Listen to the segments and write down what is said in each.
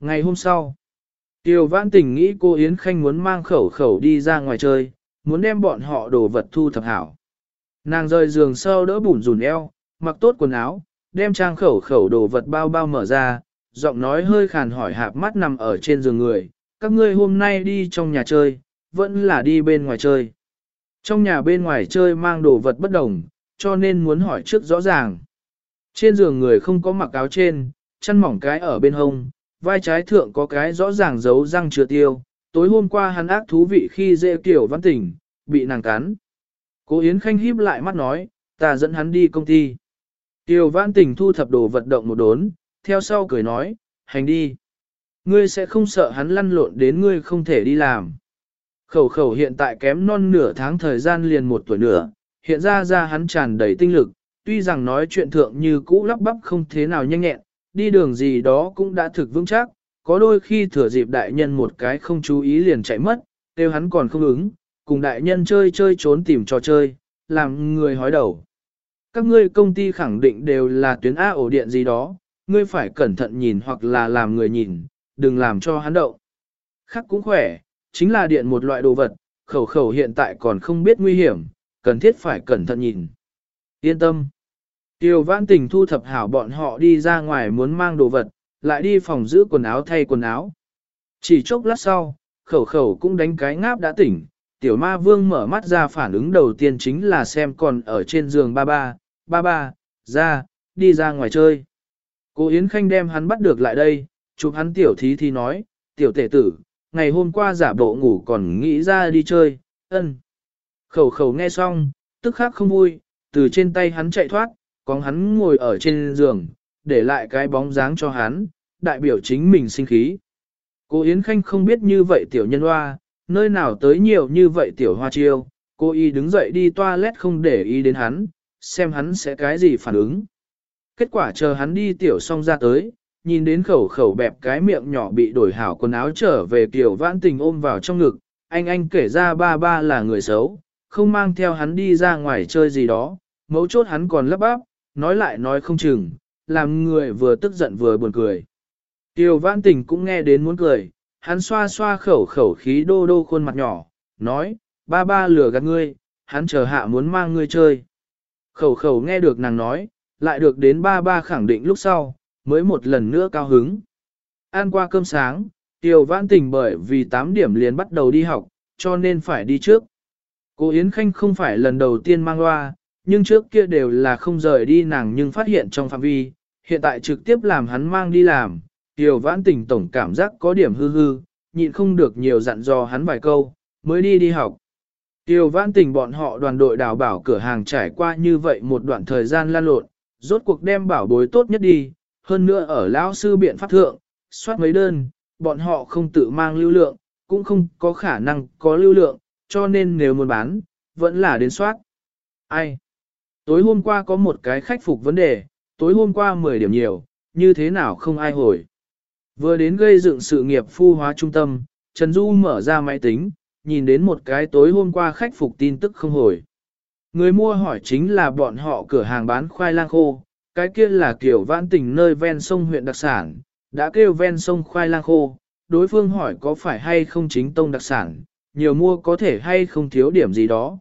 Ngày hôm sau, Tiêu Vãn Tình nghĩ cô Yến Khanh muốn mang khẩu khẩu đi ra ngoài chơi, muốn đem bọn họ đồ vật thu thập hảo. Nàng rời giường sâu đỡ bùn rùn eo, mặc tốt quần áo, đem trang khẩu khẩu đồ vật bao bao mở ra, giọng nói hơi khàn hỏi hạp mắt nằm ở trên giường người, các ngươi hôm nay đi trong nhà chơi, vẫn là đi bên ngoài chơi. Trong nhà bên ngoài chơi mang đồ vật bất đồng, cho nên muốn hỏi trước rõ ràng. Trên giường người không có mặc áo trên, chân mỏng cái ở bên hông, vai trái thượng có cái rõ ràng giấu răng chưa tiêu. Tối hôm qua hắn ác thú vị khi dễ kiểu văn tỉnh, bị nàng cắn. Cố Yến Khanh híp lại mắt nói, ta dẫn hắn đi công ty. Tiểu văn tỉnh thu thập đồ vật động một đốn, theo sau cười nói, hành đi. Ngươi sẽ không sợ hắn lăn lộn đến ngươi không thể đi làm. Khẩu khẩu hiện tại kém non nửa tháng thời gian liền một tuổi nữa, hiện ra ra hắn tràn đầy tinh lực, tuy rằng nói chuyện thượng như cũ lắp bắp không thế nào nhanh nhẹn, đi đường gì đó cũng đã thực vững chắc, có đôi khi thừa dịp đại nhân một cái không chú ý liền chạy mất, tiêu hắn còn không ứng, cùng đại nhân chơi chơi trốn tìm trò chơi, làm người hói đầu. Các ngươi công ty khẳng định đều là tuyến A ổ điện gì đó, ngươi phải cẩn thận nhìn hoặc là làm người nhìn, đừng làm cho hắn đậu. Khắc cũng khỏe, chính là điện một loại đồ vật, khẩu khẩu hiện tại còn không biết nguy hiểm, cần thiết phải cẩn thận nhìn. Yên tâm. Tiêu vãn tình thu thập hảo bọn họ đi ra ngoài muốn mang đồ vật, lại đi phòng giữ quần áo thay quần áo. Chỉ chốc lát sau, khẩu khẩu cũng đánh cái ngáp đã tỉnh, tiểu ma vương mở mắt ra phản ứng đầu tiên chính là xem còn ở trên giường ba ba, ba ba, ra, đi ra ngoài chơi. Cô Yến Khanh đem hắn bắt được lại đây, chụp hắn tiểu thí thì nói, tiểu tể tử, ngày hôm qua giả bộ ngủ còn nghĩ ra đi chơi, ân. Khẩu khẩu nghe xong, tức khắc không vui, từ trên tay hắn chạy thoát, còn hắn ngồi ở trên giường, để lại cái bóng dáng cho hắn, đại biểu chính mình sinh khí. Cô Yến Khanh không biết như vậy tiểu nhân hoa, nơi nào tới nhiều như vậy tiểu hoa chiêu, cô y đứng dậy đi toilet không để ý đến hắn, xem hắn sẽ cái gì phản ứng. Kết quả chờ hắn đi tiểu xong ra tới, nhìn đến khẩu khẩu bẹp cái miệng nhỏ bị đổi hảo quần áo trở về kiểu vãn tình ôm vào trong ngực, anh anh kể ra ba ba là người xấu, không mang theo hắn đi ra ngoài chơi gì đó, mấu chốt hắn còn lấp bắp, nói lại nói không chừng, làm người vừa tức giận vừa buồn cười. Tiêu vãn tình cũng nghe đến muốn cười, hắn xoa xoa khẩu khẩu khí đô đô khuôn mặt nhỏ, nói, ba ba lừa gạt ngươi, hắn chờ hạ muốn mang ngươi chơi. Khẩu khẩu nghe được nàng nói, lại được đến ba ba khẳng định lúc sau, mới một lần nữa cao hứng. Ăn qua cơm sáng, Tiêu vãn tình bởi vì 8 điểm liền bắt đầu đi học, cho nên phải đi trước. Cô Yến Khanh không phải lần đầu tiên mang loa, nhưng trước kia đều là không rời đi nàng nhưng phát hiện trong phạm vi, hiện tại trực tiếp làm hắn mang đi làm, Tiêu vãn tình tổng cảm giác có điểm hư hư, nhịn không được nhiều dặn dò hắn vài câu, mới đi đi học. Tiêu vãn tình bọn họ đoàn đội đào bảo cửa hàng trải qua như vậy một đoạn thời gian lan lộn, rốt cuộc đem bảo bối tốt nhất đi, hơn nữa ở lão sư biện pháp thượng, soát mấy đơn, bọn họ không tự mang lưu lượng, cũng không có khả năng có lưu lượng, cho nên nếu muốn bán, vẫn là đến soát. Ai? Tối hôm qua có một cái khách phục vấn đề, tối hôm qua 10 điểm nhiều, như thế nào không ai hồi. Vừa đến gây dựng sự nghiệp phu hóa trung tâm, Trần Du mở ra máy tính, nhìn đến một cái tối hôm qua khách phục tin tức không hồi. Người mua hỏi chính là bọn họ cửa hàng bán khoai lang khô, cái kia là kiểu vãn tình nơi ven sông huyện đặc sản, đã kêu ven sông khoai lang khô, đối phương hỏi có phải hay không chính tông đặc sản, nhiều mua có thể hay không thiếu điểm gì đó.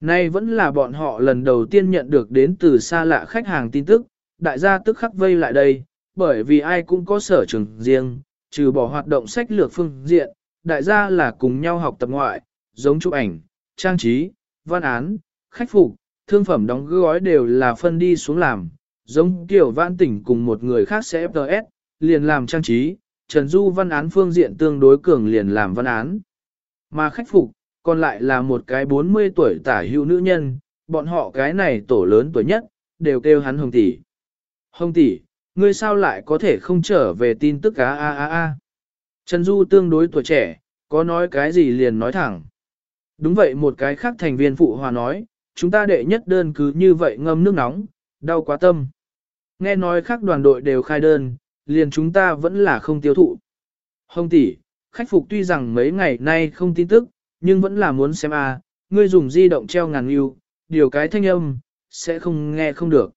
Nay vẫn là bọn họ lần đầu tiên nhận được đến từ xa lạ khách hàng tin tức, đại gia tức khắc vây lại đây, bởi vì ai cũng có sở trường riêng, trừ bỏ hoạt động sách lược phương diện, đại gia là cùng nhau học tập ngoại, giống chụp ảnh, trang trí, văn án, khách phục, thương phẩm đóng gói đều là phân đi xuống làm, giống kiểu văn tỉnh cùng một người khác sẽ FTS, liền làm trang trí, Trần Du văn án phương diện tương đối cường liền làm văn án. Mà khách phục, còn lại là một cái 40 tuổi tả hữu nữ nhân, bọn họ cái này tổ lớn tuổi nhất, đều kêu hắn Hồng Tỷ. Hồng Tỷ, ngươi sao lại có thể không trở về tin tức á a a a. Trần Du tương đối tuổi trẻ, có nói cái gì liền nói thẳng. Đúng vậy một cái khác thành viên phụ hòa nói, chúng ta đệ nhất đơn cứ như vậy ngâm nước nóng, đau quá tâm. Nghe nói khác đoàn đội đều khai đơn, liền chúng ta vẫn là không tiêu thụ. Hồng tỷ, khách phục tuy rằng mấy ngày nay không tin tức, nhưng vẫn là muốn xem a, à, ngươi dùng di động treo ngàn yêu, điều cái thanh âm, sẽ không nghe không được.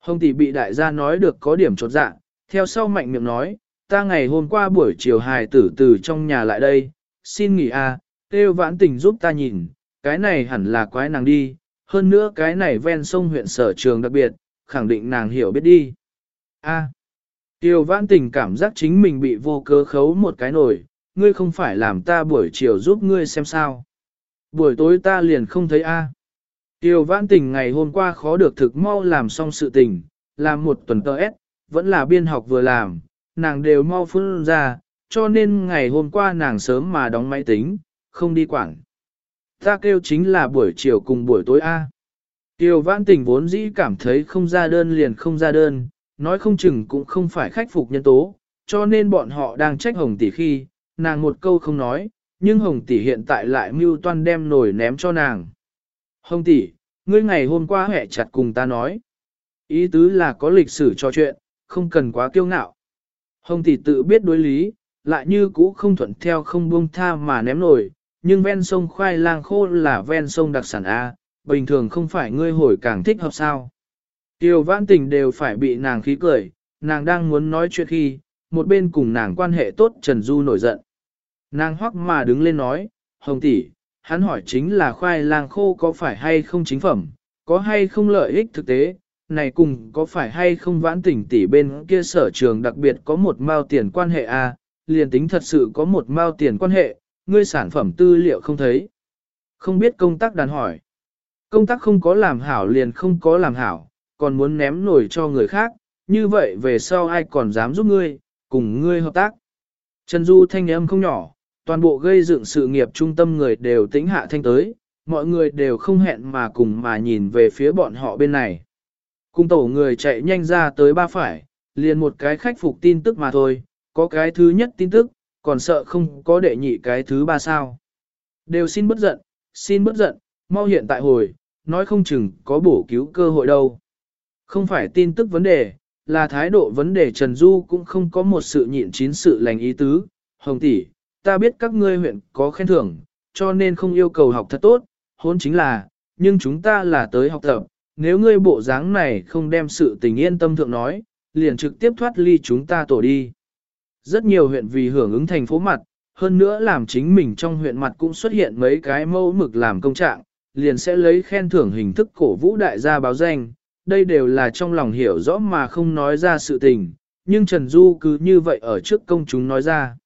Hồng tỷ bị đại gia nói được có điểm chột dạ, theo sau mạnh miệng nói, ta ngày hôm qua buổi chiều hài tử từ trong nhà lại đây, xin nghỉ a, à, kêu vãn tình giúp ta nhìn, cái này hẳn là quái nàng đi, hơn nữa cái này ven sông huyện sở trường đặc biệt, khẳng định nàng hiểu biết đi. A. Tiêu vãn tình cảm giác chính mình bị vô cớ khấu một cái nổi, ngươi không phải làm ta buổi chiều giúp ngươi xem sao. Buổi tối ta liền không thấy A. Tiêu vãn tình ngày hôm qua khó được thực mau làm xong sự tình, làm một tuần tờ S, vẫn là biên học vừa làm, nàng đều mau phun ra, cho nên ngày hôm qua nàng sớm mà đóng máy tính, không đi quảng. Ta kêu chính là buổi chiều cùng buổi tối A. Tiêu vãn tình vốn dĩ cảm thấy không ra đơn liền không ra đơn, nói không chừng cũng không phải khắc phục nhân tố, cho nên bọn họ đang trách hồng tỷ khi, nàng một câu không nói, nhưng hồng tỷ hiện tại lại mưu toan đem nổi ném cho nàng. Hồng tỷ, ngươi ngày hôm qua hẹ chặt cùng ta nói. Ý tứ là có lịch sử cho chuyện, không cần quá kiêu ngạo. Hồng tỷ tự biết đối lý, lại như cũ không thuận theo không buông tha mà ném nổi, nhưng ven sông khoai lang khô là ven sông đặc sản A, bình thường không phải ngươi hồi càng thích hợp sao. Tiêu vãn tình đều phải bị nàng khí cười, nàng đang muốn nói chuyện khi, một bên cùng nàng quan hệ tốt Trần Du nổi giận. Nàng hoắc mà đứng lên nói, Hồng tỷ, hắn hỏi chính là khoai lang khô có phải hay không chính phẩm, có hay không lợi ích thực tế, này cùng có phải hay không vãn tỉnh tỷ bên kia sở trường đặc biệt có một mao tiền quan hệ à, liền tính thật sự có một mao tiền quan hệ, ngươi sản phẩm tư liệu không thấy. Không biết công tác đàn hỏi. Công tác không có làm hảo liền không có làm hảo, còn muốn ném nổi cho người khác, như vậy về sau ai còn dám giúp ngươi, cùng ngươi hợp tác. Trần Du thanh âm không nhỏ, toàn bộ gây dựng sự nghiệp trung tâm người đều tĩnh hạ thanh tới, mọi người đều không hẹn mà cùng mà nhìn về phía bọn họ bên này. Cung tổ người chạy nhanh ra tới ba phải, liền một cái khách phục tin tức mà thôi, có cái thứ nhất tin tức, còn sợ không có đệ nhị cái thứ ba sao. Đều xin bất giận, xin bất giận, mau hiện tại hồi, nói không chừng có bổ cứu cơ hội đâu. Không phải tin tức vấn đề, là thái độ vấn đề Trần Du cũng không có một sự nhịn chín sự lành ý tứ. Hồng tỷ, ta biết các ngươi huyện có khen thưởng, cho nên không yêu cầu học thật tốt, hôn chính là, nhưng chúng ta là tới học tập, nếu ngươi bộ dáng này không đem sự tình yên tâm thượng nói, liền trực tiếp thoát ly chúng ta tổ đi. Rất nhiều huyện vì hưởng ứng thành phố mặt, hơn nữa làm chính mình trong huyện mặt cũng xuất hiện mấy cái mẫu mực làm công trạng, liền sẽ lấy khen thưởng hình thức cổ vũ đại gia báo danh, đây đều là trong lòng hiểu rõ mà không nói ra sự tình, nhưng Trần Du cứ như vậy ở trước công chúng nói ra.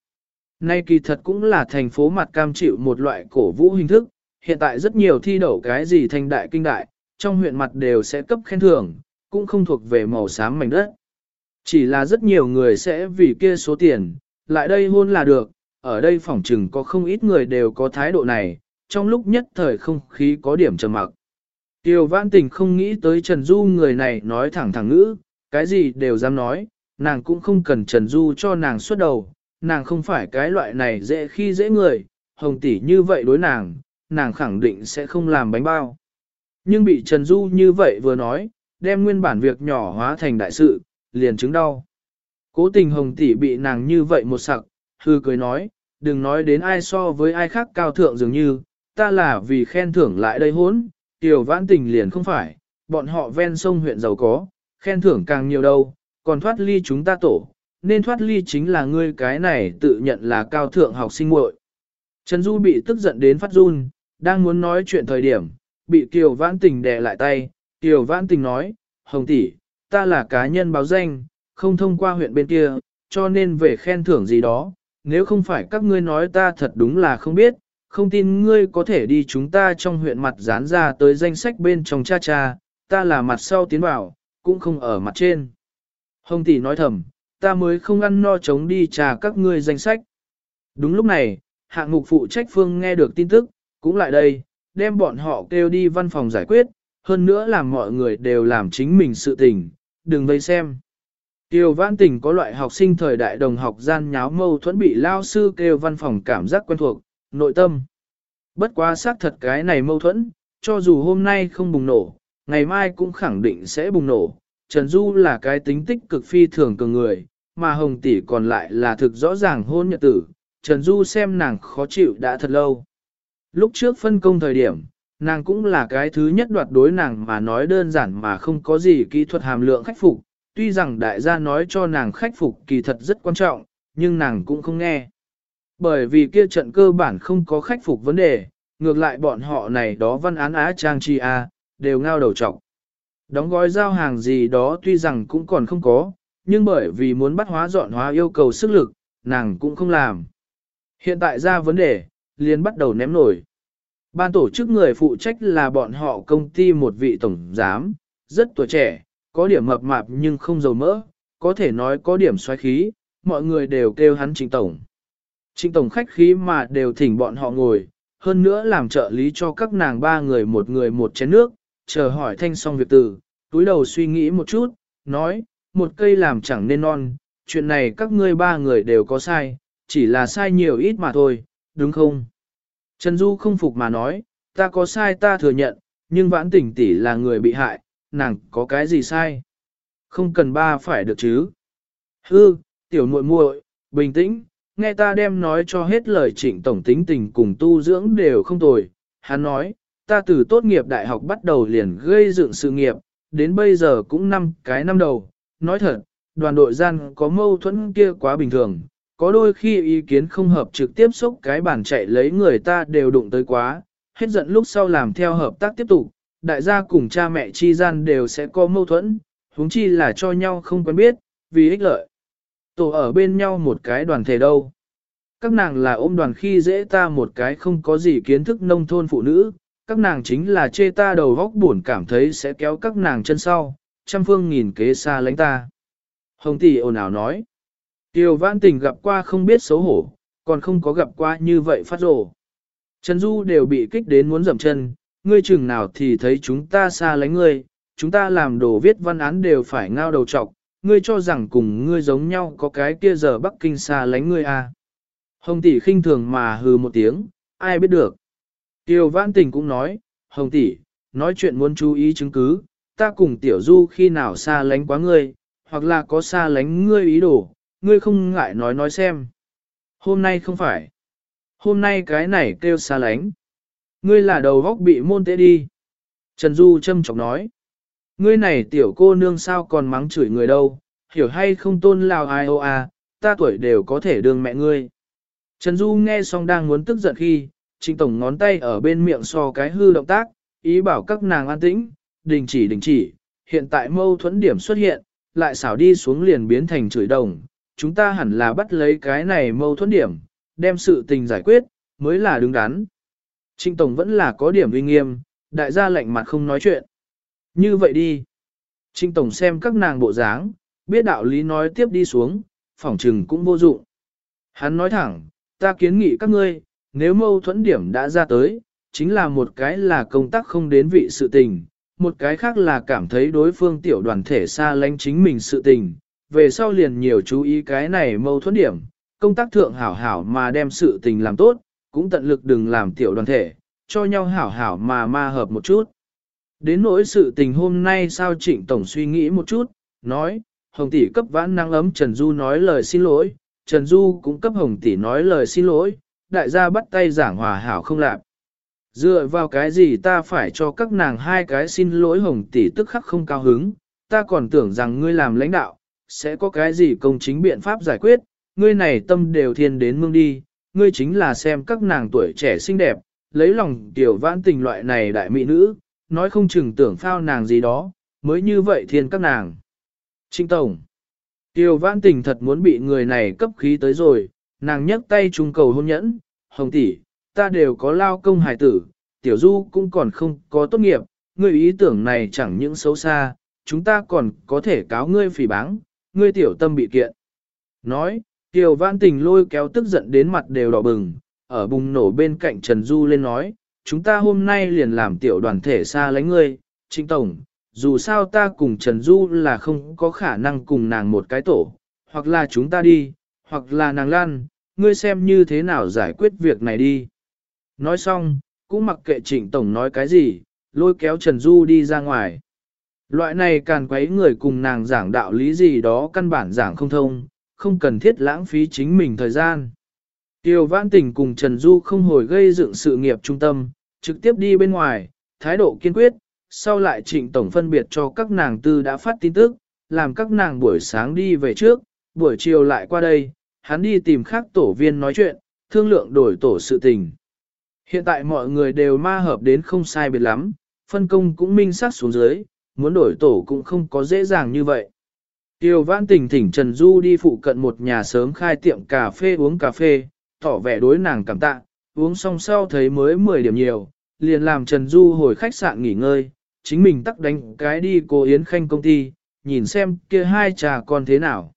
Nay kỳ thật cũng là thành phố mặt cam chịu một loại cổ vũ hình thức, hiện tại rất nhiều thi đậu cái gì thành đại kinh đại, trong huyện mặt đều sẽ cấp khen thưởng, cũng không thuộc về màu xám mảnh đất. Chỉ là rất nhiều người sẽ vì kia số tiền, lại đây hôn là được, ở đây phỏng chừng có không ít người đều có thái độ này, trong lúc nhất thời không khí có điểm trầm mặc. Tiêu vãn tình không nghĩ tới Trần Du người này nói thẳng thẳng ngữ, cái gì đều dám nói, nàng cũng không cần Trần Du cho nàng xuất đầu, nàng không phải cái loại này dễ khi dễ người, hồng tỷ như vậy đối nàng, nàng khẳng định sẽ không làm bánh bao. Nhưng bị Trần Du như vậy vừa nói, đem nguyên bản việc nhỏ hóa thành đại sự, liền chứng đau. Cố tình hồng tỷ bị nàng như vậy một sặc, hư cười nói, đừng nói đến ai so với ai khác cao thượng dường như, ta là vì khen thưởng lại đây hốn, tiểu vãn tình liền không phải, bọn họ ven sông huyện giàu có, khen thưởng càng nhiều đâu, còn thoát ly chúng ta tổ, nên thoát ly chính là ngươi cái này tự nhận là cao thượng học sinh muội. Trần Du bị tức giận đến phát run, đang muốn nói chuyện thời điểm, bị Kiều Vãn Tình đè lại tay, Kiều Vãn Tình nói, Hồng tỷ, ta là cá nhân báo danh, không thông qua huyện bên kia, cho nên về khen thưởng gì đó, nếu không phải các ngươi nói ta thật đúng là không biết, không tin ngươi có thể đi chúng ta trong huyện mặt dán ra tới danh sách bên trong cha cha, ta là mặt sau tiến vào, cũng không ở mặt trên. Hồng tỷ nói thầm, ta mới không ăn no chống đi trà các ngươi danh sách. Đúng lúc này, hạng mục phụ trách phương nghe được tin tức, cũng lại đây, đem bọn họ kêu đi văn phòng giải quyết, hơn nữa làm mọi người đều làm chính mình sự tình, đừng vây xem. Tiêu Văn Tình có loại học sinh thời đại đồng học gian nháo mâu thuẫn bị lao sư kêu văn phòng cảm giác quen thuộc, nội tâm. Bất quá xác thật cái này mâu thuẫn, cho dù hôm nay không bùng nổ, ngày mai cũng khẳng định sẽ bùng nổ. Trần Du là cái tính tích cực phi thường cường người, mà Hồng Tỷ còn lại là thực rõ ràng hôn nhật tử. Trần Du xem nàng khó chịu đã thật lâu. Lúc trước phân công thời điểm, nàng cũng là cái thứ nhất đoạt đối nàng mà nói đơn giản mà không có gì kỹ thuật hàm lượng khắc phục. Tuy rằng đại gia nói cho nàng khắc phục kỳ thật rất quan trọng, nhưng nàng cũng không nghe. Bởi vì kia trận cơ bản không có khắc phục vấn đề, ngược lại bọn họ này đó văn án á trang chi a, đều ngao đầu trọng Đóng gói giao hàng gì đó tuy rằng cũng còn không có, nhưng bởi vì muốn bắt hóa dọn hóa yêu cầu sức lực, nàng cũng không làm. Hiện tại ra vấn đề, liền bắt đầu ném nổi. Ban tổ chức người phụ trách là bọn họ công ty một vị tổng giám, rất tuổi trẻ, có điểm mập mạp nhưng không dầu mỡ, có thể nói có điểm xoáy khí, mọi người đều kêu hắn trịnh tổng. Trịnh tổng khách khí mà đều thỉnh bọn họ ngồi, hơn nữa làm trợ lý cho các nàng ba người một người một chén nước, chờ hỏi thanh xong việc từ, túi đầu suy nghĩ một chút, nói, một cây làm chẳng nên non, chuyện này các ngươi ba người đều có sai, chỉ là sai nhiều ít mà thôi, đúng không? Trần Du không phục mà nói, ta có sai ta thừa nhận, nhưng vãn tỉnh tỷ là người bị hại, nàng có cái gì sai? Không cần ba phải được chứ? Hư, tiểu muội muội, bình tĩnh, nghe ta đem nói cho hết lời trịnh tổng tính tình cùng tu dưỡng đều không tồi. Hắn nói, ta từ tốt nghiệp đại học bắt đầu liền gây dựng sự nghiệp, đến bây giờ cũng năm cái năm đầu. Nói thật, đoàn đội gian có mâu thuẫn kia quá bình thường, có đôi khi ý kiến không hợp trực tiếp xúc cái bản chạy lấy người ta đều đụng tới quá, hết giận lúc sau làm theo hợp tác tiếp tục, đại gia cùng cha mẹ chi gian đều sẽ có mâu thuẫn, huống chi là cho nhau không quen biết, vì ích lợi. Tổ ở bên nhau một cái đoàn thể đâu. Các nàng là ôm đoàn khi dễ ta một cái không có gì kiến thức nông thôn phụ nữ, các nàng chính là chê ta đầu góc buồn cảm thấy sẽ kéo các nàng chân sau, trăm phương nghìn kế xa lánh ta. Hồng tỷ ồn ào nói. Tiêu vãn tình gặp qua không biết xấu hổ, còn không có gặp qua như vậy phát rồ. Trần Du đều bị kích đến muốn dậm chân, ngươi chừng nào thì thấy chúng ta xa lánh ngươi, chúng ta làm đồ viết văn án đều phải ngao đầu trọc, ngươi cho rằng cùng ngươi giống nhau có cái kia giờ Bắc Kinh xa lánh ngươi à. Hồng tỷ khinh thường mà hừ một tiếng, ai biết được. Tiêu vãn tình cũng nói, Hồng tỷ, nói chuyện muốn chú ý chứng cứ, ta cùng tiểu du khi nào xa lánh quá ngươi, hoặc là có xa lánh ngươi ý đồ, ngươi không ngại nói nói xem. Hôm nay không phải. Hôm nay cái này kêu xa lánh. Ngươi là đầu góc bị môn tế đi. Trần Du châm chọc nói. Ngươi này tiểu cô nương sao còn mắng chửi người đâu, hiểu hay không tôn lao ai ô à, ta tuổi đều có thể đương mẹ ngươi. Trần Du nghe xong đang muốn tức giận khi, Trịnh Tổng ngón tay ở bên miệng so cái hư động tác, ý bảo các nàng an tĩnh, đình chỉ đình chỉ, hiện tại mâu thuẫn điểm xuất hiện, lại xảo đi xuống liền biến thành chửi đồng, chúng ta hẳn là bắt lấy cái này mâu thuẫn điểm, đem sự tình giải quyết, mới là đứng đắn. Trịnh Tổng vẫn là có điểm uy nghiêm, đại gia lạnh mặt không nói chuyện. Như vậy đi. Trịnh Tổng xem các nàng bộ dáng, biết đạo lý nói tiếp đi xuống, phỏng trừng cũng vô dụng. Hắn nói thẳng, ta kiến nghị các ngươi, nếu mâu thuẫn điểm đã ra tới, chính là một cái là công tác không đến vị sự tình, một cái khác là cảm thấy đối phương tiểu đoàn thể xa lánh chính mình sự tình, về sau liền nhiều chú ý cái này mâu thuẫn điểm, công tác thượng hảo hảo mà đem sự tình làm tốt, cũng tận lực đừng làm tiểu đoàn thể, cho nhau hảo hảo mà ma hợp một chút. Đến nỗi sự tình hôm nay sao trịnh tổng suy nghĩ một chút, nói, Hồng tỷ cấp vãn năng ấm Trần Du nói lời xin lỗi, Trần Du cũng cấp Hồng tỷ nói lời xin lỗi, đại gia bắt tay giảng hòa hảo không lạp. Dựa vào cái gì ta phải cho các nàng hai cái xin lỗi Hồng tỷ tức khắc không cao hứng, ta còn tưởng rằng ngươi làm lãnh đạo, sẽ có cái gì công chính biện pháp giải quyết, ngươi này tâm đều thiên đến mương đi, ngươi chính là xem các nàng tuổi trẻ xinh đẹp, lấy lòng tiểu vãn tình loại này đại mỹ nữ, nói không chừng tưởng phao nàng gì đó, mới như vậy thiên các nàng. Trinh Tổng Tiểu vãn tình thật muốn bị người này cấp khí tới rồi, nàng nhấc tay trung cầu hôn nhẫn, hồng tỷ, ta đều có lao công hài tử, tiểu du cũng còn không có tốt nghiệp, ngươi ý tưởng này chẳng những xấu xa, chúng ta còn có thể cáo ngươi phỉ báng, ngươi tiểu tâm bị kiện. Nói, tiểu Văn tình lôi kéo tức giận đến mặt đều đỏ bừng, ở bùng nổ bên cạnh Trần Du lên nói, chúng ta hôm nay liền làm tiểu đoàn thể xa lánh ngươi, trinh tổng, dù sao ta cùng Trần Du là không có khả năng cùng nàng một cái tổ, hoặc là chúng ta đi, hoặc là nàng lan, ngươi xem như thế nào giải quyết việc này đi. Nói xong, cũng mặc kệ trịnh tổng nói cái gì, lôi kéo Trần Du đi ra ngoài. Loại này càn quấy người cùng nàng giảng đạo lý gì đó căn bản giảng không thông, không cần thiết lãng phí chính mình thời gian. Tiêu Vãn Tình cùng Trần Du không hồi gây dựng sự nghiệp trung tâm, trực tiếp đi bên ngoài, thái độ kiên quyết, sau lại trịnh tổng phân biệt cho các nàng tư đã phát tin tức, làm các nàng buổi sáng đi về trước, buổi chiều lại qua đây, hắn đi tìm khác tổ viên nói chuyện, thương lượng đổi tổ sự tình. Hiện tại mọi người đều ma hợp đến không sai biệt lắm, phân công cũng minh sát xuống dưới, muốn đổi tổ cũng không có dễ dàng như vậy. Tiêu Văn Tình thỉnh Trần Du đi phụ cận một nhà sớm khai tiệm cà phê uống cà phê, tỏ vẻ đối nàng cảm tạ, uống xong sau thấy mới 10 điểm nhiều, liền làm Trần Du hồi khách sạn nghỉ ngơi, chính mình tắc đánh cái đi cô Yến Khanh công ty, nhìn xem kia hai trà con thế nào.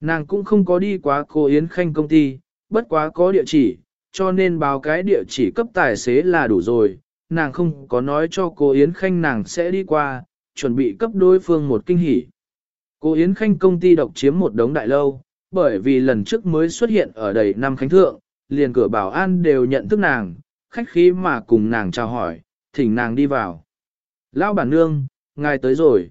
Nàng cũng không có đi quá cô Yến Khanh công ty, bất quá có địa chỉ, cho nên báo cái địa chỉ cấp tài xế là đủ rồi, nàng không có nói cho cô Yến Khanh nàng sẽ đi qua, chuẩn bị cấp đối phương một kinh hỉ. Cô Yến Khanh công ty độc chiếm một đống đại lâu, bởi vì lần trước mới xuất hiện ở đầy năm khánh thượng, liền cửa bảo an đều nhận thức nàng, khách khí mà cùng nàng chào hỏi, thỉnh nàng đi vào. Lão bản nương, ngài tới rồi.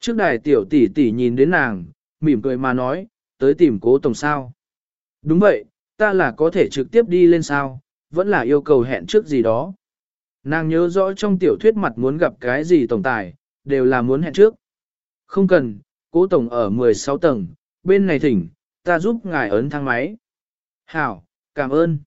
Trước đài tiểu tỷ tỷ nhìn đến nàng, mỉm cười mà nói, tới tìm cố tổng sao. Đúng vậy, ta là có thể trực tiếp đi lên sao, vẫn là yêu cầu hẹn trước gì đó. Nàng nhớ rõ trong tiểu thuyết mặt muốn gặp cái gì tổng tài, đều là muốn hẹn trước. Không cần, cố tổng ở 16 tầng, bên này thỉnh, ta giúp ngài ấn thang máy. Hảo, cảm ơn.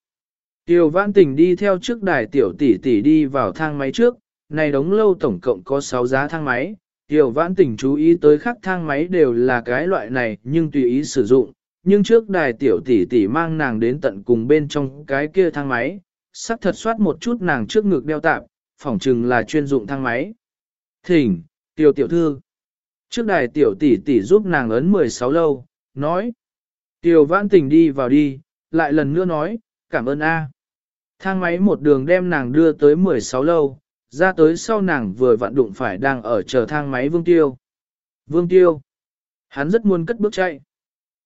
Tiểu Vãn Tình đi theo trước đài tiểu tỷ tỷ đi vào thang máy trước, này đống lâu tổng cộng có 6 giá thang máy. Tiểu Vãn Tình chú ý tới khắc thang máy đều là cái loại này nhưng tùy ý sử dụng, nhưng trước đài tiểu tỷ tỷ mang nàng đến tận cùng bên trong cái kia thang máy, sắc thật soát một chút nàng trước ngực đeo tạm, phỏng chừng là chuyên dụng thang máy. Thỉnh, tiểu tiểu thư. Trước đài tiểu tỷ tỷ giúp nàng ấn 16 lâu, nói. Tiểu Văn Tình đi vào đi, lại lần nữa nói, cảm ơn A. Thang máy một đường đem nàng đưa tới 16 lâu, ra tới sau nàng vừa vặn đụng phải đang ở chờ thang máy Vương Tiêu. Vương Tiêu. Hắn rất muốn cất bước chạy.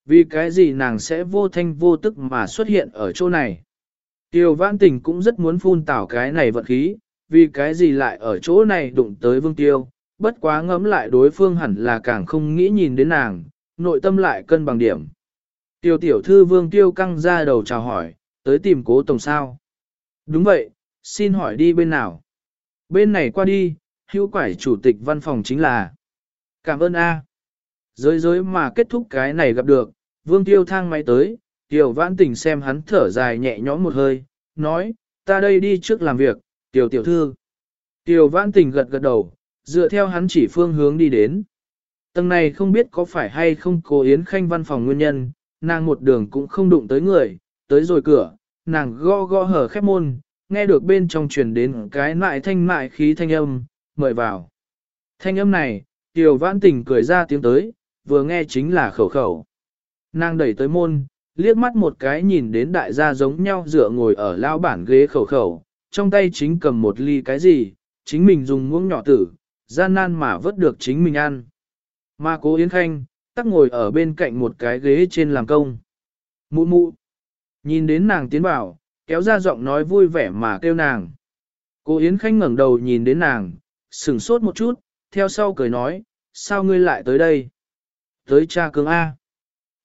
Vì cái gì nàng sẽ vô thanh vô tức mà xuất hiện ở chỗ này. Tiêu vãn tình cũng rất muốn phun tảo cái này vận khí, vì cái gì lại ở chỗ này đụng tới Vương Tiêu. Bất quá ngẫm lại đối phương hẳn là càng không nghĩ nhìn đến nàng, nội tâm lại cân bằng điểm. Tiêu tiểu thư Vương Tiêu căng ra đầu chào hỏi, tới tìm cố tổng sao. Đúng vậy, xin hỏi đi bên nào? Bên này qua đi, hữu quải chủ tịch văn phòng chính là. Cảm ơn A. Giới giới mà kết thúc cái này gặp được, vương tiêu thang máy tới, tiểu vãn tình xem hắn thở dài nhẹ nhõm một hơi, nói, ta đây đi trước làm việc, tiểu tiểu thư. Tiểu vãn tình gật gật đầu, dựa theo hắn chỉ phương hướng đi đến. Tầng này không biết có phải hay không cố Yến Khanh văn phòng nguyên nhân, nàng một đường cũng không đụng tới người, tới rồi cửa, nàng gõ gõ hở khép môn, nghe được bên trong truyền đến cái mại thanh mại khí thanh âm, mời vào. Thanh âm này, Tiểu Vãn Tình cười ra tiếng tới, vừa nghe chính là khẩu khẩu. Nàng đẩy tới môn, liếc mắt một cái nhìn đến đại gia giống nhau dựa ngồi ở lao bản ghế khẩu khẩu, trong tay chính cầm một ly cái gì, chính mình dùng muỗng nhỏ tử, gian nan mà vớt được chính mình ăn. Mà cố Yến Khanh, tắc ngồi ở bên cạnh một cái ghế trên làm công. Mụ mụ, nhìn đến nàng tiến bảo, kéo ra giọng nói vui vẻ mà kêu nàng. Cô Yến Khanh ngẩng đầu nhìn đến nàng, sửng sốt một chút, theo sau cười nói, sao ngươi lại tới đây? Tới cha cương A.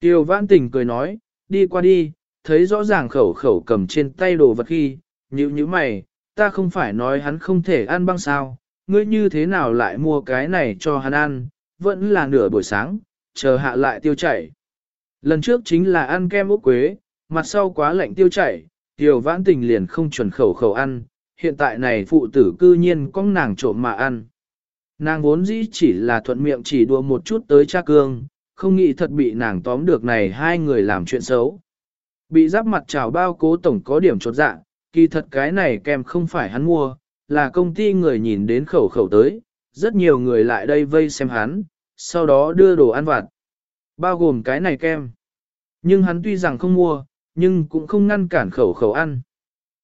Tiêu vãn tình cười nói, đi qua đi, thấy rõ ràng khẩu khẩu cầm trên tay đồ vật khi, như như mày, ta không phải nói hắn không thể ăn băng sao, ngươi như thế nào lại mua cái này cho hắn ăn, vẫn là nửa buổi sáng, chờ hạ lại tiêu chảy. Lần trước chính là ăn kem ốc quế, mặt sau quá lạnh tiêu chảy, Tiểu vãn tình liền không chuẩn khẩu khẩu ăn, hiện tại này phụ tử cư nhiên có nàng trộm mà ăn. Nàng vốn dĩ chỉ là thuận miệng chỉ đùa một chút tới cha cương, không nghĩ thật bị nàng tóm được này hai người làm chuyện xấu. Bị giáp mặt trào bao cố tổng có điểm chột dạ, kỳ thật cái này kem không phải hắn mua, là công ty người nhìn đến khẩu khẩu tới, rất nhiều người lại đây vây xem hắn, sau đó đưa đồ ăn vặt. Bao gồm cái này kem. Nhưng hắn tuy rằng không mua, nhưng cũng không ngăn cản khẩu khẩu ăn.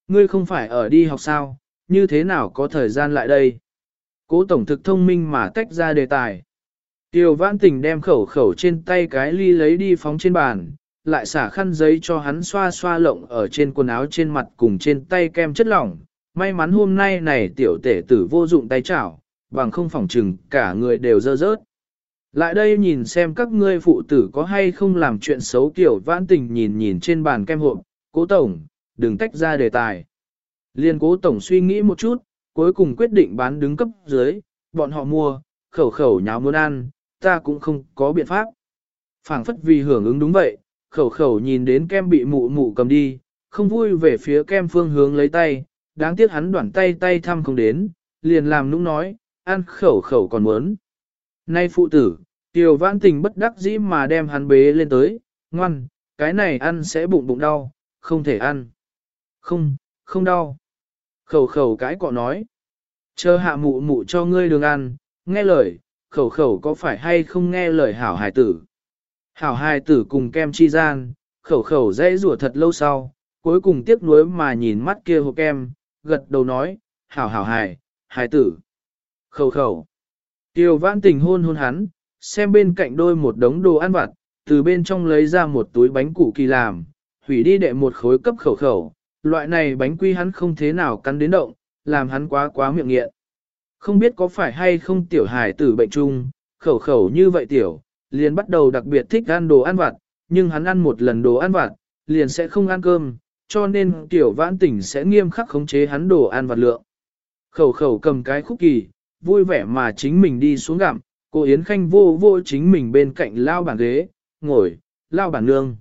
Ngươi không phải ở đi học sao, như thế nào có thời gian lại đây? Cố tổng thực thông minh mà tách ra đề tài. Tiêu vãn tình đem khẩu khẩu trên tay cái ly lấy đi phóng trên bàn, lại xả khăn giấy cho hắn xoa xoa lộng ở trên quần áo trên mặt cùng trên tay kem chất lỏng. May mắn hôm nay này tiểu tể tử vô dụng tay chảo, bằng không phỏng trừng cả người đều dơ rớt. Lại đây nhìn xem các ngươi phụ tử có hay không làm chuyện xấu kiểu vãn tình nhìn nhìn trên bàn kem hộp, cố tổng, đừng tách ra đề tài. Liên cố tổng suy nghĩ một chút, cuối cùng quyết định bán đứng cấp dưới, bọn họ mua, khẩu khẩu nháo muốn ăn, ta cũng không có biện pháp. phảng phất vì hưởng ứng đúng vậy, khẩu khẩu nhìn đến kem bị mụ mụ cầm đi, không vui về phía kem phương hướng lấy tay, đáng tiếc hắn đoạn tay tay thăm không đến, liền làm nũng nói, ăn khẩu khẩu còn muốn. Nay phụ tử, tiểu vãn tình bất đắc dĩ mà đem hắn bế lên tới, ngoan, cái này ăn sẽ bụng bụng đau, không thể ăn. Không, không đau. Khẩu khẩu cái cọ nói. Chờ hạ mụ mụ cho ngươi đường ăn, nghe lời, khẩu khẩu có phải hay không nghe lời hảo hài tử. Hảo hài tử cùng kem chi gian, khẩu khẩu dễ rủa thật lâu sau, cuối cùng tiếc nuối mà nhìn mắt kia hộp kem, gật đầu nói, hảo hảo hài, hài tử. Khẩu khẩu. Tiêu vãn tình hôn hôn hắn, xem bên cạnh đôi một đống đồ ăn vặt, từ bên trong lấy ra một túi bánh củ kỳ làm, hủy đi đệ một khối cấp khẩu khẩu, loại này bánh quy hắn không thế nào cắn đến động, làm hắn quá quá miệng nghiện. Không biết có phải hay không tiểu hài tử bệnh chung, khẩu khẩu như vậy tiểu, liền bắt đầu đặc biệt thích ăn đồ ăn vặt, nhưng hắn ăn một lần đồ ăn vặt, liền sẽ không ăn cơm, cho nên tiểu vãn tỉnh sẽ nghiêm khắc khống chế hắn đồ ăn vặt lượng. Khẩu khẩu cầm cái khúc kỳ, vui vẻ mà chính mình đi xuống gặm, cô Yến Khanh vô vô chính mình bên cạnh lao bản ghế, ngồi, lao bản nương.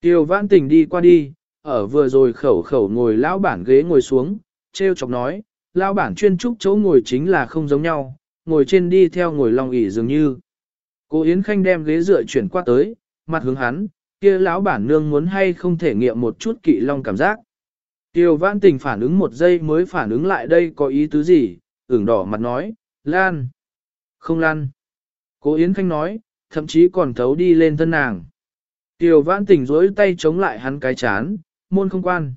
Tiểu vãn tỉnh đi qua đi, ở vừa rồi khẩu khẩu ngồi lao bản ghế ngồi xuống, treo chọc nói, lao bản chuyên trúc chỗ ngồi chính là không giống nhau, ngồi trên đi theo ngồi lòng ỉ dường như. Cô Yến Khanh đem ghế dựa chuyển qua tới, mặt hướng hắn, kia lão bản nương muốn hay không thể nghiệm một chút kỵ long cảm giác. Tiêu vãn tình phản ứng một giây mới phản ứng lại đây có ý tứ gì, ửng đỏ mặt nói, Lan. Không Lan. Cô Yến Khanh nói, thậm chí còn thấu đi lên thân nàng. Tiêu vãn tình dối tay chống lại hắn cái chán, môn không quan.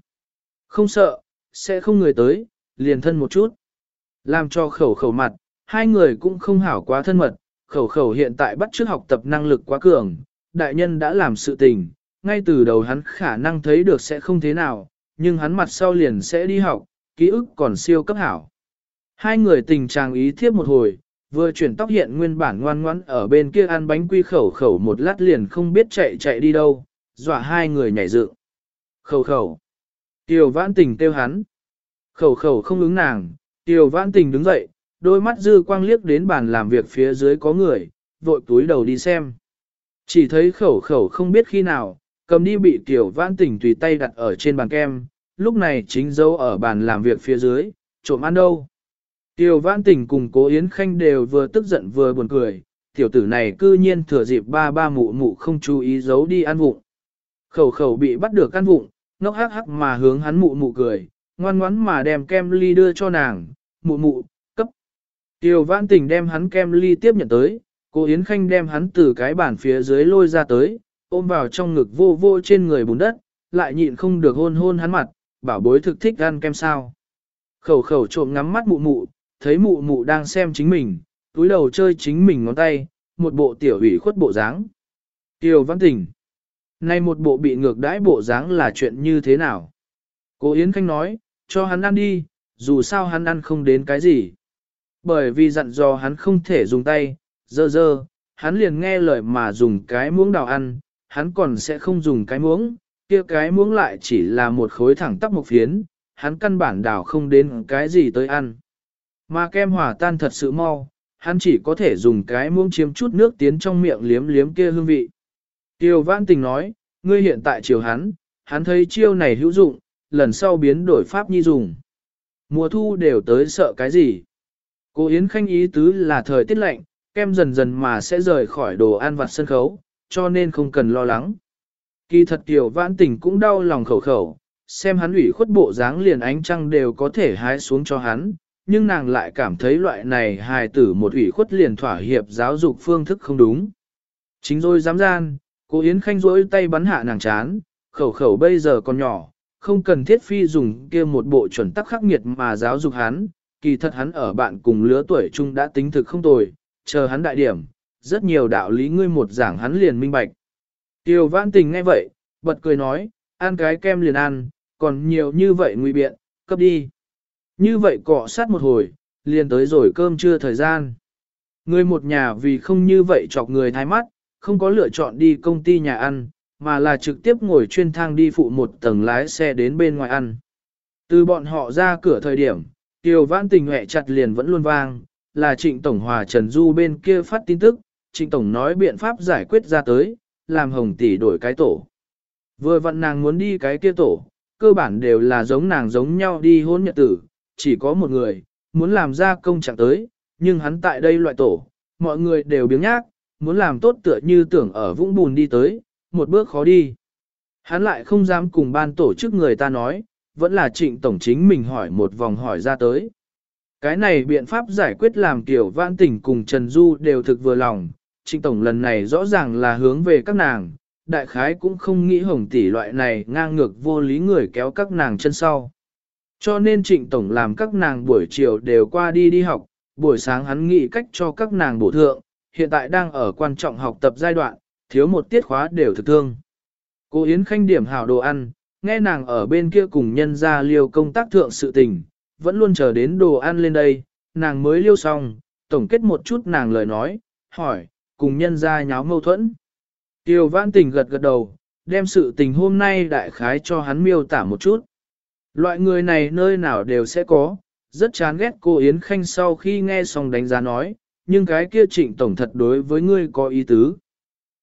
Không sợ, sẽ không người tới, liền thân một chút. Làm cho khẩu khẩu mặt, hai người cũng không hảo quá thân mật, khẩu khẩu hiện tại bắt chước học tập năng lực quá cường, đại nhân đã làm sự tình, ngay từ đầu hắn khả năng thấy được sẽ không thế nào, nhưng hắn mặt sau liền sẽ đi học, ký ức còn siêu cấp hảo. Hai người tình trạng ý thiếp một hồi, vừa chuyển tóc hiện nguyên bản ngoan ngoãn ở bên kia ăn bánh quy khẩu khẩu một lát liền không biết chạy chạy đi đâu, dọa hai người nhảy dựng. Khẩu khẩu. Tiểu vãn tình kêu hắn. Khẩu khẩu không ứng nàng, tiểu vãn tình đứng dậy, đôi mắt dư quang liếc đến bàn làm việc phía dưới có người, vội túi đầu đi xem. Chỉ thấy khẩu khẩu không biết khi nào, cầm đi bị tiểu vãn tình tùy tay đặt ở trên bàn kem, lúc này chính dấu ở bàn làm việc phía dưới, trộm ăn đâu. Tiểu vãn tình cùng cố Yến Khanh đều vừa tức giận vừa buồn cười, tiểu tử này cư nhiên thừa dịp ba ba mụ mụ không chú ý giấu đi ăn vụng. Khẩu khẩu bị bắt được ăn vụng, ngốc hắc hắc mà hướng hắn mụ mụ cười, ngoan ngoắn mà đem kem ly đưa cho nàng, mụ mụ, cấp. Tiểu vãn tình đem hắn kem ly tiếp nhận tới, cô Yến Khanh đem hắn từ cái bàn phía dưới lôi ra tới, ôm vào trong ngực vô vô trên người bùn đất, lại nhịn không được hôn hôn hắn mặt, bảo bối thực thích ăn kem sao. Khẩu khẩu trộm ngắm mắt mụ mụ, thấy mụ mụ đang xem chính mình, túi đầu chơi chính mình ngón tay, một bộ tiểu ủy khuất bộ dáng. Tiểu văn tình. Nay một bộ bị ngược đãi bộ dáng là chuyện như thế nào? Cô Yến Khanh nói, cho hắn ăn đi, dù sao hắn ăn không đến cái gì. Bởi vì dặn dò hắn không thể dùng tay, dơ dơ, hắn liền nghe lời mà dùng cái muỗng đào ăn, hắn còn sẽ không dùng cái muỗng, kia cái muỗng lại chỉ là một khối thẳng tắp một phiến, hắn căn bản đào không đến cái gì tới ăn. Mà kem hòa tan thật sự mau, hắn chỉ có thể dùng cái muỗng chiếm chút nước tiến trong miệng liếm liếm kia hương vị. Tiêu Vãn Tình nói, ngươi hiện tại chiều hắn, hắn thấy chiêu này hữu dụng, lần sau biến đổi pháp nhi dùng. Mùa thu đều tới sợ cái gì? Cô Yến Khanh ý tứ là thời tiết lạnh, kem dần dần mà sẽ rời khỏi đồ ăn vặt sân khấu, cho nên không cần lo lắng. Kỳ thật tiểu vãn tình cũng đau lòng khẩu khẩu, xem hắn ủy khuất bộ dáng liền ánh trăng đều có thể hái xuống cho hắn, nhưng nàng lại cảm thấy loại này hài tử một ủy khuất liền thỏa hiệp giáo dục phương thức không đúng. Chính rồi dám gian, cô Yến Khanh rỗi tay bắn hạ nàng chán, khẩu khẩu bây giờ còn nhỏ, không cần thiết phi dùng kia một bộ chuẩn tắc khắc nghiệt mà giáo dục hắn, kỳ thật hắn ở bạn cùng lứa tuổi chung đã tính thực không tồi, chờ hắn đại điểm, rất nhiều đạo lý ngươi một giảng hắn liền minh bạch. Tiêu vãn tình nghe vậy, bật cười nói, ăn cái kem liền ăn, còn nhiều như vậy nguy biện, cấp đi. Như vậy cọ sát một hồi, liền tới rồi cơm trưa thời gian. Người một nhà vì không như vậy chọc người thái mắt, không có lựa chọn đi công ty nhà ăn, mà là trực tiếp ngồi chuyên thang đi phụ một tầng lái xe đến bên ngoài ăn. Từ bọn họ ra cửa thời điểm, Tiêu Vãn Tình hẹ chặt liền vẫn luôn vang, là Trịnh Tổng Hòa Trần Du bên kia phát tin tức, Trịnh Tổng nói biện pháp giải quyết ra tới, làm Hồng Tỷ đổi cái tổ. Vừa vặn nàng muốn đi cái kia tổ, cơ bản đều là giống nàng giống nhau đi hôn nhật tử, chỉ có một người, muốn làm ra công trạng tới, nhưng hắn tại đây loại tổ, mọi người đều biếng nhác, muốn làm tốt tựa như tưởng ở vũng bùn đi tới, một bước khó đi. Hắn lại không dám cùng ban tổ chức người ta nói, vẫn là trịnh tổng chính mình hỏi một vòng hỏi ra tới. Cái này biện pháp giải quyết làm kiểu vãn Tỉnh cùng Trần Du đều thực vừa lòng, trịnh tổng lần này rõ ràng là hướng về các nàng, đại khái cũng không nghĩ hồng tỷ loại này ngang ngược vô lý người kéo các nàng chân sau. Cho nên trịnh tổng làm các nàng buổi chiều đều qua đi đi học, buổi sáng hắn nghĩ cách cho các nàng bổ thượng, hiện tại đang ở quan trọng học tập giai đoạn, thiếu một tiết khóa đều thực thương. Cô Yến Khanh điểm hảo đồ ăn, nghe nàng ở bên kia cùng nhân ra liêu công tác thượng sự tình, vẫn luôn chờ đến đồ ăn lên đây, nàng mới liêu xong, tổng kết một chút nàng lời nói, hỏi, cùng nhân ra nháo mâu thuẫn. Tiêu vãn tình gật gật đầu, đem sự tình hôm nay đại khái cho hắn miêu tả một chút. Loại người này nơi nào đều sẽ có, rất chán ghét cô Yến Khanh sau khi nghe xong đánh giá nói, nhưng cái kia trịnh tổng thật đối với ngươi có ý tứ.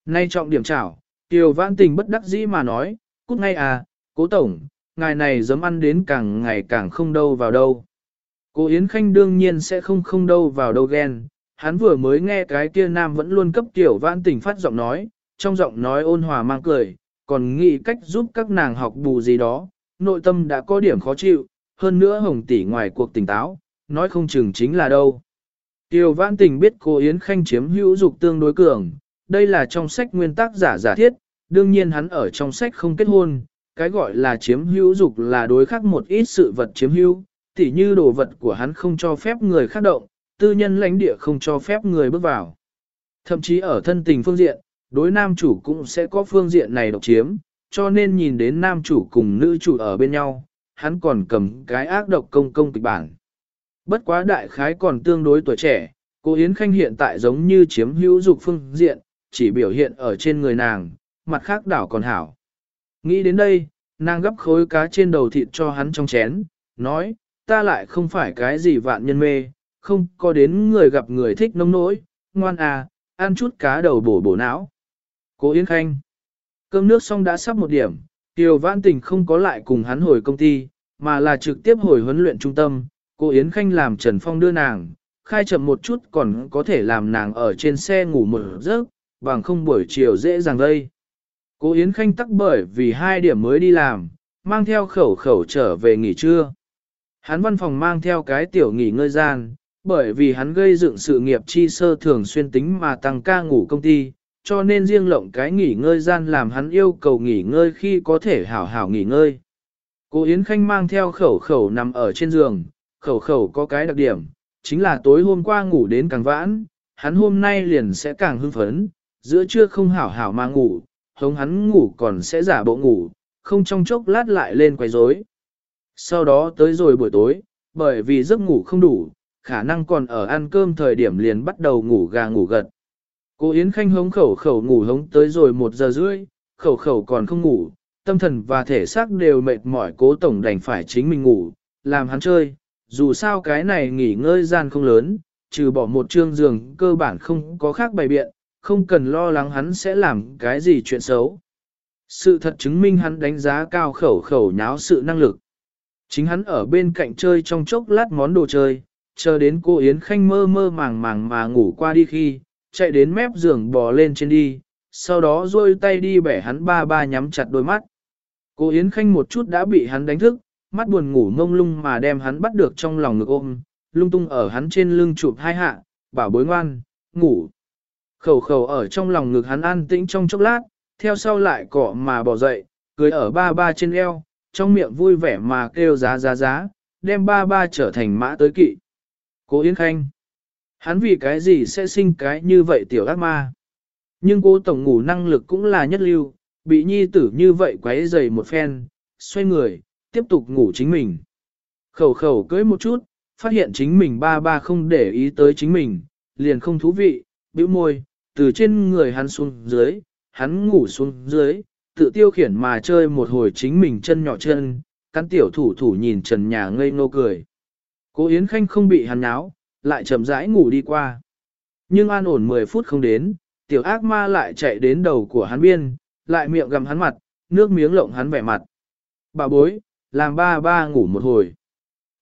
Nay trọng điểm chảo, Tiêu vãn tình bất đắc dĩ mà nói, cút ngay à, cố tổng, ngài này dám ăn đến càng ngày càng không đâu vào đâu. Cô Yến Khanh đương nhiên sẽ không không đâu vào đâu ghen, hắn vừa mới nghe cái kia nam vẫn luôn cấp tiểu vãn tình phát giọng nói, trong giọng nói ôn hòa mang cười, còn nghĩ cách giúp các nàng học bù gì đó, nội tâm đã có điểm khó chịu, hơn nữa hồng tỷ ngoài cuộc tỉnh táo, nói không chừng chính là đâu. Tiểu vãn tình biết cô Yến Khanh chiếm hữu dục tương đối cường, đây là trong sách nguyên tắc giả giả thiết, đương nhiên hắn ở trong sách không kết hôn, cái gọi là chiếm hữu dục là đối khắc một ít sự vật chiếm hữu, tỉ như đồ vật của hắn không cho phép người khác động, tư nhân lãnh địa không cho phép người bước vào. Thậm chí ở thân tình phương diện, đối nam chủ cũng sẽ có phương diện này độc chiếm, cho nên nhìn đến nam chủ cùng nữ chủ ở bên nhau, hắn còn cầm cái ác độc công công kịch bản. Bất quá đại khái còn tương đối tuổi trẻ, cô Yến Khanh hiện tại giống như chiếm hữu dục phương diện, chỉ biểu hiện ở trên người nàng, mặt khác đảo còn hảo. Nghĩ đến đây, nàng gấp khối cá trên đầu thịt cho hắn trong chén, nói, ta lại không phải cái gì vạn nhân mê, không có đến người gặp người thích nông nỗi, ngoan à, ăn chút cá đầu bổ bổ não. Cố Yến Khanh. Cơm nước xong đã sắp một điểm, Tiêu Vãn Tình không có lại cùng hắn hồi công ty, mà là trực tiếp hồi huấn luyện trung tâm. Cô Yến Khanh làm Trần Phong đưa nàng, khai chậm một chút còn có thể làm nàng ở trên xe ngủ một giấc, bằng không buổi chiều dễ dàng đây. Cô Yến Khanh tắc bởi vì hai điểm mới đi làm, mang theo khẩu khẩu trở về nghỉ trưa. Hắn văn phòng mang theo cái tiểu nghỉ ngơi gian, bởi vì hắn gây dựng sự nghiệp chi sơ thường xuyên tính mà tăng ca ngủ công ty, cho nên riêng lộng cái nghỉ ngơi gian làm hắn yêu cầu nghỉ ngơi khi có thể hảo hảo nghỉ ngơi. Cô Yến Khanh mang theo khẩu khẩu nằm ở trên giường, khẩu khẩu có cái đặc điểm, chính là tối hôm qua ngủ đến càng vãn, hắn hôm nay liền sẽ càng hưng phấn, giữa trưa không hảo hảo mà ngủ, hống hắn ngủ còn sẽ giả bộ ngủ, không trong chốc lát lại lên quay rối. Sau đó tới rồi buổi tối, bởi vì giấc ngủ không đủ, khả năng còn ở ăn cơm thời điểm liền bắt đầu ngủ gà ngủ gật. Cô Yến Khanh hống khẩu khẩu ngủ hống tới rồi một giờ rưỡi, khẩu khẩu còn không ngủ, tâm thần và thể xác đều mệt mỏi cố tổng đành phải chính mình ngủ, làm hắn chơi, dù sao cái này nghỉ ngơi gian không lớn, trừ bỏ một trương giường cơ bản không có khác bày biện, không cần lo lắng hắn sẽ làm cái gì chuyện xấu. Sự thật chứng minh hắn đánh giá cao khẩu khẩu nháo sự năng lực. Chính hắn ở bên cạnh chơi trong chốc lát món đồ chơi, chờ đến cô Yến Khanh mơ mơ màng màng mà ngủ qua đi khi, chạy đến mép giường bò lên trên đi, sau đó rôi tay đi bẻ hắn ba ba nhắm chặt đôi mắt. Cô Yến Khanh một chút đã bị hắn đánh thức, mắt buồn ngủ ngông lung mà đem hắn bắt được trong lòng ngực ôm, lung tung ở hắn trên lưng chụp hai hạ, bảo bối ngoan, ngủ. Khẩu khẩu ở trong lòng ngực hắn an tĩnh trong chốc lát, theo sau lại cọ mà bỏ dậy, cười ở ba ba trên eo, trong miệng vui vẻ mà kêu giá giá giá, đem ba ba trở thành mã tới kỵ. Cố Yến Khanh. Hắn vì cái gì sẽ sinh cái như vậy tiểu ác ma. Nhưng cô tổng ngủ năng lực cũng là nhất lưu, bị nhi tử như vậy quấy dày một phen, xoay người, tiếp tục ngủ chính mình. Khẩu khẩu cưới một chút, phát hiện chính mình ba ba không để ý tới chính mình, liền không thú vị, bĩu môi, từ trên người hắn xuống dưới, hắn ngủ xuống dưới, tự tiêu khiển mà chơi một hồi chính mình chân nhỏ chân, cắn tiểu thủ thủ nhìn trần nhà ngây ngô cười. Cố Yến Khanh không bị hắn náo, lại chậm rãi ngủ đi qua. Nhưng an ổn 10 phút không đến, tiểu ác ma lại chạy đến đầu của hắn biên, lại miệng gầm hắn mặt, nước miếng lộng hắn vẻ mặt. Bà bối, làm ba ba ngủ một hồi.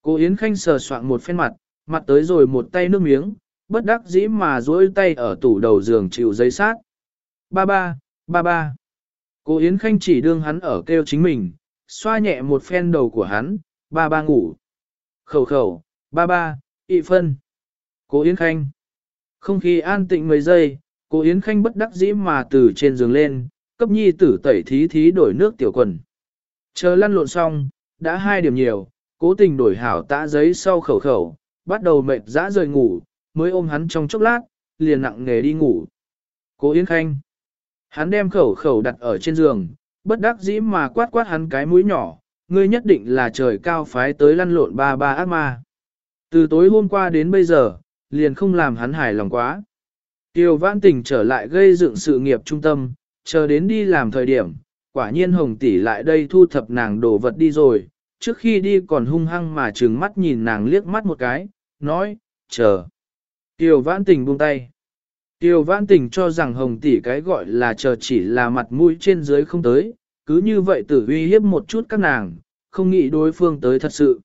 Cô Yến Khanh sờ soạn một phen mặt, mặt tới rồi một tay nước miếng, bất đắc dĩ mà duỗi tay ở tủ đầu giường chịu giấy sát. Ba ba, ba ba. Cô Yến Khanh chỉ đương hắn ở kêu chính mình, xoa nhẹ một phen đầu của hắn, ba ba ngủ. Khẩu khẩu, ba ba, ị phân. Cô Yến Khanh. Không khí an tĩnh mấy giây, cô Yến Khanh bất đắc dĩ mà từ trên giường lên, cấp nhi tử tẩy thí thí đổi nước tiểu quần. Chờ lăn lộn xong, đã hai điểm nhiều, cố tình đổi hảo tã giấy sau khẩu khẩu, bắt đầu mệt dã rời ngủ, mới ôm hắn trong chốc lát, liền nặng nghề đi ngủ. Cố Yến Khanh. Hắn đem khẩu khẩu đặt ở trên giường, bất đắc dĩ mà quát quát hắn cái mũi nhỏ, ngươi nhất định là trời cao phái tới lăn lộn ba ba ác ma. Từ tối hôm qua đến bây giờ, liền không làm hắn hài lòng quá. Tiêu vãn tình trở lại gây dựng sự nghiệp trung tâm, chờ đến đi làm thời điểm, quả nhiên hồng tỷ lại đây thu thập nàng đồ vật đi rồi, trước khi đi còn hung hăng mà trừng mắt nhìn nàng liếc mắt một cái, nói, chờ. Tiêu vãn tình buông tay. Tiêu vãn tình cho rằng hồng tỷ cái gọi là chờ chỉ là mặt mũi trên dưới không tới, cứ như vậy tử uy hiếp một chút các nàng, không nghĩ đối phương tới thật sự.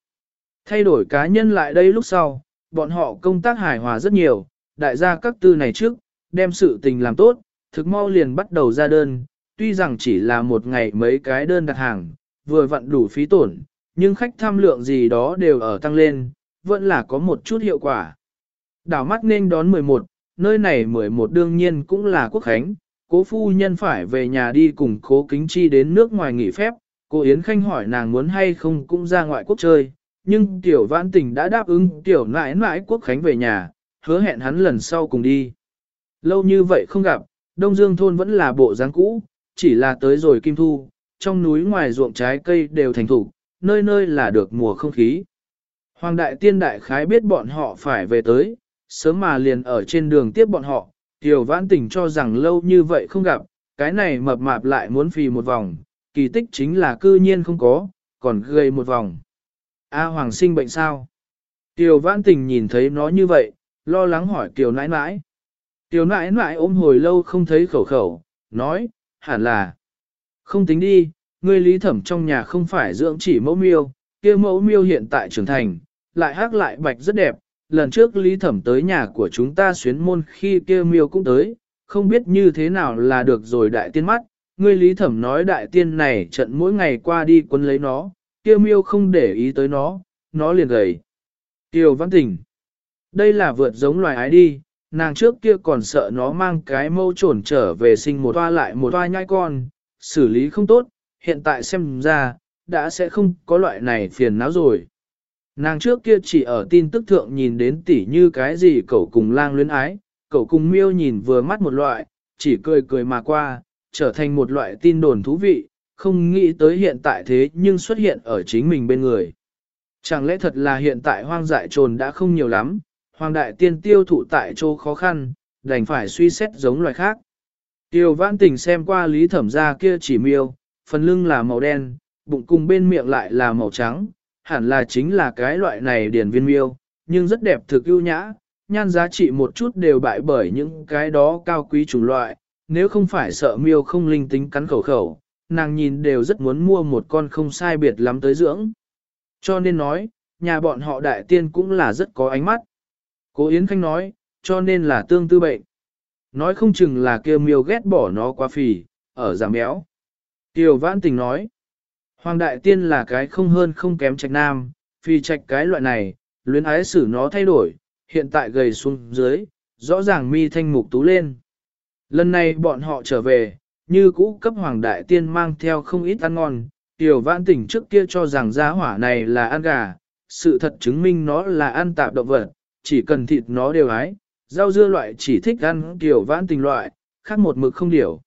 Thay đổi cá nhân lại đây lúc sau, bọn họ công tác hài hòa rất nhiều, đại gia các tư này trước, đem sự tình làm tốt, thực mau liền bắt đầu ra đơn, tuy rằng chỉ là một ngày mấy cái đơn đặt hàng, vừa vặn đủ phí tổn, nhưng khách tham lượng gì đó đều ở tăng lên, vẫn là có một chút hiệu quả. Đảo mắt nên đón 11, nơi này 11 đương nhiên cũng là quốc khánh, cố phu nhân phải về nhà đi cùng cố kính chi đến nước ngoài nghỉ phép, cô Yến Khanh hỏi nàng muốn hay không cũng ra ngoại quốc chơi, nhưng tiểu vãn tình đã đáp ứng tiểu nãi nãi quốc khánh về nhà, hứa hẹn hắn lần sau cùng đi. Lâu như vậy không gặp, Đông Dương thôn vẫn là bộ dáng cũ, chỉ là tới rồi kim thu, trong núi ngoài ruộng trái cây đều thành thủ, nơi nơi là được mùa không khí. Hoàng đại tiên đại khái biết bọn họ phải về tới, sớm mà liền ở trên đường tiếp bọn họ, tiểu vãn tình cho rằng lâu như vậy không gặp, cái này mập mạp lại muốn phì một vòng, kỳ tích chính là cư nhiên không có, còn gây một vòng. A Hoàng sinh bệnh sao? Tiểu vãn tình nhìn thấy nó như vậy, lo lắng hỏi Tiểu nãi nãi. Tiểu nãi nãi ôm hồi lâu không thấy khẩu khẩu, nói, hẳn là. Không tính đi, ngươi lý thẩm trong nhà không phải dưỡng chỉ mẫu miêu, kia mẫu miêu hiện tại trưởng thành, lại hắc lại bạch rất đẹp. Lần trước lý thẩm tới nhà của chúng ta xuyến môn khi kia miêu cũng tới, không biết như thế nào là được rồi đại tiên mắt. Ngươi lý thẩm nói đại tiên này trận mỗi ngày qua đi quấn lấy nó, kia miêu không để ý tới nó, nó liền gầy. Tiêu văn tình. Đây là vượt giống loài ái đi, nàng trước kia còn sợ nó mang cái mâu trồn trở về sinh một toa lại một toa nhai con, xử lý không tốt, hiện tại xem ra, đã sẽ không có loại này phiền não rồi. Nàng trước kia chỉ ở tin tức thượng nhìn đến tỉ như cái gì cậu cùng lang luyến ái, cậu cùng miêu nhìn vừa mắt một loại, chỉ cười cười mà qua, trở thành một loại tin đồn thú vị, không nghĩ tới hiện tại thế nhưng xuất hiện ở chính mình bên người. Chẳng lẽ thật là hiện tại hoang dại trồn đã không nhiều lắm, hoàng đại tiên tiêu thụ tại chỗ khó khăn, đành phải suy xét giống loài khác. Tiêu vãn tình xem qua lý thẩm gia kia chỉ miêu, phần lưng là màu đen, bụng cùng bên miệng lại là màu trắng, hẳn là chính là cái loại này điển viên miêu, nhưng rất đẹp thực ưu nhã, nhan giá trị một chút đều bại bởi những cái đó cao quý chủng loại, nếu không phải sợ miêu không linh tính cắn khẩu khẩu, nàng nhìn đều rất muốn mua một con không sai biệt lắm tới dưỡng. Cho nên nói, nhà bọn họ đại tiên cũng là rất có ánh mắt. Cố Yến Khanh nói, cho nên là tương tư bệnh. Nói không chừng là kia miêu ghét bỏ nó quá phì, ở giảm béo. Kiều Vãn Tình nói, Hoàng Đại Tiên là cái không hơn không kém trạch nam, phi trạch cái loại này, luyến ái xử nó thay đổi, hiện tại gầy xuống dưới, rõ ràng mi thanh mục tú lên. Lần này bọn họ trở về, như cũ cấp Hoàng Đại Tiên mang theo không ít ăn ngon, Tiểu Vãn Tỉnh trước kia cho rằng giá hỏa này là ăn gà, sự thật chứng minh nó là ăn tạp động vật, chỉ cần thịt nó đều ái, rau dưa loại chỉ thích ăn tiểu vãn tình loại, khác một mực không điểu.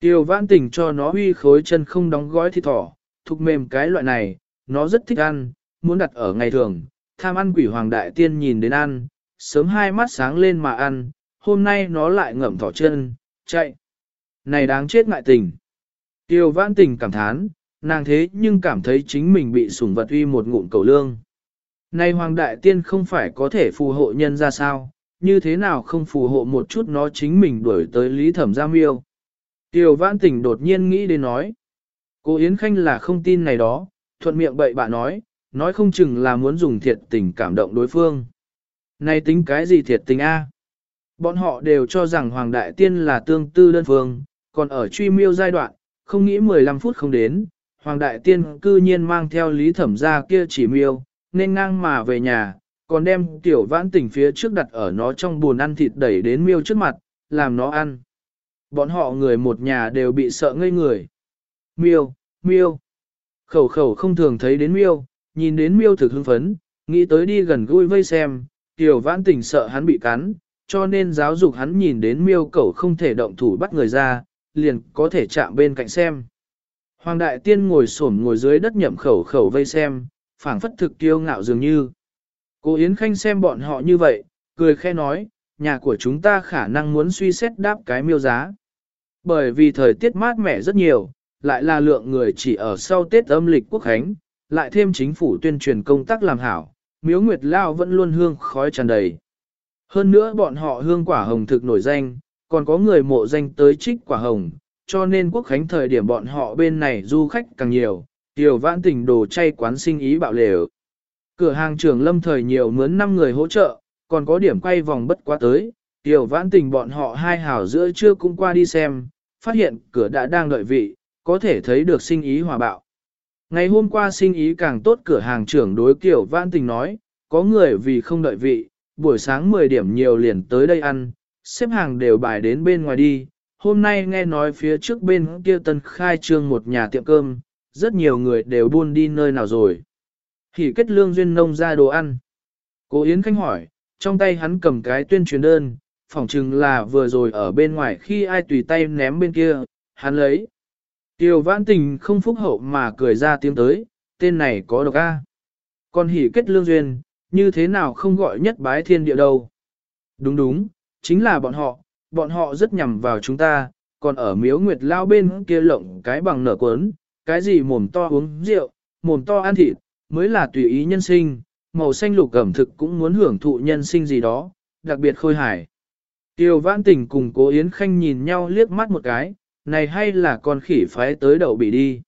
Tiểu vãn tình cho nó huy khối chân không đóng gói thịt thỏ, thục mềm cái loại này, nó rất thích ăn, muốn đặt ở ngày thường, tham ăn quỷ hoàng đại tiên nhìn đến ăn, sớm hai mắt sáng lên mà ăn, hôm nay nó lại ngậm thỏ chân, chạy. Này đáng chết ngại tình. Tiêu vãn tình cảm thán, nàng thế nhưng cảm thấy chính mình bị sủng vật uy một ngụm cầu lương. Nay hoàng đại tiên không phải có thể phù hộ nhân ra sao, như thế nào không phù hộ một chút nó chính mình đuổi tới lý thẩm gia miêu. Tiêu vãn Tình đột nhiên nghĩ đến nói. Cô Yến Khanh là không tin này đó, thuận miệng bậy bạ nói, nói không chừng là muốn dùng thiệt tình cảm động đối phương. Này tính cái gì thiệt tình a? Bọn họ đều cho rằng Hoàng Đại Tiên là tương tư đơn phương, còn ở truy miêu giai đoạn, không nghĩ 15 phút không đến, Hoàng Đại Tiên cư nhiên mang theo lý thẩm ra kia chỉ miêu, nên ngang mà về nhà, còn đem tiểu vãn tỉnh phía trước đặt ở nó trong buồn ăn thịt đẩy đến miêu trước mặt, làm nó ăn. Bọn họ người một nhà đều bị sợ ngây người. Miêu, miêu. Khẩu khẩu không thường thấy đến miêu, nhìn đến miêu thực hưng phấn, nghĩ tới đi gần gũi vây xem, tiểu vãn tỉnh sợ hắn bị cắn, cho nên giáo dục hắn nhìn đến miêu cẩu không thể động thủ bắt người ra, liền có thể chạm bên cạnh xem. Hoàng đại tiên ngồi xổm ngồi dưới đất nhậm khẩu khẩu vây xem, phảng phất thực kiêu ngạo dường như. Cô Yến Khanh xem bọn họ như vậy, cười khẽ nói, nhà của chúng ta khả năng muốn suy xét đáp cái miêu giá. Bởi vì thời tiết mát mẻ rất nhiều, lại là lượng người chỉ ở sau Tết âm lịch quốc khánh, lại thêm chính phủ tuyên truyền công tác làm hảo, miếu nguyệt lao vẫn luôn hương khói tràn đầy. Hơn nữa bọn họ hương quả hồng thực nổi danh, còn có người mộ danh tới trích quả hồng, cho nên quốc khánh thời điểm bọn họ bên này du khách càng nhiều, tiểu vãn tình đồ chay quán sinh ý bạo lều. Cửa hàng trưởng lâm thời nhiều mướn 5 người hỗ trợ, còn có điểm quay vòng bất quá tới, tiểu vãn tình bọn họ hai hảo giữa trưa cũng qua đi xem, phát hiện cửa đã đang đợi vị, có thể thấy được sinh ý hòa bạo. Ngày hôm qua sinh ý càng tốt cửa hàng trưởng đối kiểu vãn tình nói, có người vì không đợi vị, buổi sáng 10 điểm nhiều liền tới đây ăn, xếp hàng đều bài đến bên ngoài đi. Hôm nay nghe nói phía trước bên kia tân khai trương một nhà tiệm cơm, rất nhiều người đều buôn đi nơi nào rồi. Hỉ kết lương duyên nông ra đồ ăn. Cố Yến Khanh hỏi, trong tay hắn cầm cái tuyên truyền đơn, phỏng chừng là vừa rồi ở bên ngoài khi ai tùy tay ném bên kia, hắn lấy. Tiêu vãn tình không phúc hậu mà cười ra tiếng tới, tên này có độc a. Còn hỉ kết lương duyên, như thế nào không gọi nhất bái thiên địa đâu. Đúng đúng, chính là bọn họ, bọn họ rất nhằm vào chúng ta, còn ở miếu nguyệt lao bên kia lộng cái bằng nở quấn, cái gì mồm to uống rượu, mồm to ăn thịt, mới là tùy ý nhân sinh, màu xanh lục ẩm thực cũng muốn hưởng thụ nhân sinh gì đó, đặc biệt khôi hài. Tiêu vãn tình cùng cố Yến Khanh nhìn nhau liếc mắt một cái, này hay là con khỉ phái tới đậu bị đi.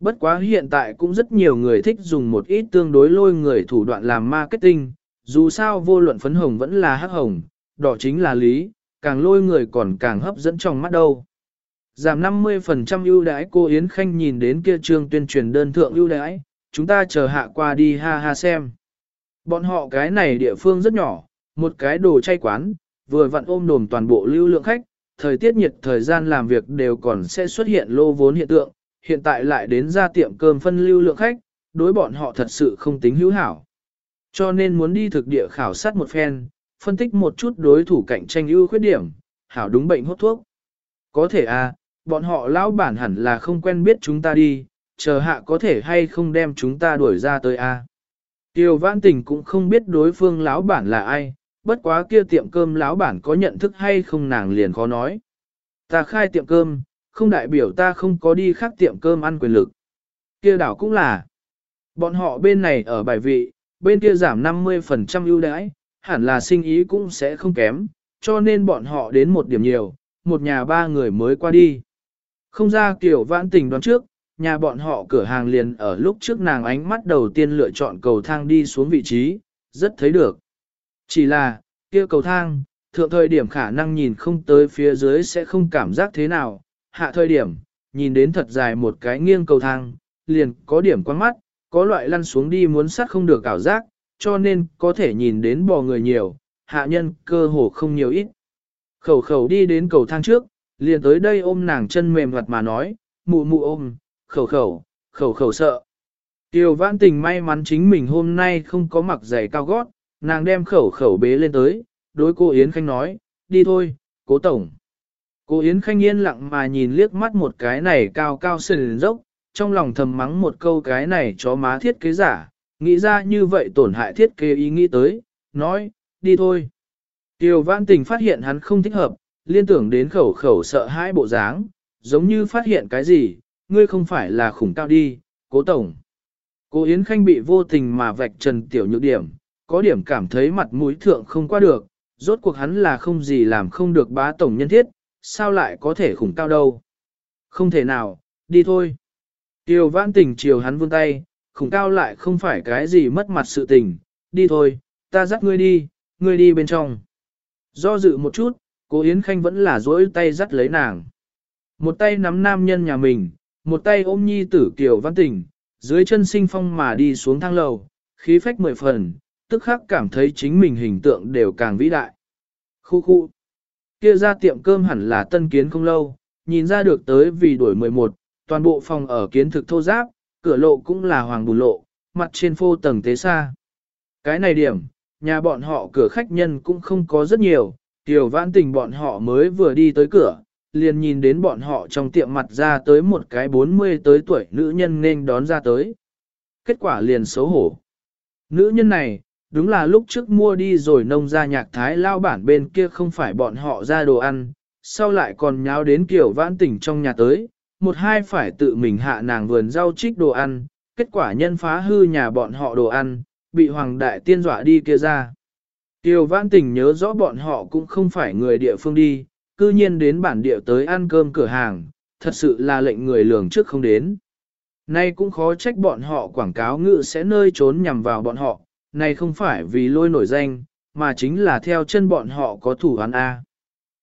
Bất quá hiện tại cũng rất nhiều người thích dùng một ít tương đối lôi người thủ đoạn làm marketing, dù sao vô luận phấn hồng vẫn là hắc hồng, đỏ chính là lý, càng lôi người còn càng hấp dẫn trong mắt đâu. Giảm 50% ưu đãi cô Yến Khanh nhìn đến kia trương tuyên truyền đơn thượng ưu đãi, chúng ta chờ hạ qua đi ha ha xem. Bọn họ cái này địa phương rất nhỏ, một cái đồ chay quán, vừa vặn ôm đồm toàn bộ lưu lượng khách, thời tiết nhiệt thời gian làm việc đều còn sẽ xuất hiện lô vốn hiện tượng, hiện tại lại đến ra tiệm cơm phân lưu lượng khách, đối bọn họ thật sự không tính hữu hảo. Cho nên muốn đi thực địa khảo sát một phen, phân tích một chút đối thủ cạnh tranh ưu khuyết điểm, hảo đúng bệnh hốt thuốc. Có thể à, bọn họ lão bản hẳn là không quen biết chúng ta đi, chờ hạ có thể hay không đem chúng ta đuổi ra tới a. À. Tiêu vãn tình cũng không biết đối phương lão bản là ai, bất quá kia tiệm cơm lão bản có nhận thức hay không nàng liền khó nói. Ta khai tiệm cơm, không đại biểu ta không có đi khác tiệm cơm ăn quyền lực. Kia đảo cũng là, bọn họ bên này ở bài vị, bên kia giảm 50% ưu đãi, hẳn là sinh ý cũng sẽ không kém, cho nên bọn họ đến một điểm nhiều, một nhà ba người mới qua đi. Không ra kiểu vãn tình đoán trước, nhà bọn họ cửa hàng liền ở lúc trước nàng ánh mắt đầu tiên lựa chọn cầu thang đi xuống vị trí, rất thấy được. Chỉ là, kia cầu thang, thượng thời điểm khả năng nhìn không tới phía dưới sẽ không cảm giác thế nào, hạ thời điểm, nhìn đến thật dài một cái nghiêng cầu thang, liền có điểm quan mắt, có loại lăn xuống đi muốn sát không được ảo giác, cho nên có thể nhìn đến bò người nhiều, hạ nhân cơ hồ không nhiều ít. Khẩu khẩu đi đến cầu thang trước, liền tới đây ôm nàng chân mềm mặt mà nói, mụ mụ ôm, khẩu khẩu, khẩu khẩu sợ. Tiêu vãn tình may mắn chính mình hôm nay không có mặc giày cao gót, nàng đem khẩu khẩu bế lên tới, đối cô Yến Khanh nói, đi thôi, cố tổng. Cô Yến Khanh yên lặng mà nhìn liếc mắt một cái này cao cao sườn dốc, trong lòng thầm mắng một câu cái này chó má thiết kế giả, nghĩ ra như vậy tổn hại thiết kế ý nghĩ tới, nói, đi thôi. Tiêu vãn tình phát hiện hắn không thích hợp, liên tưởng đến khẩu khẩu sợ hãi bộ dáng, giống như phát hiện cái gì, ngươi không phải là khủng cao đi, cố tổng. Cô Yến Khanh bị vô tình mà vạch trần tiểu nhược điểm, có điểm cảm thấy mặt mũi thượng không qua được, rốt cuộc hắn là không gì làm không được bá tổng nhân thiết, sao lại có thể khủng cao đâu. Không thể nào, đi thôi. Tiêu vãn tình chiều hắn vươn tay, khủng cao lại không phải cái gì mất mặt sự tình, đi thôi, ta dắt ngươi đi, ngươi đi bên trong. Do dự một chút, cô Yến Khanh vẫn là dỗi tay dắt lấy nàng. Một tay nắm nam nhân nhà mình, một tay ôm nhi tử kiều văn tình, dưới chân sinh phong mà đi xuống thang lầu, khí phách mười phần, tức khắc cảm thấy chính mình hình tượng đều càng vĩ đại. Khu khu, kia ra tiệm cơm hẳn là tân kiến không lâu, nhìn ra được tới vì đuổi 11, toàn bộ phòng ở kiến thực thô giáp, cửa lộ cũng là hoàng bùn lộ, mặt trên phô tầng tế xa. Cái này điểm, nhà bọn họ cửa khách nhân cũng không có rất nhiều, tiểu vãn tình bọn họ mới vừa đi tới cửa, liền nhìn đến bọn họ trong tiệm mặt ra tới một cái 40 tới tuổi nữ nhân nên đón ra tới. Kết quả liền xấu hổ. Nữ nhân này, đúng là lúc trước mua đi rồi nông ra nhạc thái lao bản bên kia không phải bọn họ ra đồ ăn, sau lại còn nháo đến kiểu vãn tỉnh trong nhà tới, một hai phải tự mình hạ nàng vườn rau trích đồ ăn, kết quả nhân phá hư nhà bọn họ đồ ăn, bị hoàng đại tiên dọa đi kia ra. Tiêu vãn tỉnh nhớ rõ bọn họ cũng không phải người địa phương đi, cư nhiên đến bản địa tới ăn cơm cửa hàng, thật sự là lệnh người lường trước không đến. Nay cũng khó trách bọn họ quảng cáo ngự sẽ nơi trốn nhằm vào bọn họ, này không phải vì lôi nổi danh, mà chính là theo chân bọn họ có thủ án A.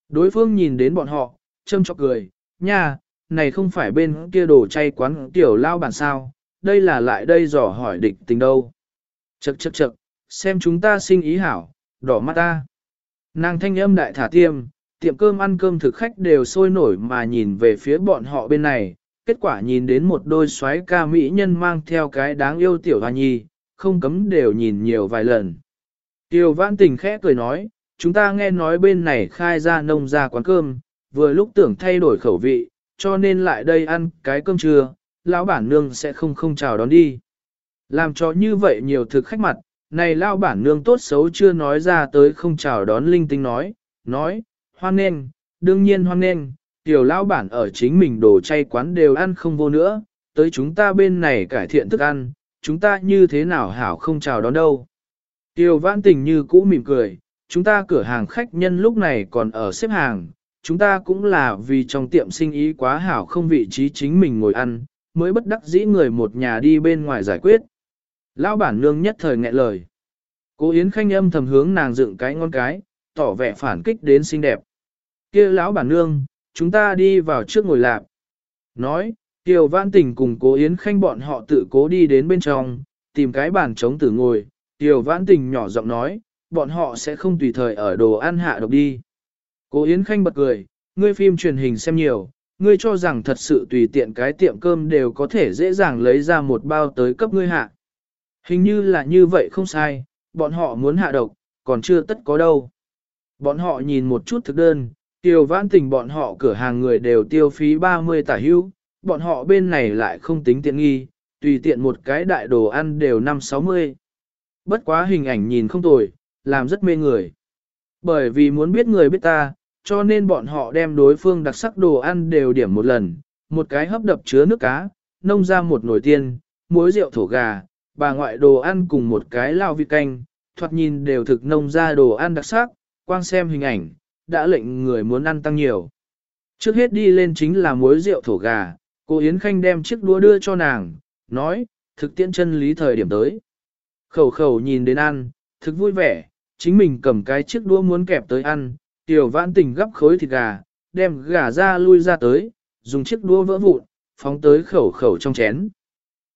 Đối phương nhìn đến bọn họ, châm chọc cười, nha, này không phải bên kia đồ chay quán tiểu lao bản sao, đây là lại đây dò hỏi địch tình đâu. Chậc chậc chậc, xem chúng ta sinh ý hảo, đỏ mắt ta. Nàng thanh âm đại thả tiêm, tiệm cơm ăn cơm thực khách đều sôi nổi mà nhìn về phía bọn họ bên này, kết quả nhìn đến một đôi xoáy ca mỹ nhân mang theo cái đáng yêu tiểu hoa nhi, không cấm đều nhìn nhiều vài lần. Tiêu vãn tình khẽ cười nói, chúng ta nghe nói bên này khai ra nông ra quán cơm, vừa lúc tưởng thay đổi khẩu vị, cho nên lại đây ăn cái cơm trưa, lão bản nương sẽ không không chào đón đi. Làm cho như vậy nhiều thực khách mặt, này lão bản nương tốt xấu chưa nói ra tới không chào đón linh tinh nói, nói, hoan nghênh, đương nhiên hoan nghênh, tiểu lão bản ở chính mình đồ chay quán đều ăn không vô nữa, tới chúng ta bên này cải thiện thức ăn, chúng ta như thế nào hảo không chào đón đâu. Tiêu vãn tình như cũ mỉm cười, chúng ta cửa hàng khách nhân lúc này còn ở xếp hàng, chúng ta cũng là vì trong tiệm sinh ý quá hảo không vị trí chính mình ngồi ăn, mới bất đắc dĩ người một nhà đi bên ngoài giải quyết. Lão bản nương nhất thời nghẹn lời. Cố Yến Khanh âm thầm hướng nàng dựng cái ngón cái, tỏ vẻ phản kích đến xinh đẹp kia lão bản nương, chúng ta đi vào trước ngồi lạp. Nói, Kiều Vãn Tình cùng cố Yến Khanh bọn họ tự cố đi đến bên trong, tìm cái bàn trống tử ngồi. Kiều Vãn Tình nhỏ giọng nói, bọn họ sẽ không tùy thời ở đồ ăn hạ độc đi. Cố Yến Khanh bật cười, ngươi phim truyền hình xem nhiều, ngươi cho rằng thật sự tùy tiện cái tiệm cơm đều có thể dễ dàng lấy ra một bao tới cấp ngươi hạ. Hình như là như vậy không sai, bọn họ muốn hạ độc, còn chưa tất có đâu. Bọn họ nhìn một chút thực đơn, Tiểu vãn tình bọn họ cửa hàng người đều tiêu phí 30 tả hưu, bọn họ bên này lại không tính tiện nghi, tùy tiện một cái đại đồ ăn đều 5-60. Bất quá hình ảnh nhìn không tồi, làm rất mê người. Bởi vì muốn biết người biết ta, cho nên bọn họ đem đối phương đặc sắc đồ ăn đều điểm một lần, một cái hấp đập chứa nước cá, nông ra một nồi tiên, muối rượu thổ gà, bà ngoại đồ ăn cùng một cái lao vịt canh, thoạt nhìn đều thực nông ra đồ ăn đặc sắc, quang xem hình ảnh, đã lệnh người muốn ăn tăng nhiều. Trước hết đi lên chính là muối rượu thổ gà, cô Yến Khanh đem chiếc đũa đưa cho nàng, nói, thực tiễn chân lý thời điểm tới. Khẩu khẩu nhìn đến ăn, thực vui vẻ, chính mình cầm cái chiếc đũa muốn kẹp tới ăn, tiểu vãn tình gấp khối thịt gà, đem gà ra lui ra tới, dùng chiếc đũa vỡ vụn, phóng tới khẩu khẩu trong chén.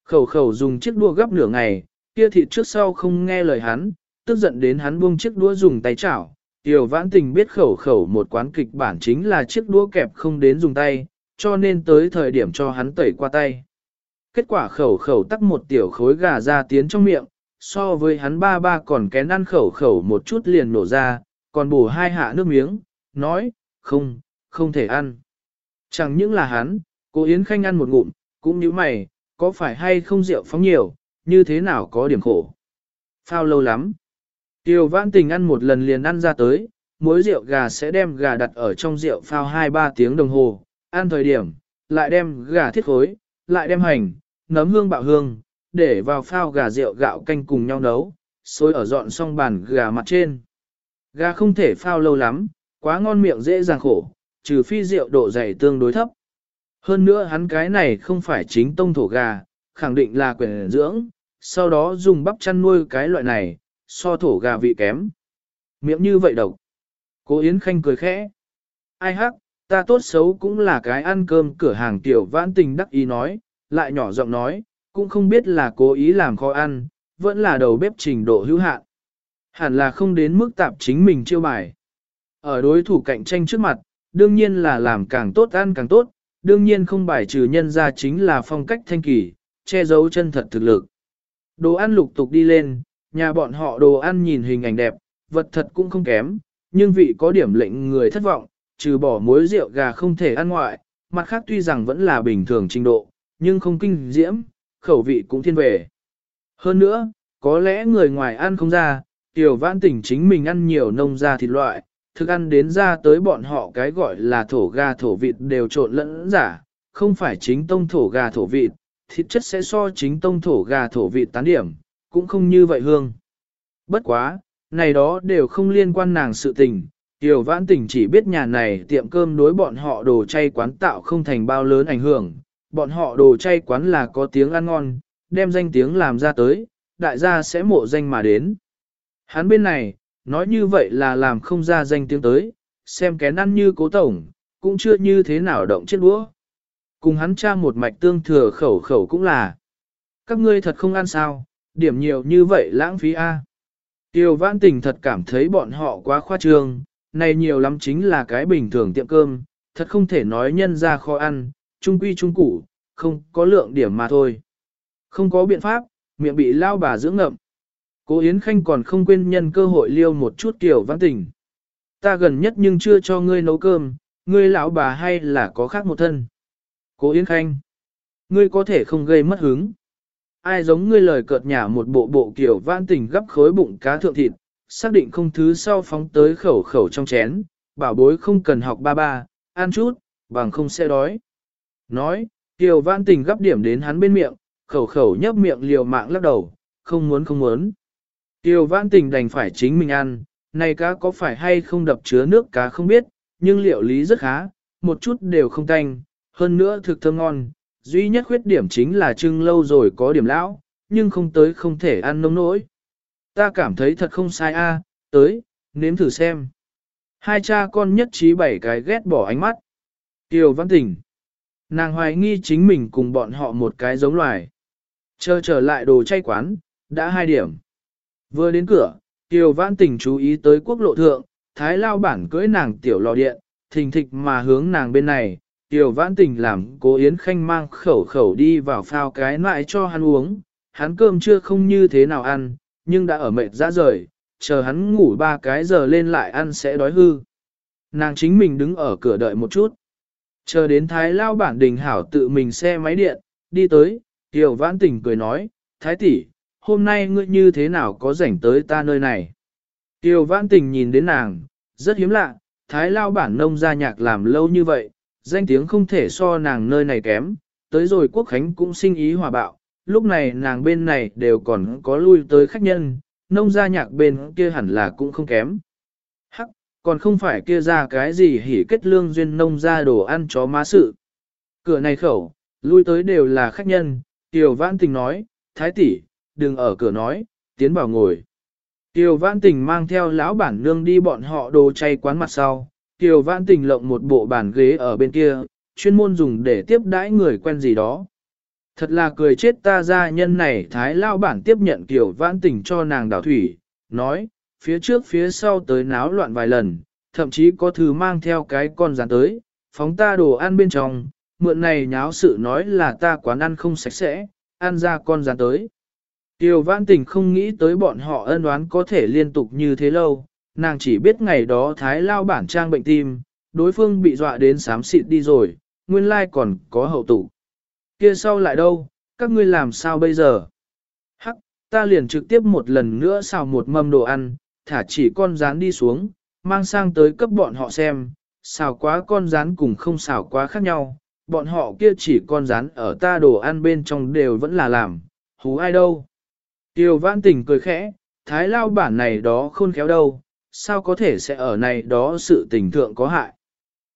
Khẩu khẩu dùng chiếc đũa gấp nửa ngày, kia thịt trước sau không nghe lời hắn, tức giận đến hắn buông chiếc đũa dùng tay chảo, Tiểu vãn tình biết khẩu khẩu một quán kịch bản chính là chiếc đũa kẹp không đến dùng tay, cho nên tới thời điểm cho hắn tẩy qua tay. Kết quả khẩu khẩu tắc một tiểu khối gà ra tiến trong miệng, so với hắn ba ba còn kén ăn khẩu khẩu một chút liền nổ ra, còn bổ hai hạ nước miếng, nói, không, không thể ăn. Chẳng những là hắn, cô Yến Khanh ăn một ngụm, cũng như mày, có phải hay không rượu phóng nhiều, như thế nào có điểm khổ. Phao lâu lắm. Tiêu vãn tình ăn một lần liền ăn ra tới, muối rượu gà sẽ đem gà đặt ở trong rượu phao 2-3 tiếng đồng hồ, ăn thời điểm, lại đem gà thiết khối, lại đem hành, nấm hương bạo hương, để vào phao gà rượu gạo canh cùng nhau nấu, xối ở dọn xong bàn gà mặt trên. Gà không thể phao lâu lắm, quá ngon miệng dễ dàng khổ, trừ phi rượu độ dày tương đối thấp. Hơn nữa hắn cái này không phải chính tông thổ gà, khẳng định là quyền dưỡng, sau đó dùng bắp chăn nuôi cái loại này, so thổ gà vị kém. Miệng như vậy độc. Cố Yến Khanh cười khẽ. Ai hắc, ta tốt xấu cũng là cái ăn cơm cửa hàng tiểu vãn tình đắc ý nói, lại nhỏ giọng nói, cũng không biết là cố ý làm khó ăn, vẫn là đầu bếp trình độ hữu hạn. Hẳn là không đến mức tạp chính mình chiêu bài. Ở đối thủ cạnh tranh trước mặt, đương nhiên là làm càng tốt ăn càng tốt, đương nhiên không bài trừ nhân ra chính là phong cách thanh kỳ, che giấu chân thật thực lực. Đồ ăn lục tục đi lên, nhà bọn họ đồ ăn nhìn hình ảnh đẹp, vật thật cũng không kém, nhưng vị có điểm lệnh người thất vọng, trừ bỏ muối rượu gà không thể ăn ngoại, mặt khác tuy rằng vẫn là bình thường trình độ, nhưng không kinh diễm, khẩu vị cũng thiên về. Hơn nữa, có lẽ người ngoài ăn không ra, tiểu vãn tỉnh chính mình ăn nhiều nông ra thịt loại, thức ăn đến ra tới bọn họ cái gọi là thổ gà thổ vịt đều trộn lẫn giả, không phải chính tông thổ gà thổ vịt, thịt chất sẽ so chính tông thổ gà thổ vịt tán điểm, cũng không như vậy hương. Bất quá, này đó đều không liên quan nàng sự tình, Tiểu vãn tỉnh chỉ biết nhà này tiệm cơm đối bọn họ đồ chay quán tạo không thành bao lớn ảnh hưởng, bọn họ đồ chay quán là có tiếng ăn ngon, đem danh tiếng làm ra tới, đại gia sẽ mộ danh mà đến. Hắn bên này, nói như vậy là làm không ra danh tiếng tới, xem kén ăn như cố tổng, cũng chưa như thế nào động chết đũa. Cùng hắn cha một mạch tương thừa khẩu khẩu cũng là. Các ngươi thật không ăn sao, điểm nhiều như vậy lãng phí a. Tiêu vãn tình thật cảm thấy bọn họ quá khoa trương, này nhiều lắm chính là cái bình thường tiệm cơm, thật không thể nói nhân ra khó ăn, trung quy trung củ, không có lượng điểm mà thôi. Không có biện pháp, miệng bị lao bà dưỡng ngậm. Cố Yến Khanh còn không quên nhân cơ hội liêu một chút kiểu văn tình. Ta gần nhất nhưng chưa cho ngươi nấu cơm, ngươi lão bà hay là có khác một thân. Cố Yến Khanh, ngươi có thể không gây mất hứng. Ai giống ngươi lời cợt nhả một bộ bộ kiểu văn tình gấp khối bụng cá thượng thịt, xác định không thứ sau phóng tới khẩu khẩu trong chén, bảo bối không cần học ba ba, ăn chút, bằng không sẽ đói. Nói, Kiều Văn Tình gấp điểm đến hắn bên miệng, khẩu khẩu nhấp miệng liều mạng lắc đầu, không muốn không muốn. Kiều Văn Tình đành phải chính mình ăn, này cá có phải hay không đập chứa nước cá không biết, nhưng liệu lý rất khá, một chút đều không tanh, hơn nữa thực thơm ngon, duy nhất khuyết điểm chính là trưng lâu rồi có điểm lão, nhưng không tới không thể ăn nông nỗi. Ta cảm thấy thật không sai a, tới, nếm thử xem. Hai cha con nhất trí bảy cái ghét bỏ ánh mắt. Tiêu Văn Tình. Nàng hoài nghi chính mình cùng bọn họ một cái giống loài. Chờ trở lại đồ chay quán, đã hai điểm. Vừa đến cửa, Tiêu Văn Tình chú ý tới quốc lộ thượng, thái lao bản cưỡi nàng tiểu lò điện, thình thịch mà hướng nàng bên này. Tiêu Văn Tình làm cố Yến Khanh mang khẩu khẩu đi vào phao cái lại cho hắn uống, hắn cơm chưa không như thế nào ăn, nhưng đã ở mệt ra rời, chờ hắn ngủ ba cái giờ lên lại ăn sẽ đói hư. Nàng chính mình đứng ở cửa đợi một chút. Chờ đến Thái Lao bản đình hảo tự mình xe máy điện, đi tới, Kiều Vãn Tình cười nói, Thái tỷ, hôm nay ngươi như thế nào có rảnh tới ta nơi này? Kiều Vãn Tình nhìn đến nàng, rất hiếm lạ, Thái Lao bản nông gia nhạc làm lâu như vậy, danh tiếng không thể so nàng nơi này kém, tới rồi Quốc Khánh cũng sinh ý hòa bạo, lúc này nàng bên này đều còn có lui tới khách nhân, nông gia nhạc bên kia hẳn là cũng không kém. Hắc, còn không phải kia ra cái gì hỉ kết lương duyên nông gia đồ ăn chó má sự. Cửa này khẩu, lui tới đều là khách nhân, Tiểu Vãn Tình nói, Thái tỷ, đừng ở cửa nói, tiến vào ngồi. Tiểu Vãn Tình mang theo lão bản nương đi bọn họ đồ chay quán mặt sau, Tiểu Vãn Tình lộng một bộ bàn ghế ở bên kia, chuyên môn dùng để tiếp đãi người quen gì đó. Thật là cười chết ta ra nhân này thái lao bản tiếp nhận kiểu vãn tình cho nàng đảo thủy, nói, phía trước phía sau tới náo loạn vài lần, thậm chí có thứ mang theo cái con rắn tới, phóng ta đồ ăn bên trong, mượn này nháo sự nói là ta quán ăn không sạch sẽ, ăn ra con rắn tới. Tiểu vãn tình không nghĩ tới bọn họ ân oán có thể liên tục như thế lâu, nàng chỉ biết ngày đó thái lao bản trang bệnh tim, đối phương bị dọa đến sám xịt đi rồi, nguyên lai còn có hậu tụ. Kia sau lại đâu, các ngươi làm sao bây giờ? Hắc, ta liền trực tiếp một lần nữa xào một mâm đồ ăn, thả chỉ con rán đi xuống, mang sang tới cấp bọn họ xem, xào quá con rán cùng không xào quá khác nhau, bọn họ kia chỉ con rán ở ta đồ ăn bên trong đều vẫn là làm, hú ai đâu. Tiêu vãn tình cười khẽ, thái lao bản này đó khôn khéo đâu, sao có thể sẽ ở này đó sự tình thượng có hại.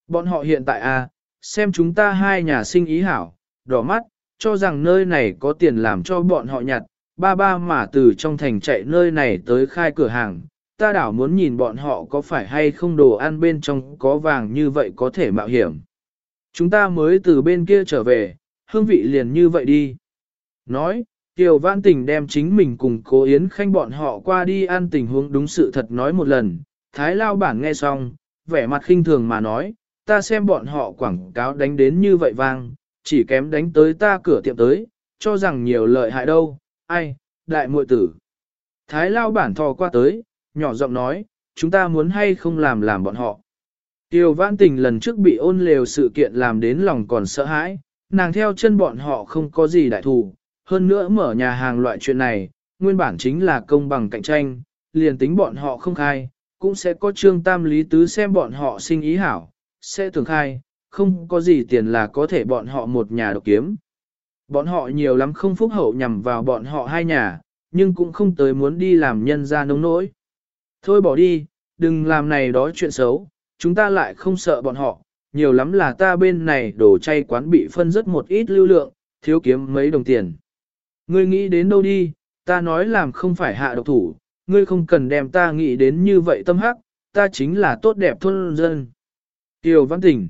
Bọn họ hiện tại à, xem chúng ta hai nhà sinh ý hảo, đỏ mắt, cho rằng nơi này có tiền làm cho bọn họ nhặt, ba ba mà từ trong thành chạy nơi này tới khai cửa hàng, ta đảo muốn nhìn bọn họ có phải hay không đồ ăn bên trong có vàng như vậy có thể mạo hiểm. Chúng ta mới từ bên kia trở về, hương vị liền như vậy đi. Nói, Kiều Văn Tình đem chính mình cùng cố Yến Khanh bọn họ qua đi ăn tình huống đúng sự thật nói một lần. Thái Lao bản nghe xong, vẻ mặt khinh thường mà nói, ta xem bọn họ quảng cáo đánh đến như vậy vang, chỉ kém đánh tới ta cửa tiệm tới, cho rằng nhiều lợi hại đâu, ai, đại muội tử. Thái Lao bản thò qua tới, nhỏ giọng nói, chúng ta muốn hay không làm làm bọn họ. Tiêu Vãn Tình lần trước bị ôn lều sự kiện làm đến lòng còn sợ hãi, nàng theo chân bọn họ không có gì đại thù, hơn nữa mở nhà hàng loại chuyện này, nguyên bản chính là công bằng cạnh tranh, liền tính bọn họ không khai, cũng sẽ có trương tam lý tứ xem bọn họ sinh ý hảo, sẽ thường khai, không có gì tiền là có thể bọn họ một nhà độc kiếm. Bọn họ nhiều lắm không phúc hậu nhằm vào bọn họ hai nhà, nhưng cũng không tới muốn đi làm nhân ra nông nỗi. Thôi bỏ đi, đừng làm này đó chuyện xấu, chúng ta lại không sợ bọn họ, nhiều lắm là ta bên này đổ chay quán bị phân rất một ít lưu lượng, thiếu kiếm mấy đồng tiền. Ngươi nghĩ đến đâu đi, ta nói làm không phải hạ độc thủ, ngươi không cần đem ta nghĩ đến như vậy tâm hắc, ta chính là tốt đẹp thôn dân. Kiều Văn Tỉnh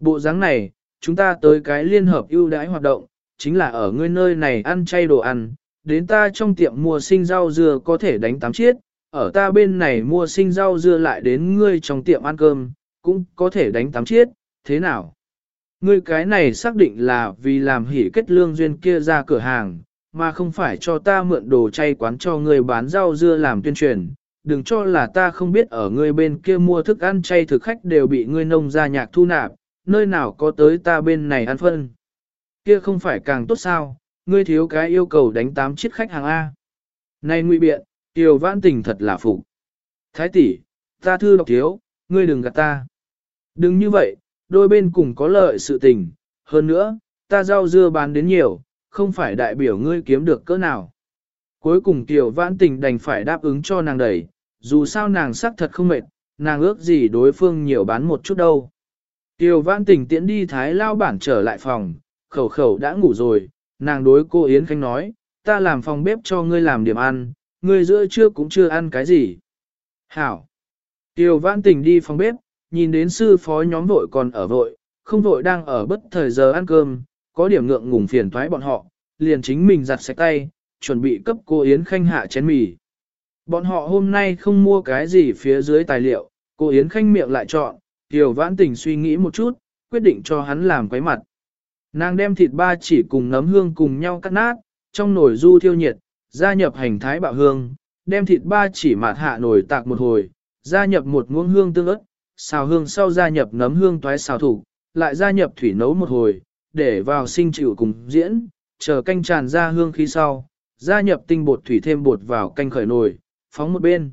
Bộ dáng này, chúng ta tới cái liên hợp ưu đãi hoạt động, chính là ở ngươi nơi này ăn chay đồ ăn, đến ta trong tiệm mua sinh rau dưa có thể đánh tám chiết, ở ta bên này mua sinh rau dưa lại đến ngươi trong tiệm ăn cơm, cũng có thể đánh tám chiết, thế nào? Ngươi cái này xác định là vì làm hỉ kết lương duyên kia ra cửa hàng, mà không phải cho ta mượn đồ chay quán cho ngươi bán rau dưa làm tuyên truyền. Đừng cho là ta không biết ở ngươi bên kia mua thức ăn chay thực khách đều bị ngươi nông gia nhạc thu nạp, nơi nào có tới ta bên này ăn phân. Kia không phải càng tốt sao, ngươi thiếu cái yêu cầu đánh tám chiếc khách hàng A. Này ngụy biện, Tiểu vãn tình thật là phụ Thái tỷ, ta thư đọc thiếu, ngươi đừng gạt ta. Đừng như vậy, đôi bên cùng có lợi sự tình, hơn nữa, ta rau dưa bán đến nhiều, không phải đại biểu ngươi kiếm được cỡ nào. Cuối cùng tiểu vãn tình đành phải đáp ứng cho nàng đẩy, dù sao nàng sắc thật không mệt, nàng ước gì đối phương nhiều bán một chút đâu. Tiêu vãn Tỉnh tiễn đi thái lao bản trở lại phòng, khẩu khẩu đã ngủ rồi, nàng đối cô Yến Khanh nói, ta làm phòng bếp cho ngươi làm điểm ăn, ngươi giữa trưa cũng chưa ăn cái gì. Hảo! Tiêu vãn Tỉnh đi phòng bếp, nhìn đến sư phó nhóm vội còn ở vội, không vội đang ở bất thời giờ ăn cơm, có điểm ngượng ngùng phiền thoái bọn họ, liền chính mình giặt sạch tay, chuẩn bị cấp cô Yến Khanh hạ chén mì. Bọn họ hôm nay không mua cái gì phía dưới tài liệu, cô Yến Khanh miệng lại chọn, Tiểu Vãn Tình suy nghĩ một chút, quyết định cho hắn làm quấy mặt. Nàng đem thịt ba chỉ cùng nấm hương cùng nhau cắt nát, trong nồi du thiêu nhiệt, gia nhập hành thái bạo hương, đem thịt ba chỉ mạt hạ nồi tạc một hồi, gia nhập một muỗng hương tương ớt, xào hương sau gia nhập nấm hương toái xào thủ, lại gia nhập thủy nấu một hồi, để vào sinh chịu cùng diễn, chờ canh tràn ra hương khí sau, gia nhập tinh bột thủy thêm bột vào canh khởi nồi, phóng một bên.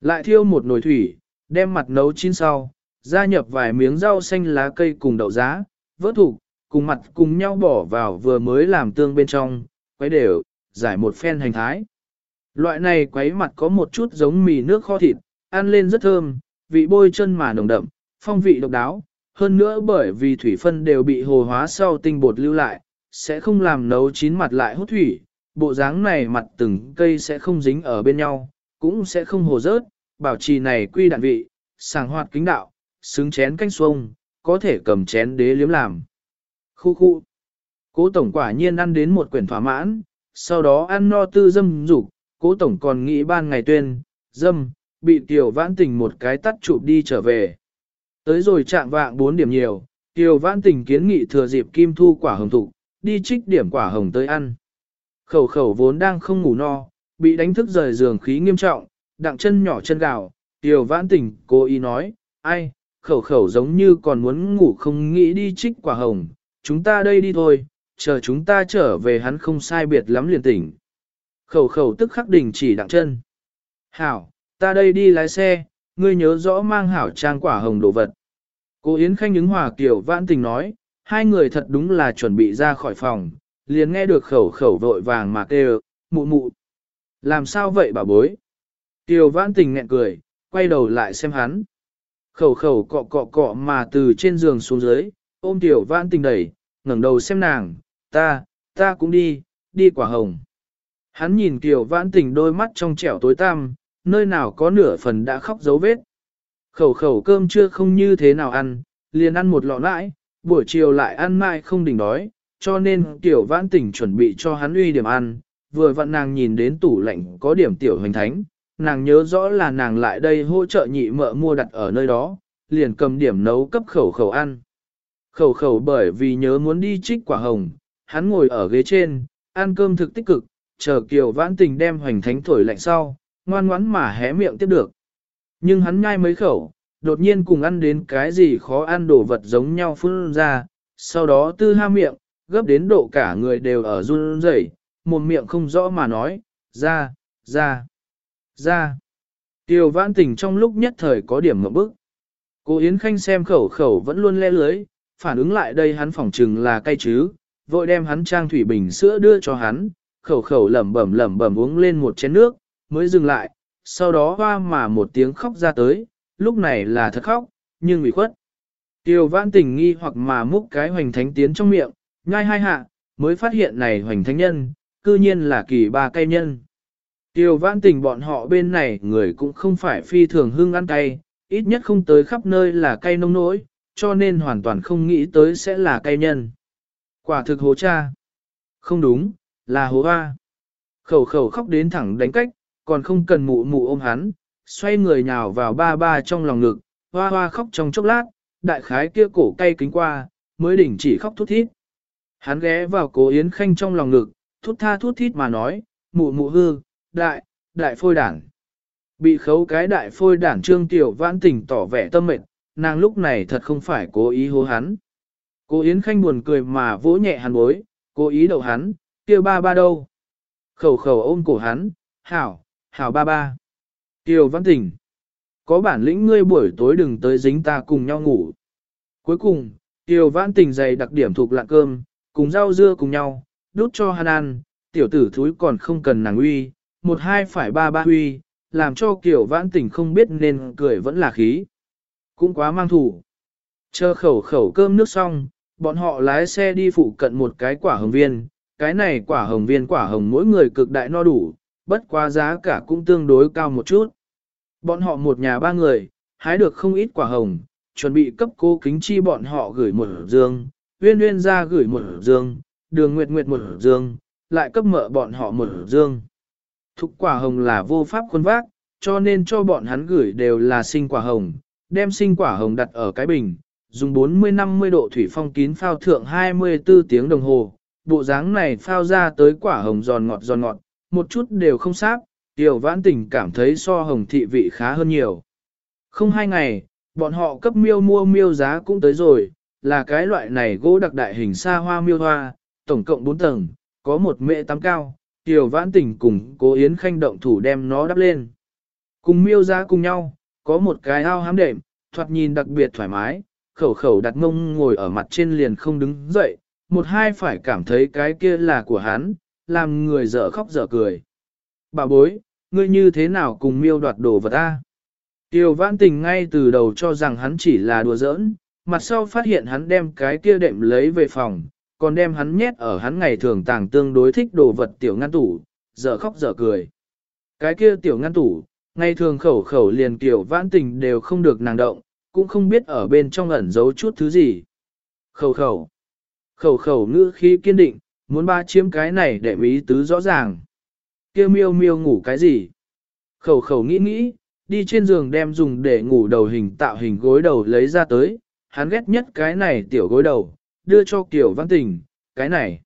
Lại thiêu một nồi thủy, đem mặt nấu chín sau, gia nhập vài miếng rau xanh lá cây cùng đậu giá, vớt thủ, cùng mặt cùng nhau bỏ vào vừa mới làm tương bên trong, quấy đều, giải một phen hành thái. Loại này quấy mặt có một chút giống mì nước kho thịt, ăn lên rất thơm, vị bôi chân mà nồng đậm, phong vị độc đáo, hơn nữa bởi vì thủy phân đều bị hồ hóa sau tinh bột lưu lại, sẽ không làm nấu chín mặt lại hút thủy, bộ dáng này mặt từng cây sẽ không dính ở bên nhau, cũng sẽ không hồ rớt, bảo trì này quy đạn vị, sàng hoạt kính đạo, xứng chén canh xuông, có thể cầm chén đế liếm làm. Khu khu. Cố tổng quả nhiên ăn đến một quyển thỏa mãn, sau đó ăn no tư dâm dục cố tổng còn nghĩ ban ngày tuyên, dâm, bị tiểu vãn tình một cái tắt chụp đi trở về. Tới rồi chạm vạng 4 điểm nhiều, tiểu vãn tình kiến nghị thừa dịp kim thu quả hồng thụ, đi trích điểm quả hồng tới ăn. Khẩu khẩu vốn đang không ngủ no, bị đánh thức rời giường khí nghiêm trọng, đặng chân nhỏ chân gạo, tiểu vãn tình cố ý nói, ai, khẩu khẩu giống như còn muốn ngủ không nghĩ đi trích quả hồng, chúng ta đây đi thôi, chờ chúng ta trở về hắn không sai biệt lắm liền tỉnh. Khẩu khẩu tức khắc đình chỉ đặng chân. Hảo, ta đây đi lái xe, ngươi nhớ rõ mang hảo trang quả hồng đồ vật. Cô Yến Khanh ứng hòa kiểu vãn tình nói, hai người thật đúng là chuẩn bị ra khỏi phòng, liền nghe được khẩu khẩu vội vàng mà kêu, mụ mụ. Làm sao vậy bà bối? Tiểu vãn tình nghẹn cười, quay đầu lại xem hắn. Khẩu khẩu cọ cọ cọ mà từ trên giường xuống dưới, ôm tiểu vãn tình đẩy, ngẩng đầu xem nàng, ta, ta cũng đi, đi quả hồng. Hắn nhìn tiểu vãn tình đôi mắt trong trẻo tối tăm, nơi nào có nửa phần đã khóc dấu vết. Khẩu khẩu cơm chưa không như thế nào ăn, liền ăn một lọ lại buổi chiều lại ăn mãi không đỉnh đói, cho nên tiểu vãn tình chuẩn bị cho hắn uy điểm ăn, vừa vặn nàng nhìn đến tủ lạnh có điểm tiểu hoành thánh, nàng nhớ rõ là nàng lại đây hỗ trợ nhị mợ mua đặt ở nơi đó, liền cầm điểm nấu cấp khẩu khẩu ăn. Khẩu khẩu bởi vì nhớ muốn đi trích quả hồng, hắn ngồi ở ghế trên, ăn cơm thực tích cực, chờ kiều vãn tình đem hoành thánh thổi lạnh sau, ngoan ngoãn mà hé miệng tiếp được. Nhưng hắn nhai mấy khẩu, đột nhiên cùng ăn đến cái gì khó ăn đồ vật giống nhau phun ra, sau đó tư ha miệng, gấp đến độ cả người đều ở run rẩy, một miệng không rõ mà nói, ra, ra, ra. Tiêu vãn tình trong lúc nhất thời có điểm ngậm bức. Cô Yến Khanh xem khẩu khẩu vẫn luôn le lưới, phản ứng lại đây hắn phỏng chừng là cay chứ, vội đem hắn trang thủy bình sữa đưa cho hắn, khẩu khẩu lẩm bẩm lẩm bẩm uống lên một chén nước, mới dừng lại, sau đó hoa mà một tiếng khóc ra tới, lúc này là thật khóc, nhưng bị khuất. Tiêu vãn tình nghi hoặc mà múc cái hoành thánh tiến trong miệng, nhai hai hạ, mới phát hiện này hoành thánh nhân, cư nhiên là kỳ ba cây nhân. Tiêu vãn tình bọn họ bên này người cũng không phải phi thường hưng ăn cay, ít nhất không tới khắp nơi là cay nông nỗi, cho nên hoàn toàn không nghĩ tới sẽ là cay nhân. Quả thực hố cha. Không đúng, là hố hoa. Khẩu khẩu khóc đến thẳng đánh cách, còn không cần mụ mụ ôm hắn, xoay người nhào vào ba ba trong lòng ngực, hoa hoa khóc trong chốc lát, đại khái kia cổ cay kính qua, mới đỉnh chỉ khóc thút thít. Hắn ghé vào cố Yến Khanh trong lòng ngực, thút tha thút thít mà nói, mụ mụ hư, đại, đại phôi đảng. Bị khấu cái đại phôi đảng trương tiểu vãn tình tỏ vẻ tâm mệnh, nàng lúc này thật không phải cố ý hô hắn. Cố Yến Khanh buồn cười mà vỗ nhẹ hắn bối, cố ý đậu hắn, kia ba ba đâu. Khẩu khẩu ôm cổ hắn, hảo, hảo ba ba. Tiểu văn tình. Có bản lĩnh ngươi buổi tối đừng tới dính ta cùng nhau ngủ. Cuối cùng, Tiểu văn tình dày đặc điểm thuộc lạng cơm, cùng rau dưa cùng nhau, đút cho hắn ăn, tiểu tử thúi còn không cần nàng uy, một hai phải ba ba huy làm cho kiểu vãn tình không biết nên cười vẫn là khí. Cũng quá mang thủ. Chờ khẩu khẩu cơm nước xong, bọn họ lái xe đi phụ cận một cái quả hồng viên, cái này quả hồng viên quả hồng mỗi người cực đại no đủ, bất quá giá cả cũng tương đối cao một chút. Bọn họ một nhà ba người, hái được không ít quả hồng, chuẩn bị cấp cô kính chi bọn họ gửi một dương, uyên uyên ra gửi một dương, đường nguyệt nguyệt một dương, lại cấp mợ bọn họ một dương. Thục quả hồng là vô pháp khuôn vác, cho nên cho bọn hắn gửi đều là sinh quả hồng, đem sinh quả hồng đặt ở cái bình, dùng 40-50 độ thủy phong kín phao thượng 24 tiếng đồng hồ. Bộ dáng này phao ra tới quả hồng giòn ngọt giòn ngọt, một chút đều không sáp, tiểu vãn tình cảm thấy so hồng thị vị khá hơn nhiều. Không hai ngày, bọn họ cấp miêu mua miêu giá cũng tới rồi, là cái loại này gỗ đặc đại hình xa hoa miêu hoa, tổng cộng 4 tầng, có một mệ tám cao, tiểu vãn tình cùng cố yến khanh động thủ đem nó đắp lên. Cùng miêu ra cùng nhau, có một cái ao hám đệm, thoạt nhìn đặc biệt thoải mái, khẩu khẩu đặt mông ngồi ở mặt trên liền không đứng dậy, một hai phải cảm thấy cái kia là của hắn, làm người dở khóc dở cười. Bà bối, ngươi như thế nào cùng miêu đoạt đồ vật ta? Tiêu vãn tình ngay từ đầu cho rằng hắn chỉ là đùa giỡn, mặt sau phát hiện hắn đem cái kia đệm lấy về phòng, còn đem hắn nhét ở hắn ngày thường tàng tương đối thích đồ vật tiểu ngăn tủ, dở khóc dở cười. Cái kia tiểu ngăn tủ, ngày thường khẩu khẩu liền tiểu vãn tình đều không được nàng động, cũng không biết ở bên trong ẩn giấu chút thứ gì. Khẩu khẩu, khẩu khẩu ngữ khí kiên định, muốn ba chiếm cái này để ý tứ rõ ràng. kia miêu miêu ngủ cái gì? Khẩu khẩu nghĩ nghĩ, đi trên giường đem dùng để ngủ đầu hình tạo hình gối đầu lấy ra tới, hắn ghét nhất cái này tiểu gối đầu, đưa cho Kiều văn tình, cái này.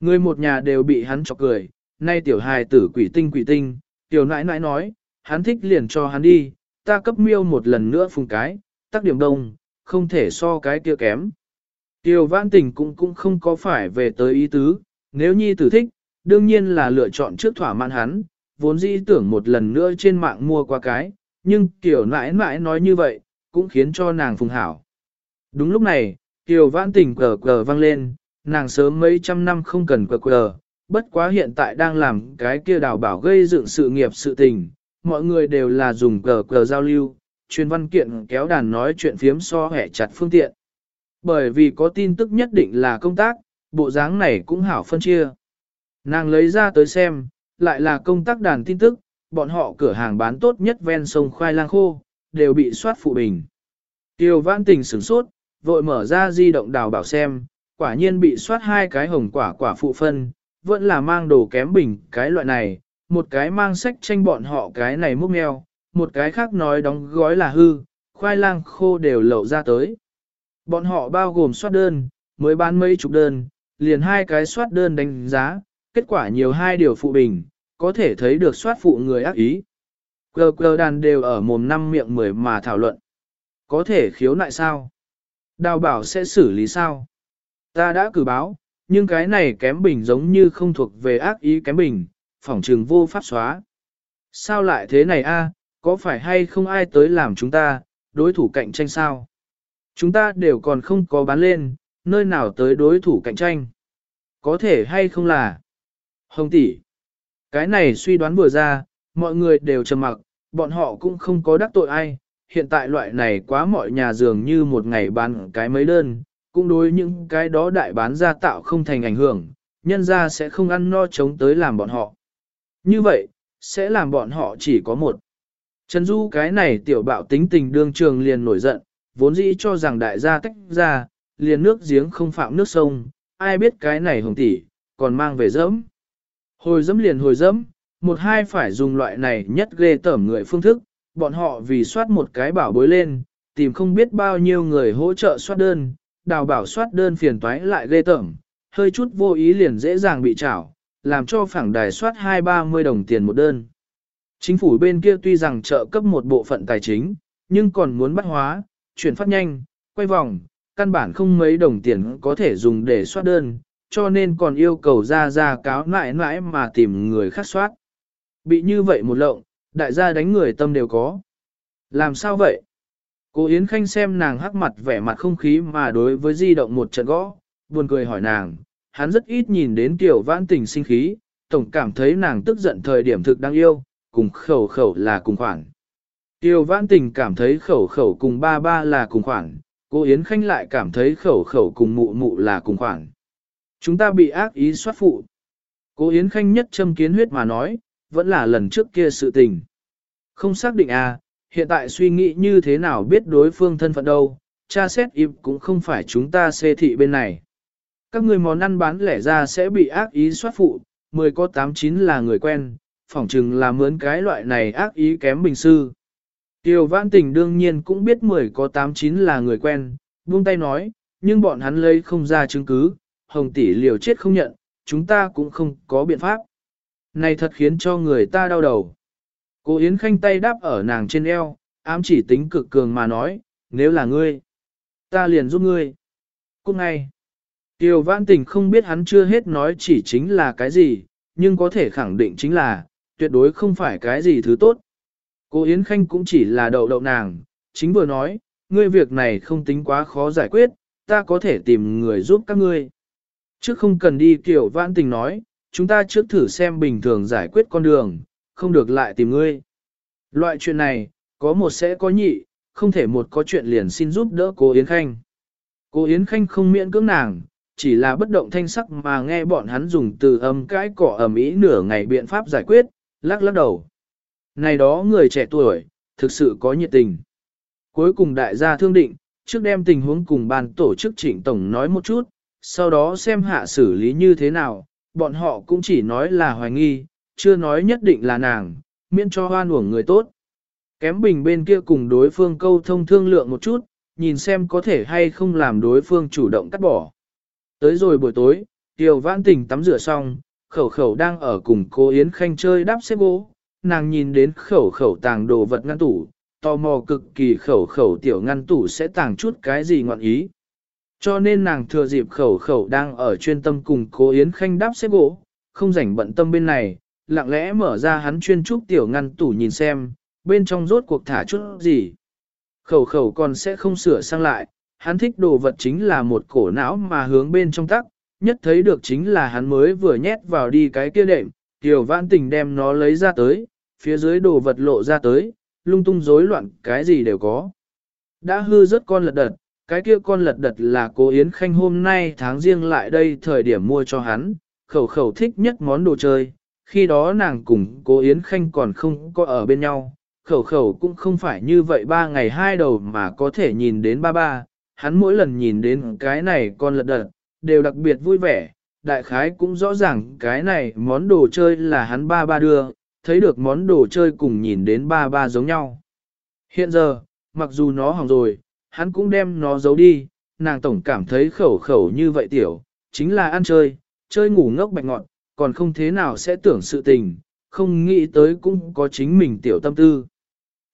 Người một nhà đều bị hắn chọc cười, nay tiểu hài tử quỷ tinh quỷ tinh, tiểu nãi nãi nói, hắn thích liền cho hắn đi, ta cấp miêu một lần nữa phùng cái, tắc điểm đông, không thể so cái kia kém. Tiểu văn tình cũng cũng không có phải về tới ý tứ, nếu nhi tử thích, đương nhiên là lựa chọn trước thỏa mãn hắn, vốn dĩ tưởng một lần nữa trên mạng mua qua cái, nhưng tiểu nãi nãi nói như vậy, cũng khiến cho nàng phùng hảo. Đúng lúc này, tiểu vãn tình cờ cờ vang lên, nàng sớm mấy trăm năm không cần cờ cờ, bất quá hiện tại đang làm cái kia đào bảo gây dựng sự nghiệp sự tình, mọi người đều là dùng cờ cờ giao lưu, truyền văn kiện kéo đàn nói chuyện phiếm so hẻ chặt phương tiện. Bởi vì có tin tức nhất định là công tác, bộ dáng này cũng hảo phân chia. Nàng lấy ra tới xem, lại là công tác đàn tin tức, bọn họ cửa hàng bán tốt nhất ven sông khoai lang khô, đều bị soát phụ bình. Tiêu vãn tình sửng sốt, vội mở ra di động đào bảo xem, quả nhiên bị soát hai cái hồng quả quả phụ phân, vẫn là mang đồ kém bình cái loại này, một cái mang sách tranh bọn họ cái này múc mèo, một cái khác nói đóng gói là hư, khoai lang khô đều lậu ra tới. Bọn họ bao gồm soát đơn, mới bán mấy chục đơn, liền hai cái soát đơn đánh giá, kết quả nhiều hai điều phụ bình, có thể thấy được soát phụ người ác ý. Cờ cờ đàn đều ở mồm năm miệng mười mà thảo luận. Có thể khiếu nại sao? Đào bảo sẽ xử lý sao? Ta đã cử báo, nhưng cái này kém bình giống như không thuộc về ác ý kém bình, phỏng trường vô pháp xóa. Sao lại thế này a? có phải hay không ai tới làm chúng ta, đối thủ cạnh tranh sao? Chúng ta đều còn không có bán lên, nơi nào tới đối thủ cạnh tranh? Có thể hay không là? Hồng tỷ, cái này suy đoán vừa ra, mọi người đều trầm mặc, bọn họ cũng không có đắc tội ai. Hiện tại loại này quá mọi nhà dường như một ngày bán cái mấy đơn, cũng đối những cái đó đại bán ra tạo không thành ảnh hưởng, nhân ra sẽ không ăn no chống tới làm bọn họ. Như vậy, sẽ làm bọn họ chỉ có một. Trần Du cái này tiểu bạo tính tình đương trường liền nổi giận, vốn dĩ cho rằng đại gia tách ra, liền nước giếng không phạm nước sông, ai biết cái này hồng tỷ, còn mang về dẫm. Hồi dẫm liền hồi dẫm, một hai phải dùng loại này nhất ghê tởm người phương thức, bọn họ vì soát một cái bảo bối lên, tìm không biết bao nhiêu người hỗ trợ soát đơn, đào bảo soát đơn phiền toái lại ghê tởm, hơi chút vô ý liền dễ dàng bị trảo, làm cho phẳng đài soát hai ba mươi đồng tiền một đơn. Chính phủ bên kia tuy rằng trợ cấp một bộ phận tài chính, nhưng còn muốn bắt hóa, chuyển phát nhanh, quay vòng, căn bản không mấy đồng tiền có thể dùng để soát đơn, cho nên còn yêu cầu ra ra cáo nãi nãi mà tìm người khác soát. Bị như vậy một lộng, đại gia đánh người tâm đều có. Làm sao vậy? Cô Yến Khanh xem nàng hắc mặt vẻ mặt không khí mà đối với di động một trận gõ, buồn cười hỏi nàng, hắn rất ít nhìn đến tiểu vãn tình sinh khí, tổng cảm thấy nàng tức giận thời điểm thực đáng yêu, cùng khẩu khẩu là cùng khoản. Tiêu vãn tình cảm thấy khẩu khẩu cùng ba ba là cùng khoản, cô Yến Khanh lại cảm thấy khẩu khẩu cùng mụ mụ là cùng khoản. Chúng ta bị ác ý soát phụ. Cô Yến Khanh nhất châm kiến huyết mà nói, vẫn là lần trước kia sự tình. Không xác định à, hiện tại suy nghĩ như thế nào biết đối phương thân phận đâu, cha xét im cũng không phải chúng ta xê thị bên này. Các người món ăn bán lẻ ra sẽ bị ác ý soát phụ, 10 có 89 là người quen, phỏng chừng là mướn cái loại này ác ý kém bình sư. Tiêu vãn tình đương nhiên cũng biết 10 có 89 là người quen, buông tay nói, nhưng bọn hắn lấy không ra chứng cứ, hồng tỷ liều chết không nhận, chúng ta cũng không có biện pháp. Này thật khiến cho người ta đau đầu. Cô Yến Khanh tay đáp ở nàng trên eo, ám chỉ tính cực cường mà nói, nếu là ngươi, ta liền giúp ngươi. Cũng ngay, Tiêu Vãn Tình không biết hắn chưa hết nói chỉ chính là cái gì, nhưng có thể khẳng định chính là, tuyệt đối không phải cái gì thứ tốt. Cô Yến Khanh cũng chỉ là đậu đậu nàng, chính vừa nói, ngươi việc này không tính quá khó giải quyết, ta có thể tìm người giúp các ngươi. chứ không cần đi Kiều vãn tình nói, chúng ta trước thử xem bình thường giải quyết con đường, không được lại tìm ngươi. Loại chuyện này, có một sẽ có nhị, không thể một có chuyện liền xin giúp đỡ cô Yến Khanh. Cô Yến Khanh không miễn cưỡng nàng, chỉ là bất động thanh sắc mà nghe bọn hắn dùng từ âm cái cỏ ẩm ý nửa ngày biện pháp giải quyết, lắc lắc đầu. Này đó người trẻ tuổi, thực sự có nhiệt tình. Cuối cùng đại gia thương định, trước đem tình huống cùng ban tổ chức trịnh tổng nói một chút, sau đó xem hạ xử lý như thế nào, bọn họ cũng chỉ nói là hoài nghi, chưa nói nhất định là nàng, miễn cho hoan uổng người tốt. Kém bình bên kia cùng đối phương câu thông thương lượng một chút, nhìn xem có thể hay không làm đối phương chủ động cắt bỏ. Tới rồi buổi tối, Tiêu Vãn Tình tắm rửa xong, khẩu khẩu đang ở cùng cô Yến Khanh chơi đáp xếp gỗ, nàng nhìn đến khẩu khẩu tàng đồ vật ngăn tủ, tò mò cực kỳ khẩu khẩu tiểu ngăn tủ sẽ tàng chút cái gì ngọn ý. Cho nên nàng thừa dịp khẩu khẩu đang ở chuyên tâm cùng cố Yến Khanh đáp xếp gỗ, không rảnh bận tâm bên này, lặng lẽ mở ra hắn chuyên trúc tiểu ngăn tủ nhìn xem, bên trong rốt cuộc thả chút gì. Khẩu khẩu còn sẽ không sửa sang lại, hắn thích đồ vật chính là một cổ não mà hướng bên trong tắc, nhất thấy được chính là hắn mới vừa nhét vào đi cái kia đệm, tiểu vãn tình đem nó lấy ra tới, phía dưới đồ vật lộ ra tới, lung tung rối loạn cái gì đều có. Đã hư rất con lật đật, cái kia con lật đật là cô Yến Khanh hôm nay tháng riêng lại đây thời điểm mua cho hắn, khẩu khẩu thích nhất món đồ chơi, khi đó nàng cùng cô Yến Khanh còn không có ở bên nhau, khẩu khẩu cũng không phải như vậy ba ngày hai đầu mà có thể nhìn đến ba ba, hắn mỗi lần nhìn đến cái này con lật đật, đều đặc biệt vui vẻ, đại khái cũng rõ ràng cái này món đồ chơi là hắn ba ba đưa, thấy được món đồ chơi cùng nhìn đến ba ba giống nhau. Hiện giờ, mặc dù nó hỏng rồi, hắn cũng đem nó giấu đi, nàng tổng cảm thấy khẩu khẩu như vậy tiểu, chính là ăn chơi, chơi ngủ ngốc bạch ngọn, còn không thế nào sẽ tưởng sự tình, không nghĩ tới cũng có chính mình tiểu tâm tư.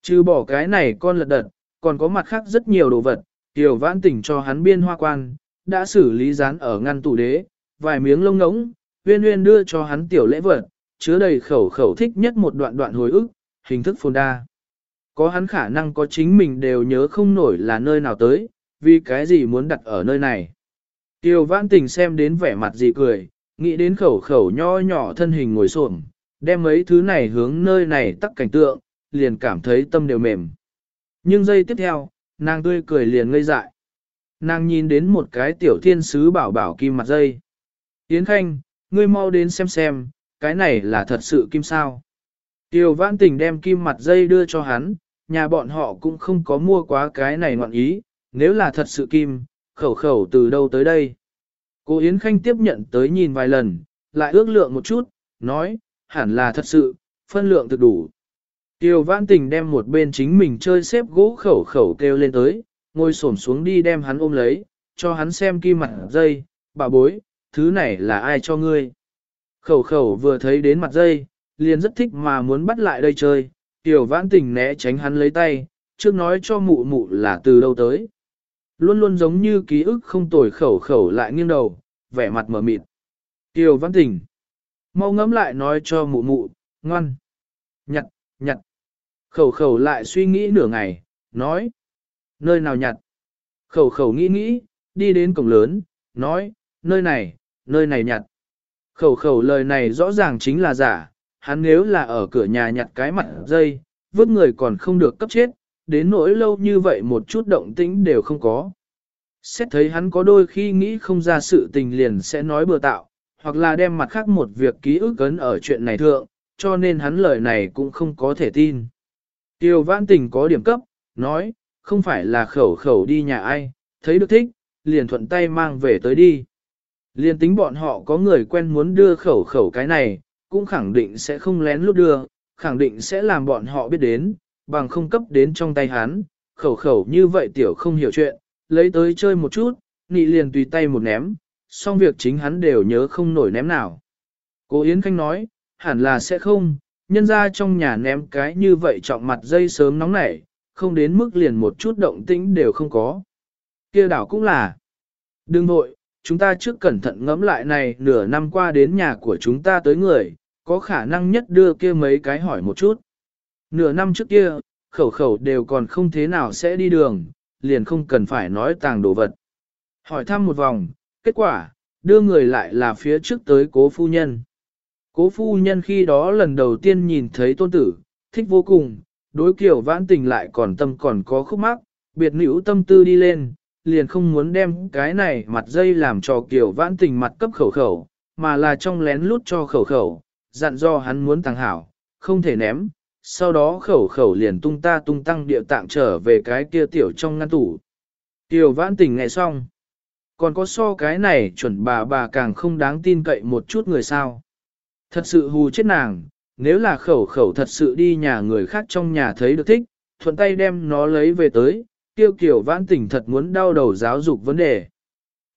Chứ bỏ cái này con lật đật, còn có mặt khác rất nhiều đồ vật, tiểu vãn tỉnh cho hắn biên hoa quan, đã xử lý dán ở ngăn tủ đế, vài miếng lông ngỗng, uyên uyên đưa cho hắn tiểu lễ vật, chứa đầy khẩu khẩu thích nhất một đoạn đoạn hồi ức, hình thức phồn đa. Có hắn khả năng có chính mình đều nhớ không nổi là nơi nào tới, vì cái gì muốn đặt ở nơi này. Tiêu vãn tình xem đến vẻ mặt gì cười, nghĩ đến khẩu khẩu nho nhỏ thân hình ngồi xổm, đem mấy thứ này hướng nơi này tắc cảnh tượng, liền cảm thấy tâm đều mềm. Nhưng giây tiếp theo, nàng tươi cười liền ngây dại. Nàng nhìn đến một cái tiểu thiên sứ bảo bảo kim mặt dây. Yến Khanh, ngươi mau đến xem xem, cái này là thật sự kim sao. Tiêu vãn tình đem kim mặt dây đưa cho hắn, nhà bọn họ cũng không có mua quá cái này ngoạn ý, nếu là thật sự kim, khẩu khẩu từ đâu tới đây. Cô Yến Khanh tiếp nhận tới nhìn vài lần, lại ước lượng một chút, nói, hẳn là thật sự, phân lượng thực đủ. Tiêu vãn tình đem một bên chính mình chơi xếp gỗ khẩu khẩu kêu lên tới, ngồi xổm xuống đi đem hắn ôm lấy, cho hắn xem kim mặt dây, bà bối, thứ này là ai cho ngươi. Khẩu khẩu vừa thấy đến mặt dây, liền rất thích mà muốn bắt lại đây chơi, tiểu vãn tình né tránh hắn lấy tay, trước nói cho mụ mụ là từ đâu tới. Luôn luôn giống như ký ức không tồi khẩu khẩu lại nghiêng đầu, vẻ mặt mở mịt. Tiểu vãn tình, mau ngẫm lại nói cho mụ mụ, ngoan. Nhặt, nhặt. Khẩu khẩu lại suy nghĩ nửa ngày, nói. Nơi nào nhặt? Khẩu khẩu nghĩ nghĩ, đi đến cổng lớn, nói, nơi này, nơi này nhặt. Khẩu khẩu lời này rõ ràng chính là giả, hắn nếu là ở cửa nhà nhặt cái mặt dây, vứt người còn không được cấp chết, đến nỗi lâu như vậy một chút động tĩnh đều không có. Xét thấy hắn có đôi khi nghĩ không ra sự tình liền sẽ nói bừa tạo, hoặc là đem mặt khác một việc ký ức cấn ở chuyện này thượng, cho nên hắn lời này cũng không có thể tin. Tiêu vãn tình có điểm cấp, nói, không phải là khẩu khẩu đi nhà ai, thấy được thích, liền thuận tay mang về tới đi. Liền tính bọn họ có người quen muốn đưa khẩu khẩu cái này, cũng khẳng định sẽ không lén lút đưa, khẳng định sẽ làm bọn họ biết đến, bằng không cấp đến trong tay hắn, khẩu khẩu như vậy tiểu không hiểu chuyện, lấy tới chơi một chút, nị liền tùy tay một ném, xong việc chính hắn đều nhớ không nổi ném nào. Cô Yến Khanh nói, hẳn là sẽ không, nhân ra trong nhà ném cái như vậy trọng mặt dây sớm nóng nảy, không đến mức liền một chút động tĩnh đều không có. kia đảo cũng là, đừng vội, chúng ta trước cẩn thận ngẫm lại này nửa năm qua đến nhà của chúng ta tới người, có khả năng nhất đưa kia mấy cái hỏi một chút. Nửa năm trước kia, khẩu khẩu đều còn không thế nào sẽ đi đường, liền không cần phải nói tàng đồ vật. Hỏi thăm một vòng, kết quả, đưa người lại là phía trước tới cố phu nhân. Cố phu nhân khi đó lần đầu tiên nhìn thấy tôn tử, thích vô cùng, đối kiểu vãn tình lại còn tâm còn có khúc mắc, biệt nữ tâm tư đi lên, liền không muốn đem cái này mặt dây làm cho kiểu vãn tình mặt cấp khẩu khẩu, mà là trong lén lút cho khẩu khẩu, dặn do hắn muốn tăng hảo, không thể ném, sau đó khẩu khẩu liền tung ta tung tăng địa tạng trở về cái kia tiểu trong ngăn tủ. Tiểu vãn tình nghe xong. Còn có so cái này chuẩn bà bà càng không đáng tin cậy một chút người sao. Thật sự hù chết nàng, nếu là khẩu khẩu thật sự đi nhà người khác trong nhà thấy được thích, thuận tay đem nó lấy về tới, tiêu kiểu vãn tình thật muốn đau đầu giáo dục vấn đề.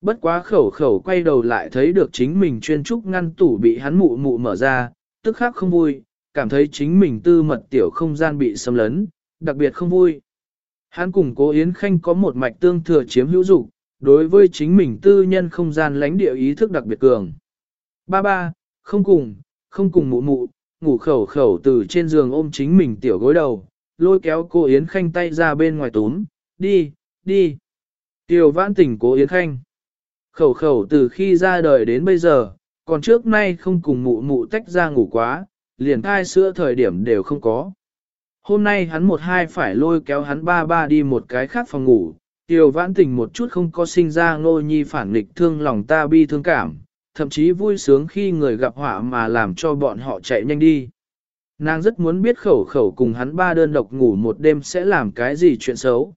Bất quá khẩu khẩu quay đầu lại thấy được chính mình chuyên trúc ngăn tủ bị hắn mụ mụ mở ra, tức khắc không vui, cảm thấy chính mình tư mật tiểu không gian bị xâm lấn, đặc biệt không vui. Hắn cùng cố Yến Khanh có một mạch tương thừa chiếm hữu dục, đối với chính mình tư nhân không gian lãnh địa ý thức đặc biệt cường. Ba ba, không cùng, không cùng mụ mụ, ngủ khẩu khẩu từ trên giường ôm chính mình tiểu gối đầu, lôi kéo cô Yến Khanh tay ra bên ngoài túm, đi, đi. Tiểu vãn tỉnh cố Yến Khanh. Khẩu khẩu từ khi ra đời đến bây giờ, còn trước nay không cùng mụ mụ tách ra ngủ quá, liền thai sữa thời điểm đều không có. Hôm nay hắn một hai phải lôi kéo hắn ba ba đi một cái khác phòng ngủ, Tiểu vãn tình một chút không có sinh ra ngô nhi phản nghịch thương lòng ta bi thương cảm, thậm chí vui sướng khi người gặp họa mà làm cho bọn họ chạy nhanh đi. Nàng rất muốn biết khẩu khẩu cùng hắn ba đơn độc ngủ một đêm sẽ làm cái gì chuyện xấu.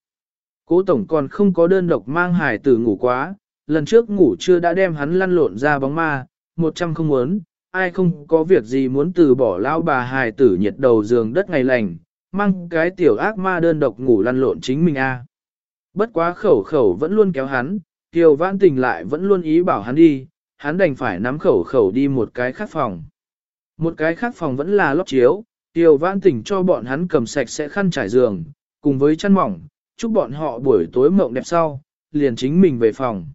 Cố tổng còn không có đơn độc mang hài tử ngủ quá, lần trước ngủ chưa đã đem hắn lăn lộn ra bóng ma, một trăm không muốn, ai không có việc gì muốn từ bỏ lao bà hài tử nhiệt đầu giường đất ngày lành, mang cái tiểu ác ma đơn độc ngủ lăn lộn chính mình a. Bất quá khẩu khẩu vẫn luôn kéo hắn, Kiều Vãn Tình lại vẫn luôn ý bảo hắn đi, hắn đành phải nắm khẩu khẩu đi một cái khác phòng. Một cái khác phòng vẫn là lót chiếu, Kiều Vãn Tình cho bọn hắn cầm sạch sẽ khăn trải giường, cùng với chăn mỏng, chúc bọn họ buổi tối mộng đẹp sau, liền chính mình về phòng.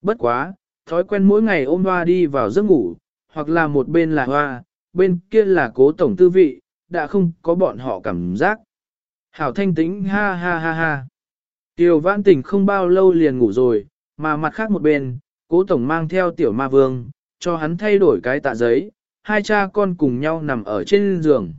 Bất quá, thói quen mỗi ngày ôm hoa đi vào giấc ngủ, hoặc là một bên là hoa, bên kia là cố tổng tư vị, đã không có bọn họ cảm giác. Hảo thanh tĩnh ha ha ha ha. Tiểu vãn tình không bao lâu liền ngủ rồi, mà mặt khác một bên, cố tổng mang theo tiểu ma vương, cho hắn thay đổi cái tạ giấy, hai cha con cùng nhau nằm ở trên giường.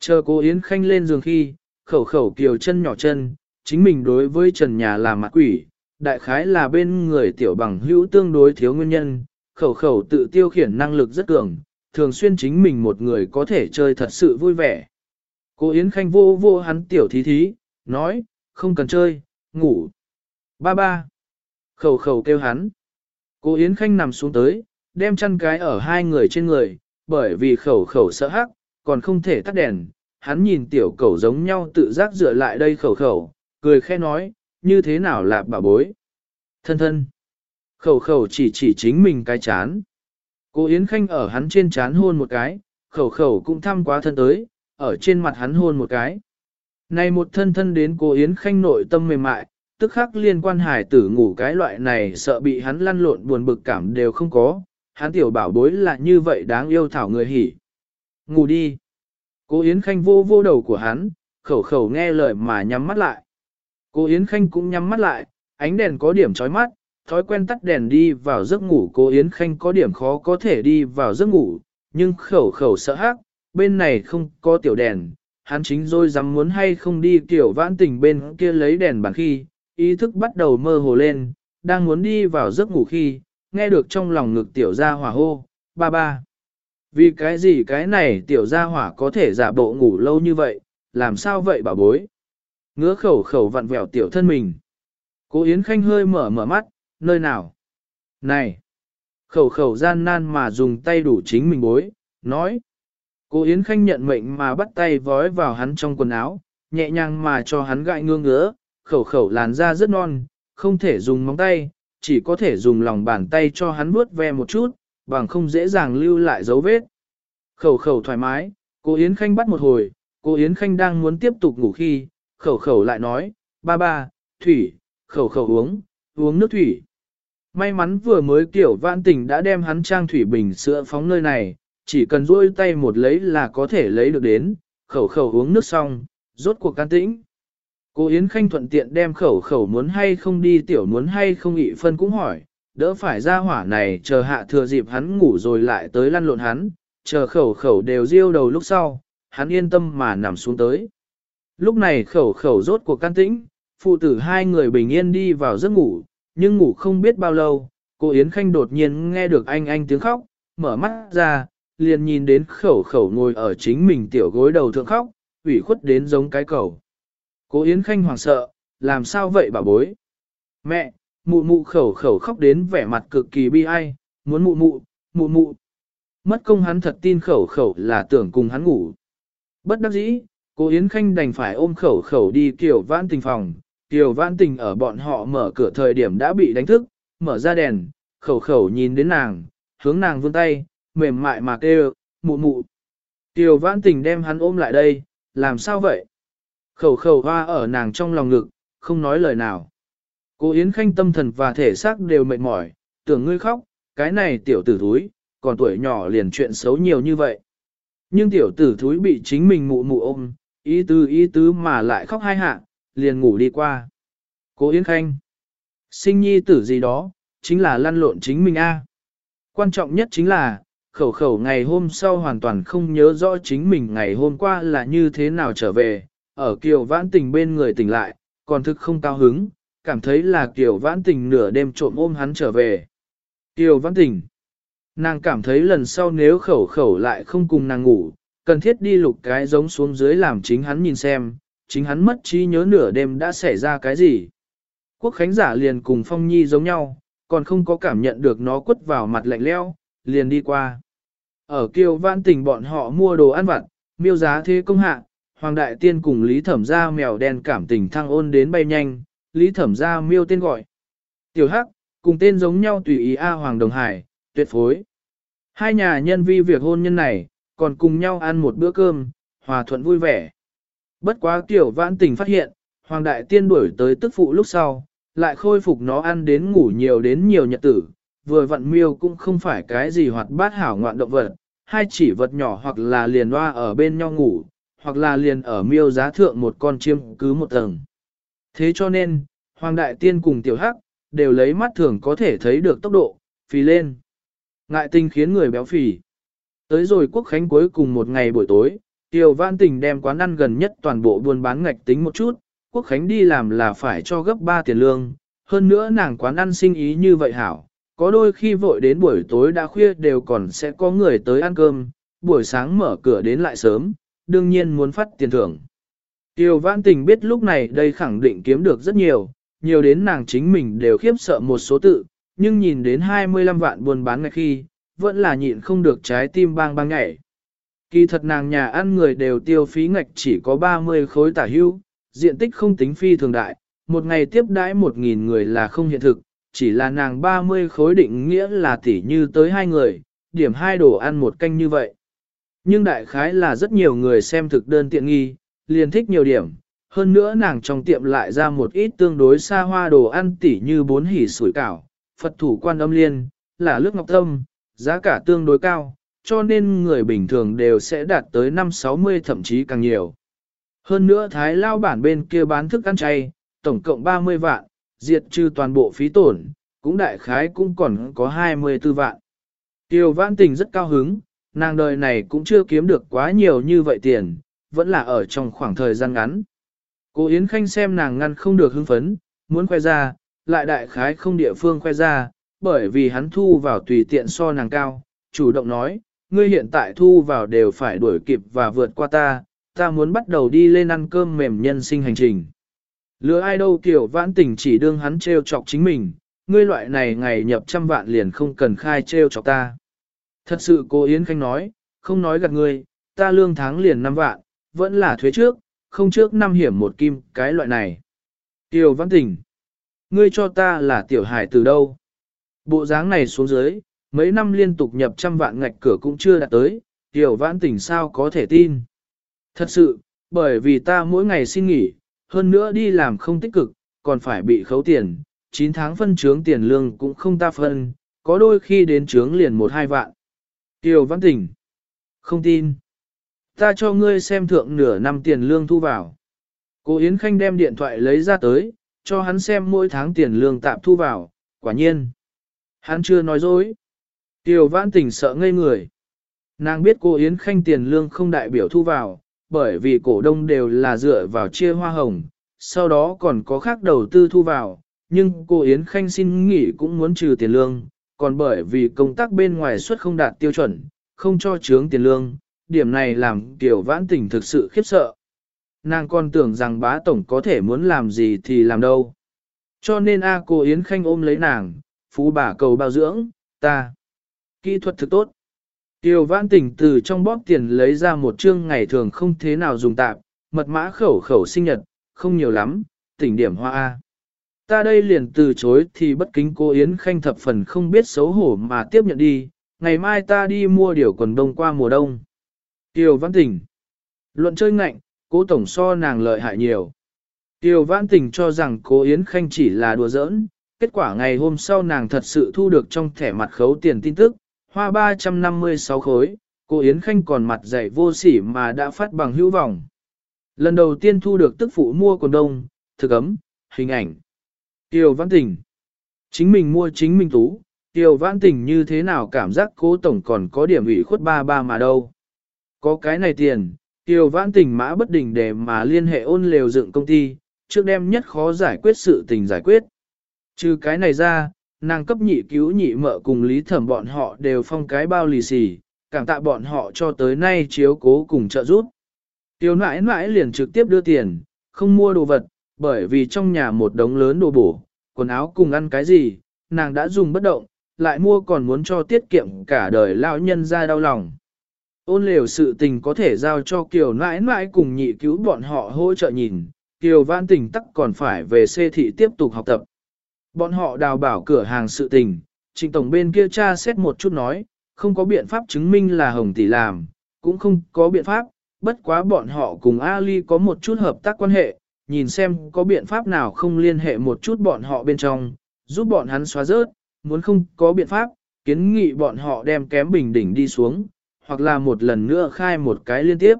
Chờ cô Yến Khanh lên giường khi, khẩu khẩu kiều chân nhỏ chân, chính mình đối với trần nhà là mặt quỷ, đại khái là bên người tiểu bằng hữu tương đối thiếu nguyên nhân, khẩu khẩu tự tiêu khiển năng lực rất cường, thường xuyên chính mình một người có thể chơi thật sự vui vẻ. Cô Yến Khanh vô vô hắn tiểu thí thí, nói, không cần chơi, ngủ. Ba ba. Khẩu khẩu kêu hắn. Cô Yến Khanh nằm xuống tới, đem chăn cái ở hai người trên người, bởi vì khẩu khẩu sợ hắc, còn không thể tắt đèn. Hắn nhìn tiểu cẩu giống nhau tự giác dựa lại đây khẩu khẩu, cười khẽ nói, như thế nào là bà bối. Thân thân. Khẩu khẩu chỉ chỉ chính mình cái chán. Cô Yến Khanh ở hắn trên chán hôn một cái, khẩu khẩu cũng thăm quá thân tới, ở trên mặt hắn hôn một cái. Này một thân thân đến cô Yến Khanh nội tâm mềm mại, tức khắc liên quan hải tử ngủ cái loại này sợ bị hắn lăn lộn buồn bực cảm đều không có, hắn tiểu bảo bối là như vậy đáng yêu thảo người hỉ. Ngủ đi. Cô Yến Khanh vô vô đầu của hắn, khẩu khẩu nghe lời mà nhắm mắt lại. Cô Yến Khanh cũng nhắm mắt lại, ánh đèn có điểm chói mắt, thói quen tắt đèn đi vào giấc ngủ cô Yến Khanh có điểm khó có thể đi vào giấc ngủ, nhưng khẩu khẩu sợ hắc, bên này không có tiểu đèn, hắn chính rồi dám muốn hay không đi tiểu vãn tình bên kia lấy đèn bàn khi, ý thức bắt đầu mơ hồ lên, đang muốn đi vào giấc ngủ khi, nghe được trong lòng ngực tiểu gia hỏa hô, ba ba. Vì cái gì cái này tiểu gia hỏa có thể giả bộ ngủ lâu như vậy, làm sao vậy bà bối? Ngứa khẩu khẩu vặn vẹo tiểu thân mình. Cố Yến Khanh hơi mở mở mắt, nơi nào? Này! Khẩu khẩu gian nan mà dùng tay đủ chính mình bối, nói. Cố Yến Khanh nhận mệnh mà bắt tay vói vào hắn trong quần áo, nhẹ nhàng mà cho hắn gãi ngương ngứa, khẩu khẩu làn da rất non, không thể dùng móng tay, chỉ có thể dùng lòng bàn tay cho hắn vuốt ve một chút, bằng không dễ dàng lưu lại dấu vết. Khẩu khẩu thoải mái, cô Yến Khanh bắt một hồi, cô Yến Khanh đang muốn tiếp tục ngủ khi, khẩu khẩu lại nói, ba ba, thủy, khẩu khẩu uống, uống nước thủy. May mắn vừa mới kiểu vãn tình đã đem hắn trang thủy bình sữa phóng nơi này, chỉ cần duỗi tay một lấy là có thể lấy được đến, khẩu khẩu uống nước xong, rốt cuộc can tĩnh. Cô Yến Khanh thuận tiện đem khẩu khẩu muốn hay không đi tiểu muốn hay không ị phân cũng hỏi, đỡ phải ra hỏa này chờ hạ thừa dịp hắn ngủ rồi lại tới lăn lộn hắn, chờ khẩu khẩu đều riêu đầu lúc sau, hắn yên tâm mà nằm xuống tới. Lúc này khẩu khẩu rốt cuộc can tĩnh, phụ tử hai người bình yên đi vào giấc ngủ, nhưng ngủ không biết bao lâu, cô Yến Khanh đột nhiên nghe được anh anh tiếng khóc, mở mắt ra, liền nhìn đến khẩu khẩu ngồi ở chính mình tiểu gối đầu thượng khóc, ủy khuất đến giống cái cầu. cô Yến Khanh hoảng sợ, làm sao vậy bà bối? Mẹ, mụ mụ khẩu khẩu khóc đến vẻ mặt cực kỳ bi ai, muốn mụ mụ, mụ mụ. Mất công hắn thật tin khẩu khẩu là tưởng cùng hắn ngủ. Bất đắc dĩ, cô Yến Khanh đành phải ôm khẩu khẩu đi Kiều vãn tình phòng. Kiều Vãn Tình ở bọn họ mở cửa thời điểm đã bị đánh thức, mở ra đèn, khẩu khẩu nhìn đến nàng, hướng nàng vươn tay, mềm mại mà kêu, mụ mụ. Kiều Vãn Tình đem hắn ôm lại đây, làm sao vậy? Khẩu khẩu hoa ở nàng trong lòng ngực, không nói lời nào. Cô Yến Khanh tâm thần và thể xác đều mệt mỏi, tưởng ngươi khóc, cái này tiểu tử thúi, còn tuổi nhỏ liền chuyện xấu nhiều như vậy. Nhưng tiểu tử thúi bị chính mình mụ mụ ôm, ý tứ ý tứ mà lại khóc hai hạ, liền ngủ đi qua. Cố Yến Khanh, sinh nhi tử gì đó, chính là lăn lộn chính mình a. Quan trọng nhất chính là, khẩu khẩu ngày hôm sau hoàn toàn không nhớ rõ chính mình ngày hôm qua là như thế nào trở về, ở kiều vãn tình bên người tỉnh lại, còn thực không cao hứng, cảm thấy là Kiều Vãn Tình nửa đêm trộm ôm hắn trở về. Kiều Vãn Tình. Nàng cảm thấy lần sau nếu khẩu khẩu lại không cùng nàng ngủ, cần thiết đi lục cái giống xuống dưới làm chính hắn nhìn xem, chính hắn mất trí nhớ nửa đêm đã xảy ra cái gì. Quốc khánh giả liền cùng Phong Nhi giống nhau, còn không có cảm nhận được nó quất vào mặt lạnh leo, liền đi qua. Ở kiều vãn tình bọn họ mua đồ ăn vặt, miêu giá thế công hạ, Hoàng Đại Tiên cùng Lý Thẩm gia mèo đen cảm tình thăng ôn đến bay nhanh, Lý Thẩm gia miêu tên gọi. Tiểu Hắc, cùng tên giống nhau tùy ý A Hoàng Đồng Hải, tuyệt phối. Hai nhà nhân vi việc hôn nhân này, còn cùng nhau ăn một bữa cơm, hòa thuận vui vẻ. Bất quá tiểu vãn tình phát hiện, Hoàng Đại Tiên đuổi tới tức phụ lúc sau, lại khôi phục nó ăn đến ngủ nhiều đến nhiều nhật tử, vừa vặn miêu cũng không phải cái gì hoạt bát hảo ngoạn động vật, hai chỉ vật nhỏ hoặc là liền hoa ở bên nhau ngủ, hoặc là liền ở miêu giá thượng một con chiêm cứ một tầng. Thế cho nên, Hoàng Đại Tiên cùng Tiểu Hắc, đều lấy mắt thường có thể thấy được tốc độ, phì lên. Ngại tinh khiến người béo phì. Tới rồi quốc khánh cuối cùng một ngày buổi tối, Tiểu Văn Tình đem quán ăn gần nhất toàn bộ buôn bán ngạch tính một chút, quốc khánh đi làm là phải cho gấp 3 tiền lương, hơn nữa nàng quán ăn sinh ý như vậy hảo, có đôi khi vội đến buổi tối đã khuya đều còn sẽ có người tới ăn cơm, buổi sáng mở cửa đến lại sớm, đương nhiên muốn phát tiền thưởng. Tiêu Văn Tình biết lúc này đây khẳng định kiếm được rất nhiều, nhiều đến nàng chính mình đều khiếp sợ một số tự, nhưng nhìn đến 25 vạn buôn bán ngay khi, vẫn là nhịn không được trái tim bang bang nhảy. Kỳ thật nàng nhà ăn người đều tiêu phí ngạch chỉ có 30 khối tả hưu, diện tích không tính phi thường đại, một ngày tiếp đãi 1.000 người là không hiện thực, chỉ là nàng 30 khối định nghĩa là tỷ như tới hai người, điểm hai đồ ăn một canh như vậy. Nhưng đại khái là rất nhiều người xem thực đơn tiện nghi, liền thích nhiều điểm, hơn nữa nàng trong tiệm lại ra một ít tương đối xa hoa đồ ăn tỉ như bốn hỉ sủi cảo, Phật thủ quan âm liên, là lướt ngọc tâm, giá cả tương đối cao, cho nên người bình thường đều sẽ đạt tới 5-60 thậm chí càng nhiều. Hơn nữa Thái lao bản bên kia bán thức ăn chay, tổng cộng 30 vạn, diệt trừ toàn bộ phí tổn, cũng đại khái cũng còn có 24 vạn. Tiêu Vãn Tình rất cao hứng, nàng đời này cũng chưa kiếm được quá nhiều như vậy tiền, vẫn là ở trong khoảng thời gian ngắn. Cô Yến Khanh xem nàng ngăn không được hưng phấn, muốn khoe ra, lại đại khái không địa phương khoe ra, bởi vì hắn thu vào tùy tiện so nàng cao, chủ động nói, ngươi hiện tại thu vào đều phải đuổi kịp và vượt qua ta, ta muốn bắt đầu đi lên ăn cơm mềm nhân sinh hành trình. Lừa ai đâu kiểu vãn tình chỉ đương hắn trêu chọc chính mình, ngươi loại này ngày nhập trăm vạn liền không cần khai trêu chọc ta. Thật sự cô Yến Khanh nói, không nói gạt ngươi, ta lương tháng liền 5 vạn, vẫn là thuế trước, không trước năm hiểm một kim cái loại này. Tiểu văn tình, ngươi cho ta là tiểu hải từ đâu? Bộ dáng này xuống dưới, mấy năm liên tục nhập trăm vạn ngạch cửa cũng chưa đạt tới, tiểu văn tỉnh sao có thể tin. Thật sự, bởi vì ta mỗi ngày xin nghỉ, hơn nữa đi làm không tích cực, còn phải bị khấu tiền, 9 tháng phân trướng tiền lương cũng không ta phân, có đôi khi đến trướng liền một hai vạn. tiểu Văn tỉnh Không tin. Ta cho ngươi xem thượng nửa năm tiền lương thu vào. Cô Yến Khanh đem điện thoại lấy ra tới, cho hắn xem mỗi tháng tiền lương tạm thu vào, quả nhiên. Hắn chưa nói dối. Tiểu Vãn Tình sợ ngây người. Nàng biết cô Yến Khanh tiền lương không đại biểu thu vào, bởi vì cổ đông đều là dựa vào chia hoa hồng, sau đó còn có khác đầu tư thu vào, nhưng cô Yến Khanh xin nghỉ cũng muốn trừ tiền lương, còn bởi vì công tác bên ngoài suất không đạt tiêu chuẩn, không cho trướng tiền lương, điểm này làm Tiểu Vãn Tình thực sự khiếp sợ. Nàng còn tưởng rằng bá tổng có thể muốn làm gì thì làm đâu. Cho nên A cô Yến Khanh ôm lấy nàng, phú bà cầu bao dưỡng, ta. Kỹ thuật thực tốt. Tiêu Vãn Tỉnh từ trong bóp tiền lấy ra một chương ngày thường không thế nào dùng tạm, mật mã khẩu khẩu sinh nhật, không nhiều lắm, tỉnh điểm hoa A. Ta đây liền từ chối thì bất kính cô Yến Khanh thập phần không biết xấu hổ mà tiếp nhận đi, ngày mai ta đi mua điều quần đông qua mùa đông. Tiêu Văn Tỉnh Luận chơi ngạnh, cố tổng so nàng lợi hại nhiều. Tiêu Văn Tỉnh cho rằng cố Yến Khanh chỉ là đùa giỡn, kết quả ngày hôm sau nàng thật sự thu được trong thẻ mặt khấu tiền tin tức, hoa 356 khối, cô Yến Khanh còn mặt dày vô sỉ mà đã phát bằng hữu vọng. Lần đầu tiên thu được tức phụ mua quần đông, thực ấm, hình ảnh. Tiêu Văn Tình. Chính mình mua chính mình tú, Tiêu Văn Tình như thế nào cảm giác cố tổng còn có điểm ủy khuất ba ba mà đâu. Có cái này tiền, Tiêu Văn Tình mã bất định để mà liên hệ ôn lều dựng công ty, trước đem nhất khó giải quyết sự tình giải quyết. Trừ cái này ra, nàng cấp nhị cứu nhị mợ cùng lý thẩm bọn họ đều phong cái bao lì xì, cảm tạ bọn họ cho tới nay chiếu cố cùng trợ giúp. Tiêu nãi nãi liền trực tiếp đưa tiền, không mua đồ vật, bởi vì trong nhà một đống lớn đồ bổ, quần áo cùng ăn cái gì, nàng đã dùng bất động, lại mua còn muốn cho tiết kiệm cả đời lão nhân ra đau lòng. Ôn lều sự tình có thể giao cho Kiều nãi nãi cùng nhị cứu bọn họ hỗ trợ nhìn, Kiều Văn Tình tắc còn phải về xê thị tiếp tục học tập. Bọn họ đào bảo cửa hàng sự tình, trình tổng bên kia tra xét một chút nói, không có biện pháp chứng minh là Hồng Tỷ làm, cũng không có biện pháp, bất quá bọn họ cùng Ali có một chút hợp tác quan hệ, nhìn xem có biện pháp nào không liên hệ một chút bọn họ bên trong, giúp bọn hắn xóa rớt, muốn không có biện pháp, kiến nghị bọn họ đem kém bình đỉnh đi xuống, hoặc là một lần nữa khai một cái liên tiếp.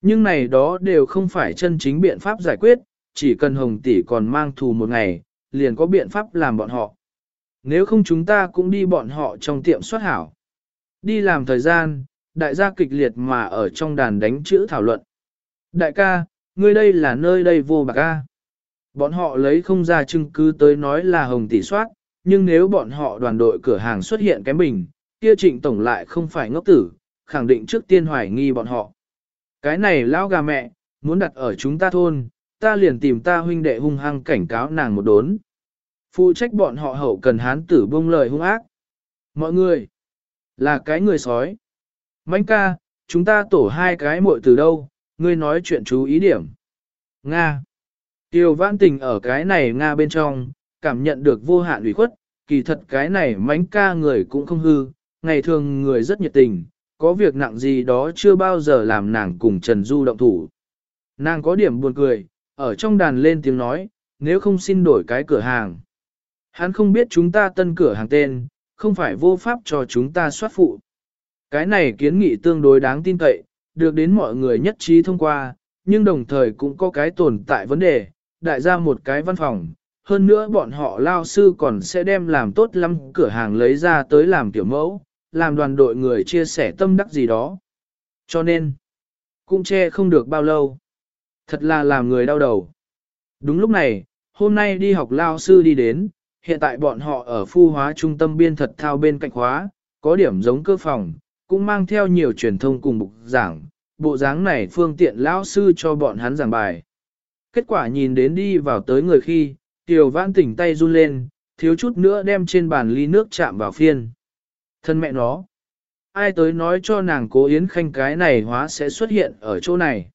Nhưng này đó đều không phải chân chính biện pháp giải quyết, chỉ cần Hồng Tỷ còn mang thù một ngày, liền có biện pháp làm bọn họ. Nếu không chúng ta cũng đi bọn họ trong tiệm soát hảo. Đi làm thời gian, đại gia kịch liệt mà ở trong đàn đánh chữ thảo luận. Đại ca, ngươi đây là nơi đây vô bạc ca. Bọn họ lấy không ra chứng cứ tới nói là hồng tỷ soát, nhưng nếu bọn họ đoàn đội cửa hàng xuất hiện kém bình, kia trịnh tổng lại không phải ngốc tử, khẳng định trước tiên hoài nghi bọn họ. Cái này lão gà mẹ, muốn đặt ở chúng ta thôn, ta liền tìm ta huynh đệ hung hăng cảnh cáo nàng một đốn. Phụ trách bọn họ hậu cần hán tử bông lời hung ác. Mọi người, là cái người sói. Mánh ca, chúng ta tổ hai cái muội từ đâu, ngươi nói chuyện chú ý điểm. Nga. Tiêu vãn tình ở cái này Nga bên trong, cảm nhận được vô hạn ủy khuất, kỳ thật cái này mánh ca người cũng không hư, ngày thường người rất nhiệt tình, có việc nặng gì đó chưa bao giờ làm nàng cùng Trần Du động thủ. Nàng có điểm buồn cười, ở trong đàn lên tiếng nói, nếu không xin đổi cái cửa hàng. Hắn không biết chúng ta tân cửa hàng tên, không phải vô pháp cho chúng ta soát phụ. Cái này kiến nghị tương đối đáng tin cậy, được đến mọi người nhất trí thông qua, nhưng đồng thời cũng có cái tồn tại vấn đề, đại ra một cái văn phòng. Hơn nữa bọn họ lao sư còn sẽ đem làm tốt lắm cửa hàng lấy ra tới làm tiểu mẫu, làm đoàn đội người chia sẻ tâm đắc gì đó. Cho nên, cũng che không được bao lâu. Thật là làm người đau đầu. Đúng lúc này, hôm nay đi học lao sư đi đến, hiện tại bọn họ ở phu hóa trung tâm biên thật thao bên cạnh khóa, có điểm giống cơ phòng, cũng mang theo nhiều truyền thông cùng bục giảng, bộ dáng này phương tiện lão sư cho bọn hắn giảng bài. Kết quả nhìn đến đi vào tới người khi, Tiểu Vãn tỉnh tay run lên, thiếu chút nữa đem trên bàn ly nước chạm vào phiên. Thân mẹ nó, ai tới nói cho nàng cố Yến Khanh cái này hóa sẽ xuất hiện ở chỗ này.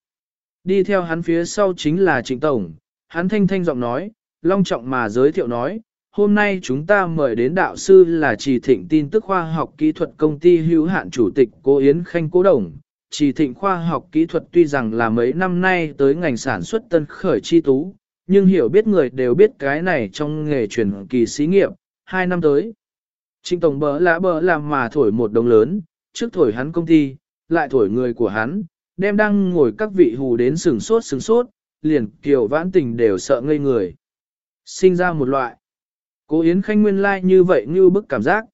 Đi theo hắn phía sau chính là Trịnh Tổng, hắn thanh thanh giọng nói, long trọng mà giới thiệu nói, hôm nay chúng ta mời đến đạo sư là Trì Thịnh tin tức khoa học kỹ thuật công ty hữu hạn chủ tịch Cố Yến Khanh Cố Đồng. Trì Thịnh khoa học kỹ thuật tuy rằng là mấy năm nay tới ngành sản xuất tân khởi chi tú, nhưng hiểu biết người đều biết cái này trong nghề truyền kỳ xí nghiệp, hai năm tới. Trịnh Tổng bỡ lã bỡ làm mà thổi một đồng lớn, trước thổi hắn công ty, lại thổi người của hắn, đem đang ngồi các vị hù đến sừng sốt sừng sốt, liền kiều vãn tình đều sợ ngây người. Sinh ra một loại Cô Yến Khanh nguyên lai like như vậy như bức cảm giác.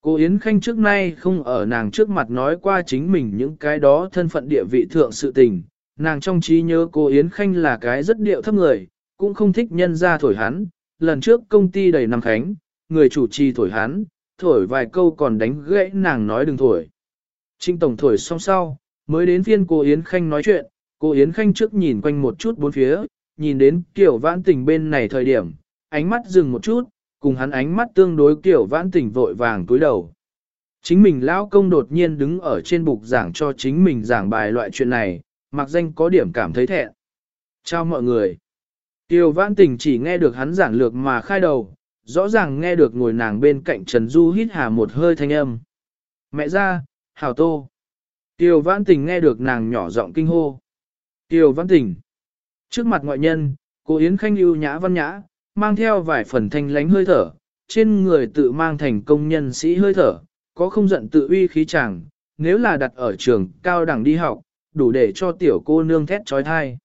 Cô Yến Khanh trước nay không ở nàng trước mặt nói qua chính mình những cái đó thân phận địa vị thượng sự tình. Nàng trong trí nhớ cô Yến Khanh là cái rất điệu thấp người, cũng không thích nhân ra thổi hắn. Lần trước công ty đầy năm khánh, người chủ trì thổi hắn, thổi vài câu còn đánh gãy nàng nói đừng thổi. Trinh Tổng thổi xong sau, mới đến phiên cô Yến Khanh nói chuyện, cô Yến Khanh trước nhìn quanh một chút bốn phía, nhìn đến kiểu vãn tình bên này thời điểm, ánh mắt dừng một chút, cùng hắn ánh mắt tương đối kiểu vãn Tình vội vàng cúi đầu. Chính mình lão công đột nhiên đứng ở trên bục giảng cho chính mình giảng bài loại chuyện này, mặc danh có điểm cảm thấy thẹn. Chào mọi người. Tiêu vãn tình chỉ nghe được hắn giảng lược mà khai đầu, rõ ràng nghe được ngồi nàng bên cạnh Trần Du hít hà một hơi thanh âm. Mẹ ra, hảo tô. Tiêu vãn tình nghe được nàng nhỏ giọng kinh hô. Tiêu vãn tình. Trước mặt ngoại nhân, cô Yến Khanh ưu nhã văn nhã, mang theo vài phần thanh lánh hơi thở, trên người tự mang thành công nhân sĩ hơi thở, có không giận tự uy khí chẳng, nếu là đặt ở trường cao đẳng đi học, đủ để cho tiểu cô nương thét trói thai.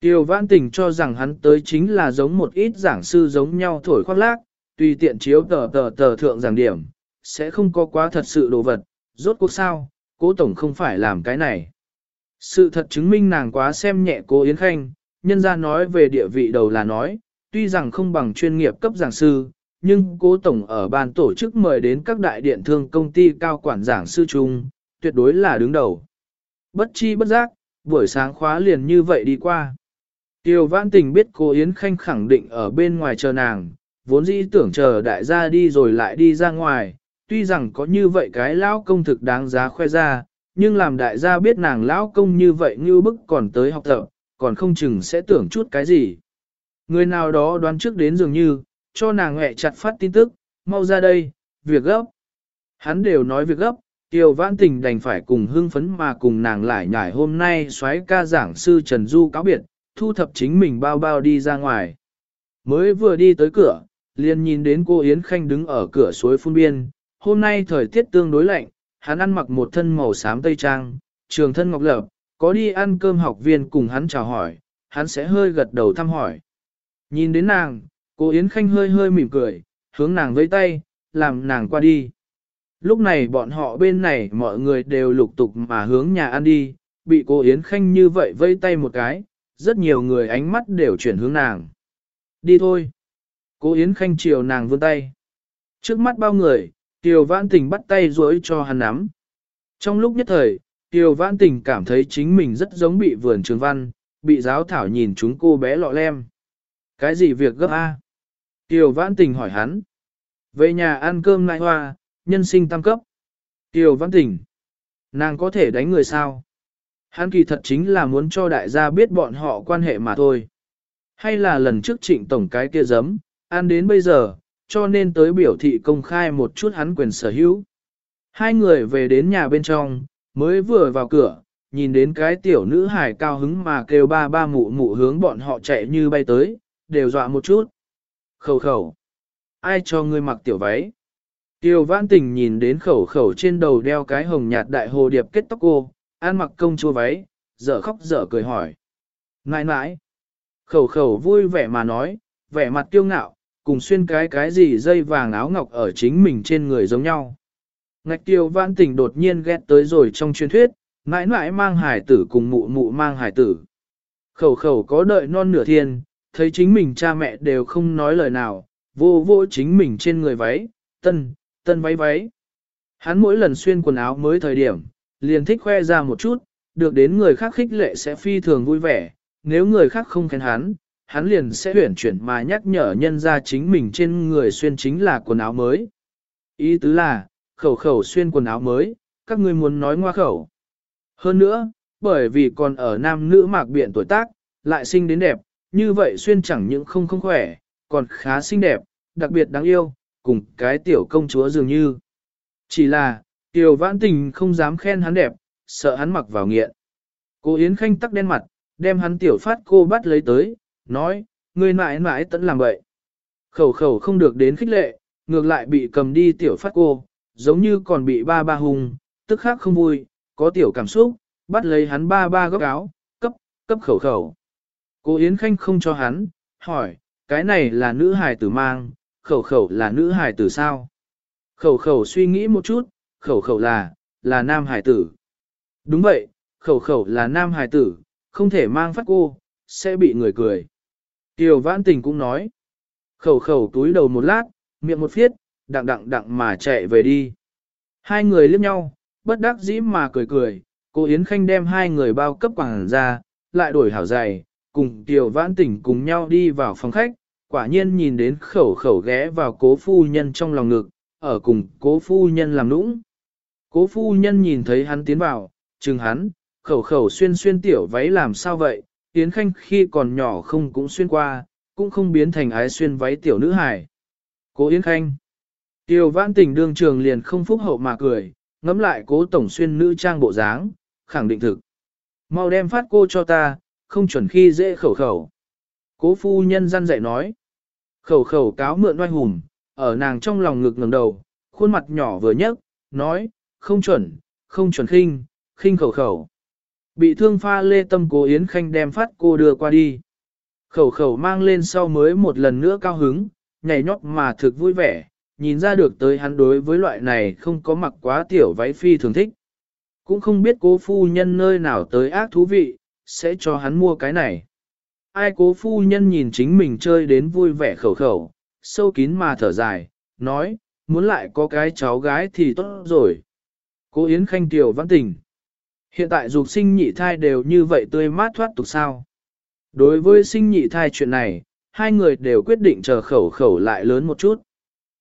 Tiêu vãn tình cho rằng hắn tới chính là giống một ít giảng sư giống nhau thổi khoác lác, tùy tiện chiếu tờ tờ tờ thượng giảng điểm, sẽ không có quá thật sự đồ vật, rốt cuộc sao, cố tổng không phải làm cái này. Sự thật chứng minh nàng quá xem nhẹ cô Yến Khanh, nhân ra nói về địa vị đầu là nói, tuy rằng không bằng chuyên nghiệp cấp giảng sư, nhưng cố tổng ở ban tổ chức mời đến các đại điện thương công ty cao quản giảng sư chung, tuyệt đối là đứng đầu. Bất chi bất giác, buổi sáng khóa liền như vậy đi qua. Tiêu Vãn Tình biết cô Yến Khanh khẳng định ở bên ngoài chờ nàng, vốn dĩ tưởng chờ đại gia đi rồi lại đi ra ngoài, tuy rằng có như vậy cái lão công thực đáng giá khoe ra, nhưng làm đại gia biết nàng lão công như vậy như bức còn tới học tập, còn không chừng sẽ tưởng chút cái gì. Người nào đó đoán trước đến dường như, cho nàng hẹ chặt phát tin tức, mau ra đây, việc gấp. Hắn đều nói việc gấp, Tiêu Vãn Tình đành phải cùng hưng phấn mà cùng nàng lại nhải hôm nay xoáy ca giảng sư Trần Du cáo biệt, thu thập chính mình bao bao đi ra ngoài. Mới vừa đi tới cửa, liền nhìn đến cô Yến Khanh đứng ở cửa suối phun biên, hôm nay thời tiết tương đối lạnh, hắn ăn mặc một thân màu xám tây trang, trường thân ngọc lập, có đi ăn cơm học viên cùng hắn chào hỏi, hắn sẽ hơi gật đầu thăm hỏi. Nhìn đến nàng, cô Yến Khanh hơi hơi mỉm cười, hướng nàng với tay, làm nàng qua đi. Lúc này bọn họ bên này mọi người đều lục tục mà hướng nhà ăn đi, bị cô Yến Khanh như vậy vây tay một cái, rất nhiều người ánh mắt đều chuyển hướng nàng. Đi thôi. Cô Yến Khanh chiều nàng vươn tay. Trước mắt bao người, Tiêu Vãn Tình bắt tay duỗi cho hắn nắm. Trong lúc nhất thời, Tiêu Vãn Tình cảm thấy chính mình rất giống bị vườn trường văn, bị giáo thảo nhìn chúng cô bé lọ lem. Cái gì việc gấp A? Tiêu Vãn Tình hỏi hắn. Về nhà ăn cơm nại hoa, nhân sinh tam cấp. Tiêu Vãn Tình. Nàng có thể đánh người sao? Hắn kỳ thật chính là muốn cho đại gia biết bọn họ quan hệ mà thôi. Hay là lần trước trịnh tổng cái kia giấm, ăn đến bây giờ, cho nên tới biểu thị công khai một chút hắn quyền sở hữu. Hai người về đến nhà bên trong, mới vừa vào cửa, nhìn đến cái tiểu nữ hài cao hứng mà kêu ba ba mụ mụ hướng bọn họ chạy như bay tới, đều dọa một chút. Khẩu khẩu. Ai cho ngươi mặc tiểu váy? Tiêu vãn tình nhìn đến khẩu khẩu trên đầu đeo cái hồng nhạt đại hồ điệp kết tóc cô, an mặc công chua váy, dở khóc dở cười hỏi. Nãi nãi. Khẩu khẩu vui vẻ mà nói, vẻ mặt kiêu ngạo, cùng xuyên cái cái gì dây vàng áo ngọc ở chính mình trên người giống nhau. Ngạch tiêu vãn tình đột nhiên ghét tới rồi trong truyền thuyết, mãi mãi mang hải tử cùng mụ mụ mang hải tử. Khẩu khẩu có đợi non nửa thiên, thấy chính mình cha mẹ đều không nói lời nào, vô vô chính mình trên người váy, tân, tân váy váy. Hắn mỗi lần xuyên quần áo mới thời điểm, liền thích khoe ra một chút, được đến người khác khích lệ sẽ phi thường vui vẻ, nếu người khác không khen hắn, hắn liền sẽ huyển chuyển mà nhắc nhở nhân ra chính mình trên người xuyên chính là quần áo mới. Ý tứ là, khẩu khẩu xuyên quần áo mới, các ngươi muốn nói ngoa khẩu. Hơn nữa, bởi vì còn ở nam nữ mạc biện tuổi tác, lại sinh đến đẹp, như vậy xuyên chẳng những không không khỏe, còn khá xinh đẹp, đặc biệt đáng yêu, cùng cái tiểu công chúa dường như. Chỉ là, tiểu vãn tình không dám khen hắn đẹp, sợ hắn mặc vào nghiện. Cô Yến Khanh tắc đen mặt, đem hắn tiểu phát cô bắt lấy tới, nói, người mãi mãi tẫn làm vậy. Khẩu khẩu không được đến khích lệ, ngược lại bị cầm đi tiểu phát cô, giống như còn bị ba ba hùng, tức khác không vui, có tiểu cảm xúc, bắt lấy hắn ba ba góc áo, cấp, cấp khẩu khẩu. Cô Yến Khanh không cho hắn, hỏi, cái này là nữ hài tử mang, khẩu khẩu là nữ hài tử sao? Khẩu khẩu suy nghĩ một chút, khẩu khẩu là, là nam hài tử. Đúng vậy, khẩu khẩu là nam hài tử, không thể mang phát cô, sẽ bị người cười. Tiểu vãn tình cũng nói. Khẩu khẩu túi đầu một lát, miệng một phiết, đặng đặng đặng mà chạy về đi. Hai người liếc nhau, bất đắc dĩ mà cười cười, cô Yến Khanh đem hai người bao cấp quảng ra, lại đổi hảo dày, cùng Tiểu Vãn Tỉnh cùng nhau đi vào phòng khách, quả nhiên nhìn đến khẩu khẩu ghé vào cố phu nhân trong lòng ngực, ở cùng cố phu nhân làm nũng. Cố phu nhân nhìn thấy hắn tiến vào, chừng hắn, khẩu khẩu xuyên xuyên tiểu váy làm sao vậy, Yến Khanh khi còn nhỏ không cũng xuyên qua, cũng không biến thành ái xuyên váy tiểu nữ hài. Cố Yến Khanh. Tiêu vãn tình đương trường liền không phúc hậu mà cười, ngắm lại cố tổng xuyên nữ trang bộ dáng, khẳng định thực. Mau đem phát cô cho ta, không chuẩn khi dễ khẩu khẩu. Cố phu nhân răn dạy nói. Khẩu khẩu cáo mượn oai hùng, ở nàng trong lòng ngực ngẩng đầu, khuôn mặt nhỏ vừa nhấc, nói, không chuẩn, không chuẩn khinh, khinh khẩu khẩu. Bị thương pha lê tâm cố Yến Khanh đem phát cô đưa qua đi. Khẩu khẩu mang lên sau mới một lần nữa cao hứng, nhảy nhót mà thực vui vẻ, nhìn ra được tới hắn đối với loại này không có mặc quá tiểu váy phi thường thích. Cũng không biết cố phu nhân nơi nào tới ác thú vị, sẽ cho hắn mua cái này. ai cố phu nhân nhìn chính mình chơi đến vui vẻ khẩu khẩu, sâu kín mà thở dài, nói, muốn lại có cái cháu gái thì tốt rồi. Cố Yến Khanh tiểu văn tình. Hiện tại dục sinh nhị thai đều như vậy tươi mát thoát tục sao. Đối với sinh nhị thai chuyện này, hai người đều quyết định chờ khẩu khẩu lại lớn một chút.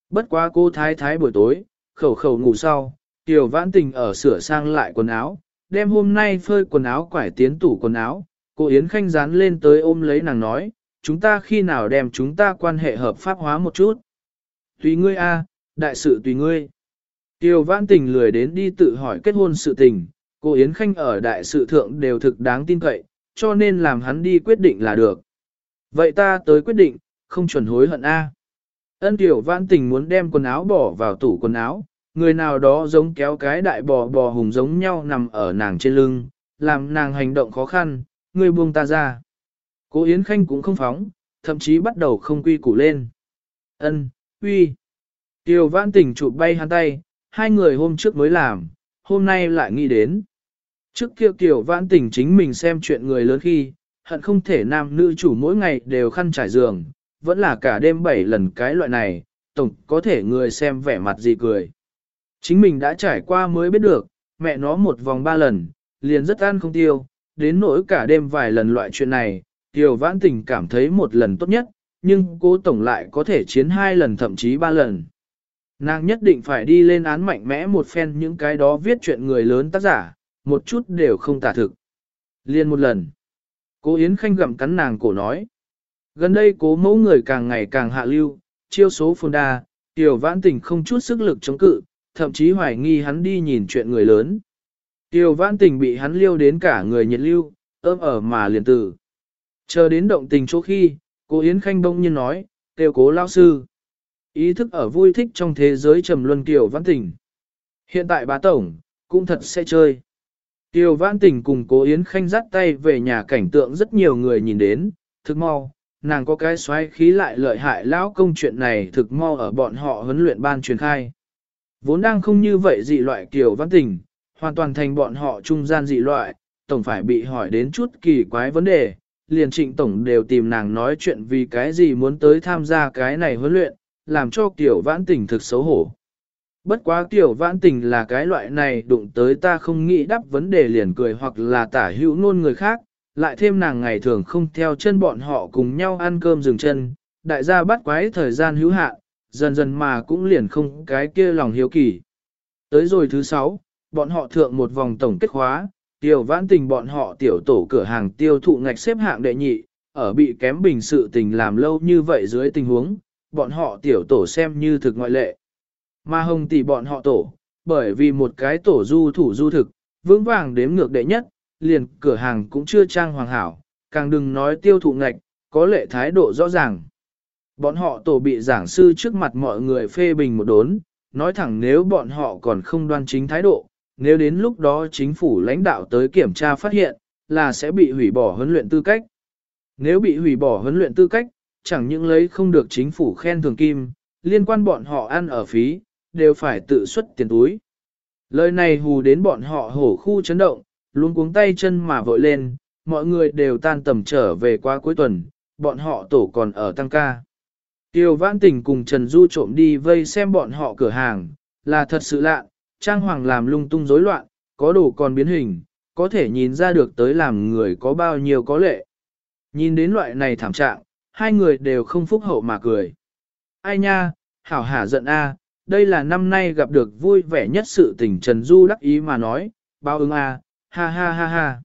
Bất quá cô thái thái buổi tối, khẩu khẩu ngủ sau, tiểu vãn tình ở sửa sang lại quần áo, đem hôm nay phơi quần áo quải tiến tủ quần áo, cô Yến Khanh dán lên tới ôm lấy nàng nói, chúng ta khi nào đem chúng ta quan hệ hợp pháp hóa một chút. Tùy ngươi a, đại sự tùy ngươi. Tiêu vãn tình lười đến đi tự hỏi kết hôn sự tình, cô Yến Khanh ở đại sự thượng đều thực đáng tin cậy, cho nên làm hắn đi quyết định là được. Vậy ta tới quyết định, không chuẩn hối hận A. Ân tiểu vãn tình muốn đem quần áo bỏ vào tủ quần áo, người nào đó giống kéo cái đại bò bò hùng giống nhau nằm ở nàng trên lưng, làm nàng hành động khó khăn, người buông ta ra. Cố Yến Khanh cũng không phóng, thậm chí bắt đầu không quy củ lên. Ân, uy. Tiểu vãn tình chụp bay hắn tay, hai người hôm trước mới làm, hôm nay lại nghĩ đến. Trước kia kiểu Vãn Tình chính mình xem chuyện người lớn khi, hận không thể nam nữ chủ mỗi ngày đều khăn trải giường, vẫn là cả đêm bảy lần cái loại này, tổng có thể người xem vẻ mặt gì cười. Chính mình đã trải qua mới biết được, mẹ nó một vòng ba lần, liền rất ăn không tiêu, đến nỗi cả đêm vài lần loại chuyện này, Kiều Vãn Tình cảm thấy một lần tốt nhất, nhưng cô tổng lại có thể chiến hai lần thậm chí ba lần. Nàng nhất định phải đi lên án mạnh mẽ một phen những cái đó viết chuyện người lớn tác giả, một chút đều không tả thực. Liên một lần, cố Yến Khanh gặm cắn nàng cổ nói. Gần đây cố mẫu người càng ngày càng hạ lưu, chiêu số phồn đa, tiểu vãn tình không chút sức lực chống cự, thậm chí hoài nghi hắn đi nhìn chuyện người lớn. Tiểu vãn tình bị hắn liêu đến cả người nhiệt lưu, ôm ở mà liền tử. Chờ đến động tình chỗ khi, cố Yến Khanh bỗng nhiên nói, kêu cố lao sư. Ý thức ở vui thích trong thế giới trầm luân tiểu vãn tình. Hiện tại bá tổng, cũng thật sẽ chơi. Tiêu Vãn Tình cùng Cố Yến Khanh dắt tay về nhà cảnh tượng rất nhiều người nhìn đến, thực mau, nàng có cái xoáy khí lại lợi hại lão công chuyện này thực mau ở bọn họ huấn luyện ban truyền khai. Vốn đang không như vậy dị loại Tiêu Vãn Tình, hoàn toàn thành bọn họ trung gian dị loại, tổng phải bị hỏi đến chút kỳ quái vấn đề, liền trịnh tổng đều tìm nàng nói chuyện vì cái gì muốn tới tham gia cái này huấn luyện, làm cho Tiêu Vãn Tình thực xấu hổ. Bất quá tiểu vãn tình là cái loại này đụng tới ta không nghĩ đáp vấn đề liền cười hoặc là tả hữu nôn người khác, lại thêm nàng ngày thường không theo chân bọn họ cùng nhau ăn cơm dừng chân, đại gia bắt quái thời gian hữu hạn, dần dần mà cũng liền không cái kia lòng hiếu kỳ. Tới rồi thứ sáu, bọn họ thượng một vòng tổng kết khóa, tiểu vãn tình bọn họ tiểu tổ cửa hàng tiêu thụ ngạch xếp hạng đệ nhị, ở bị kém bình sự tình làm lâu như vậy dưới tình huống, bọn họ tiểu tổ xem như thực ngoại lệ. Mà hồng tỷ bọn họ tổ, bởi vì một cái tổ du thủ du thực, vững vàng đếm ngược đệ nhất, liền cửa hàng cũng chưa trang hoàng hảo, càng đừng nói tiêu thụ ngạch, có lệ thái độ rõ ràng. Bọn họ tổ bị giảng sư trước mặt mọi người phê bình một đốn, nói thẳng nếu bọn họ còn không đoan chính thái độ, nếu đến lúc đó chính phủ lãnh đạo tới kiểm tra phát hiện, là sẽ bị hủy bỏ huấn luyện tư cách. Nếu bị hủy bỏ huấn luyện tư cách, chẳng những lấy không được chính phủ khen thường kim, liên quan bọn họ ăn ở phí, đều phải tự xuất tiền túi. Lời này hù đến bọn họ hổ khu chấn động, luôn cuống tay chân mà vội lên, mọi người đều tan tầm trở về qua cuối tuần, bọn họ tổ còn ở tăng ca. Tiêu Vãn Tình cùng Trần Du trộm đi vây xem bọn họ cửa hàng, là thật sự lạ, trang hoàng làm lung tung rối loạn, có đồ còn biến hình, có thể nhìn ra được tới làm người có bao nhiêu có lệ. Nhìn đến loại này thảm trạng, hai người đều không phúc hậu mà cười. Ai nha, hảo hả giận a, đây là năm nay gặp được vui vẻ nhất sự tình Trần Du đắc ý mà nói, bao ứng a, ha ha ha ha.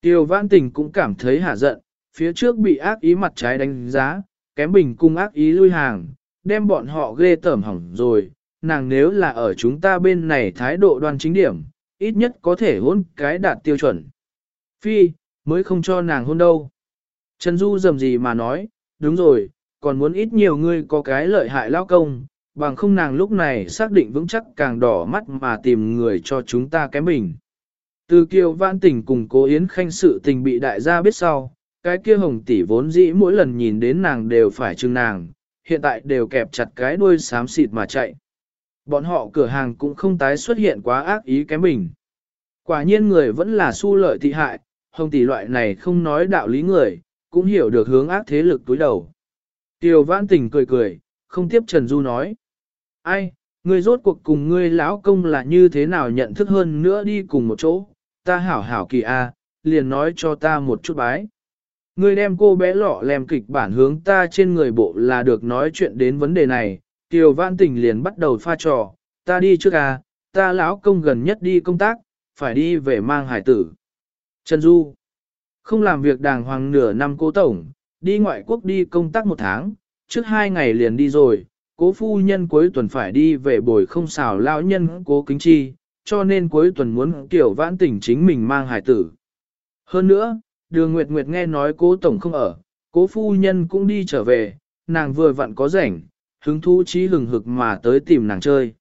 Tiêu Vãn Tình cũng cảm thấy hả giận, phía trước bị ác ý mặt trái đánh giá, kém bình cung ác ý lui hàng, đem bọn họ ghê tởm hỏng rồi, nàng nếu là ở chúng ta bên này thái độ đoan chính điểm, ít nhất có thể hôn cái đạt tiêu chuẩn. Phi, mới không cho nàng hôn đâu. Trần Du dầm gì mà nói, đúng rồi, còn muốn ít nhiều người có cái lợi hại lao công, bằng không nàng lúc này xác định vững chắc càng đỏ mắt mà tìm người cho chúng ta kém bình. Từ kiều vãn tình cùng cố Yến Khanh sự tình bị đại gia biết sau, cái kia hồng tỷ vốn dĩ mỗi lần nhìn đến nàng đều phải chừng nàng, hiện tại đều kẹp chặt cái đuôi xám xịt mà chạy. Bọn họ cửa hàng cũng không tái xuất hiện quá ác ý kém bình. Quả nhiên người vẫn là su lợi thị hại, hồng tỷ loại này không nói đạo lý người, cũng hiểu được hướng ác thế lực túi đầu. Tiêu vãn tình cười cười, không tiếp Trần Du nói. Ai, ngươi rốt cuộc cùng ngươi lão công là như thế nào nhận thức hơn nữa đi cùng một chỗ, ta hảo hảo kỳ a, liền nói cho ta một chút bái. Ngươi đem cô bé lọ lem kịch bản hướng ta trên người bộ là được nói chuyện đến vấn đề này, Tiêu Vãn Tình liền bắt đầu pha trò, ta đi trước à, ta lão công gần nhất đi công tác, phải đi về mang hải tử. Trần Du, không làm việc đàng hoàng nửa năm cô tổng, đi ngoại quốc đi công tác một tháng, trước hai ngày liền đi rồi, cố phu nhân cuối tuần phải đi về bồi không xào lão nhân cố kính chi, cho nên cuối tuần muốn tiểu vãn tỉnh chính mình mang hải tử. Hơn nữa, đường Nguyệt Nguyệt nghe nói cố tổng không ở, cố phu nhân cũng đi trở về, nàng vừa vặn có rảnh, hứng thú trí hừng hực mà tới tìm nàng chơi.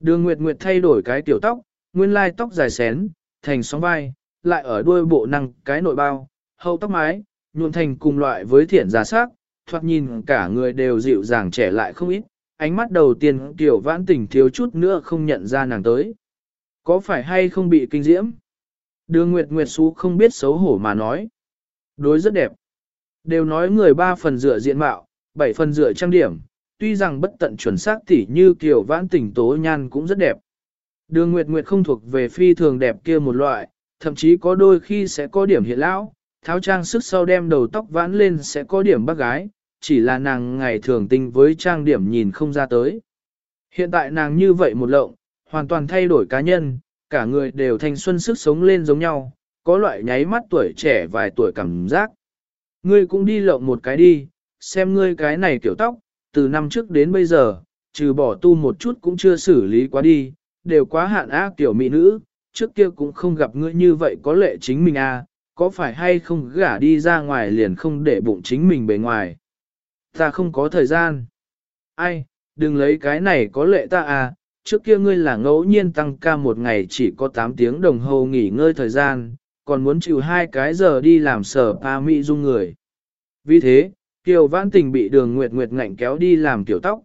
Đường Nguyệt Nguyệt thay đổi cái tiểu tóc, nguyên lai tóc dài xén, thành sóng vai, lại ở đuôi bộ năng cái nội bao, hậu tóc mái, nhuộm thành cùng loại với thiện giả sắc, thoạt nhìn cả người đều dịu dàng trẻ lại không ít, ánh mắt đầu tiên tiểu vãn tỉnh thiếu chút nữa không nhận ra nàng tới. Có phải hay không bị kinh diễm? Đường Nguyệt Nguyệt Xú không biết xấu hổ mà nói. Đối rất đẹp. Đều nói người ba phần dựa diện mạo, bảy phần dựa trang điểm, tuy rằng bất tận chuẩn xác tỉ như kiểu vãn tỉnh tố nhan cũng rất đẹp. Đường Nguyệt Nguyệt không thuộc về phi thường đẹp kia một loại, thậm chí có đôi khi sẽ có điểm hiện lão, tháo trang sức sau đem đầu tóc vãn lên sẽ có điểm bác gái, chỉ là nàng ngày thường tinh với trang điểm nhìn không ra tới. Hiện tại nàng như vậy một lộng, hoàn toàn thay đổi cá nhân, cả người đều thanh xuân sức sống lên giống nhau, có loại nháy mắt tuổi trẻ vài tuổi cảm giác. Ngươi cũng đi lộng một cái đi, xem ngươi cái này kiểu tóc, từ năm trước đến bây giờ, trừ bỏ tu một chút cũng chưa xử lý quá đi, đều quá hạn ác tiểu mỹ nữ, trước kia cũng không gặp ngươi như vậy có lệ chính mình à, có phải hay không gả đi ra ngoài liền không để bụng chính mình bề ngoài. Ta không có thời gian. Ai, đừng lấy cái này có lệ ta à, trước kia ngươi là ngẫu nhiên tăng ca một ngày chỉ có 8 tiếng đồng hồ nghỉ ngơi thời gian, còn muốn chịu hai cái giờ đi làm sở pa mỹ dung người. Vì thế, Kiều Vãn Tình bị đường Nguyệt Nguyệt ngạnh kéo đi làm tiểu tóc.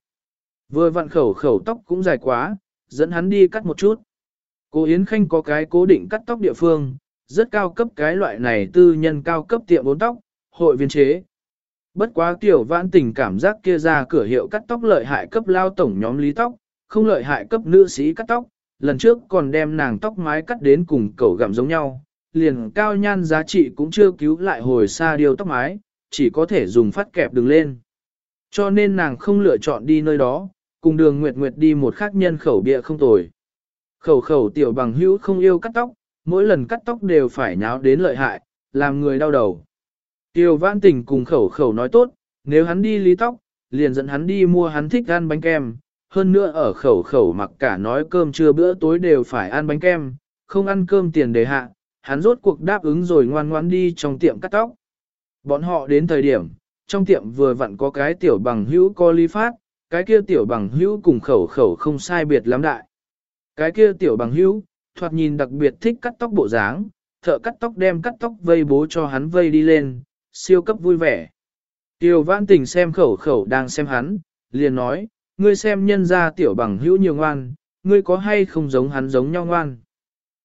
Vừa vặn khẩu khẩu tóc cũng dài quá, dẫn hắn đi cắt một chút. Cô Yến Khanh có cái cố định cắt tóc địa phương, rất cao cấp cái loại này tư nhân cao cấp tiệm bốn tóc, hội viên chế. Bất quá tiểu vãn tình cảm giác kia ra cửa hiệu cắt tóc lợi hại cấp lao tổng nhóm lý tóc, không lợi hại cấp nữ sĩ cắt tóc, lần trước còn đem nàng tóc mái cắt đến cùng cầu gặm giống nhau, liền cao nhan giá trị cũng chưa cứu lại hồi xa điều tóc mái, chỉ có thể dùng phát kẹp đường lên. Cho nên nàng không lựa chọn đi nơi đó, cùng đường Nguyệt Nguyệt đi một khác nhân khẩu bịa không tồi. Khẩu khẩu tiểu bằng hữu không yêu cắt tóc, mỗi lần cắt tóc đều phải nháo đến lợi hại, làm người đau đầu. Tiêu vãn tình cùng khẩu khẩu nói tốt, nếu hắn đi lý tóc, liền dẫn hắn đi mua hắn thích ăn bánh kem, hơn nữa ở khẩu khẩu mặc cả nói cơm trưa bữa tối đều phải ăn bánh kem, không ăn cơm tiền đề hạ, hắn rốt cuộc đáp ứng rồi ngoan ngoan đi trong tiệm cắt tóc. Bọn họ đến thời điểm, trong tiệm vừa vặn có cái tiểu bằng hữu co ly phát, cái kia tiểu bằng hữu cùng khẩu khẩu không sai biệt lắm đại. Cái kia tiểu bằng hữu, thoạt nhìn đặc biệt thích cắt tóc bộ dáng, thợ cắt tóc đem cắt tóc vây bố cho hắn vây đi lên, siêu cấp vui vẻ. Tiểu vãn tình xem khẩu khẩu đang xem hắn, liền nói, ngươi xem nhân ra tiểu bằng hữu nhiều ngoan, ngươi có hay không giống hắn giống nhau ngoan.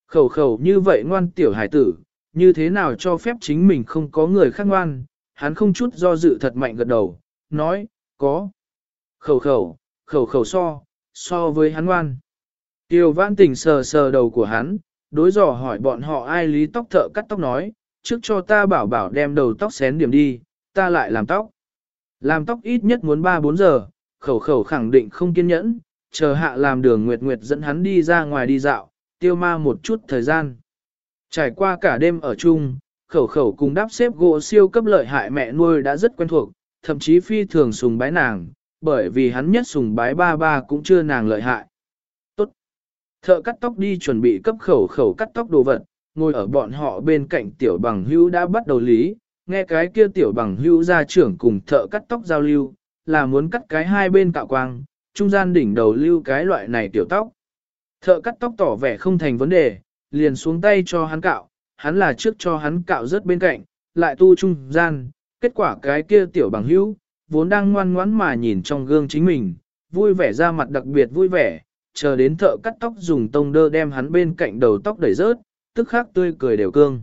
Khẩu khẩu như vậy ngoan tiểu hải tử, như thế nào cho phép chính mình không có người khác ngoan, hắn không chút do dự thật mạnh gật đầu, nói, có. Khẩu khẩu, khẩu khẩu so, so với hắn ngoan. Tiêu vãn tình sờ sờ đầu của hắn, đối dò hỏi bọn họ ai lý tóc thợ cắt tóc nói, trước cho ta bảo bảo đem đầu tóc xén điểm đi, ta lại làm tóc. Làm tóc ít nhất muốn 3-4 giờ, khẩu khẩu khẳng định không kiên nhẫn, chờ hạ làm đường nguyệt nguyệt dẫn hắn đi ra ngoài đi dạo, tiêu ma một chút thời gian. Trải qua cả đêm ở chung, khẩu khẩu cùng đáp xếp gỗ siêu cấp lợi hại mẹ nuôi đã rất quen thuộc, thậm chí phi thường sùng bái nàng, bởi vì hắn nhất sùng bái ba ba cũng chưa nàng lợi hại. Tốt. Thợ cắt tóc đi chuẩn bị cấp khẩu khẩu cắt tóc đồ vật, ngồi ở bọn họ bên cạnh tiểu bằng hữu đã bắt đầu lý, nghe cái kia tiểu bằng hữu ra trưởng cùng thợ cắt tóc giao lưu, là muốn cắt cái hai bên cạo quang, trung gian đỉnh đầu lưu cái loại này tiểu tóc. Thợ cắt tóc tỏ vẻ không thành vấn đề, liền xuống tay cho hắn cạo, hắn là trước cho hắn cạo rớt bên cạnh, lại tu trung gian, kết quả cái kia tiểu bằng hữu, vốn đang ngoan ngoãn mà nhìn trong gương chính mình, vui vẻ ra mặt đặc biệt vui vẻ, chờ đến thợ cắt tóc dùng tông đơ đem hắn bên cạnh đầu tóc đẩy rớt, tức khắc tươi cười đều cương.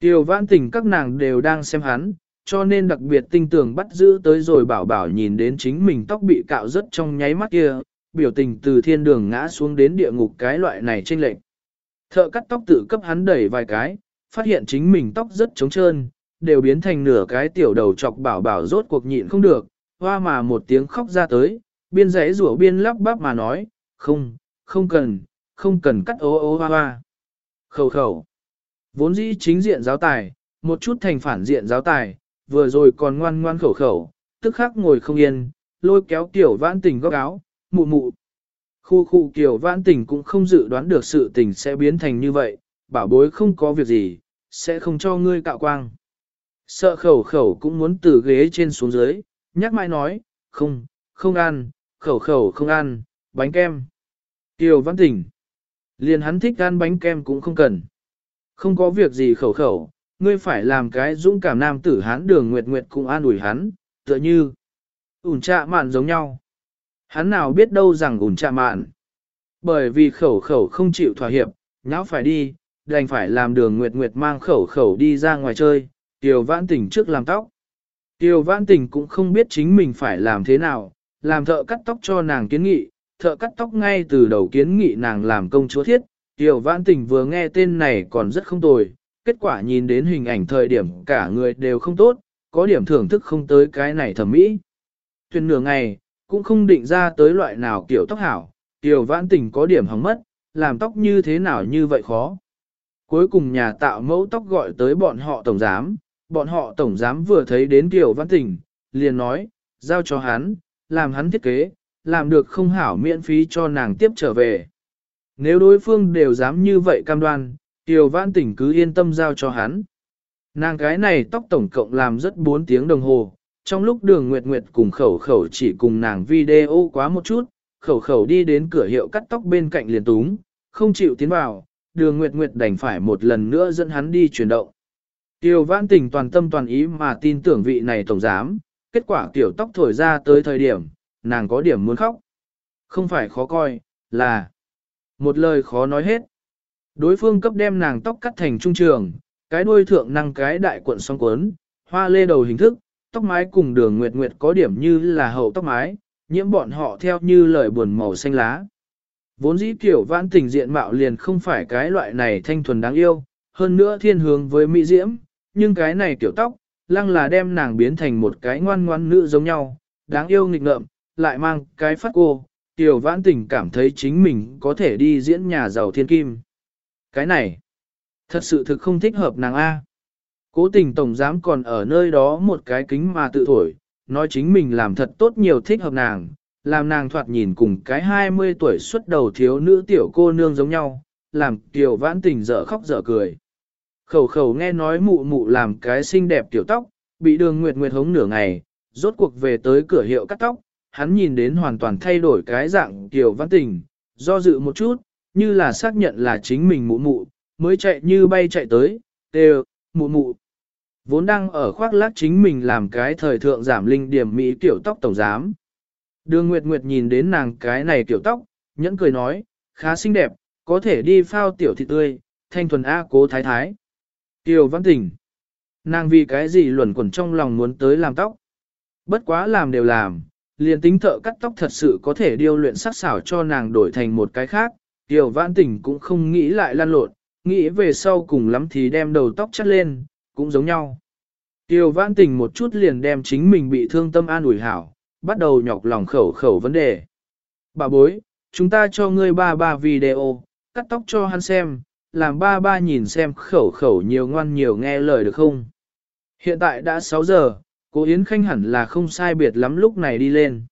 Tiểu vãn tình các nàng đều đang xem hắn, cho nên đặc biệt tinh tường bắt giữ tới rồi bảo bảo nhìn đến chính mình tóc bị cạo rất trong nháy mắt kia, biểu tình từ thiên đường ngã xuống đến địa ngục cái loại này trên lệnh. Thợ cắt tóc tự cấp hắn đẩy vài cái, phát hiện chính mình tóc rất trống trơn, đều biến thành nửa cái tiểu đầu chọc bảo bảo rốt cuộc nhịn không được, hoa mà một tiếng khóc ra tới, biên rẽ rủa biên lắp bắp mà nói, không, không cần, không cần cắt ô ô hoa hoa. Khẩu khẩu. Vốn dĩ chính diện giáo tài, một chút thành phản diện giáo tài, vừa rồi còn ngoan ngoan khẩu khẩu, tức khắc ngồi không yên, lôi kéo tiểu vãn tình góc áo, mụ mụ. Khu khu kiểu vãn tình cũng không dự đoán được sự tình sẽ biến thành như vậy, bảo bối không có việc gì, sẽ không cho ngươi cạo quang. Sợ khẩu khẩu cũng muốn từ ghế trên xuống dưới, nhắc mãi nói, không, không ăn, khẩu khẩu không ăn, bánh kem. Tiểu vãn tình. Liền hắn thích ăn bánh kem cũng không cần. Không có việc gì khẩu khẩu, ngươi phải làm cái dũng cảm nam tử hắn đường nguyệt nguyệt cũng an ủi hắn, tựa như ủn trạ mạn giống nhau. Hắn nào biết đâu rằng ủn trạ mạn. Bởi vì khẩu khẩu không chịu thỏa hiệp, nháo phải đi, đành phải làm đường nguyệt nguyệt mang khẩu khẩu đi ra ngoài chơi, Tiêu vãn tình trước làm tóc. Tiêu vãn tình cũng không biết chính mình phải làm thế nào, làm thợ cắt tóc cho nàng kiến nghị, thợ cắt tóc ngay từ đầu kiến nghị nàng làm công chúa thiết. tiểu vãn tình vừa nghe tên này còn rất không tồi, kết quả nhìn đến hình ảnh thời điểm cả người đều không tốt, có điểm thưởng thức không tới cái này thẩm mỹ. Tuyên nửa ngày, cũng không định ra tới loại nào kiểu tóc hảo, tiểu vãn tình có điểm hỏng mất, làm tóc như thế nào như vậy khó. Cuối cùng nhà tạo mẫu tóc gọi tới bọn họ tổng giám, bọn họ tổng giám vừa thấy đến tiểu vãn tình, liền nói, giao cho hắn, làm hắn thiết kế, làm được không hảo miễn phí cho nàng tiếp trở về. Nếu đối phương đều dám như vậy cam đoan, Tiểu vãn tỉnh cứ yên tâm giao cho hắn. Nàng cái này tóc tổng cộng làm rất 4 tiếng đồng hồ, trong lúc đường Nguyệt Nguyệt cùng khẩu khẩu chỉ cùng nàng video quá một chút, khẩu khẩu đi đến cửa hiệu cắt tóc bên cạnh liền túng, không chịu tiến vào, đường Nguyệt Nguyệt đành phải một lần nữa dẫn hắn đi chuyển động. Tiểu vãn tỉnh toàn tâm toàn ý mà tin tưởng vị này tổng giám, kết quả tiểu tóc thổi ra tới thời điểm, nàng có điểm muốn khóc. Không phải khó coi, là một lời khó nói hết. Đối phương cấp đem nàng tóc cắt thành trung trường, cái đuôi thượng năng cái đại cuộn song cuốn, hoa lê đầu hình thức, tóc mái cùng đường nguyệt nguyệt có điểm như là hậu tóc mái, nhiễm bọn họ theo như lời buồn màu xanh lá. Vốn dĩ kiểu vãn tình diện mạo liền không phải cái loại này thanh thuần đáng yêu, hơn nữa thiên hướng với mỹ diễm, nhưng cái này kiểu tóc, lăng là đem nàng biến thành một cái ngoan ngoan nữ giống nhau, đáng yêu nghịch ngợm, lại mang cái phát cô, tiểu vãn tình cảm thấy chính mình có thể đi diễn nhà giàu thiên kim. Cái này, thật sự thực không thích hợp nàng A. Cố tình tổng giám còn ở nơi đó một cái kính mà tự thổi, nói chính mình làm thật tốt nhiều thích hợp nàng, làm nàng thoạt nhìn cùng cái 20 tuổi xuất đầu thiếu nữ tiểu cô nương giống nhau, làm tiểu vãn tình dở khóc dở cười. Khẩu khẩu nghe nói mụ mụ làm cái xinh đẹp tiểu tóc, bị đường nguyệt nguyệt hống nửa ngày, rốt cuộc về tới cửa hiệu cắt tóc, hắn nhìn đến hoàn toàn thay đổi cái dạng tiểu văn tình, do dự một chút, như là xác nhận là chính mình mụ mụ, mới chạy như bay chạy tới, đều, mụ mụ. Vốn đang ở khoác lác chính mình làm cái thời thượng giảm linh điểm Mỹ tiểu tóc tổng giám. Đường Nguyệt Nguyệt nhìn đến nàng cái này tiểu tóc, nhẫn cười nói, khá xinh đẹp, có thể đi phao tiểu thị tươi, thanh thuần A cố thái thái. Tiểu văn tỉnh. Nàng vì cái gì luẩn quẩn trong lòng muốn tới làm tóc. Bất quá làm đều làm, liền tính thợ cắt tóc thật sự có thể điêu luyện sắc xảo cho nàng đổi thành một cái khác, Tiểu vãn tình cũng không nghĩ lại lan lộn, nghĩ về sau cùng lắm thì đem đầu tóc chắt lên, cũng giống nhau. Tiểu vãn tình một chút liền đem chính mình bị thương tâm an ủi hảo, bắt đầu nhọc lòng khẩu khẩu vấn đề. Bà bối, chúng ta cho ngươi ba ba video, cắt tóc cho hắn xem, làm ba ba nhìn xem khẩu khẩu nhiều ngoan nhiều nghe lời được không. Hiện tại đã 6 giờ, cô Yến Khanh hẳn là không sai biệt lắm lúc này đi lên.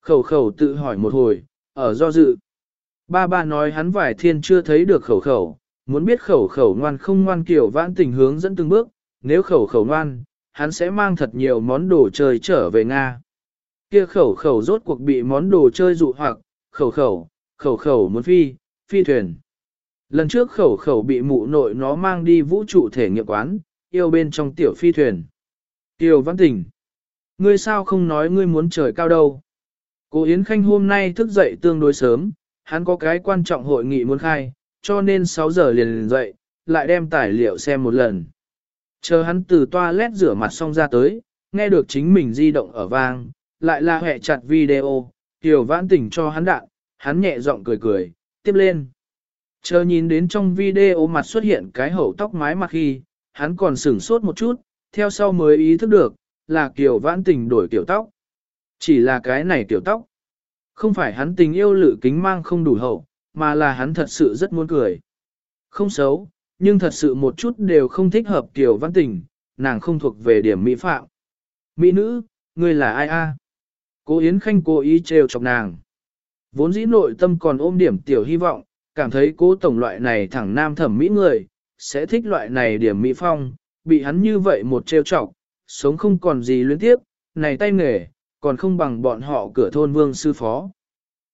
Khẩu khẩu tự hỏi một hồi, ở do dự. Ba ba nói hắn vải thiên chưa thấy được khẩu khẩu, muốn biết khẩu khẩu ngoan không ngoan kiểu vãn tình hướng dẫn từng bước, nếu khẩu khẩu ngoan, hắn sẽ mang thật nhiều món đồ chơi trở về Nga. Kia khẩu khẩu rốt cuộc bị món đồ chơi dụ hoặc, khẩu khẩu, khẩu khẩu muốn phi, phi thuyền. Lần trước khẩu khẩu bị mụ nội nó mang đi vũ trụ thể nghiệm quán, yêu bên trong tiểu phi thuyền. Tiểu văn tình. Ngươi sao không nói ngươi muốn trời cao đâu? Cố Yến Khanh hôm nay thức dậy tương đối sớm, hắn có cái quan trọng hội nghị muốn khai, cho nên 6 giờ liền, liền dậy, lại đem tài liệu xem một lần. Chờ hắn từ toilet rửa mặt xong ra tới, nghe được chính mình di động ở vang, lại là hệ chặt video, Tiểu Vãn Tình cho hắn đạn, hắn nhẹ giọng cười cười, tiếp lên. Chờ nhìn đến trong video mặt xuất hiện cái hậu tóc mái mặt khi, hắn còn sửng sốt một chút, theo sau mới ý thức được, là Kiều Vãn Tình đổi kiểu tóc. Chỉ là cái này kiểu tóc. Không phải hắn tình yêu lự kính mang không đủ hậu, mà là hắn thật sự rất muốn cười. Không xấu, nhưng thật sự một chút đều không thích hợp Kiều Vãn Tình, nàng không thuộc về điểm mỹ phạm. Mỹ nữ, ngươi là ai a? Cô Yến Khanh cố ý trêu chọc nàng. Vốn dĩ nội tâm còn ôm điểm tiểu hy vọng, cảm thấy cố tổng loại này thẳng nam thẩm mỹ người, sẽ thích loại này điểm mỹ phong, bị hắn như vậy một trêu chọc, sống không còn gì luyến tiếp, này tay nghề, còn không bằng bọn họ cửa thôn vương sư phó.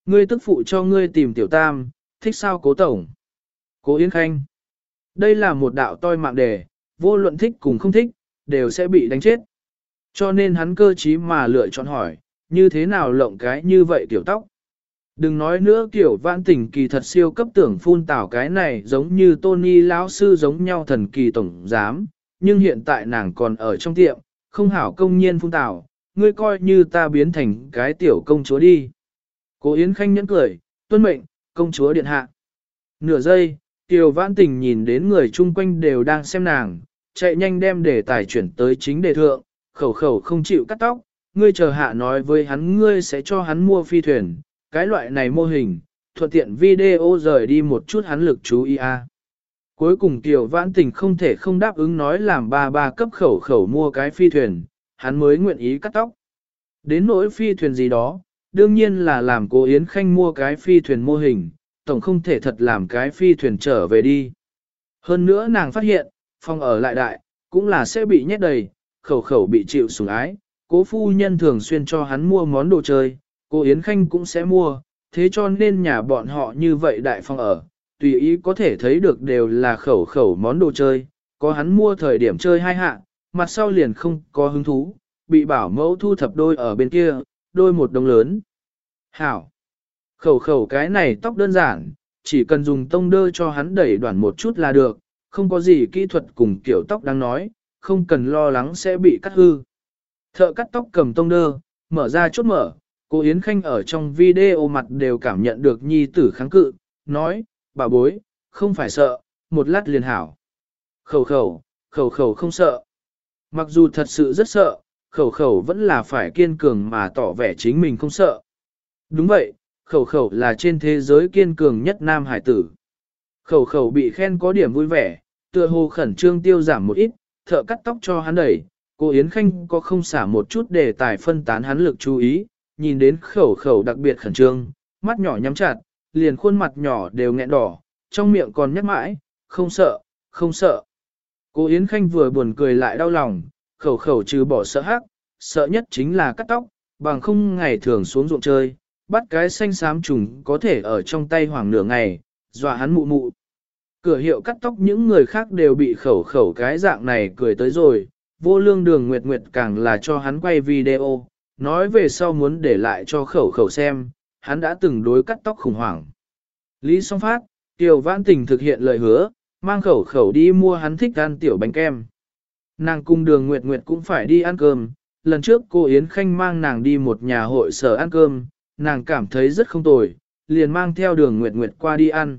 Ngươi tức phụ cho ngươi tìm tiểu tam, thích sao cố tổng? Cố Yến Khanh. Đây là một đạo toi mạng đề, vô luận thích cùng không thích, đều sẽ bị đánh chết. Cho nên hắn cơ trí mà lựa chọn hỏi, như thế nào lộng cái như vậy tiểu tóc? Đừng nói nữa kiểu vãn tình kỳ thật siêu cấp tưởng phun tảo cái này giống như Tony lão sư giống nhau thần kỳ tổng giám, nhưng hiện tại nàng còn ở trong tiệm, không hảo công nhiên phun tảo, ngươi coi như ta biến thành cái tiểu công chúa đi. Cố Yến Khanh nhẫn cười, tuân mệnh, công chúa điện hạ. Nửa giây, Tiểu Vãn Tình nhìn đến người chung quanh đều đang xem nàng, chạy nhanh đem đề tài chuyển tới chính đề thượng, khẩu khẩu không chịu cắt tóc, ngươi chờ hạ nói với hắn ngươi sẽ cho hắn mua phi thuyền, cái loại này mô hình, thuận tiện video rời đi một chút hắn lực chú ý a. Cuối cùng Tiểu Vãn Tình không thể không đáp ứng nói làm ba ba cấp khẩu khẩu mua cái phi thuyền, hắn mới nguyện ý cắt tóc. Đến nỗi phi thuyền gì đó, đương nhiên là làm cô Yến Khanh mua cái phi thuyền mô hình, tổng không thể thật làm cái phi thuyền trở về đi. Hơn nữa nàng phát hiện, phòng ở lại đại, cũng là sẽ bị nhét đầy, khẩu khẩu bị chịu sủng ái, cố phu nhân thường xuyên cho hắn mua món đồ chơi, cô Yến Khanh cũng sẽ mua, thế cho nên nhà bọn họ như vậy đại phòng ở, tùy ý có thể thấy được đều là khẩu khẩu món đồ chơi, có hắn mua thời điểm chơi hai hạ, mặt sau liền không có hứng thú, bị bảo mẫu thu thập đôi ở bên kia, đôi một đồng lớn. Hảo! Khẩu khẩu cái này tóc đơn giản, chỉ cần dùng tông đơ cho hắn đẩy đoạn một chút là được, không có gì kỹ thuật cùng kiểu tóc đang nói, không cần lo lắng sẽ bị cắt hư. Thợ cắt tóc cầm tông đơ, mở ra chốt mở, cô Yến Khanh ở trong video mặt đều cảm nhận được nhi tử kháng cự, nói, bà bối, không phải sợ, một lát liền hảo. Khẩu khẩu, khẩu khẩu không sợ. Mặc dù thật sự rất sợ, khẩu khẩu vẫn là phải kiên cường mà tỏ vẻ chính mình không sợ. Đúng vậy, khẩu khẩu là trên thế giới kiên cường nhất nam hải tử. Khẩu khẩu bị khen có điểm vui vẻ, tựa hồ khẩn trương tiêu giảm một ít, thợ cắt tóc cho hắn đẩy, cô Yến Khanh có không xả một chút để tài phân tán hắn lực chú ý, nhìn đến khẩu khẩu đặc biệt khẩn trương, mắt nhỏ nhắm chặt, liền khuôn mặt nhỏ đều nghẹn đỏ, trong miệng còn nhắc mãi, không sợ, không sợ. Cô Yến Khanh vừa buồn cười lại đau lòng, khẩu khẩu trừ bỏ sợ hắc, sợ nhất chính là cắt tóc, bằng không ngày thường xuống ruộng chơi, bắt cái xanh xám trùng có thể ở trong tay hoàng nửa ngày, dọa hắn mụ mụ. Cửa hiệu cắt tóc những người khác đều bị khẩu khẩu cái dạng này cười tới rồi, vô lương đường nguyệt nguyệt càng là cho hắn quay video, nói về sau muốn để lại cho khẩu khẩu xem, hắn đã từng đối cắt tóc khủng hoảng. Lý song phát, tiểu vãn tình thực hiện lời hứa, mang khẩu khẩu đi mua hắn thích ăn tiểu bánh kem. Nàng cung đường Nguyệt Nguyệt cũng phải đi ăn cơm, lần trước cô Yến Khanh mang nàng đi một nhà hội sở ăn cơm, nàng cảm thấy rất không tồi, liền mang theo đường Nguyệt Nguyệt qua đi ăn.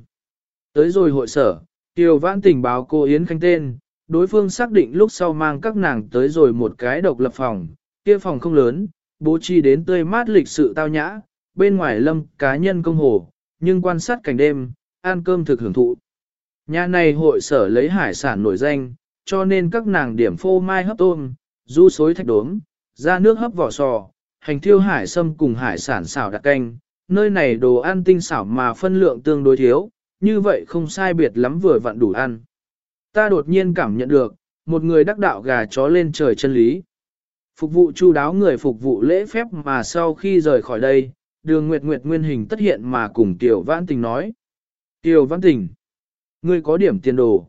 Tới rồi hội sở, tiểu Vãn tình báo cô Yến Khanh tên, đối phương xác định lúc sau mang các nàng tới rồi một cái độc lập phòng, kia phòng không lớn, bố trí đến tươi mát lịch sự tao nhã, bên ngoài lâm cá nhân công hồ, nhưng quan sát cảnh đêm, ăn cơm thực hưởng thụ. Nhà này hội sở lấy hải sản nổi danh, cho nên các nàng điểm phô mai hấp tôm, du xối thạch đốm, ra nước hấp vỏ sò, hành thiêu hải sâm cùng hải sản xào đặc canh, nơi này đồ ăn tinh xảo mà phân lượng tương đối thiếu, như vậy không sai biệt lắm vừa vặn đủ ăn. Ta đột nhiên cảm nhận được, một người đắc đạo gà chó lên trời chân lý. Phục vụ chu đáo người phục vụ lễ phép mà sau khi rời khỏi đây, đường Nguyệt Nguyệt nguyên hình tất hiện mà cùng Tiểu Vãn Tình nói. Tiểu Vãn Tình, ngươi có điểm tiền đồ.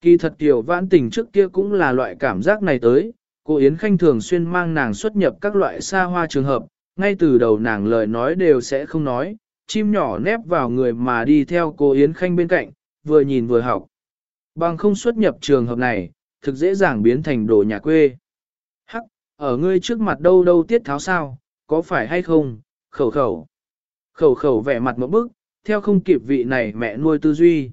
Kỳ thật Tiểu Vãn Tình trước kia cũng là loại cảm giác này tới, cô Yến Khanh thường xuyên mang nàng xuất nhập các loại xa hoa trường hợp, ngay từ đầu nàng lời nói đều sẽ không nói, chim nhỏ nép vào người mà đi theo cô Yến Khanh bên cạnh, vừa nhìn vừa học. Bằng không xuất nhập trường hợp này, thực dễ dàng biến thành đồ nhà quê. Hắc, ở ngươi trước mặt đâu đâu tiết tháo sao, có phải hay không, khẩu khẩu. Khẩu khẩu vẻ mặt một bức, theo không kịp vị này mẹ nuôi tư duy.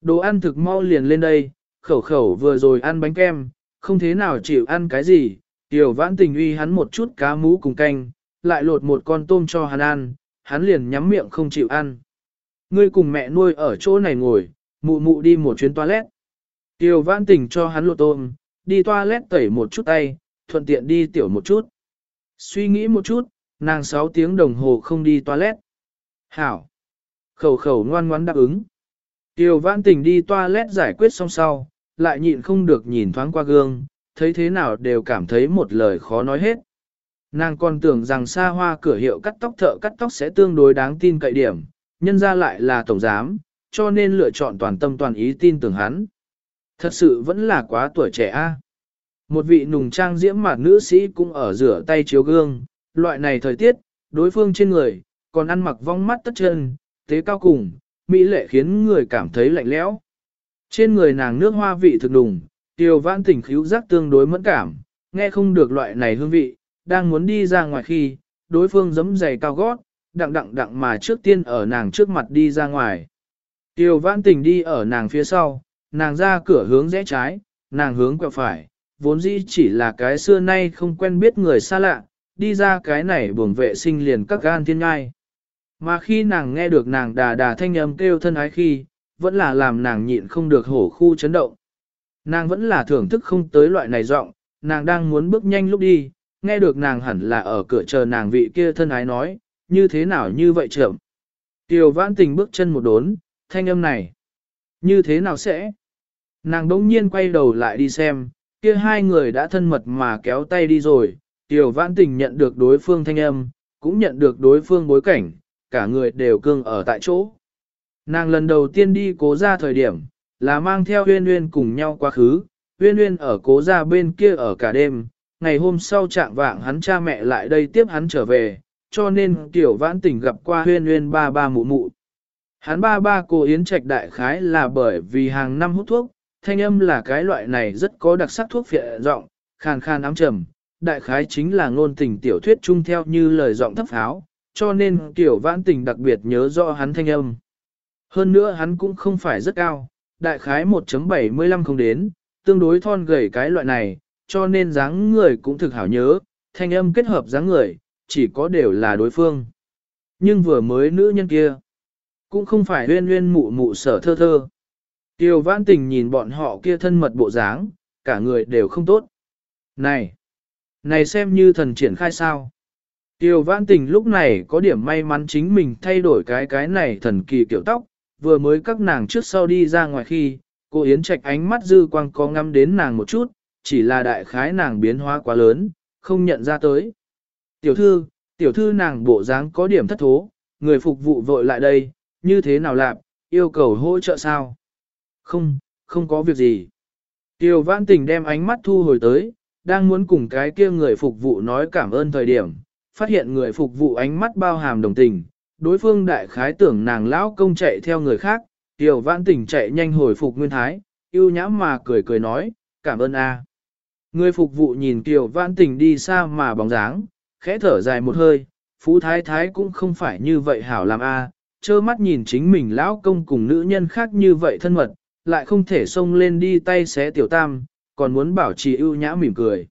Đồ ăn thực mau liền lên đây, khẩu khẩu vừa rồi ăn bánh kem, không thế nào chịu ăn cái gì, tiểu vãn tình uy hắn một chút cá mú cùng canh, lại lột một con tôm cho hắn ăn, hắn liền nhắm miệng không chịu ăn. Ngươi cùng mẹ nuôi ở chỗ này ngồi, mụ mụ đi một chuyến toilet. Tiểu vãn tình cho hắn lột tôm, đi toilet tẩy một chút tay, thuận tiện đi tiểu một chút. Suy nghĩ một chút, nàng 6 tiếng đồng hồ không đi toilet. Hảo. Khẩu khẩu ngoan ngoãn đáp ứng. Tiêu vãn tình đi toilet giải quyết xong sau, lại nhịn không được nhìn thoáng qua gương, thấy thế nào đều cảm thấy một lời khó nói hết. Nàng còn tưởng rằng xa hoa cửa hiệu cắt tóc thợ cắt tóc sẽ tương đối đáng tin cậy điểm, nhân ra lại là tổng giám, cho nên lựa chọn toàn tâm toàn ý tin tưởng hắn. Thật sự vẫn là quá tuổi trẻ a. Một vị nùng trang diễm mặt nữ sĩ cũng ở rửa tay chiếu gương, loại này thời tiết, đối phương trên người, còn ăn mặc vong mắt tất chân, tế cao cùng, mỹ lệ khiến người cảm thấy lạnh lẽo. Trên người nàng nước hoa vị thực đùng, tiêu vãn tỉnh khíu giác tương đối mẫn cảm, nghe không được loại này hương vị, đang muốn đi ra ngoài khi, đối phương giấm giày cao gót, đặng đặng đặng mà trước tiên ở nàng trước mặt đi ra ngoài. Tiêu vãn tỉnh đi ở nàng phía sau, nàng ra cửa hướng rẽ trái, nàng hướng quẹo phải, vốn dĩ chỉ là cái xưa nay không quen biết người xa lạ, đi ra cái này buồng vệ sinh liền các gan thiên ngai. Mà khi nàng nghe được nàng đà đà thanh âm kêu thân ái khi, vẫn là làm nàng nhịn không được hổ khu chấn động. Nàng vẫn là thưởng thức không tới loại này giọng, nàng đang muốn bước nhanh lúc đi, nghe được nàng hẳn là ở cửa chờ nàng vị kia thân ái nói, như thế nào như vậy trưởng. Tiểu vãn tình bước chân một đốn, thanh âm này, như thế nào sẽ? Nàng đống nhiên quay đầu lại đi xem, kia hai người đã thân mật mà kéo tay đi rồi, tiểu vãn tình nhận được đối phương thanh âm, cũng nhận được đối phương bối cảnh, cả người đều cương ở tại chỗ. Nàng lần đầu tiên đi cố ra thời điểm, là mang theo huyên huyên cùng nhau quá khứ, huyên huyên ở cố ra bên kia ở cả đêm, ngày hôm sau trạng vạng hắn cha mẹ lại đây tiếp hắn trở về, cho nên tiểu vãn tình gặp qua huyên huyên ba ba mụ mụ. Hắn ba ba cô Yến Trạch đại khái là bởi vì hàng năm hút thuốc, thanh âm là cái loại này rất có đặc sắc thuốc phiện rộng, khàn khàn ám trầm, đại khái chính là ngôn tình tiểu thuyết chung theo như lời giọng thấp pháo, cho nên tiểu vãn tình đặc biệt nhớ rõ hắn thanh âm. Hơn nữa hắn cũng không phải rất cao, đại khái 1.75 không đến, tương đối thon gầy cái loại này, cho nên dáng người cũng thực hảo nhớ, thanh âm kết hợp dáng người, chỉ có đều là đối phương. Nhưng vừa mới nữ nhân kia, cũng không phải huyên huyên mụ mụ sở thơ thơ. Tiêu vãn tình nhìn bọn họ kia thân mật bộ dáng, cả người đều không tốt. Này, này xem như thần triển khai sao. Tiêu vãn tình lúc này có điểm may mắn chính mình thay đổi cái cái này thần kỳ kiểu tóc, vừa mới các nàng trước sau đi ra ngoài khi, cô Yến Trạch ánh mắt dư quang có ngắm đến nàng một chút, chỉ là đại khái nàng biến hóa quá lớn, không nhận ra tới. Tiểu thư, tiểu thư nàng bộ dáng có điểm thất thố, người phục vụ vội lại đây, như thế nào lạp, yêu cầu hỗ trợ sao? Không, không có việc gì. Tiêu vãn tình đem ánh mắt thu hồi tới, đang muốn cùng cái kia người phục vụ nói cảm ơn thời điểm, phát hiện người phục vụ ánh mắt bao hàm đồng tình, đối phương đại khái tưởng nàng lão công chạy theo người khác, tiểu vãn tỉnh chạy nhanh hồi phục nguyên thái, yêu nhã mà cười cười nói, cảm ơn a. Người phục vụ nhìn tiểu vãn tỉnh đi xa mà bóng dáng, khẽ thở dài một hơi, phú thái thái cũng không phải như vậy hảo làm a, trơ mắt nhìn chính mình lão công cùng nữ nhân khác như vậy thân mật, lại không thể xông lên đi tay xé tiểu tam, còn muốn bảo trì ưu nhã mỉm cười.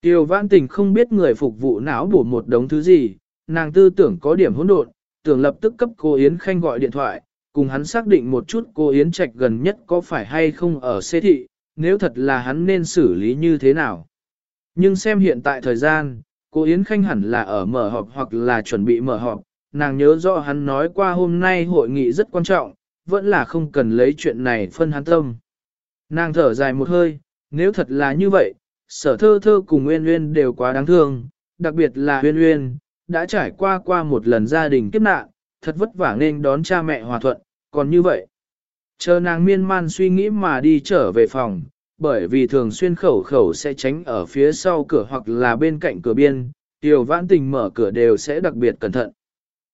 Tiêu vãn tình không biết người phục vụ não bổ một đống thứ gì, nàng tư tưởng có điểm hỗn độn, tưởng lập tức cấp cô Yến Khanh gọi điện thoại, cùng hắn xác định một chút cô Yến Trạch gần nhất có phải hay không ở xê thị, nếu thật là hắn nên xử lý như thế nào. Nhưng xem hiện tại thời gian, cô Yến Khanh hẳn là ở mở họp hoặc là chuẩn bị mở họp, nàng nhớ rõ hắn nói qua hôm nay hội nghị rất quan trọng, vẫn là không cần lấy chuyện này phân hắn tâm. Nàng thở dài một hơi, nếu thật là như vậy, sở thơ thơ cùng Nguyên Nguyên đều quá đáng thương, đặc biệt là Nguyên Nguyên, đã trải qua qua một lần gia đình kiếp nạn, thật vất vả nên đón cha mẹ hòa thuận, còn như vậy. Chờ nàng miên man suy nghĩ mà đi trở về phòng, bởi vì thường xuyên khẩu khẩu sẽ tránh ở phía sau cửa hoặc là bên cạnh cửa biên, tiểu vãn tình mở cửa đều sẽ đặc biệt cẩn thận.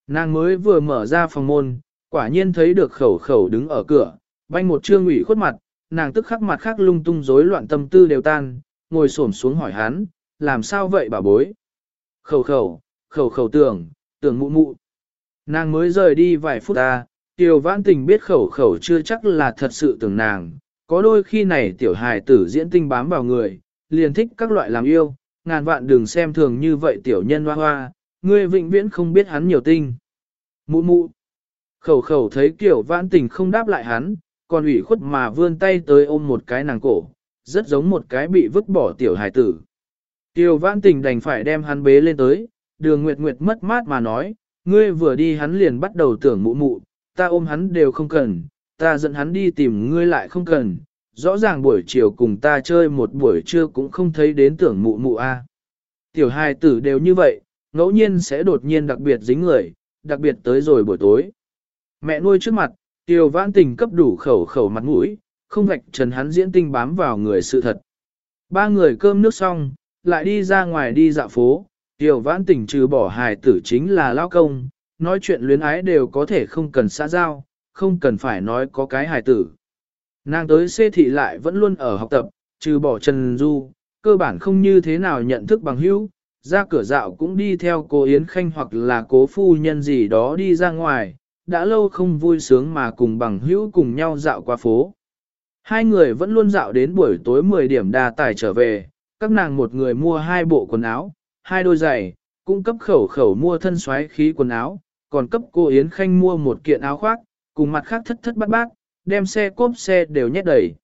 Nàng mới vừa mở ra phòng môn, quả nhiên thấy được khẩu khẩu đứng ở cửa, banh một trương ủy khuất mặt, nàng tức khắc mặt khác lung tung rối loạn tâm tư đều tan, ngồi xổm xuống hỏi hắn, làm sao vậy bà bối? Khẩu khẩu, khẩu khẩu tưởng, tưởng mụ mụ. Nàng mới rời đi vài phút ta, Tiểu Vãn Tình biết khẩu khẩu chưa chắc là thật sự tưởng nàng, có đôi khi này tiểu hài tử diễn tinh bám vào người, liền thích các loại làm yêu, ngàn vạn đừng xem thường như vậy tiểu nhân hoa hoa, ngươi vĩnh viễn không biết hắn nhiều tinh. Mụ mụ, khẩu khẩu thấy kiểu vãn tình không đáp lại hắn, còn ủy khuất mà vươn tay tới ôm một cái nàng cổ, rất giống một cái bị vứt bỏ tiểu hài tử. Tiểu vãn tình đành phải đem hắn bế lên tới, đường nguyệt nguyệt mất mát mà nói, ngươi vừa đi hắn liền bắt đầu tưởng mụ mụ, ta ôm hắn đều không cần, ta dẫn hắn đi tìm ngươi lại không cần, rõ ràng buổi chiều cùng ta chơi một buổi trưa cũng không thấy đến tưởng mụ mụ a. À. Tiểu hài tử đều như vậy, ngẫu nhiên sẽ đột nhiên đặc biệt dính người, đặc biệt tới rồi buổi tối. Mẹ nuôi trước mặt, tiểu vãn tình cấp đủ khẩu khẩu mặt mũi, không vạch trần hắn diễn tinh bám vào người sự thật. Ba người cơm nước xong, lại đi ra ngoài đi dạo phố, tiểu vãn tình trừ bỏ hài tử chính là lao công, nói chuyện luyến ái đều có thể không cần xã giao, không cần phải nói có cái hài tử. Nàng tới xê thị lại vẫn luôn ở học tập, trừ bỏ Trần Du, cơ bản không như thế nào nhận thức bằng hữu, ra cửa dạo cũng đi theo cô Yến Khanh hoặc là cố phu nhân gì đó đi ra ngoài, đã lâu không vui sướng mà cùng bằng hữu cùng nhau dạo qua phố. Hai người vẫn luôn dạo đến buổi tối 10 điểm đa tài trở về, các nàng một người mua hai bộ quần áo, hai đôi giày, cung cấp khẩu khẩu mua thân xoáy khí quần áo, còn cấp cô Yến Khanh mua một kiện áo khoác, cùng mặt khác thất thất bát bát, đem xe cốp xe đều nhét đầy.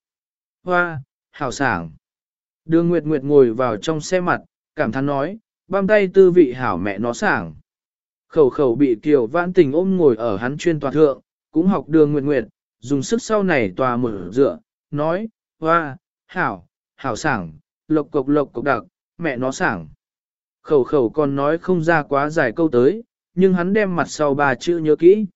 Hoa, hào sảng. Đường Nguyệt Nguyệt ngồi vào trong xe mặt, cảm thán nói, băm tay tư vị hảo mẹ nó sảng. Khẩu khẩu bị Kiều Vãn Tình ôm ngồi ở hắn chuyên tòa thượng, cũng học đường Nguyệt Nguyệt, dùng sức sau này tòa mở dựa, nói, hoa, hảo, hảo sảng, lộc cục lộc cục đặc, mẹ nó sảng. Khẩu khẩu còn nói không ra quá dài câu tới, nhưng hắn đem mặt sau ba chữ nhớ kỹ.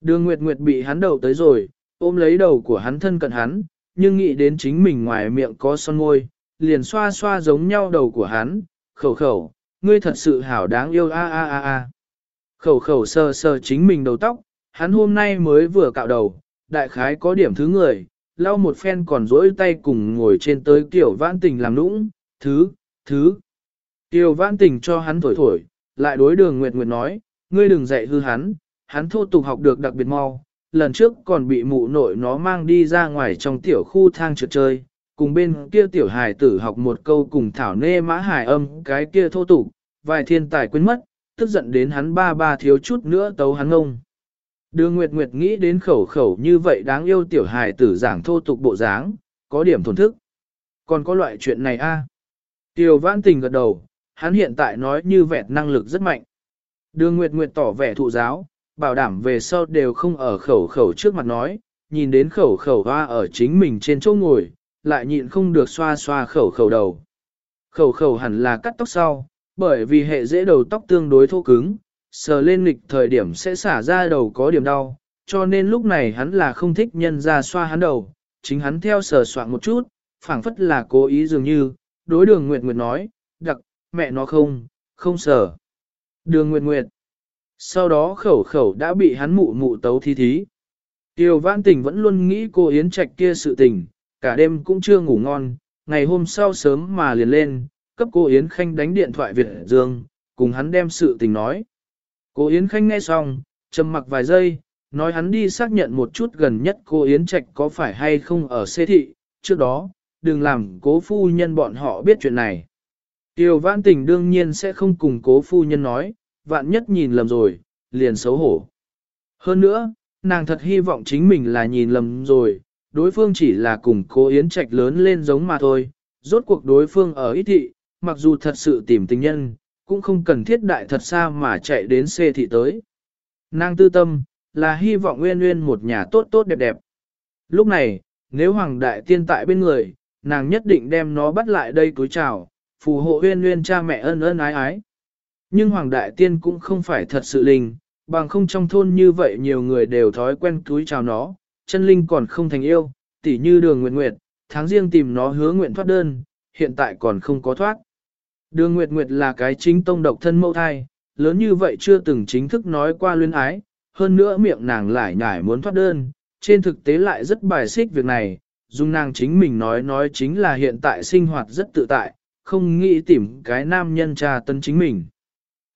Đường Nguyệt Nguyệt bị hắn đầu tới rồi, ôm lấy đầu của hắn thân cận hắn, nhưng nghĩ đến chính mình ngoài miệng có son môi, liền xoa xoa giống nhau đầu của hắn, khẩu khẩu, ngươi thật sự hảo đáng yêu a a a a. Khẩu khẩu sờ sờ chính mình đầu tóc, hắn hôm nay mới vừa cạo đầu, đại khái có điểm thứ người, lau một phen còn rỗi tay cùng ngồi trên tới kiểu vãn tình làm nũng, thứ, thứ. Tiểu vãn tình cho hắn thổi thổi, lại đối đường Nguyệt Nguyệt nói, ngươi đừng dạy hư hắn, hắn thô tục học được đặc biệt mau, lần trước còn bị mụ nội nó mang đi ra ngoài trong tiểu khu thang trượt chơi, cùng bên kia tiểu hài tử học một câu cùng thảo nê mã hài âm cái kia thô tục, vài thiên tài quên mất, tức giận đến hắn ba ba thiếu chút nữa tấu hắn ngông. Đường Nguyệt Nguyệt nghĩ đến khẩu khẩu như vậy đáng yêu tiểu hài tử giảng thô tục bộ dáng, có điểm thổn thức. Còn có loại chuyện này a? Tiểu Vãn Tình gật đầu, hắn hiện tại nói như vẹt năng lực rất mạnh. Đường Nguyệt Nguyệt tỏ vẻ thụ giáo, bảo đảm về sau đều không ở khẩu khẩu trước mặt nói, nhìn đến khẩu khẩu hoa ở chính mình trên chỗ ngồi, lại nhịn không được xoa xoa khẩu khẩu đầu. Khẩu khẩu hẳn là cắt tóc sau, bởi vì hệ dễ đầu tóc tương đối thô cứng, sờ lên nghịch thời điểm sẽ xả ra đầu có điểm đau, cho nên lúc này hắn là không thích nhân ra xoa hắn đầu, chính hắn theo sờ soạn một chút, phảng phất là cố ý dường như, đối đường Nguyệt Nguyệt nói, đặc, mẹ nó không, không sờ. Đường Nguyệt Nguyệt. Sau đó khẩu khẩu đã bị hắn mụ mụ tấu thi thí. Tiêu Văn Tình vẫn luôn nghĩ cô Yến Trạch kia sự tình, cả đêm cũng chưa ngủ ngon, ngày hôm sau sớm mà liền lên, cấp cô Yến Khanh đánh điện thoại Việt Dương, cùng hắn đem sự tình nói. Cô Yến Khanh nghe xong, trầm mặc vài giây, nói hắn đi xác nhận một chút gần nhất cô Yến Trạch có phải hay không ở xê thị, trước đó, đừng làm cố phu nhân bọn họ biết chuyện này. Tiêu Văn Tình đương nhiên sẽ không cùng cố phu nhân nói, vạn nhất nhìn lầm rồi, liền xấu hổ. Hơn nữa, nàng thật hy vọng chính mình là nhìn lầm rồi, đối phương chỉ là cùng cố yến trạch lớn lên giống mà thôi, rốt cuộc đối phương ở ít thị, mặc dù thật sự tìm tình nhân, cũng không cần thiết đại thật xa mà chạy đến xê thị tới. Nàng tư tâm, là hy vọng nguyên nguyên một nhà tốt tốt đẹp đẹp. Lúc này, nếu hoàng đại tiên tại bên người, nàng nhất định đem nó bắt lại đây túi chào, phù hộ nguyên nguyên cha mẹ ân ân ái ái. Nhưng Hoàng Đại Tiên cũng không phải thật sự linh, bằng không trong thôn như vậy nhiều người đều thói quen túi chào nó, chân linh còn không thành yêu, tỉ như đường Nguyệt Nguyệt, tháng riêng tìm nó hứa nguyện thoát đơn, hiện tại còn không có thoát. Đường Nguyệt Nguyệt là cái chính tông độc thân mẫu thai, lớn như vậy chưa từng chính thức nói qua luyến ái, hơn nữa miệng nàng lại nhải muốn thoát đơn, trên thực tế lại rất bài xích việc này, dùng nàng chính mình nói nói chính là hiện tại sinh hoạt rất tự tại, không nghĩ tìm cái nam nhân trà tân chính mình.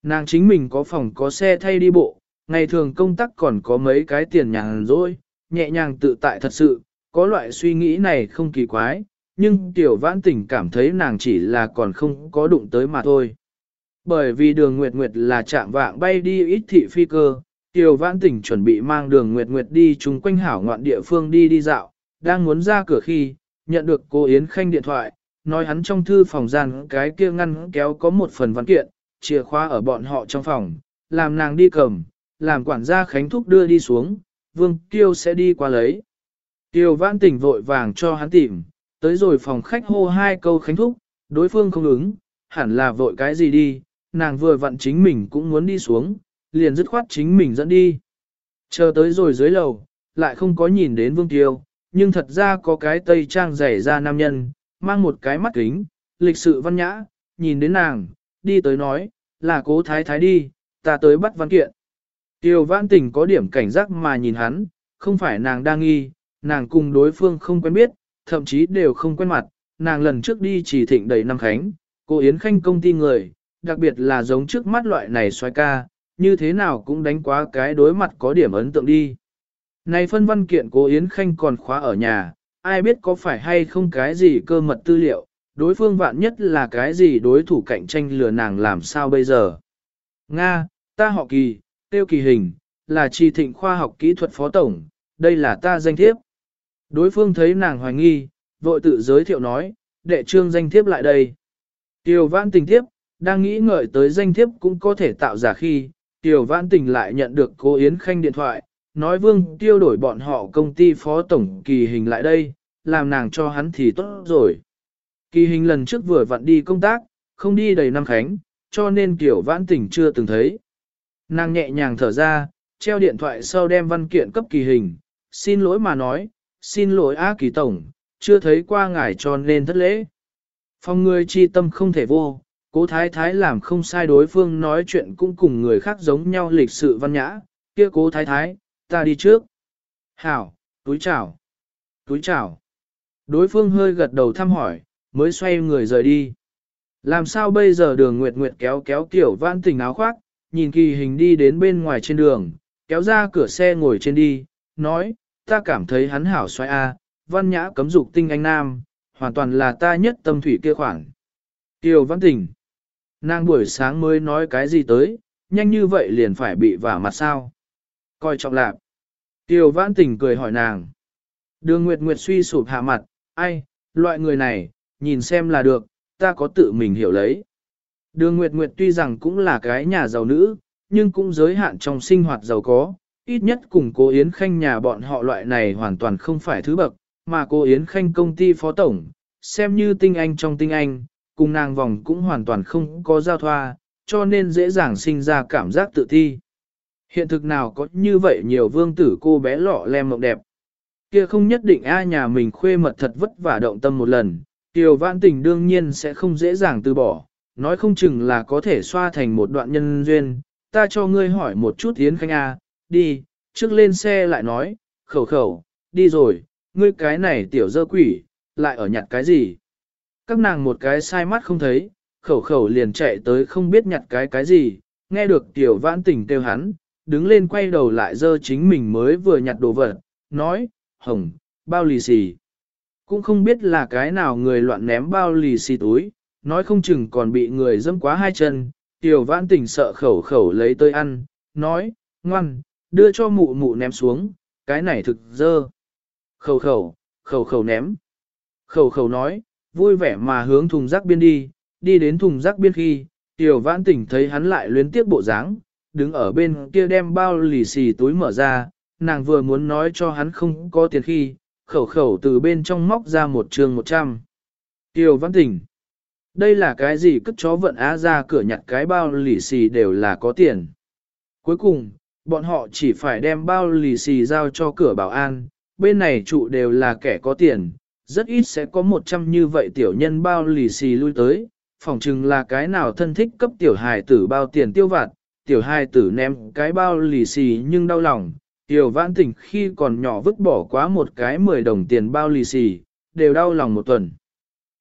Nàng chính mình có phòng có xe thay đi bộ, ngày thường công tác còn có mấy cái tiền nhàn rỗi, nhẹ nhàng tự tại thật sự, có loại suy nghĩ này không kỳ quái, nhưng tiểu vãn tình cảm thấy nàng chỉ là còn không có đụng tới mà thôi. Bởi vì đường Nguyệt Nguyệt là chạm vạng bay đi ít thị phi cơ, tiểu vãn tình chuẩn bị mang đường Nguyệt Nguyệt đi chung quanh hảo ngoạn địa phương đi đi dạo, đang muốn ra cửa khi, nhận được cô Yến Khanh điện thoại, nói hắn trong thư phòng gian cái kia ngăn kéo có một phần văn kiện, chìa khóa ở bọn họ trong phòng, làm nàng đi cầm, làm quản gia Khánh Thúc đưa đi xuống, Vương Tiêu sẽ đi qua lấy. Tiêu vãn tỉnh vội vàng cho hắn tìm, tới rồi phòng khách hô hai câu Khánh Thúc, đối phương không ứng, hẳn là vội cái gì đi, nàng vừa vặn chính mình cũng muốn đi xuống, liền dứt khoát chính mình dẫn đi. Chờ tới rồi dưới lầu, lại không có nhìn đến Vương Tiêu, nhưng thật ra có cái tây trang rải ra nam nhân, mang một cái mắt kính, lịch sự văn nhã, nhìn đến nàng, đi tới nói, là cố thái thái đi, ta tới bắt văn kiện. Tiêu vãn tình có điểm cảnh giác mà nhìn hắn, không phải nàng đang nghi, nàng cùng đối phương không quen biết, thậm chí đều không quen mặt, nàng lần trước đi chỉ thịnh đầy năm khánh, cô Yến Khanh công ty người, đặc biệt là giống trước mắt loại này xoay ca, như thế nào cũng đánh quá cái đối mặt có điểm ấn tượng đi. Này phân văn kiện cô Yến Khanh còn khóa ở nhà, ai biết có phải hay không cái gì cơ mật tư liệu, đối phương vạn nhất là cái gì đối thủ cạnh tranh lừa nàng làm sao bây giờ. Nga, ta họ kỳ, tiêu kỳ hình, là trì thịnh khoa học kỹ thuật phó tổng, đây là ta danh thiếp. Đối phương thấy nàng hoài nghi, vội tự giới thiệu nói, đệ trương danh thiếp lại đây. Tiểu vãn tình thiếp, đang nghĩ ngợi tới danh thiếp cũng có thể tạo giả khi, Tiểu vãn tình lại nhận được cô Yến Khanh điện thoại, nói vương tiêu đổi bọn họ công ty phó tổng kỳ hình lại đây, làm nàng cho hắn thì tốt rồi. Kỳ hình lần trước vừa vặn đi công tác, không đi đầy năm khánh, cho nên tiểu vãn tình chưa từng thấy. Nàng nhẹ nhàng thở ra, treo điện thoại sau đem văn kiện cấp kỳ hình, xin lỗi mà nói, xin lỗi á kỳ tổng, chưa thấy qua ngài cho nên thất lễ. Phong người chi tâm không thể vô, cố thái thái làm không sai đối phương nói chuyện cũng cùng người khác giống nhau lịch sự văn nhã, kia cố thái thái, ta đi trước. Hảo, túi chào. Túi chào. Đối phương hơi gật đầu thăm hỏi, mới xoay người rời đi. Làm sao bây giờ đường Nguyệt Nguyệt kéo kéo tiểu vãn tình áo khoác, nhìn kỳ hình đi đến bên ngoài trên đường, kéo ra cửa xe ngồi trên đi, nói, ta cảm thấy hắn hảo xoay A, văn nhã cấm dục tinh anh nam, hoàn toàn là ta nhất tâm thủy kia khoản. kiều văn tình, nàng buổi sáng mới nói cái gì tới, nhanh như vậy liền phải bị vả mặt sao. Coi trọng lạc. kiều văn tình cười hỏi nàng. Đường Nguyệt Nguyệt suy sụp hạ mặt, ai, loại người này, nhìn xem là được, ta có tự mình hiểu lấy. Đường Nguyệt Nguyệt tuy rằng cũng là cái nhà giàu nữ, nhưng cũng giới hạn trong sinh hoạt giàu có, ít nhất cùng cô Yến Khanh nhà bọn họ loại này hoàn toàn không phải thứ bậc, mà cô Yến Khanh công ty phó tổng, xem như tinh anh trong tinh anh, cùng nàng vòng cũng hoàn toàn không có giao thoa, cho nên dễ dàng sinh ra cảm giác tự thi. Hiện thực nào có như vậy nhiều vương tử cô bé lọ lem mộng đẹp. Kia không nhất định ai nhà mình khuê mật thật vất vả động tâm một lần, kiều vãn tình đương nhiên sẽ không dễ dàng từ bỏ, nói không chừng là có thể xoa thành một đoạn nhân duyên, ta cho ngươi hỏi một chút Yến Khanh A, đi, trước lên xe lại nói, khẩu khẩu, đi rồi, ngươi cái này tiểu dơ quỷ, lại ở nhặt cái gì? Các nàng một cái sai mắt không thấy, khẩu khẩu liền chạy tới không biết nhặt cái cái gì, nghe được tiểu vãn tình kêu hắn, đứng lên quay đầu lại dơ chính mình mới vừa nhặt đồ vật, nói, hồng, bao lì xì. Cũng không biết là cái nào người loạn ném bao lì xì túi, nói không chừng còn bị người dâm quá hai chân, tiểu vãn tình sợ khẩu khẩu lấy tới ăn, nói, ngoan, đưa cho mụ mụ ném xuống, cái này thực dơ. Khẩu khẩu, khẩu khẩu ném. Khẩu khẩu nói, vui vẻ mà hướng thùng rác biên đi, đi đến thùng rác biên khi, tiểu vãn tỉnh thấy hắn lại luyến tiếc bộ dáng, đứng ở bên kia đem bao lì xì túi mở ra, nàng vừa muốn nói cho hắn không có tiền khi, khẩu khẩu từ bên trong móc ra một trường một trăm. Tiểu vãn tỉnh. Đây là cái gì cất chó vận á ra cửa nhặt cái bao lì xì đều là có tiền. Cuối cùng, bọn họ chỉ phải đem bao lì xì giao cho cửa bảo an, bên này trụ đều là kẻ có tiền, rất ít sẽ có một trăm như vậy tiểu nhân bao lì xì lui tới, phỏng chừng là cái nào thân thích cấp tiểu hài tử bao tiền tiêu vặt, tiểu hài tử ném cái bao lì xì nhưng đau lòng, Tiểu vãn tỉnh khi còn nhỏ vứt bỏ quá một cái 10 đồng tiền bao lì xì, đều đau lòng một tuần.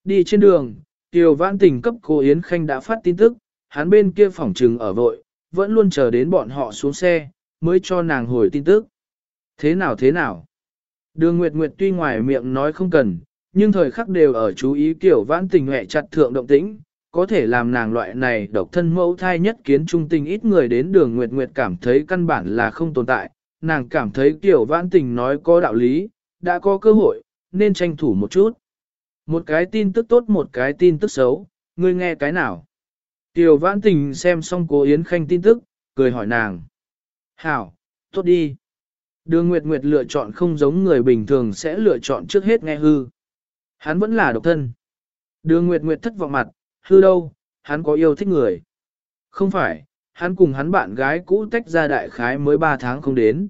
Đi trên đường, Tiểu vãn tỉnh cấp cô Yến Khanh đã phát tin tức, hắn bên kia phòng trừng ở vội, vẫn luôn chờ đến bọn họ xuống xe, mới cho nàng hồi tin tức. Thế nào thế nào? Đường Nguyệt Nguyệt tuy ngoài miệng nói không cần, nhưng thời khắc đều ở chú ý kiểu vãn tình hệ chặt thượng động tĩnh, có thể làm nàng loại này độc thân mẫu thai nhất kiến trung tình ít người đến đường Nguyệt Nguyệt cảm thấy căn bản là không tồn tại, nàng cảm thấy kiểu vãn tình nói có đạo lý, đã có cơ hội, nên tranh thủ một chút. Một cái tin tức tốt một cái tin tức xấu, ngươi nghe cái nào? Tiểu vãn tình xem xong cố Yến Khanh tin tức, cười hỏi nàng. Hảo, tốt đi. Đường Nguyệt Nguyệt lựa chọn không giống người bình thường sẽ lựa chọn trước hết nghe hư. Hắn vẫn là độc thân. Đường Nguyệt Nguyệt thất vọng mặt, hư đâu, hắn có yêu thích người. Không phải, hắn cùng hắn bạn gái cũ tách ra đại khái mới 3 tháng không đến.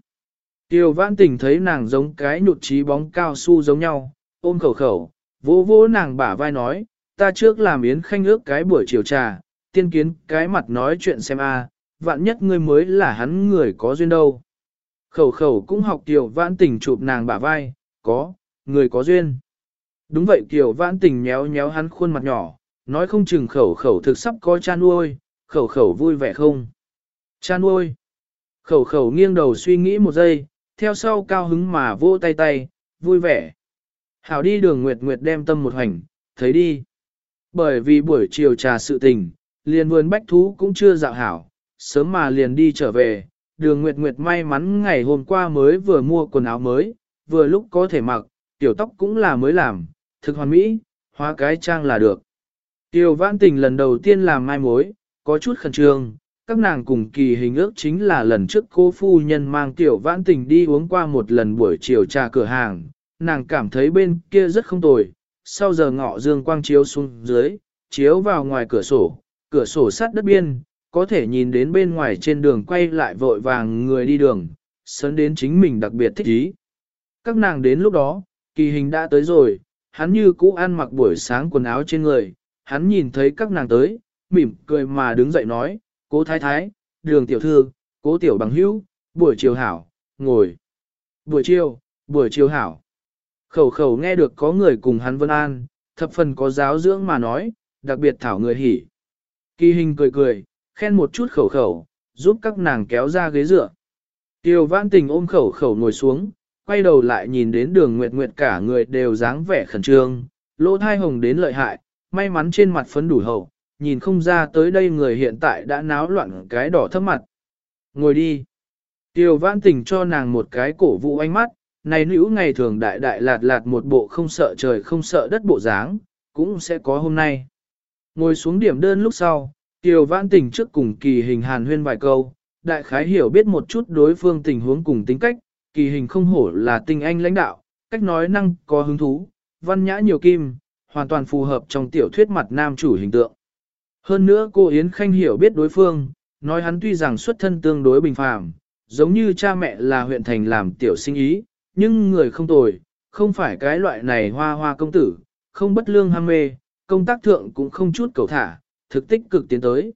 Tiêu vãn tình thấy nàng giống cái nhụt trí bóng cao su giống nhau, ôm khẩu khẩu, vỗ vỗ nàng bả vai nói, ta trước làm yến khanh ước cái buổi chiều trà, tiên kiến cái mặt nói chuyện xem a, vạn nhất ngươi mới là hắn người có duyên đâu. Khẩu khẩu cũng học tiểu vãn tình chụp nàng bả vai, có, người có duyên. Đúng vậy tiểu vãn tình nhéo nhéo hắn khuôn mặt nhỏ, nói không chừng khẩu khẩu thực sắp có cha nuôi, khẩu khẩu vui vẻ không? Cha nuôi. Khẩu khẩu nghiêng đầu suy nghĩ một giây, theo sau cao hứng mà vỗ tay tay, vui vẻ. Hảo đi đường Nguyệt Nguyệt đem tâm một hành, thấy đi. Bởi vì buổi chiều trà sự tình, liền vườn bách thú cũng chưa dạo hảo, sớm mà liền đi trở về. Đường Nguyệt Nguyệt may mắn ngày hôm qua mới vừa mua quần áo mới, vừa lúc có thể mặc, tiểu tóc cũng là mới làm, thực hoàn mỹ, hóa cái trang là được. Tiêu vãn tình lần đầu tiên làm mai mối, có chút khẩn trương, các nàng cùng kỳ hình ước chính là lần trước cô phu nhân mang tiểu vãn tình đi uống qua một lần buổi chiều trà cửa hàng, nàng cảm thấy bên kia rất không tồi, sau giờ ngọ dương quang chiếu xuống dưới, chiếu vào ngoài cửa sổ, cửa sổ sát đất biên, có thể nhìn đến bên ngoài trên đường quay lại vội vàng người đi đường, sớn đến chính mình đặc biệt thích ý. Các nàng đến lúc đó, kỳ hình đã tới rồi, hắn như cũ ăn mặc buổi sáng quần áo trên người, hắn nhìn thấy các nàng tới, mỉm cười mà đứng dậy nói, cố thái thái, đường tiểu thư, cố tiểu bằng hữu, buổi chiều hảo, ngồi. Buổi chiều, buổi chiều hảo. Khẩu khẩu nghe được có người cùng hắn vân an, thập phần có giáo dưỡng mà nói, đặc biệt thảo người hỉ. Kỳ hình cười cười, khen một chút khẩu khẩu, giúp các nàng kéo ra ghế dựa. Tiêu vãn tình ôm khẩu khẩu ngồi xuống, quay đầu lại nhìn đến đường nguyệt nguyệt cả người đều dáng vẻ khẩn trương, lỗ thai hồng đến lợi hại, may mắn trên mặt phấn đủ hậu, nhìn không ra tới đây người hiện tại đã náo loạn cái đỏ thấp mặt. Ngồi đi. Tiêu vãn tình cho nàng một cái cổ vũ ánh mắt, này nữ ngày thường đại đại lạt lạt một bộ không sợ trời không sợ đất bộ dáng, cũng sẽ có hôm nay. Ngồi xuống điểm đơn lúc sau, Tiêu vãn tình trước cùng kỳ hình hàn huyên vài câu, đại khái hiểu biết một chút đối phương tình huống cùng tính cách, kỳ hình không hổ là tình anh lãnh đạo, cách nói năng có hứng thú, văn nhã nhiều kim, hoàn toàn phù hợp trong tiểu thuyết mặt nam chủ hình tượng. Hơn nữa cô Yến Khanh hiểu biết đối phương, nói hắn tuy rằng xuất thân tương đối bình phàm, giống như cha mẹ là huyện thành làm tiểu sinh ý, nhưng người không tồi, không phải cái loại này hoa hoa công tử, không bất lương ham mê, công tác thượng cũng không chút cầu thả, thực tích cực tiến tới.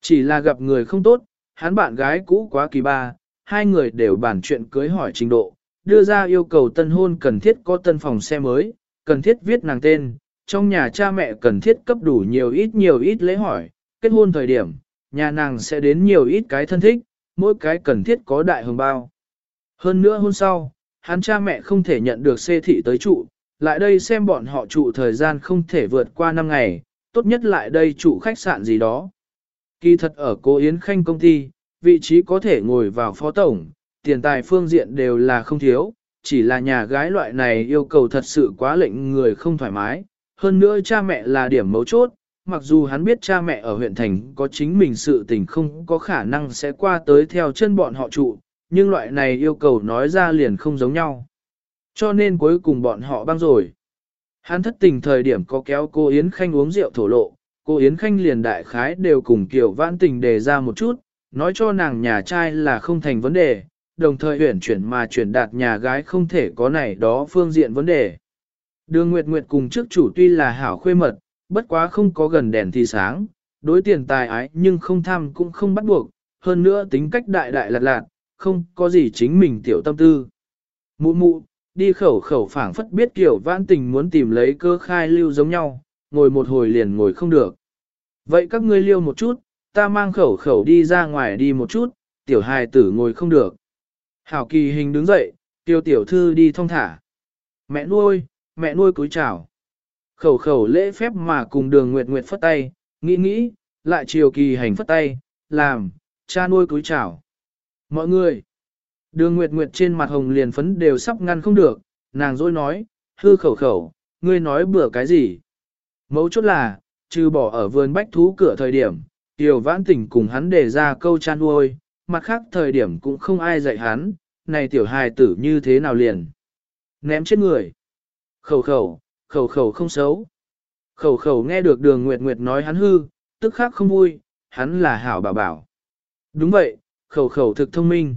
Chỉ là gặp người không tốt, hắn bạn gái cũ quá kỳ ba, hai người đều bàn chuyện cưới hỏi trình độ, đưa ra yêu cầu tân hôn cần thiết có tân phòng xe mới, cần thiết viết nàng tên, trong nhà cha mẹ cần thiết cấp đủ nhiều ít nhiều ít lễ hỏi, kết hôn thời điểm, nhà nàng sẽ đến nhiều ít cái thân thích, mỗi cái cần thiết có đại hồng bao. Hơn nữa hôn sau, hắn cha mẹ không thể nhận được xê thị tới trụ, lại đây xem bọn họ trụ thời gian không thể vượt qua 5 ngày, tốt nhất lại đây trụ khách sạn gì đó. Kỳ thật ở cô Yến Khanh công ty, vị trí có thể ngồi vào phó tổng, tiền tài phương diện đều là không thiếu, chỉ là nhà gái loại này yêu cầu thật sự quá lệnh người không thoải mái. Hơn nữa cha mẹ là điểm mấu chốt, mặc dù hắn biết cha mẹ ở huyện thành có chính mình sự tình không có khả năng sẽ qua tới theo chân bọn họ trụ, nhưng loại này yêu cầu nói ra liền không giống nhau. Cho nên cuối cùng bọn họ băng rồi. Hắn thất tình thời điểm có kéo cô Yến Khanh uống rượu thổ lộ, cô Yến Khanh liền đại khái đều cùng kiểu vãn tình đề ra một chút, nói cho nàng nhà trai là không thành vấn đề, đồng thời huyển chuyển mà chuyển đạt nhà gái không thể có này đó phương diện vấn đề. Đường Nguyệt Nguyệt cùng trước chủ tuy là hảo khuê mật, bất quá không có gần đèn thì sáng, đối tiền tài ái nhưng không tham cũng không bắt buộc, hơn nữa tính cách đại đại lạt lạt, không có gì chính mình tiểu tâm tư. Mụ mụ, đi khẩu khẩu phảng phất biết kiểu vãn tình muốn tìm lấy cơ khai lưu giống nhau, ngồi một hồi liền ngồi không được. Vậy các ngươi liêu một chút, ta mang khẩu khẩu đi ra ngoài đi một chút, tiểu hài tử ngồi không được. Hảo kỳ hình đứng dậy, tiêu tiểu thư đi thong thả. Mẹ nuôi, mẹ nuôi cúi chào. Khẩu khẩu lễ phép mà cùng đường nguyệt nguyệt phất tay, nghĩ nghĩ, lại chiều kỳ hành phất tay, làm, cha nuôi cúi chào. Mọi người, đường nguyệt nguyệt trên mặt hồng liền phấn đều sắp ngăn không được, nàng dối nói, hư khẩu khẩu, ngươi nói bữa cái gì. Mấu chốt là, trừ bỏ ở vườn bách thú cửa thời điểm, tiểu vãn tỉnh cùng hắn đề ra câu chăn nuôi, mặt khác thời điểm cũng không ai dạy hắn, này tiểu hài tử như thế nào liền. Ném chết người. Khẩu khẩu, khẩu khẩu không xấu. Khẩu khẩu nghe được đường Nguyệt Nguyệt nói hắn hư, tức khác không vui, hắn là hảo bảo bảo. Đúng vậy, khẩu khẩu thực thông minh.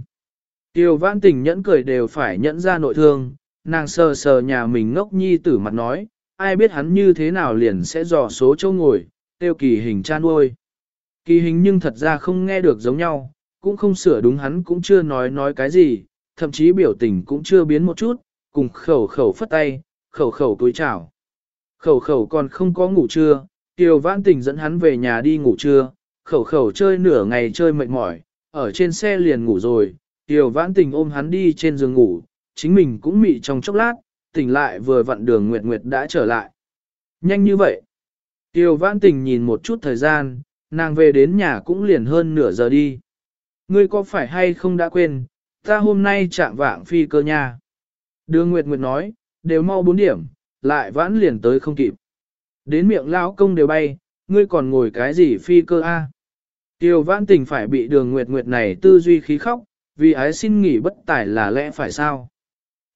Tiêu vãn tình nhẫn cười đều phải nhẫn ra nội thương, nàng sờ sờ nhà mình ngốc nhi tử mặt nói, ai biết hắn như thế nào liền sẽ dò số châu ngồi, tiêu kỳ hình cha nuôi. Kỳ hình nhưng thật ra không nghe được giống nhau, cũng không sửa đúng hắn cũng chưa nói nói cái gì, thậm chí biểu tình cũng chưa biến một chút, cùng khẩu khẩu phất tay, khẩu khẩu túi chào. Khẩu khẩu còn không có ngủ trưa, Tiêu Vãn Tình dẫn hắn về nhà đi ngủ trưa, khẩu khẩu chơi nửa ngày chơi mệt mỏi, ở trên xe liền ngủ rồi, Tiểu Vãn Tình ôm hắn đi trên giường ngủ, chính mình cũng mị trong chốc lát, tỉnh lại vừa vặn đường Nguyệt Nguyệt đã trở lại. Nhanh như vậy. Tiểu Vãn Tình nhìn một chút thời gian, nàng về đến nhà cũng liền hơn nửa giờ đi. Ngươi có phải hay không đã quên, ta hôm nay chạm vạng phi cơ nha. Đường Nguyệt Nguyệt nói, đều mau bốn điểm, lại vãn liền tới không kịp. Đến miệng lão công đều bay, ngươi còn ngồi cái gì phi cơ a? Tiêu vãn tình phải bị đường Nguyệt Nguyệt này tư duy khí khóc, vì ái xin nghỉ bất tài là lẽ phải sao?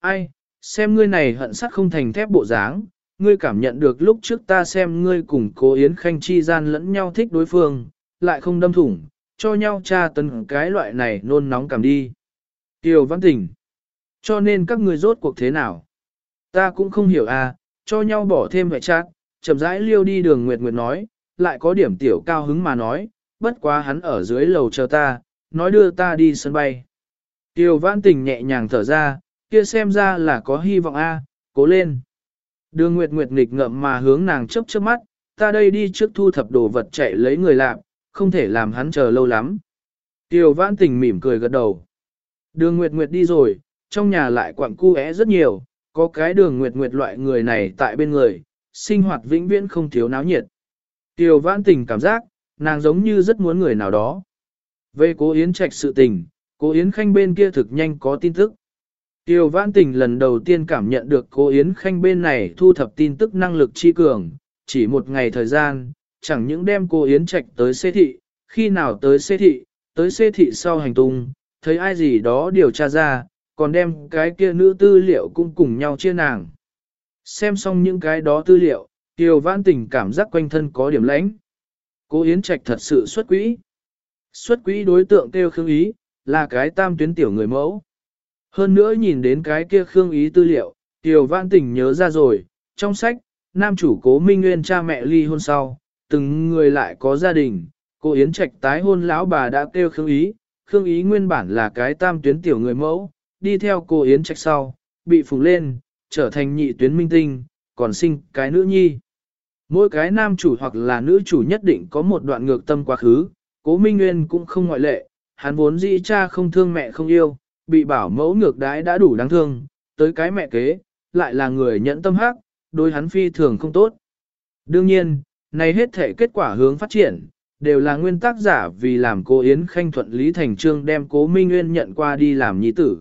Ai, xem ngươi này hận sắt không thành thép bộ dáng, ngươi cảm nhận được lúc trước ta xem ngươi cùng cố Yến Khanh chi gian lẫn nhau thích đối phương, lại không đâm thủng, cho nhau tra tấn cái loại này nôn nóng cảm đi. Tiêu văn tình. Cho nên các ngươi rốt cuộc thế nào? Ta cũng không hiểu à, cho nhau bỏ thêm vẻ chát, chậm rãi liêu đi đường Nguyệt Nguyệt nói, lại có điểm tiểu cao hứng mà nói, bất quá hắn ở dưới lầu chờ ta, nói đưa ta đi sân bay. Tiêu văn tình nhẹ nhàng thở ra, kia xem ra là có hy vọng a, cố lên. Đường Nguyệt Nguyệt nghịch ngợm mà hướng nàng chớp chớp mắt, ta đây đi trước thu thập đồ vật chạy lấy người làm, không thể làm hắn chờ lâu lắm. Tiêu vãn tình mỉm cười gật đầu. Đường Nguyệt Nguyệt đi rồi, trong nhà lại quặng cu é rất nhiều, có cái đường Nguyệt Nguyệt loại người này tại bên người, sinh hoạt vĩnh viễn không thiếu náo nhiệt. Tiêu vãn tình cảm giác, nàng giống như rất muốn người nào đó. Về cố Yến Trạch sự tình, Cô Yến Khanh bên kia thực nhanh có tin tức. Tiêu vãn tình lần đầu tiên cảm nhận được cô Yến Khanh bên này thu thập tin tức năng lực chi cường, chỉ một ngày thời gian, chẳng những đem cô Yến Trạch tới xê thị, khi nào tới xê thị, tới xê thị sau hành tung, thấy ai gì đó điều tra ra, còn đem cái kia nữ tư liệu cũng cùng nhau chia nàng. Xem xong những cái đó tư liệu, Tiêu Vãn Tình cảm giác quanh thân có điểm lãnh. Cô Yến Trạch thật sự xuất quỹ. Xuất quỹ đối tượng tiêu khương ý, là cái tam tuyến tiểu người mẫu. Hơn nữa nhìn đến cái kia khương ý tư liệu, Tiểu Vãn Tình nhớ ra rồi, trong sách, nam chủ cố Minh Nguyên cha mẹ ly hôn sau, từng người lại có gia đình, cô Yến Trạch tái hôn lão bà đã kêu Khương Ý, Khương Ý nguyên bản là cái tam tuyến tiểu người mẫu, đi theo cô Yến Trạch sau, bị phủ lên, trở thành nhị tuyến minh tinh, còn sinh cái nữ nhi. Mỗi cái nam chủ hoặc là nữ chủ nhất định có một đoạn ngược tâm quá khứ, cố Minh Nguyên cũng không ngoại lệ, hắn vốn dĩ cha không thương mẹ không yêu, bị bảo mẫu ngược đãi đã đủ đáng thương, tới cái mẹ kế, lại là người nhẫn tâm hắc, đối hắn phi thường không tốt. Đương nhiên, này hết thể kết quả hướng phát triển, đều là nguyên tác giả vì làm cô Yến Khanh thuận lý thành trương đem cố Minh Nguyên nhận qua đi làm nhi tử.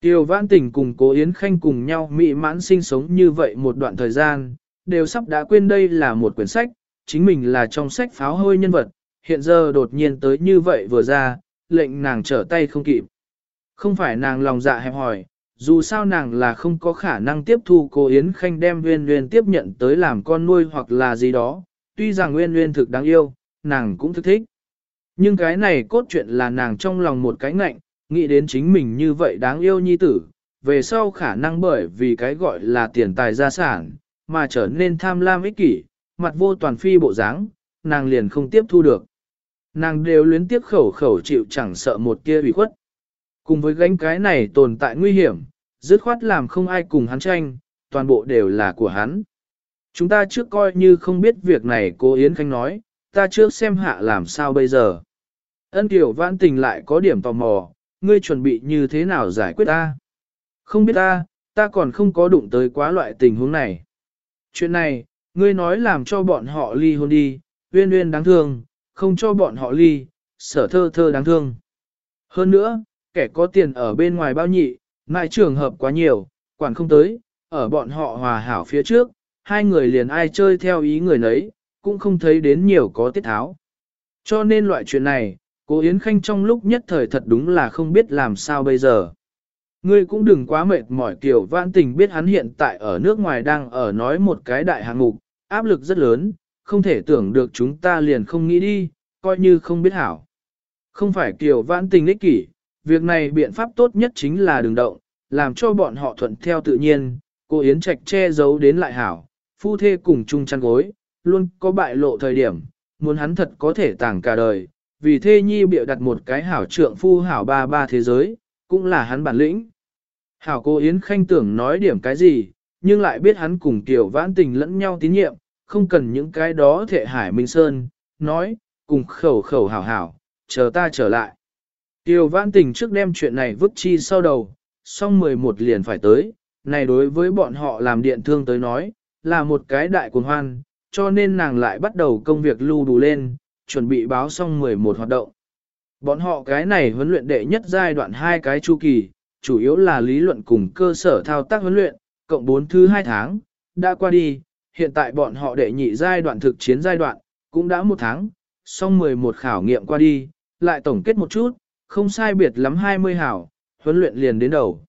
Tiêu Vãn Tình cùng cố Yến Khanh cùng nhau mỹ mãn sinh sống như vậy một đoạn thời gian, đều sắp đã quên đây là một quyển sách, chính mình là trong sách pháo hôi nhân vật, hiện giờ đột nhiên tới như vậy vừa ra, lệnh nàng trở tay không kịp. Không phải nàng lòng dạ hẹp hỏi, dù sao nàng là không có khả năng tiếp thu cô Yến Khanh đem Nguyên Nguyên tiếp nhận tới làm con nuôi hoặc là gì đó, tuy rằng Nguyên Nguyên thực đáng yêu, nàng cũng thức thích. Nhưng cái này cốt truyện là nàng trong lòng một cái ngạnh, nghĩ đến chính mình như vậy đáng yêu nhi tử, về sau khả năng bởi vì cái gọi là tiền tài gia sản, mà trở nên tham lam ích kỷ, mặt vô toàn phi bộ dáng, nàng liền không tiếp thu được. Nàng đều luyến tiếp khẩu khẩu chịu chẳng sợ một kia ủy khuất. Cùng với gánh cái này tồn tại nguy hiểm, dứt khoát làm không ai cùng hắn tranh, toàn bộ đều là của hắn. Chúng ta trước coi như không biết việc này cô Yến Khanh nói, ta trước xem hạ làm sao bây giờ. Ân tiểu vãn tình lại có điểm tò mò, ngươi chuẩn bị như thế nào giải quyết ta? Không biết ta, ta còn không có đụng tới quá loại tình huống này. Chuyện này, ngươi nói làm cho bọn họ ly hôn đi, uyên uyên đáng thương, không cho bọn họ ly, sở thơ thơ đáng thương. Hơn nữa, kẻ có tiền ở bên ngoài bao nhị, ngại trường hợp quá nhiều, quản không tới, ở bọn họ hòa hảo phía trước, hai người liền ai chơi theo ý người nấy, cũng không thấy đến nhiều có tiết tháo. Cho nên loại chuyện này, cô Yến Khanh trong lúc nhất thời thật đúng là không biết làm sao bây giờ. Ngươi cũng đừng quá mệt mỏi kiểu vãn tình biết hắn hiện tại ở nước ngoài đang ở nói một cái đại hạng mục, áp lực rất lớn, không thể tưởng được chúng ta liền không nghĩ đi, coi như không biết hảo. Không phải kiểu vãn tình ích kỷ, việc này biện pháp tốt nhất chính là đừng động, làm cho bọn họ thuận theo tự nhiên, cô Yến Trạch che giấu đến lại hảo, phu thê cùng chung chăn gối, luôn có bại lộ thời điểm, muốn hắn thật có thể tàng cả đời, vì thê nhi bịa đặt một cái hảo trượng phu hảo ba ba thế giới, cũng là hắn bản lĩnh. Hảo cô Yến Khanh tưởng nói điểm cái gì, nhưng lại biết hắn cùng tiểu vãn tình lẫn nhau tín nhiệm, không cần những cái đó thệ hải minh sơn, nói, cùng khẩu khẩu hảo hảo, chờ ta trở lại. Tiêu vãn tình trước đem chuyện này vứt chi sau đầu, xong 11 liền phải tới, này đối với bọn họ làm điện thương tới nói, là một cái đại cuồng hoan, cho nên nàng lại bắt đầu công việc lưu đủ lên, chuẩn bị báo xong 11 hoạt động. Bọn họ cái này huấn luyện đệ nhất giai đoạn hai cái chu kỳ, chủ yếu là lý luận cùng cơ sở thao tác huấn luyện, cộng 4 thứ 2 tháng, đã qua đi, hiện tại bọn họ đệ nhị giai đoạn thực chiến giai đoạn, cũng đã một tháng, xong 11 khảo nghiệm qua đi, lại tổng kết một chút, không sai biệt lắm 20 hảo, huấn luyện liền đến đầu.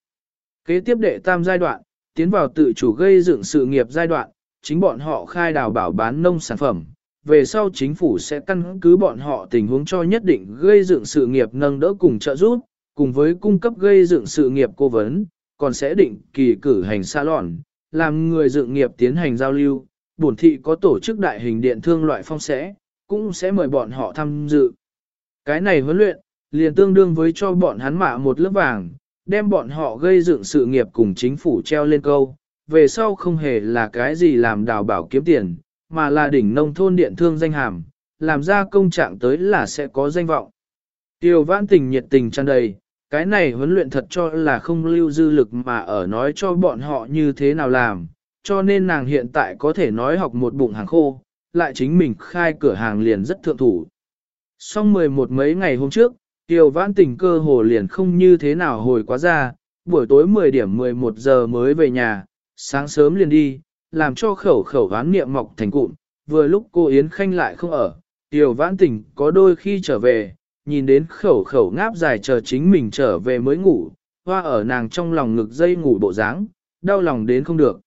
Kế tiếp đệ tam giai đoạn, tiến vào tự chủ gây dựng sự nghiệp giai đoạn, chính bọn họ khai đào bảo bán nông sản phẩm. Về sau chính phủ sẽ căn cứ bọn họ tình huống cho nhất định gây dựng sự nghiệp nâng đỡ cùng trợ giúp, cùng với cung cấp gây dựng sự nghiệp cố vấn, còn sẽ định kỳ cử hành xa lòn, làm người dựng nghiệp tiến hành giao lưu. Bổn thị có tổ chức đại hình điện thương loại phong sẽ, cũng sẽ mời bọn họ tham dự. Cái này huấn luyện, liền tương đương với cho bọn hắn mạ một lớp vàng, đem bọn họ gây dựng sự nghiệp cùng chính phủ treo lên câu, về sau không hề là cái gì làm đào bảo kiếm tiền, mà là đỉnh nông thôn điện thương danh hàm, làm ra công trạng tới là sẽ có danh vọng. Tiêu vãn tình nhiệt tình tràn đầy, cái này huấn luyện thật cho là không lưu dư lực mà ở nói cho bọn họ như thế nào làm, cho nên nàng hiện tại có thể nói học một bụng hàng khô, lại chính mình khai cửa hàng liền rất thượng thủ. Xong 11 mấy ngày hôm trước, Tiêu vãn tình cơ hồ liền không như thế nào hồi quá ra, buổi tối 10 điểm 11 giờ mới về nhà, sáng sớm liền đi, làm cho khẩu khẩu ván niệm mọc thành cụm, vừa lúc cô Yến Khanh lại không ở, Tiêu vãn tình có đôi khi trở về, nhìn đến khẩu khẩu ngáp dài chờ chính mình trở về mới ngủ, hoa ở nàng trong lòng ngực dây ngủ bộ dáng, đau lòng đến không được.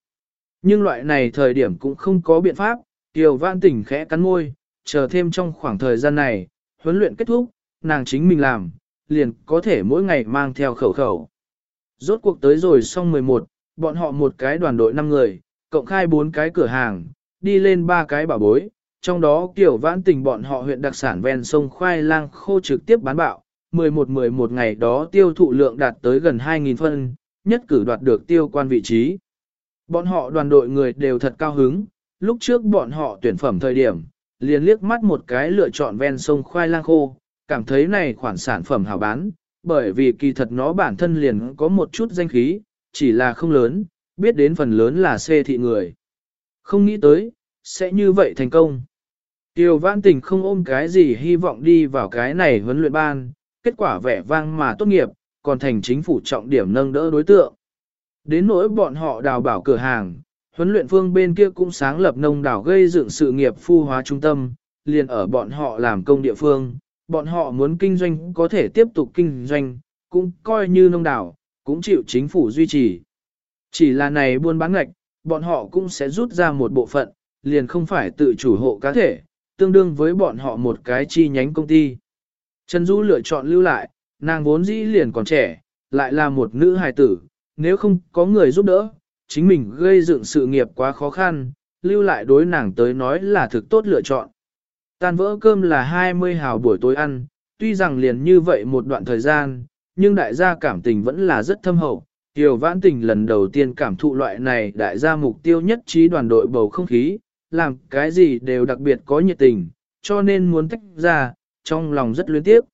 Nhưng loại này thời điểm cũng không có biện pháp, kiều vãn tỉnh khẽ cắn môi, chờ thêm trong khoảng thời gian này, huấn luyện kết thúc, nàng chính mình làm, liền có thể mỗi ngày mang theo khẩu khẩu. Rốt cuộc tới rồi xong 11, bọn họ một cái đoàn đội 5 người, cộng khai 4 cái cửa hàng, đi lên 3 cái bảo bối, trong đó kiểu vãn tình bọn họ huyện đặc sản ven sông khoai lang khô trực tiếp bán bạo, 11-11 ngày đó tiêu thụ lượng đạt tới gần 2.000 phân, nhất cử đoạt được tiêu quan vị trí. Bọn họ đoàn đội người đều thật cao hứng, lúc trước bọn họ tuyển phẩm thời điểm, liền liếc mắt một cái lựa chọn ven sông khoai lang khô, cảm thấy này khoản sản phẩm hào bán, bởi vì kỳ thật nó bản thân liền có một chút danh khí, chỉ là không lớn, biết đến phần lớn là xê thị người. Không nghĩ tới, sẽ như vậy thành công. Tiêu Văn Tình không ôm cái gì hy vọng đi vào cái này huấn luyện ban, kết quả vẻ vang mà tốt nghiệp, còn thành chính phủ trọng điểm nâng đỡ đối tượng. Đến nỗi bọn họ đào bảo cửa hàng, huấn luyện phương bên kia cũng sáng lập nông đảo gây dựng sự nghiệp phu hóa trung tâm, liền ở bọn họ làm công địa phương, bọn họ muốn kinh doanh có thể tiếp tục kinh doanh, cũng coi như nông đảo, cũng chịu chính phủ duy trì. Chỉ là này buôn bán ngạch, bọn họ cũng sẽ rút ra một bộ phận, liền không phải tự chủ hộ cá thể, tương đương với bọn họ một cái chi nhánh công ty. Trần Du lựa chọn lưu lại, nàng vốn dĩ liền còn trẻ, lại là một nữ hài tử, nếu không có người giúp đỡ, chính mình gây dựng sự nghiệp quá khó khăn, lưu lại đối nàng tới nói là thực tốt lựa chọn. Tan vỡ cơm là 20 hào buổi tối ăn, tuy rằng liền như vậy một đoạn thời gian, nhưng đại gia cảm tình vẫn là rất thâm hậu. Tiểu vãn tình lần đầu tiên cảm thụ loại này đại gia mục tiêu nhất trí đoàn đội bầu không khí, làm cái gì đều đặc biệt có nhiệt tình, cho nên muốn tách ra, trong lòng rất luyến tiếc.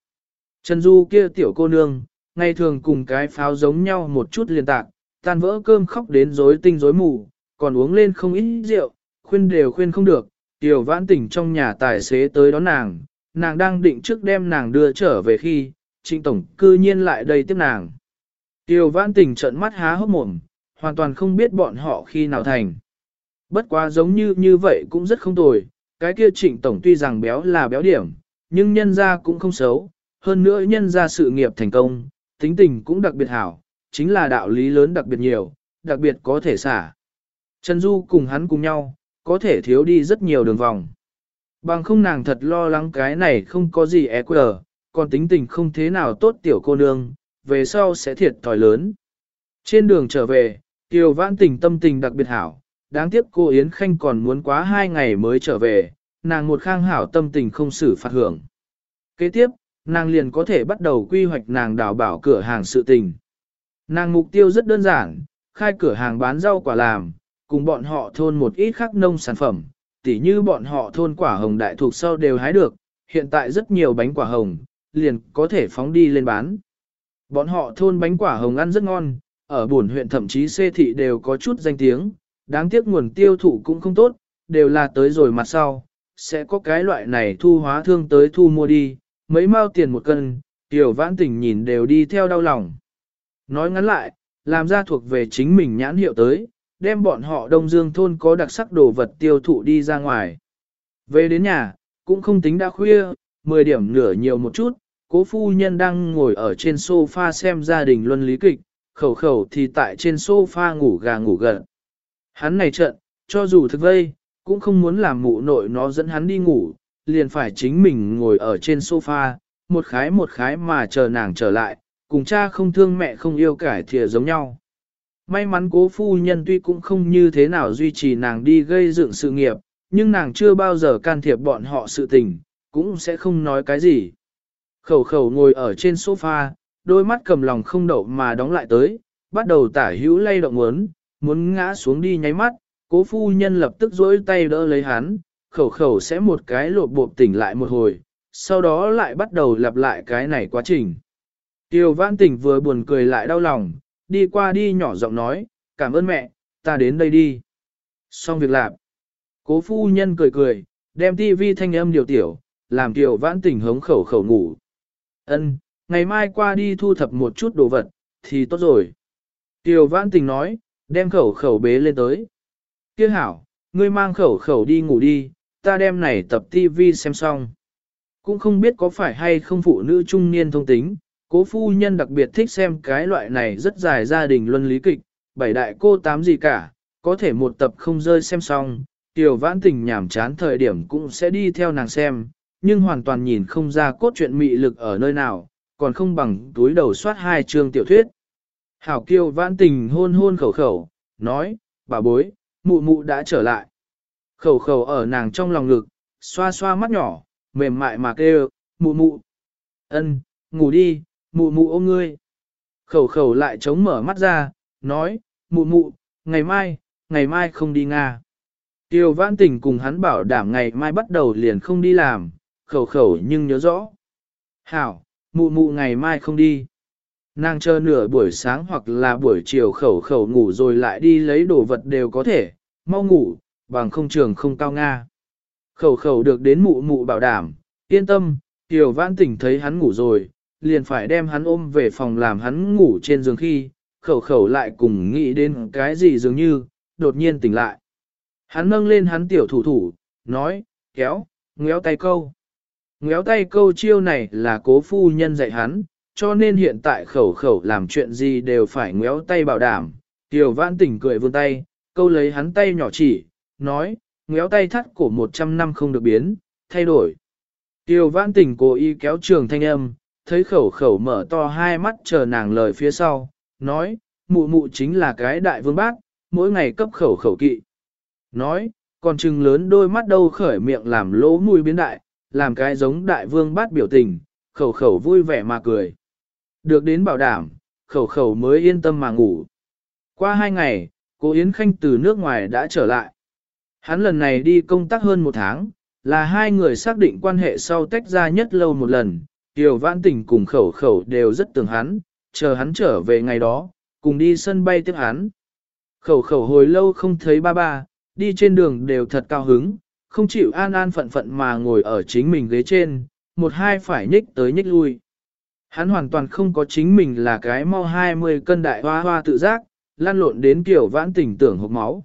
Trần Du kia tiểu cô nương, ngày thường cùng cái pháo giống nhau một chút liền tạc, tan vỡ cơm khóc đến rối tinh rối mù, còn uống lên không ít rượu, khuyên đều khuyên không được, tiểu vãn tỉnh trong nhà tài xế tới đón nàng, nàng đang định trước đem nàng đưa trở về khi, trịnh tổng cư nhiên lại đây tiếp nàng. Tiểu vãn tỉnh trợn mắt há hốc mồm, hoàn toàn không biết bọn họ khi nào thành. Bất quá giống như như vậy cũng rất không tồi, cái kia trịnh tổng tuy rằng béo là béo điểm, nhưng nhân ra cũng không xấu, hơn nữa nhân ra sự nghiệp thành công, tính tình cũng đặc biệt hảo, chính là đạo lý lớn đặc biệt nhiều, đặc biệt có thể xả. Trần Du cùng hắn cùng nhau, có thể thiếu đi rất nhiều đường vòng. Bằng không nàng thật lo lắng cái này không có gì e quờ, còn tính tình không thế nào tốt tiểu cô nương, về sau sẽ thiệt thòi lớn. Trên đường trở về, Kiều Vãn tình tâm tình đặc biệt hảo, đáng tiếc cô Yến Khanh còn muốn quá hai ngày mới trở về, nàng một khang hảo tâm tình không xử phạt hưởng. Kế tiếp, nàng liền có thể bắt đầu quy hoạch nàng đào bảo cửa hàng sự tình. Nàng mục tiêu rất đơn giản, khai cửa hàng bán rau quả làm, cùng bọn họ thôn một ít khác nông sản phẩm, tỉ như bọn họ thôn quả hồng đại thuộc sau đều hái được, hiện tại rất nhiều bánh quả hồng, liền có thể phóng đi lên bán. Bọn họ thôn bánh quả hồng ăn rất ngon, ở buồn huyện thậm chí xê thị đều có chút danh tiếng, đáng tiếc nguồn tiêu thụ cũng không tốt, đều là tới rồi mặt sau, sẽ có cái loại này thu hóa thương tới thu mua đi, mấy mao tiền một cân, tiểu vãn tình nhìn đều đi theo đau lòng. Nói ngắn lại, làm ra thuộc về chính mình nhãn hiệu tới, đem bọn họ Đông Dương thôn có đặc sắc đồ vật tiêu thụ đi ra ngoài. Về đến nhà, cũng không tính đã khuya, 10 điểm nửa nhiều một chút, cố phu nhân đang ngồi ở trên sofa xem gia đình luân lý kịch, khẩu khẩu thì tại trên sofa ngủ gà ngủ gật. Hắn này trận, cho dù thực vây, cũng không muốn làm mụ nội nó dẫn hắn đi ngủ, liền phải chính mình ngồi ở trên sofa, một khái một khái mà chờ nàng trở lại, cùng cha không thương mẹ không yêu cải thìa giống nhau. May mắn cố phu nhân tuy cũng không như thế nào duy trì nàng đi gây dựng sự nghiệp, nhưng nàng chưa bao giờ can thiệp bọn họ sự tình, cũng sẽ không nói cái gì. Khẩu khẩu ngồi ở trên sofa, đôi mắt cầm lòng không đậu mà đóng lại tới, bắt đầu tả hữu lay động muốn, muốn ngã xuống đi nháy mắt, cố phu nhân lập tức dỗi tay đỡ lấy hắn, khẩu khẩu sẽ một cái lột bộp tỉnh lại một hồi, sau đó lại bắt đầu lặp lại cái này quá trình. Tiêu văn tỉnh vừa buồn cười lại đau lòng, đi qua đi nhỏ giọng nói, cảm ơn mẹ, ta đến đây đi. Xong việc làm. Cố phu nhân cười cười, đem tivi thanh âm điều tiểu, làm Tiêu vãn tỉnh hống khẩu khẩu ngủ. Ân, ngày mai qua đi thu thập một chút đồ vật, thì tốt rồi. Tiêu vãn tỉnh nói, đem khẩu khẩu bế lên tới. Kia hảo, ngươi mang khẩu khẩu đi ngủ đi, ta đem này tập TV xem xong. Cũng không biết có phải hay không phụ nữ trung niên thông tính, cố phu nhân đặc biệt thích xem cái loại này rất dài gia đình luân lý kịch, bảy đại cô tám gì cả, có thể một tập không rơi xem xong, tiểu vãn tình nhảm chán thời điểm cũng sẽ đi theo nàng xem, nhưng hoàn toàn nhìn không ra cốt truyện mị lực ở nơi nào, còn không bằng túi đầu soát hai chương tiểu thuyết. Hảo kiêu vãn tình hôn hôn khẩu khẩu, nói, bà bối, mụ mụ đã trở lại. Khẩu khẩu ở nàng trong lòng ngực, xoa xoa mắt nhỏ, mềm mại mà kêu, mụ mụ. ân, ngủ đi, mụ mụ ôm ngươi. Khẩu khẩu lại chống mở mắt ra, nói, mụ mụ, ngày mai, ngày mai không đi Nga. Tiêu vãn tình cùng hắn bảo đảm ngày mai bắt đầu liền không đi làm, khẩu khẩu nhưng nhớ rõ. Hảo, mụ mụ ngày mai không đi. Nàng chờ nửa buổi sáng hoặc là buổi chiều khẩu khẩu ngủ rồi lại đi lấy đồ vật đều có thể, mau ngủ, bằng không trường không cao Nga. Khẩu khẩu được đến mụ mụ bảo đảm, yên tâm, Tiểu Vãn Tỉnh thấy hắn ngủ rồi, liền phải đem hắn ôm về phòng làm hắn ngủ trên giường khi, khẩu khẩu lại cùng nghĩ đến cái gì dường như, đột nhiên tỉnh lại. Hắn nâng lên hắn tiểu thủ thủ, nói, kéo, ngéo tay câu. Ngéo tay câu chiêu này là cố phu nhân dạy hắn, cho nên hiện tại khẩu khẩu làm chuyện gì đều phải ngéo tay bảo đảm. Tiểu vãn tỉnh cười vươn tay, câu lấy hắn tay nhỏ chỉ, nói, ngéo tay thắt cổ 100 năm không được biến, thay đổi. Tiêu vãn Tỉnh cố ý kéo trường thanh âm, thấy khẩu khẩu mở to hai mắt chờ nàng lời phía sau, nói, mụ mụ chính là cái đại vương bác, mỗi ngày cấp khẩu khẩu kỵ. Nói, còn trừng lớn đôi mắt đâu khởi miệng làm lỗ mùi biến đại, làm cái giống đại vương bát biểu tình, khẩu khẩu vui vẻ mà cười được đến bảo đảm, khẩu khẩu mới yên tâm mà ngủ. Qua hai ngày, cô Yến Khanh từ nước ngoài đã trở lại. Hắn lần này đi công tác hơn một tháng, là hai người xác định quan hệ sau tách ra nhất lâu một lần, Tiểu Vãn Tình cùng khẩu khẩu đều rất tưởng hắn, chờ hắn trở về ngày đó, cùng đi sân bay tiếp hắn. Khẩu khẩu hồi lâu không thấy ba ba, đi trên đường đều thật cao hứng, không chịu an an phận phận mà ngồi ở chính mình ghế trên, một hai phải nhích tới nhích lui. Hắn hoàn toàn không có chính mình là cái mau 20 cân đại hoa hoa tự giác, lan lộn đến kiểu vãn tình tưởng hộp máu.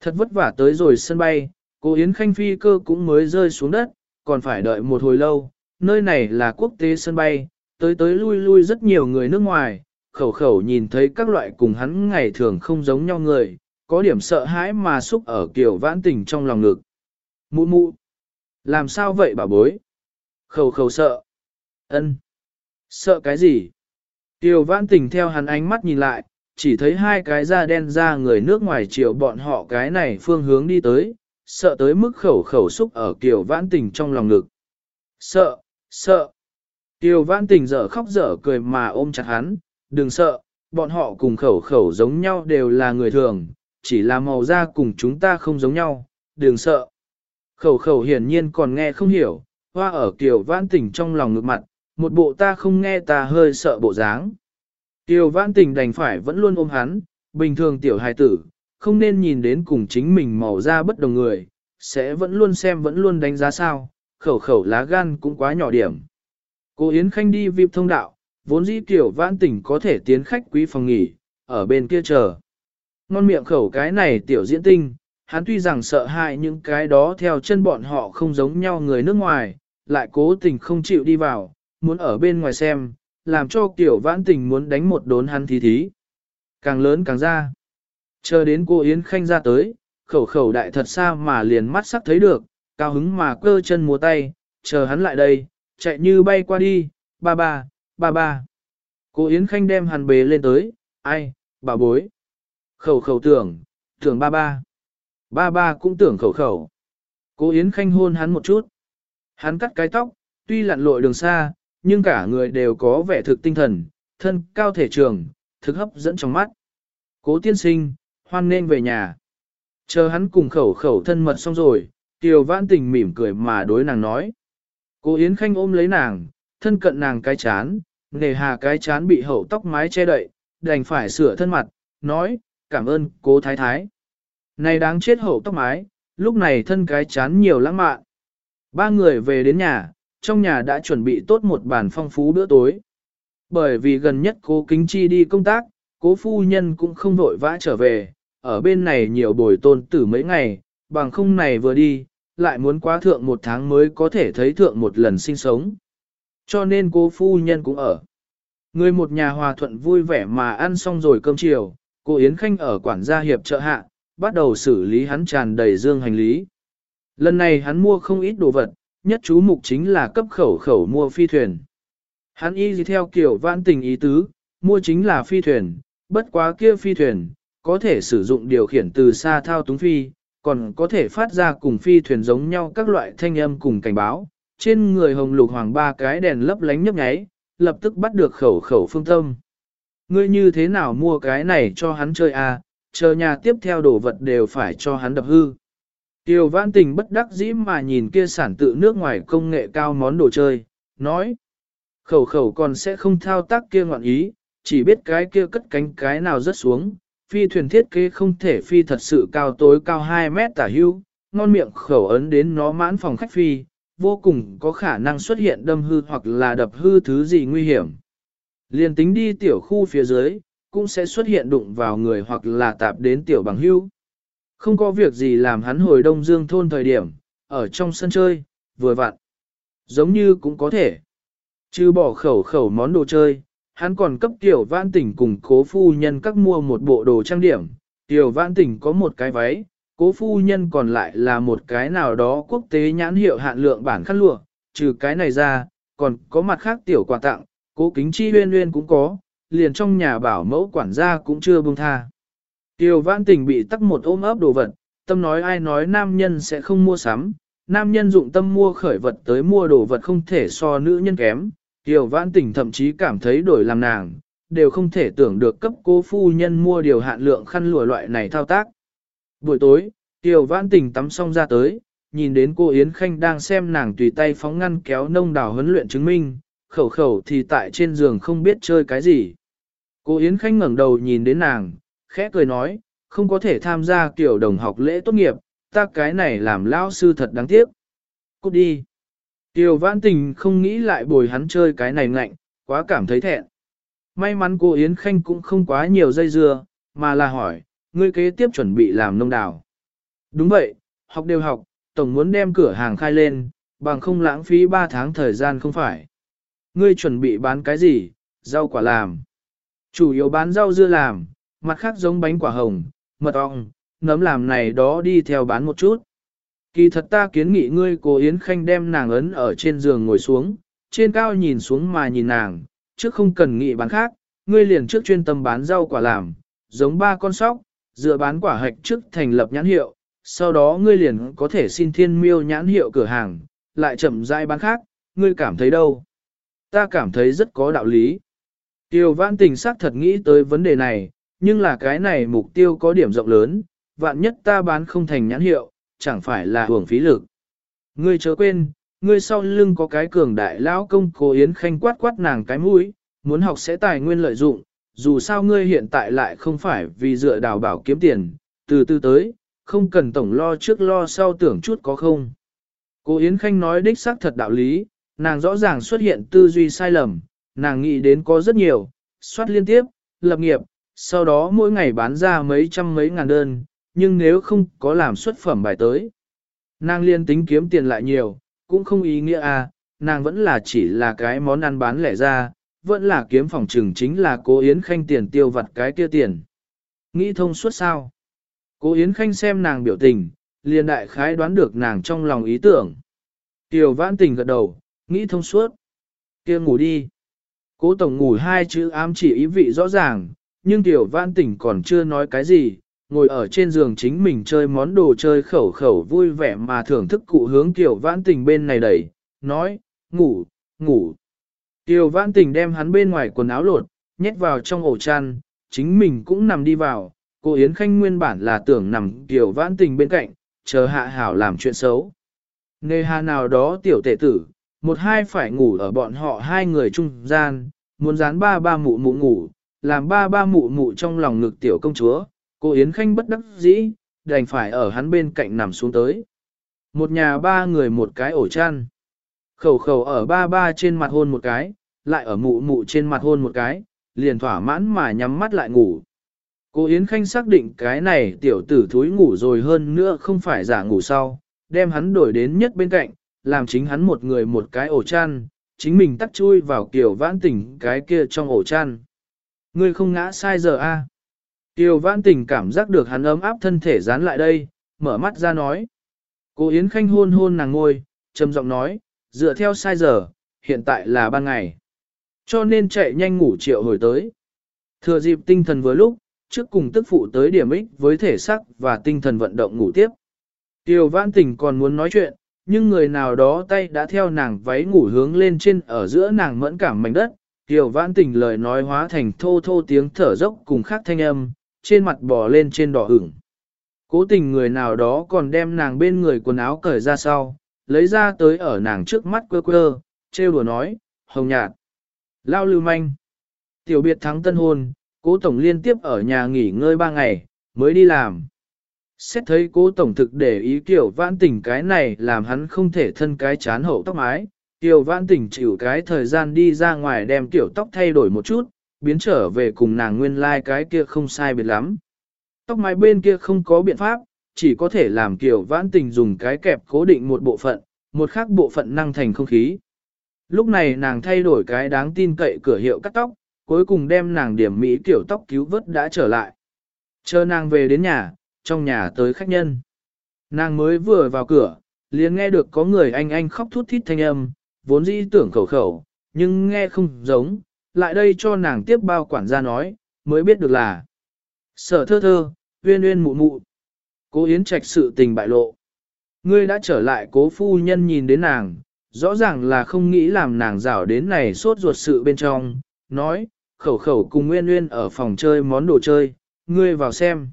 Thật vất vả tới rồi sân bay, cô Yến Khanh phi cơ cũng mới rơi xuống đất, còn phải đợi một hồi lâu, nơi này là quốc tế sân bay, tới tới lui lui rất nhiều người nước ngoài, khẩu khẩu nhìn thấy các loại cùng hắn ngày thường không giống nhau người, có điểm sợ hãi mà xúc ở kiểu vãn tình trong lòng ngực. Mụ mụ, làm sao vậy bà bối? Khẩu khẩu sợ. ân Sợ cái gì? Tiêu vãn tình theo hắn ánh mắt nhìn lại, chỉ thấy hai cái da đen da người nước ngoài chiều bọn họ cái này phương hướng đi tới, sợ tới mức khẩu khẩu xúc ở kiểu vãn tình trong lòng ngực. Sợ, sợ. Tiêu vãn tình dở khóc dở cười mà ôm chặt hắn, đừng sợ, bọn họ cùng khẩu khẩu giống nhau đều là người thường, chỉ là màu da cùng chúng ta không giống nhau, đừng sợ. Khẩu khẩu hiển nhiên còn nghe không hiểu, hoa ở kiểu vãn tình trong lòng ngực mặt, một bộ ta không nghe ta hơi sợ bộ dáng. Tiểu vãn tình đành phải vẫn luôn ôm hắn, bình thường tiểu hài tử, không nên nhìn đến cùng chính mình màu da bất đồng người, sẽ vẫn luôn xem vẫn luôn đánh giá sao, khẩu khẩu lá gan cũng quá nhỏ điểm. Cô Yến Khanh đi VIP thông đạo, vốn dĩ tiểu vãn tình có thể tiến khách quý phòng nghỉ, ở bên kia chờ. Ngon miệng khẩu cái này tiểu diễn tinh, hắn tuy rằng sợ hại những cái đó theo chân bọn họ không giống nhau người nước ngoài, lại cố tình không chịu đi vào, muốn ở bên ngoài xem, làm cho kiểu vãn tình muốn đánh một đốn hắn thí thí. Càng lớn càng ra. Chờ đến cô Yến Khanh ra tới, khẩu khẩu đại thật xa mà liền mắt sắc thấy được, cao hứng mà cơ chân múa tay, chờ hắn lại đây, chạy như bay qua đi, ba ba, ba ba. Cô Yến Khanh đem hắn bế lên tới, ai, bà bối. Khẩu khẩu tưởng, tưởng ba ba. Ba ba cũng tưởng khẩu khẩu. Cô Yến Khanh hôn hắn một chút. Hắn cắt cái tóc, tuy lặn lội đường xa, nhưng cả người đều có vẻ thực tinh thần, thân cao thể trường, thực hấp dẫn trong mắt. Cố tiên sinh, hoan nên về nhà. Chờ hắn cùng khẩu khẩu thân mật xong rồi, Kiều Vãn Tình mỉm cười mà đối nàng nói. Cố Yến Khanh ôm lấy nàng, thân cận nàng cái chán, nề hà cái chán bị hậu tóc mái che đậy, đành phải sửa thân mặt, nói, cảm ơn cố thái thái. Này đáng chết hậu tóc mái, lúc này thân cái chán nhiều lãng mạn. Ba người về đến nhà, trong nhà đã chuẩn bị tốt một bàn phong phú bữa tối. Bởi vì gần nhất cố kính chi đi công tác, cố phu nhân cũng không vội vã trở về, ở bên này nhiều bồi tôn tử mấy ngày, bằng không này vừa đi, lại muốn quá thượng một tháng mới có thể thấy thượng một lần sinh sống. Cho nên cố phu nhân cũng ở. Người một nhà hòa thuận vui vẻ mà ăn xong rồi cơm chiều, cô Yến Khanh ở quản gia hiệp trợ hạ, bắt đầu xử lý hắn tràn đầy dương hành lý. Lần này hắn mua không ít đồ vật, nhất chú mục chính là cấp khẩu khẩu mua phi thuyền. Hắn y gì theo kiểu vãn tình ý tứ, mua chính là phi thuyền, bất quá kia phi thuyền, có thể sử dụng điều khiển từ xa thao túng phi, còn có thể phát ra cùng phi thuyền giống nhau các loại thanh âm cùng cảnh báo. Trên người hồng lục hoàng ba cái đèn lấp lánh nhấp nháy, lập tức bắt được khẩu khẩu phương tâm. Ngươi như thế nào mua cái này cho hắn chơi à, chờ nhà tiếp theo đồ vật đều phải cho hắn đập hư. Tiêu vãn tình bất đắc dĩ mà nhìn kia sản tự nước ngoài công nghệ cao món đồ chơi, nói. Khẩu khẩu còn sẽ không thao tác kia ngoạn ý, chỉ biết cái kia cất cánh cái nào rớt xuống. Phi thuyền thiết kế không thể phi thật sự cao tối cao 2 mét tả hưu, ngon miệng khẩu ấn đến nó mãn phòng khách phi, vô cùng có khả năng xuất hiện đâm hư hoặc là đập hư thứ gì nguy hiểm. Liên tính đi tiểu khu phía dưới, cũng sẽ xuất hiện đụng vào người hoặc là tạp đến tiểu bằng hưu. Không có việc gì làm hắn hồi Đông Dương thôn thời điểm, ở trong sân chơi, vừa vặn. Giống như cũng có thể. Chứ bỏ khẩu khẩu món đồ chơi, hắn còn cấp tiểu vãn tỉnh cùng cố phu nhân các mua một bộ đồ trang điểm. Tiểu vãn tỉnh có một cái váy, cố phu nhân còn lại là một cái nào đó quốc tế nhãn hiệu hạn lượng bản khăn lụa. Trừ cái này ra, còn có mặt khác tiểu quà tặng, cố kính chi huyên huyên cũng có, liền trong nhà bảo mẫu quản gia cũng chưa buông tha. Tiêu vãn tình bị tắc một ôm ấp đồ vật, tâm nói ai nói nam nhân sẽ không mua sắm, nam nhân dụng tâm mua khởi vật tới mua đồ vật không thể so nữ nhân kém, Tiểu vãn Tình thậm chí cảm thấy đổi làm nàng, đều không thể tưởng được cấp cô phu nhân mua điều hạn lượng khăn lụa loại này thao tác. Buổi tối, Tiểu vãn Tình tắm xong ra tới, nhìn đến cô Yến Khanh đang xem nàng tùy tay phóng ngăn kéo nông đào huấn luyện chứng minh, khẩu khẩu thì tại trên giường không biết chơi cái gì. Cô Yến Khanh ngẩng đầu nhìn đến nàng, khẽ cười nói, không có thể tham gia kiểu đồng học lễ tốt nghiệp, ta cái này làm lao sư thật đáng tiếc. Cút đi. Tiểu vãn tình không nghĩ lại bồi hắn chơi cái này ngạnh, quá cảm thấy thẹn. May mắn cô Yến Khanh cũng không quá nhiều dây dưa, mà là hỏi, ngươi kế tiếp chuẩn bị làm nông đào. Đúng vậy, học đều học, tổng muốn đem cửa hàng khai lên, bằng không lãng phí 3 tháng thời gian không phải. Ngươi chuẩn bị bán cái gì, rau quả làm. Chủ yếu bán rau dưa làm, mặt khác giống bánh quả hồng, mật ong, nấm làm này đó đi theo bán một chút. Kỳ thật ta kiến nghị ngươi cố Yến Khanh đem nàng ấn ở trên giường ngồi xuống, trên cao nhìn xuống mà nhìn nàng, trước không cần nghị bán khác, ngươi liền trước chuyên tâm bán rau quả làm, giống ba con sóc, dựa bán quả hạch trước thành lập nhãn hiệu, sau đó ngươi liền có thể xin thiên miêu nhãn hiệu cửa hàng, lại chậm rãi bán khác, ngươi cảm thấy đâu? Ta cảm thấy rất có đạo lý. Tiêu vãn tình xác thật nghĩ tới vấn đề này, nhưng là cái này mục tiêu có điểm rộng lớn, vạn nhất ta bán không thành nhãn hiệu, chẳng phải là hưởng phí lực. Ngươi chớ quên, ngươi sau lưng có cái cường đại lão công cố yến khanh quát quát nàng cái mũi, muốn học sẽ tài nguyên lợi dụng, dù sao ngươi hiện tại lại không phải vì dựa đào bảo kiếm tiền, từ từ tới, không cần tổng lo trước lo sau tưởng chút có không. Cô Yến Khanh nói đích xác thật đạo lý, nàng rõ ràng xuất hiện tư duy sai lầm, nàng nghĩ đến có rất nhiều, soát liên tiếp, lập nghiệp, sau đó mỗi ngày bán ra mấy trăm mấy ngàn đơn, nhưng nếu không có làm xuất phẩm bài tới. Nàng liên tính kiếm tiền lại nhiều, cũng không ý nghĩa à, nàng vẫn là chỉ là cái món ăn bán lẻ ra, vẫn là kiếm phòng trừng chính là cố Yến Khanh tiền tiêu vặt cái kia tiền. Nghĩ thông suốt sao? Cố Yến Khanh xem nàng biểu tình, liền đại khái đoán được nàng trong lòng ý tưởng. Tiểu vãn tình gật đầu, nghĩ thông suốt. kia ngủ đi. Cố tổng ngủ hai chữ ám chỉ ý vị rõ ràng, nhưng tiểu vãn Tỉnh còn chưa nói cái gì, ngồi ở trên giường chính mình chơi món đồ chơi khẩu khẩu vui vẻ mà thưởng thức cụ hướng tiểu vãn tình bên này đẩy, nói, ngủ, ngủ. Tiểu vãn tình đem hắn bên ngoài quần áo lột, nhét vào trong ổ chăn, chính mình cũng nằm đi vào, cô Yến Khanh nguyên bản là tưởng nằm tiểu vãn tình bên cạnh, chờ hạ hảo làm chuyện xấu. Nề hà nào đó tiểu tệ tử, một hai phải ngủ ở bọn họ hai người trung gian, muốn dán ba ba mụ mụ ngủ, làm ba ba mụ mụ trong lòng ngực tiểu công chúa, cô Yến Khanh bất đắc dĩ, đành phải ở hắn bên cạnh nằm xuống tới. Một nhà ba người một cái ổ chăn. Khẩu khẩu ở ba ba trên mặt hôn một cái, lại ở mụ mụ trên mặt hôn một cái, liền thỏa mãn mà nhắm mắt lại ngủ. Cô Yến Khanh xác định cái này tiểu tử thúi ngủ rồi hơn nữa không phải giả ngủ sau, đem hắn đổi đến nhất bên cạnh, làm chính hắn một người một cái ổ chăn, chính mình tắt chui vào kiểu vãn tỉnh cái kia trong ổ chăn. Ngươi không ngã sai giờ a? À? Vãn Tình cảm giác được hắn ấm áp thân thể dán lại đây, mở mắt ra nói. Cô Yến Khanh hôn hôn nàng ngôi, trầm giọng nói, dựa theo sai giờ, hiện tại là ban ngày. Cho nên chạy nhanh ngủ triệu hồi tới. Thừa dịp tinh thần vừa lúc, trước cùng tức phụ tới điểm ích với thể sắc và tinh thần vận động ngủ tiếp. Tiêu vãn tình còn muốn nói chuyện, nhưng người nào đó tay đã theo nàng váy ngủ hướng lên trên ở giữa nàng mẫn cảm mảnh đất. Tiểu vãn tình lời nói hóa thành thô thô tiếng thở dốc cùng khác thanh âm, trên mặt bò lên trên đỏ ửng. Cố tình người nào đó còn đem nàng bên người quần áo cởi ra sau, lấy ra tới ở nàng trước mắt quơ quơ, trêu đùa nói, hồng nhạt, lao lưu manh. Tiểu biệt thắng tân hôn, cố tổng liên tiếp ở nhà nghỉ ngơi ba ngày, mới đi làm. Xét thấy cố tổng thực để ý kiểu vãn tình cái này làm hắn không thể thân cái chán hậu tóc mái. Tiểu vãn tình chịu cái thời gian đi ra ngoài đem tiểu tóc thay đổi một chút, biến trở về cùng nàng nguyên lai like cái kia không sai biệt lắm. Tóc mái bên kia không có biện pháp, chỉ có thể làm kiểu vãn tình dùng cái kẹp cố định một bộ phận, một khác bộ phận năng thành không khí. Lúc này nàng thay đổi cái đáng tin cậy cửa hiệu cắt tóc, cuối cùng đem nàng điểm mỹ kiểu tóc cứu vớt đã trở lại. Chờ nàng về đến nhà, trong nhà tới khách nhân. Nàng mới vừa vào cửa, liền nghe được có người anh anh khóc thút thít thanh âm, vốn dĩ tưởng khẩu khẩu, nhưng nghe không giống, lại đây cho nàng tiếp bao quản gia nói, mới biết được là sở thơ thơ, uyên uyên mụ mụ. Cố Yến Trạch sự tình bại lộ. Ngươi đã trở lại cố phu nhân nhìn đến nàng, rõ ràng là không nghĩ làm nàng rảo đến này sốt ruột sự bên trong, nói, khẩu khẩu cùng Nguyên Nguyên ở phòng chơi món đồ chơi, ngươi vào xem.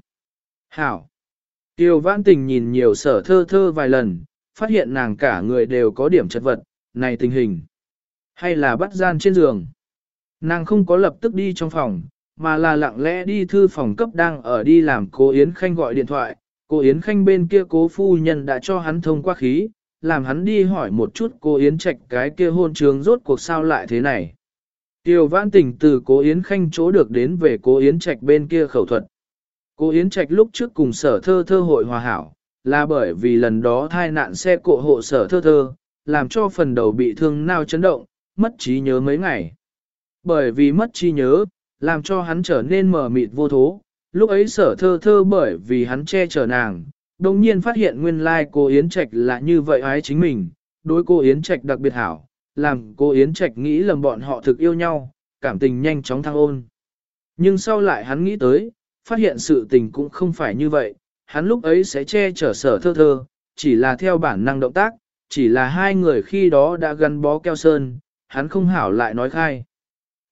Hảo. Tiêu vãn tình nhìn nhiều sở thơ thơ vài lần, phát hiện nàng cả người đều có điểm chật vật, này tình hình. Hay là bắt gian trên giường. Nàng không có lập tức đi trong phòng, mà là lặng lẽ đi thư phòng cấp đang ở đi làm cô Yến Khanh gọi điện thoại. Cô Yến Khanh bên kia cố phu nhân đã cho hắn thông qua khí, làm hắn đi hỏi một chút cô Yến Trạch cái kia hôn trường rốt cuộc sao lại thế này. Tiêu vãn tỉnh từ cố Yến Khanh chỗ được đến về cố Yến Trạch bên kia khẩu thuật. cô Yến Trạch lúc trước cùng sở thơ thơ hội hòa hảo, là bởi vì lần đó thai nạn xe cộ hộ sở thơ thơ, làm cho phần đầu bị thương nao chấn động, mất trí nhớ mấy ngày. Bởi vì mất trí nhớ, làm cho hắn trở nên mờ mịt vô thố, lúc ấy sở thơ thơ bởi vì hắn che chở nàng, đồng nhiên phát hiện nguyên lai like cô Yến Trạch là như vậy ái chính mình, đối cô Yến Trạch đặc biệt hảo, làm cô Yến Trạch nghĩ lầm bọn họ thực yêu nhau, cảm tình nhanh chóng thăng ôn. Nhưng sau lại hắn nghĩ tới, phát hiện sự tình cũng không phải như vậy, hắn lúc ấy sẽ che chở sở thơ thơ, chỉ là theo bản năng động tác, chỉ là hai người khi đó đã gắn bó keo sơn, hắn không hảo lại nói khai.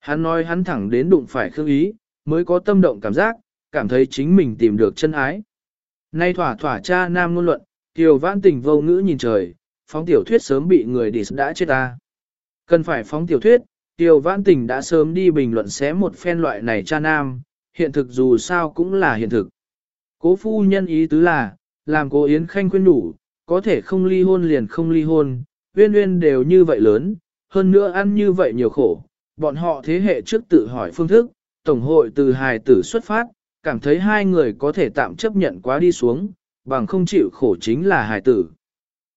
Hắn nói hắn thẳng đến đụng phải khương ý, mới có tâm động cảm giác, cảm thấy chính mình tìm được chân ái. Nay thỏa thỏa cha nam ngôn luận, kiều vãn tình vô ngữ nhìn trời, phóng tiểu thuyết sớm bị người đi đã chết ta. Cần phải phóng tiểu thuyết, kiều vãn tình đã sớm đi bình luận xé một phen loại này cha nam, hiện thực dù sao cũng là hiện thực. Cố phu nhân ý tứ là, làm cố Yến Khanh khuyên đủ, có thể không ly hôn liền không ly hôn, uyên uyên đều như vậy lớn, hơn nữa ăn như vậy nhiều khổ. Bọn họ thế hệ trước tự hỏi phương thức, Tổng hội từ hài tử xuất phát, cảm thấy hai người có thể tạm chấp nhận quá đi xuống, bằng không chịu khổ chính là hài tử.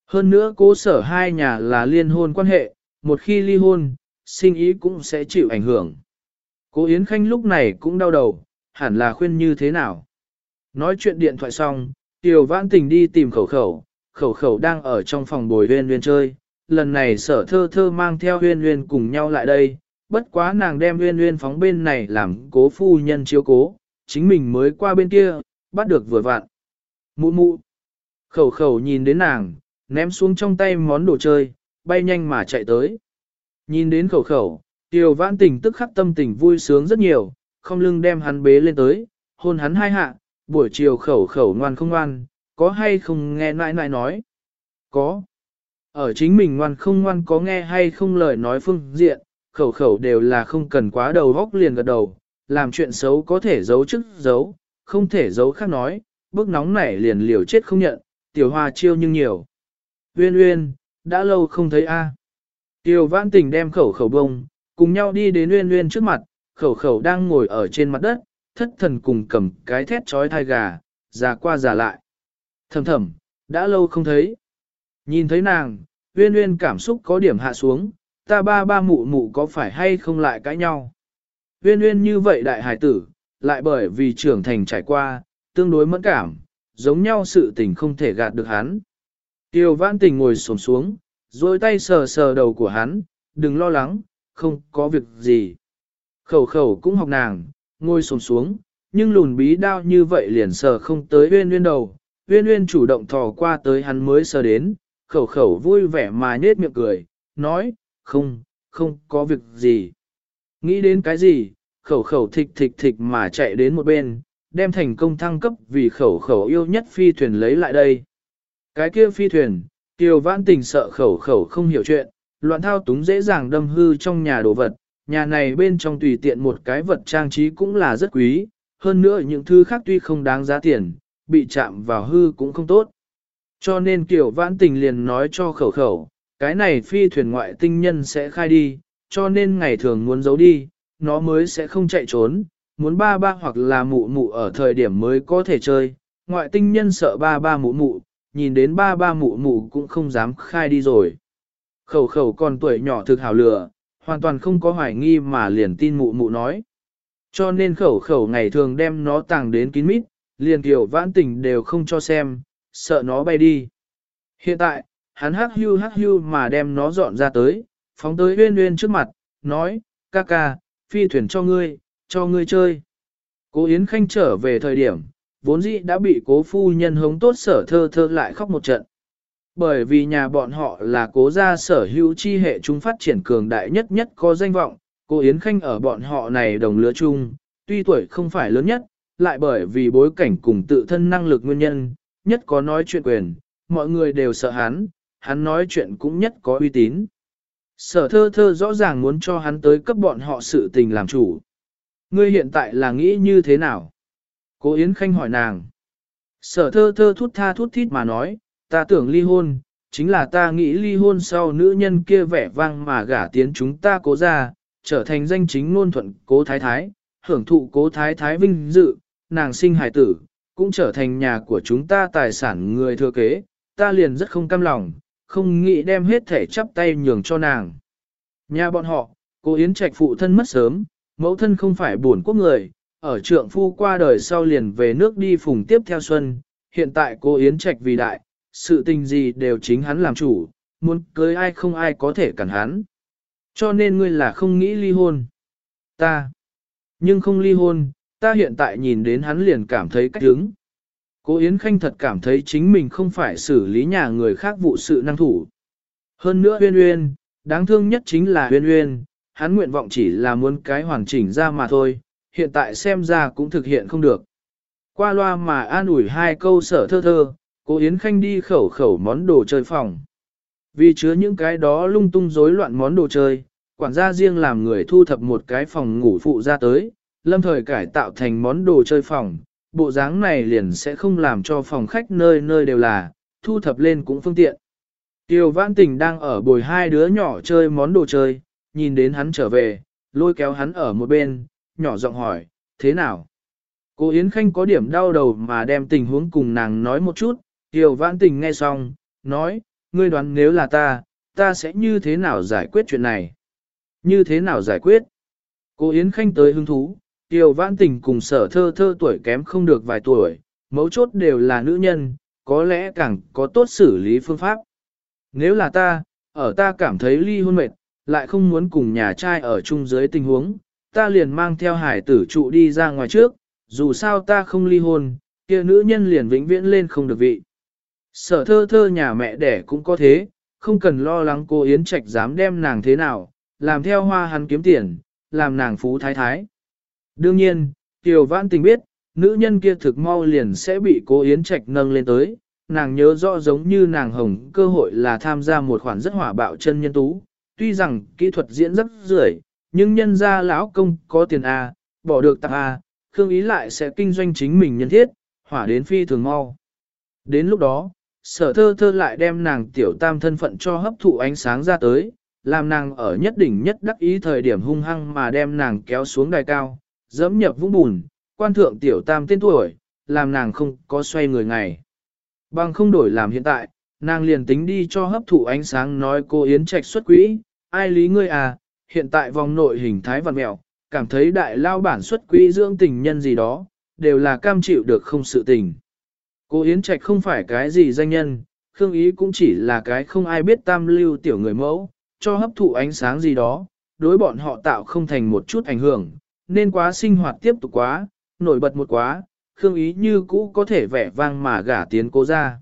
Hơn nữa cố sở hai nhà là liên hôn quan hệ, một khi ly hôn, sinh ý cũng sẽ chịu ảnh hưởng. Cố Yến Khanh lúc này cũng đau đầu, hẳn là khuyên như thế nào. Nói chuyện điện thoại xong, Tiểu Vãn Tình đi tìm khẩu khẩu, khẩu khẩu đang ở trong phòng bồi huyên huyên chơi. Lần này sở thơ thơ mang theo huyên huyên cùng nhau lại đây, bất quá nàng đem huyên huyên phóng bên này làm cố phu nhân chiếu cố, chính mình mới qua bên kia, bắt được vừa vặn. Mụ mụ. Khẩu khẩu nhìn đến nàng, ném xuống trong tay món đồ chơi, bay nhanh mà chạy tới. Nhìn đến khẩu khẩu, Tiểu Vãn Tình tức khắc tâm tình vui sướng rất nhiều, không lưng đem hắn bế lên tới, hôn hắn hai hạ, buổi chiều khẩu khẩu ngoan không ngoan, có hay không nghe nãi nãi nói? Có. Ở chính mình ngoan không ngoan có nghe hay không lời nói phương diện, khẩu khẩu đều là không cần quá đầu góc liền gật đầu, làm chuyện xấu có thể giấu trước giấu, không thể giấu khác nói, bước nóng nảy liền liều chết không nhận, tiểu hoa chiêu nhưng nhiều. Uyên uyên, đã lâu không thấy a. Tiểu vãn tình đem khẩu khẩu bông, cùng nhau đi đến uyên uyên trước mặt, khẩu khẩu đang ngồi ở trên mặt đất, thất thần cùng cầm cái thét trói thai gà, già qua già lại. Thầm thầm, đã lâu không thấy. Nhìn thấy nàng, uyên uyên cảm xúc có điểm hạ xuống, ta ba ba mụ mụ có phải hay không lại cãi nhau. Uyên uyên như vậy đại hải tử, lại bởi vì trưởng thành trải qua, tương đối mẫn cảm, giống nhau sự tình không thể gạt được hắn. Tiêu vãn tình ngồi xổm xuống, rồi tay sờ sờ đầu của hắn, đừng lo lắng, không có việc gì. Khẩu khẩu cũng học nàng, ngồi xổm xuống, nhưng lùn bí đao như vậy liền sờ không tới uyên uyên đầu. Uyên uyên chủ động thò qua tới hắn mới sờ đến, khẩu khẩu vui vẻ mà nết miệng cười, nói, không, không có việc gì. Nghĩ đến cái gì, khẩu khẩu thịch thịch thịch mà chạy đến một bên, đem thành công thăng cấp vì khẩu khẩu yêu nhất phi thuyền lấy lại đây. Cái kia phi thuyền, Kiều Vãn Tình sợ khẩu khẩu không hiểu chuyện, loạn thao túng dễ dàng đâm hư trong nhà đồ vật, nhà này bên trong tùy tiện một cái vật trang trí cũng là rất quý, hơn nữa những thứ khác tuy không đáng giá tiền, bị chạm vào hư cũng không tốt. Cho nên kiểu Vãn Tình liền nói cho khẩu khẩu, cái này phi thuyền ngoại tinh nhân sẽ khai đi, cho nên ngày thường muốn giấu đi, nó mới sẽ không chạy trốn, muốn ba ba hoặc là mụ mụ ở thời điểm mới có thể chơi, ngoại tinh nhân sợ ba ba mụ mụ, nhìn đến ba ba mụ mụ cũng không dám khai đi rồi. Khẩu khẩu còn tuổi nhỏ thực hào lửa, hoàn toàn không có hoài nghi mà liền tin mụ mụ nói. Cho nên khẩu khẩu ngày thường đem nó tàng đến kín mít, liền kiểu vãn tình đều không cho xem, sợ nó bay đi. Hiện tại, hắn hắc hưu hắc hưu mà đem nó dọn ra tới, phóng tới uyên uyên trước mặt, nói, ca ca, phi thuyền cho ngươi, cho ngươi chơi. Cố Yến Khanh trở về thời điểm, vốn dĩ đã bị cố phu nhân hống tốt sở thơ thơ lại khóc một trận. Bởi vì nhà bọn họ là cố gia sở hữu chi hệ chúng phát triển cường đại nhất nhất có danh vọng, cô Yến Khanh ở bọn họ này đồng lứa chung, tuy tuổi không phải lớn nhất, lại bởi vì bối cảnh cùng tự thân năng lực nguyên nhân, nhất có nói chuyện quyền, mọi người đều sợ hắn, hắn nói chuyện cũng nhất có uy tín. Sở thơ thơ rõ ràng muốn cho hắn tới cấp bọn họ sự tình làm chủ. Ngươi hiện tại là nghĩ như thế nào? Cố Yến Khanh hỏi nàng. Sở thơ thơ thút tha thút thít mà nói, ta tưởng ly hôn, chính là ta nghĩ ly hôn sau nữ nhân kia vẻ vang mà gả tiến chúng ta cố ra, trở thành danh chính ngôn thuận cố thái thái, hưởng thụ cố thái thái vinh dự, nàng sinh hài tử, cũng trở thành nhà của chúng ta tài sản người thừa kế, ta liền rất không cam lòng, không nghĩ đem hết thể chắp tay nhường cho nàng. Nhà bọn họ, cô Yến Trạch phụ thân mất sớm, mẫu thân không phải buồn quốc người, ở trượng phu qua đời sau liền về nước đi phùng tiếp theo xuân, hiện tại cô Yến Trạch vì đại, sự tình gì đều chính hắn làm chủ, muốn cưới ai không ai có thể cản hắn. Cho nên ngươi là không nghĩ ly hôn. Ta. Nhưng không ly hôn, ta hiện tại nhìn đến hắn liền cảm thấy cách hứng. Cố Yến Khanh thật cảm thấy chính mình không phải xử lý nhà người khác vụ sự năng thủ. Hơn nữa Uyên Uyên, đáng thương nhất chính là Uyên Uyên, hắn nguyện vọng chỉ là muốn cái hoàn chỉnh ra mà thôi, hiện tại xem ra cũng thực hiện không được. Qua loa mà an ủi hai câu sở thơ thơ, Cố Yến Khanh đi khẩu khẩu món đồ chơi phòng. Vì chứa những cái đó lung tung rối loạn món đồ chơi, quản gia riêng làm người thu thập một cái phòng ngủ phụ ra tới, lâm thời cải tạo thành món đồ chơi phòng, bộ dáng này liền sẽ không làm cho phòng khách nơi nơi đều là, thu thập lên cũng phương tiện. Tiêu Vãn Tình đang ở bồi hai đứa nhỏ chơi món đồ chơi, nhìn đến hắn trở về, lôi kéo hắn ở một bên, nhỏ giọng hỏi, thế nào? Cô Yến Khanh có điểm đau đầu mà đem tình huống cùng nàng nói một chút, Tiêu Vãn Tình nghe xong, nói, ngươi đoán nếu là ta, ta sẽ như thế nào giải quyết chuyện này? Như thế nào giải quyết? Cô Yến Khanh tới hứng thú, Tiêu vãn tình cùng sở thơ thơ tuổi kém không được vài tuổi, mấu chốt đều là nữ nhân, có lẽ càng có tốt xử lý phương pháp. Nếu là ta, ở ta cảm thấy ly hôn mệt, lại không muốn cùng nhà trai ở chung dưới tình huống, ta liền mang theo hải tử trụ đi ra ngoài trước, dù sao ta không ly hôn, kia nữ nhân liền vĩnh viễn lên không được vị. Sở thơ thơ nhà mẹ đẻ cũng có thế, không cần lo lắng cô Yến Trạch dám đem nàng thế nào, làm theo hoa hắn kiếm tiền, làm nàng phú thái thái. Đương nhiên, tiểu Vãn Tình biết, nữ nhân kia thực mau liền sẽ bị cố Yến Trạch nâng lên tới, nàng nhớ rõ giống như nàng hồng cơ hội là tham gia một khoản rất hỏa bạo chân nhân tú, tuy rằng kỹ thuật diễn rất rưởi, nhưng nhân gia lão công có tiền A, bỏ được tặng A, Khương Ý lại sẽ kinh doanh chính mình nhân thiết, hỏa đến phi thường mau. Đến lúc đó, sở thơ thơ lại đem nàng tiểu tam thân phận cho hấp thụ ánh sáng ra tới, làm nàng ở nhất đỉnh nhất đắc ý thời điểm hung hăng mà đem nàng kéo xuống đài cao, dẫm nhập vũng bùn, quan thượng tiểu tam tên tuổi, làm nàng không có xoay người ngày. Bằng không đổi làm hiện tại, nàng liền tính đi cho hấp thụ ánh sáng nói cô Yến Trạch xuất quỹ, ai lý ngươi à, hiện tại vòng nội hình thái văn mẹo, cảm thấy đại lao bản xuất quỹ dưỡng tình nhân gì đó, đều là cam chịu được không sự tình. Cô Yến Trạch không phải cái gì danh nhân, Khương Ý cũng chỉ là cái không ai biết tam lưu tiểu người mẫu, cho hấp thụ ánh sáng gì đó, đối bọn họ tạo không thành một chút ảnh hưởng, nên quá sinh hoạt tiếp tục quá, nổi bật một quá, Khương Ý như cũ có thể vẻ vang mà gả tiến cô ra.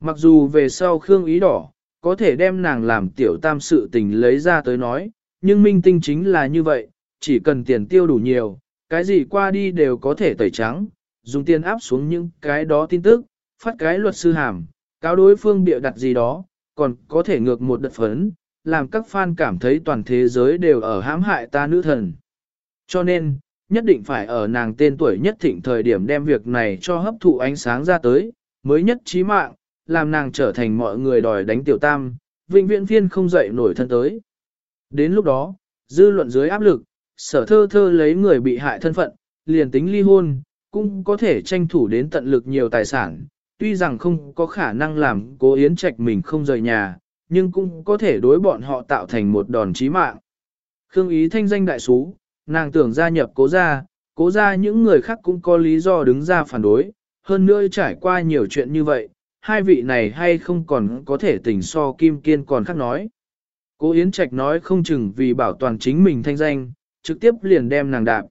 Mặc dù về sau Khương Ý đỏ, có thể đem nàng làm tiểu tam sự tình lấy ra tới nói, nhưng minh tinh chính là như vậy, chỉ cần tiền tiêu đủ nhiều, cái gì qua đi đều có thể tẩy trắng, dùng tiền áp xuống những cái đó tin tức, phát cái luật sư hàm, cáo đối phương bịa đặt gì đó, còn có thể ngược một đợt phấn, làm các fan cảm thấy toàn thế giới đều ở hãm hại ta nữ thần. Cho nên, nhất định phải ở nàng tên tuổi nhất thịnh thời điểm đem việc này cho hấp thụ ánh sáng ra tới, mới nhất trí mạng, làm nàng trở thành mọi người đòi đánh tiểu tam, vĩnh viễn phiên không dậy nổi thân tới. Đến lúc đó, dư luận dưới áp lực, sở thơ thơ lấy người bị hại thân phận, liền tính ly hôn, cũng có thể tranh thủ đến tận lực nhiều tài sản, tuy rằng không có khả năng làm cố yến trạch mình không rời nhà, nhưng cũng có thể đối bọn họ tạo thành một đòn chí mạng. Khương ý thanh danh đại sú, nàng tưởng gia nhập cố gia, cố gia những người khác cũng có lý do đứng ra phản đối, hơn nữa trải qua nhiều chuyện như vậy, hai vị này hay không còn có thể tình so kim kiên còn khác nói. Cố Yến Trạch nói không chừng vì bảo toàn chính mình thanh danh, trực tiếp liền đem nàng đạp.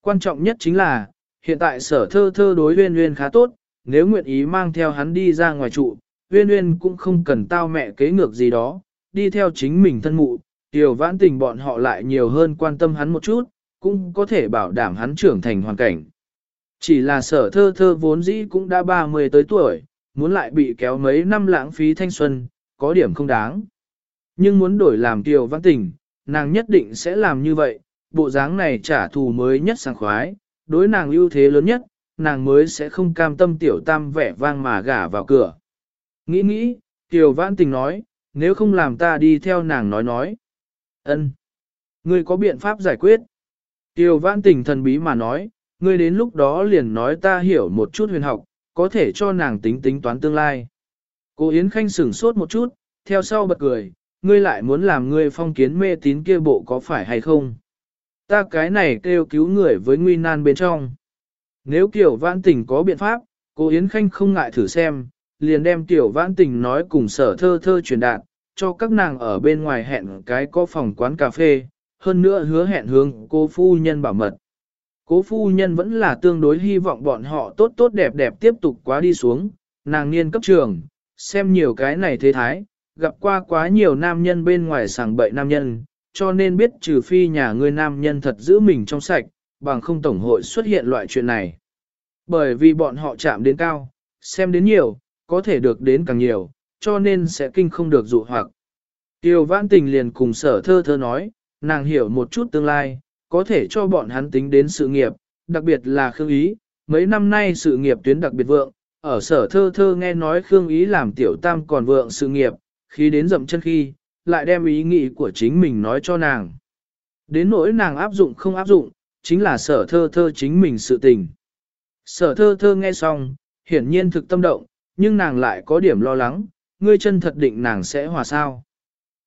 Quan trọng nhất chính là, hiện tại sở thơ thơ đối huyên huyên khá tốt, nếu nguyện ý mang theo hắn đi ra ngoài trụ, Uyên Uyên cũng không cần tao mẹ kế ngược gì đó, đi theo chính mình thân mụ, tiểu vãn tình bọn họ lại nhiều hơn quan tâm hắn một chút, cũng có thể bảo đảm hắn trưởng thành hoàn cảnh. Chỉ là sở thơ thơ vốn dĩ cũng đã 30 tới tuổi, muốn lại bị kéo mấy năm lãng phí thanh xuân, có điểm không đáng. Nhưng muốn đổi làm tiểu vãn tình, nàng nhất định sẽ làm như vậy, bộ dáng này trả thù mới nhất sảng khoái, đối nàng ưu thế lớn nhất, nàng mới sẽ không cam tâm tiểu tam vẻ vang mà gả vào cửa. Nghĩ nghĩ, tiểu vãn tình nói, nếu không làm ta đi theo nàng nói nói ân, Ngươi có biện pháp giải quyết. Tiêu vãn tình thần bí mà nói, ngươi đến lúc đó liền nói ta hiểu một chút huyền học, có thể cho nàng tính tính toán tương lai. Cô Yến Khanh sửng sốt một chút, theo sau bật cười, ngươi lại muốn làm ngươi phong kiến mê tín kia bộ có phải hay không? Ta cái này kêu cứu người với nguy nan bên trong. Nếu kiểu vãn tình có biện pháp, cô Yến Khanh không ngại thử xem, liền đem tiểu vãn tình nói cùng sở thơ thơ truyền đạt, cho các nàng ở bên ngoài hẹn cái có phòng quán cà phê, hơn nữa hứa hẹn hướng cô phu nhân bảo mật. Cố phu nhân vẫn là tương đối hy vọng bọn họ tốt tốt đẹp đẹp tiếp tục quá đi xuống, nàng niên cấp trường, xem nhiều cái này thế thái, gặp qua quá nhiều nam nhân bên ngoài sàng bậy nam nhân, cho nên biết trừ phi nhà ngươi nam nhân thật giữ mình trong sạch, bằng không tổng hội xuất hiện loại chuyện này. Bởi vì bọn họ chạm đến cao, xem đến nhiều, có thể được đến càng nhiều, cho nên sẽ kinh không được dụ hoặc. Tiêu vãn tình liền cùng sở thơ thơ nói, nàng hiểu một chút tương lai, có thể cho bọn hắn tính đến sự nghiệp, đặc biệt là Khương Ý, mấy năm nay sự nghiệp tuyến đặc biệt vượng, ở sở thơ thơ nghe nói Khương Ý làm tiểu tam còn vượng sự nghiệp, khi đến dậm chân khi, lại đem ý nghĩ của chính mình nói cho nàng. Đến nỗi nàng áp dụng không áp dụng, chính là sở thơ thơ chính mình sự tình. Sở thơ thơ nghe xong, hiển nhiên thực tâm động, nhưng nàng lại có điểm lo lắng, ngươi chân thật định nàng sẽ hòa sao.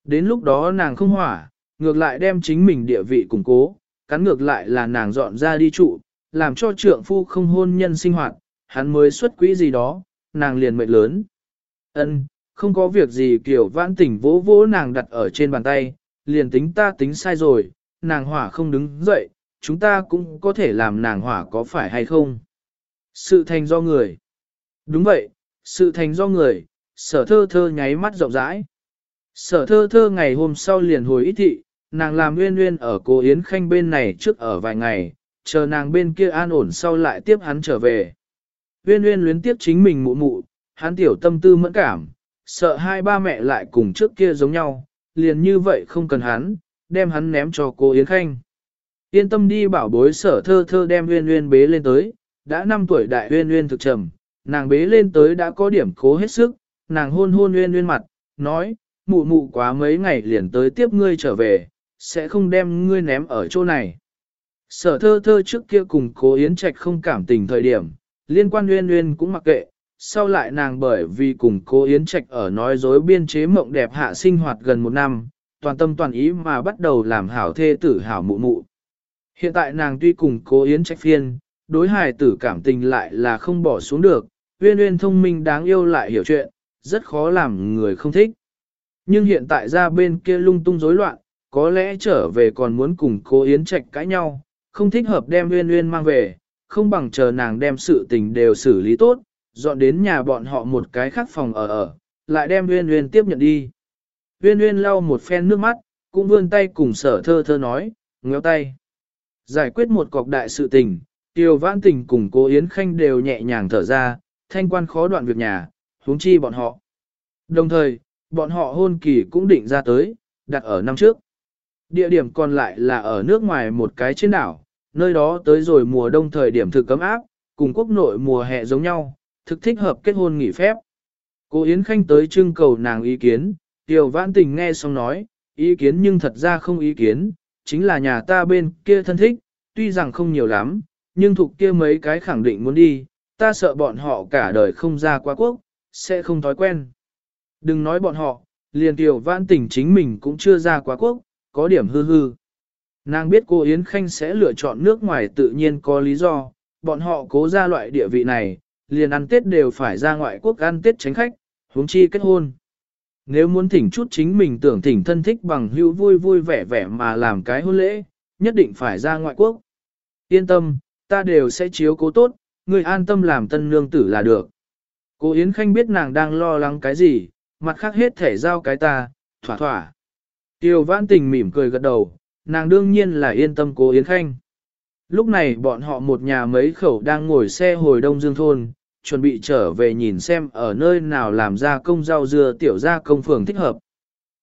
Đến lúc đó nàng không hỏa, ngược lại đem chính mình địa vị củng cố, cắn ngược lại là nàng dọn ra đi trụ, làm cho trượng phu không hôn nhân sinh hoạt, hắn mới xuất quỹ gì đó, nàng liền mệnh lớn. Ân, không có việc gì kiểu vãn tỉnh vỗ vỗ nàng đặt ở trên bàn tay, liền tính ta tính sai rồi, nàng hỏa không đứng dậy, chúng ta cũng có thể làm nàng hỏa có phải hay không. Sự thành do người. Đúng vậy, sự thành do người, sở thơ thơ nháy mắt rộng rãi. Sở thơ thơ ngày hôm sau liền hồi ý thị, nàng làm nguyên nguyên ở cô Yến Khanh bên này trước ở vài ngày, chờ nàng bên kia an ổn sau lại tiếp hắn trở về. Nguyên nguyên luyến tiếp chính mình mụ mụ, hắn tiểu tâm tư mẫn cảm, sợ hai ba mẹ lại cùng trước kia giống nhau, liền như vậy không cần hắn, đem hắn ném cho cô Yến Khanh. Yên tâm đi bảo bối sở thơ thơ đem nguyên nguyên bế lên tới, đã 5 tuổi đại nguyên nguyên thực trầm, nàng bế lên tới đã có điểm cố hết sức, nàng hôn hôn nguyên nguyên mặt, nói, mụ mụ quá mấy ngày liền tới tiếp ngươi trở về, sẽ không đem ngươi ném ở chỗ này. Sở thơ thơ trước kia cùng cố Yến Trạch không cảm tình thời điểm, liên quan nguyên nguyên cũng mặc kệ, sau lại nàng bởi vì cùng cố Yến Trạch ở nói dối biên chế mộng đẹp hạ sinh hoạt gần một năm, toàn tâm toàn ý mà bắt đầu làm hảo thê tử hảo mụ mụ. Hiện tại nàng tuy cùng cố Yến Trạch phiên, đối hài tử cảm tình lại là không bỏ xuống được, uyên uyên thông minh đáng yêu lại hiểu chuyện, rất khó làm người không thích. Nhưng hiện tại ra bên kia lung tung rối loạn, có lẽ trở về còn muốn cùng cô Yến Trạch cãi nhau, không thích hợp đem uyên uyên mang về, không bằng chờ nàng đem sự tình đều xử lý tốt, dọn đến nhà bọn họ một cái khác phòng ở ở, lại đem uyên uyên tiếp nhận đi. Uyên uyên lau một phen nước mắt, cũng vươn tay cùng sở thơ thơ nói, ngéo tay. Giải quyết một cọc đại sự tình, Tiêu Vãn Tình cùng cô Yến Khanh đều nhẹ nhàng thở ra, thanh quan khó đoạn việc nhà, huống chi bọn họ. Đồng thời, bọn họ hôn kỳ cũng định ra tới, đặt ở năm trước. Địa điểm còn lại là ở nước ngoài một cái trên đảo, nơi đó tới rồi mùa đông thời điểm thực cấm áp, cùng quốc nội mùa hè giống nhau, thực thích hợp kết hôn nghỉ phép. Cô Yến Khanh tới trưng cầu nàng ý kiến, Tiêu Vãn Tình nghe xong nói, ý kiến nhưng thật ra không ý kiến, chính là nhà ta bên kia thân thích, tuy rằng không nhiều lắm, nhưng thuộc kia mấy cái khẳng định muốn đi, ta sợ bọn họ cả đời không ra qua quốc, sẽ không thói quen. Đừng nói bọn họ, liền tiểu vãn tỉnh chính mình cũng chưa ra quá quốc, có điểm hư hư. Nàng biết cô Yến Khanh sẽ lựa chọn nước ngoài tự nhiên có lý do, bọn họ cố ra loại địa vị này, liền ăn Tết đều phải ra ngoại quốc ăn Tết tránh khách, huống chi kết hôn. Nếu muốn thỉnh chút chính mình tưởng thỉnh thân thích bằng hữu vui vui vẻ vẻ mà làm cái hôn lễ, nhất định phải ra ngoại quốc. Yên tâm, ta đều sẽ chiếu cố tốt, người an tâm làm tân nương tử là được. Cô Yến Khanh biết nàng đang lo lắng cái gì, mặt khác hết thể giao cái ta, thỏa thỏa. Tiêu vãn tình mỉm cười gật đầu, nàng đương nhiên là yên tâm cô Yến Khanh. Lúc này bọn họ một nhà mấy khẩu đang ngồi xe hồi Đông Dương Thôn, chuẩn bị trở về nhìn xem ở nơi nào làm ra công rau dưa tiểu ra công phường thích hợp.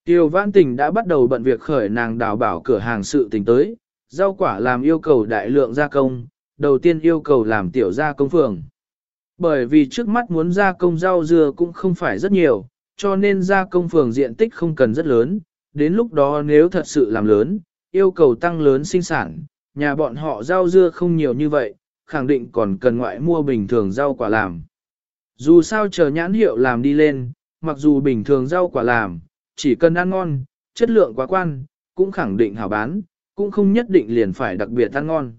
Tiêu vãn tình đã bắt đầu bận việc khởi nàng đào bảo cửa hàng sự tình tới, rau quả làm yêu cầu đại lượng gia công, đầu tiên yêu cầu làm tiểu gia công phường. Bởi vì trước mắt muốn gia công rau dưa cũng không phải rất nhiều, cho nên gia công phường diện tích không cần rất lớn, đến lúc đó nếu thật sự làm lớn, yêu cầu tăng lớn sinh sản, nhà bọn họ rau dưa không nhiều như vậy, khẳng định còn cần ngoại mua bình thường rau quả làm. Dù sao chờ nhãn hiệu làm đi lên, mặc dù bình thường rau quả làm, chỉ cần ăn ngon, chất lượng quá quan, cũng khẳng định hảo bán, cũng không nhất định liền phải đặc biệt ăn ngon.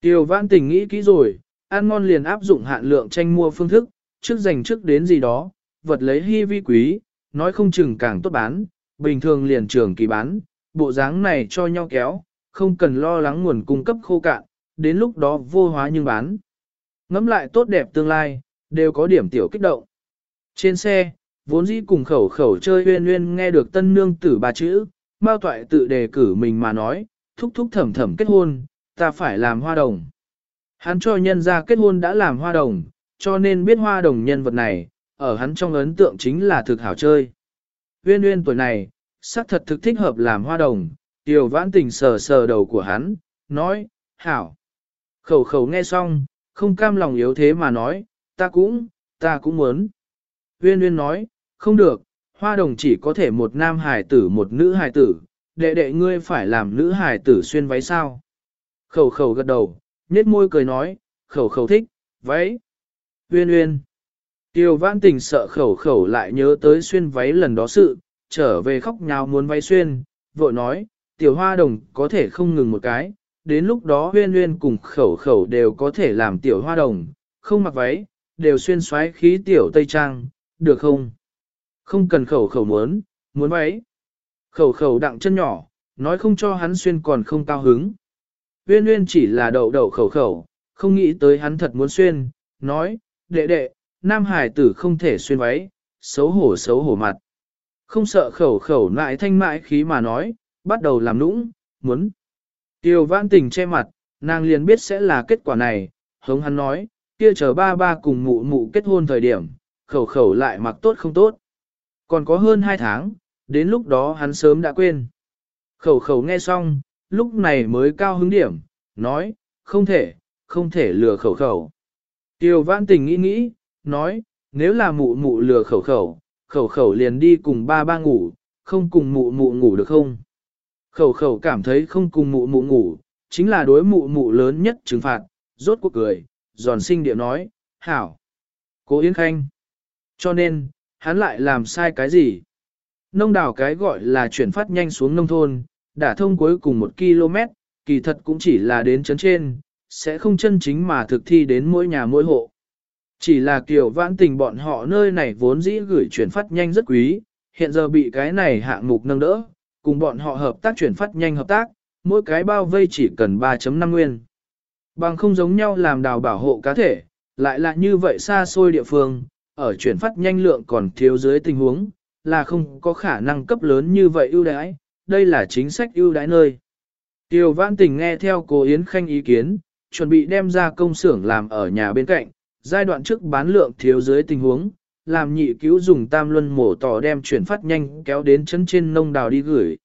Tiêu Văn Tình nghĩ kỹ rồi, ăn ngon liền áp dụng hạn lượng tranh mua phương thức, trước dành trước đến gì đó, vật lấy hy vi quý, nói không chừng càng tốt bán, bình thường liền trường kỳ bán, bộ dáng này cho nhau kéo, không cần lo lắng nguồn cung cấp khô cạn, đến lúc đó vô hóa nhưng bán. Ngắm lại tốt đẹp tương lai, đều có điểm tiểu kích động. Trên xe, vốn dĩ cùng khẩu khẩu chơi huyên huyên nghe được tân nương tử ba chữ, Mao Toại tự đề cử mình mà nói, thúc thúc thẩm thẩm kết hôn, ta phải làm hoa đồng. Hắn cho nhân ra kết hôn đã làm hoa đồng, cho nên biết hoa đồng nhân vật này, ở hắn trong ấn tượng chính là thực hảo chơi. uyên uyên tuổi này, xác thật thực thích hợp làm hoa đồng, tiểu vãn tình sờ sờ đầu của hắn, nói, hảo. Khẩu khẩu nghe xong, không cam lòng yếu thế mà nói, ta cũng, ta cũng muốn. uyên uyên nói, không được, hoa đồng chỉ có thể một nam hài tử một nữ hài tử, đệ đệ ngươi phải làm nữ hài tử xuyên váy sao. Khẩu khẩu gật đầu, nết môi cười nói, khẩu khẩu thích, váy. uyên uyên, Tiêu vãn tình sợ khẩu khẩu lại nhớ tới xuyên váy lần đó sự, trở về khóc nhào muốn váy xuyên, vội nói, tiểu hoa đồng có thể không ngừng một cái, đến lúc đó huyên huyên cùng khẩu khẩu đều có thể làm tiểu hoa đồng, không mặc váy, đều xuyên xoáy khí tiểu tây trang, được không? Không cần khẩu khẩu muốn, muốn váy. Khẩu khẩu đặng chân nhỏ, nói không cho hắn xuyên còn không cao hứng. Uyên Uyên chỉ là đậu đậu khẩu khẩu, không nghĩ tới hắn thật muốn xuyên, nói, đệ đệ, nam hải tử không thể xuyên váy, xấu hổ xấu hổ mặt. Không sợ khẩu khẩu lại thanh mãi khí mà nói, bắt đầu làm nũng, muốn. Tiêu văn tình che mặt, nàng liền biết sẽ là kết quả này, hống hắn nói, kia chờ ba ba cùng mụ mụ kết hôn thời điểm, khẩu khẩu lại mặc tốt không tốt. Còn có hơn hai tháng, đến lúc đó hắn sớm đã quên. Khẩu khẩu nghe xong, lúc này mới cao hứng điểm, nói, không thể, không thể lừa khẩu khẩu. Tiêu vãn tình nghĩ nghĩ, nói, nếu là mụ mụ lừa khẩu khẩu, khẩu khẩu liền đi cùng ba ba ngủ, không cùng mụ mụ ngủ được không? Khẩu khẩu cảm thấy không cùng mụ mụ ngủ, chính là đối mụ mụ lớn nhất trừng phạt, rốt cuộc cười, giòn sinh điệu nói, hảo. Cố Yến Khanh. Cho nên, hắn lại làm sai cái gì? Nông đảo cái gọi là chuyển phát nhanh xuống nông thôn, đã thông cuối cùng một km, kỳ thật cũng chỉ là đến chấn trên, sẽ không chân chính mà thực thi đến mỗi nhà mỗi hộ. Chỉ là kiểu vãn tình bọn họ nơi này vốn dĩ gửi chuyển phát nhanh rất quý, hiện giờ bị cái này hạng mục nâng đỡ, cùng bọn họ hợp tác chuyển phát nhanh hợp tác, mỗi cái bao vây chỉ cần 3.5 nguyên. Bằng không giống nhau làm đào bảo hộ cá thể, lại là như vậy xa xôi địa phương, ở chuyển phát nhanh lượng còn thiếu dưới tình huống, là không có khả năng cấp lớn như vậy ưu đãi, đây là chính sách ưu đãi nơi. Tiêu Vãn Tình nghe theo cô Yến Khanh ý kiến, chuẩn bị đem ra công xưởng làm ở nhà bên cạnh, giai đoạn trước bán lượng thiếu dưới tình huống, làm nhị cứu dùng tam luân mổ tỏ đem chuyển phát nhanh kéo đến chân trên nông đào đi gửi.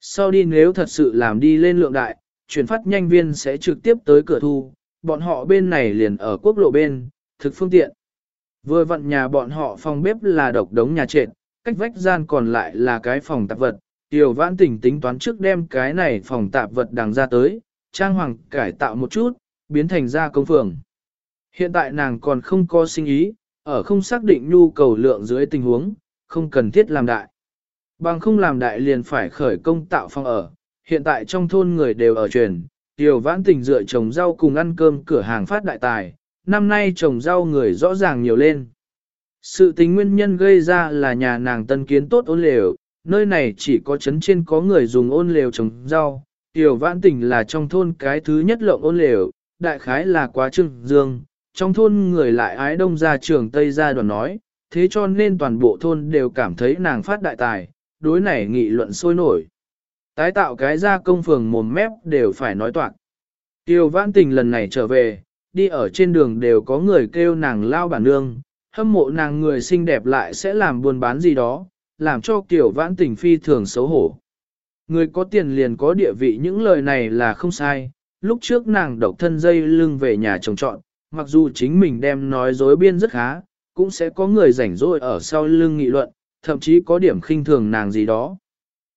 Sau đi nếu thật sự làm đi lên lượng đại, chuyển phát nhanh viên sẽ trực tiếp tới cửa thu, bọn họ bên này liền ở quốc lộ bên, thực phương tiện. Vừa vặn nhà bọn họ phòng bếp là độc đống nhà trệt, cách vách gian còn lại là cái phòng tạp vật. Tiểu vãn tỉnh tính toán trước đem cái này phòng tạp vật đằng ra tới, trang hoàng cải tạo một chút, biến thành ra công phường. Hiện tại nàng còn không có sinh ý, ở không xác định nhu cầu lượng dưới tình huống, không cần thiết làm đại. Bằng không làm đại liền phải khởi công tạo phòng ở, hiện tại trong thôn người đều ở truyền, tiểu vãn tình dựa trồng rau cùng ăn cơm cửa hàng phát đại tài, năm nay trồng rau người rõ ràng nhiều lên. Sự tình nguyên nhân gây ra là nhà nàng tân kiến tốt ôn lều, nơi này chỉ có chấn trên có người dùng ôn lều trồng rau, tiểu vãn Tỉnh là trong thôn cái thứ nhất lộng ôn lều, đại khái là quá trưng dương, trong thôn người lại ái đông ra trường Tây ra đoàn nói, thế cho nên toàn bộ thôn đều cảm thấy nàng phát đại tài, đối này nghị luận sôi nổi. Tái tạo cái ra công phường mồm mép đều phải nói toạc. Tiêu vãn tình lần này trở về, đi ở trên đường đều có người kêu nàng lao bản nương, hâm mộ nàng người xinh đẹp lại sẽ làm buôn bán gì đó, làm cho kiểu vãn tình phi thường xấu hổ. Người có tiền liền có địa vị những lời này là không sai, lúc trước nàng độc thân dây lưng về nhà chồng trọn, mặc dù chính mình đem nói dối biên rất khá, cũng sẽ có người rảnh rỗi ở sau lưng nghị luận, thậm chí có điểm khinh thường nàng gì đó.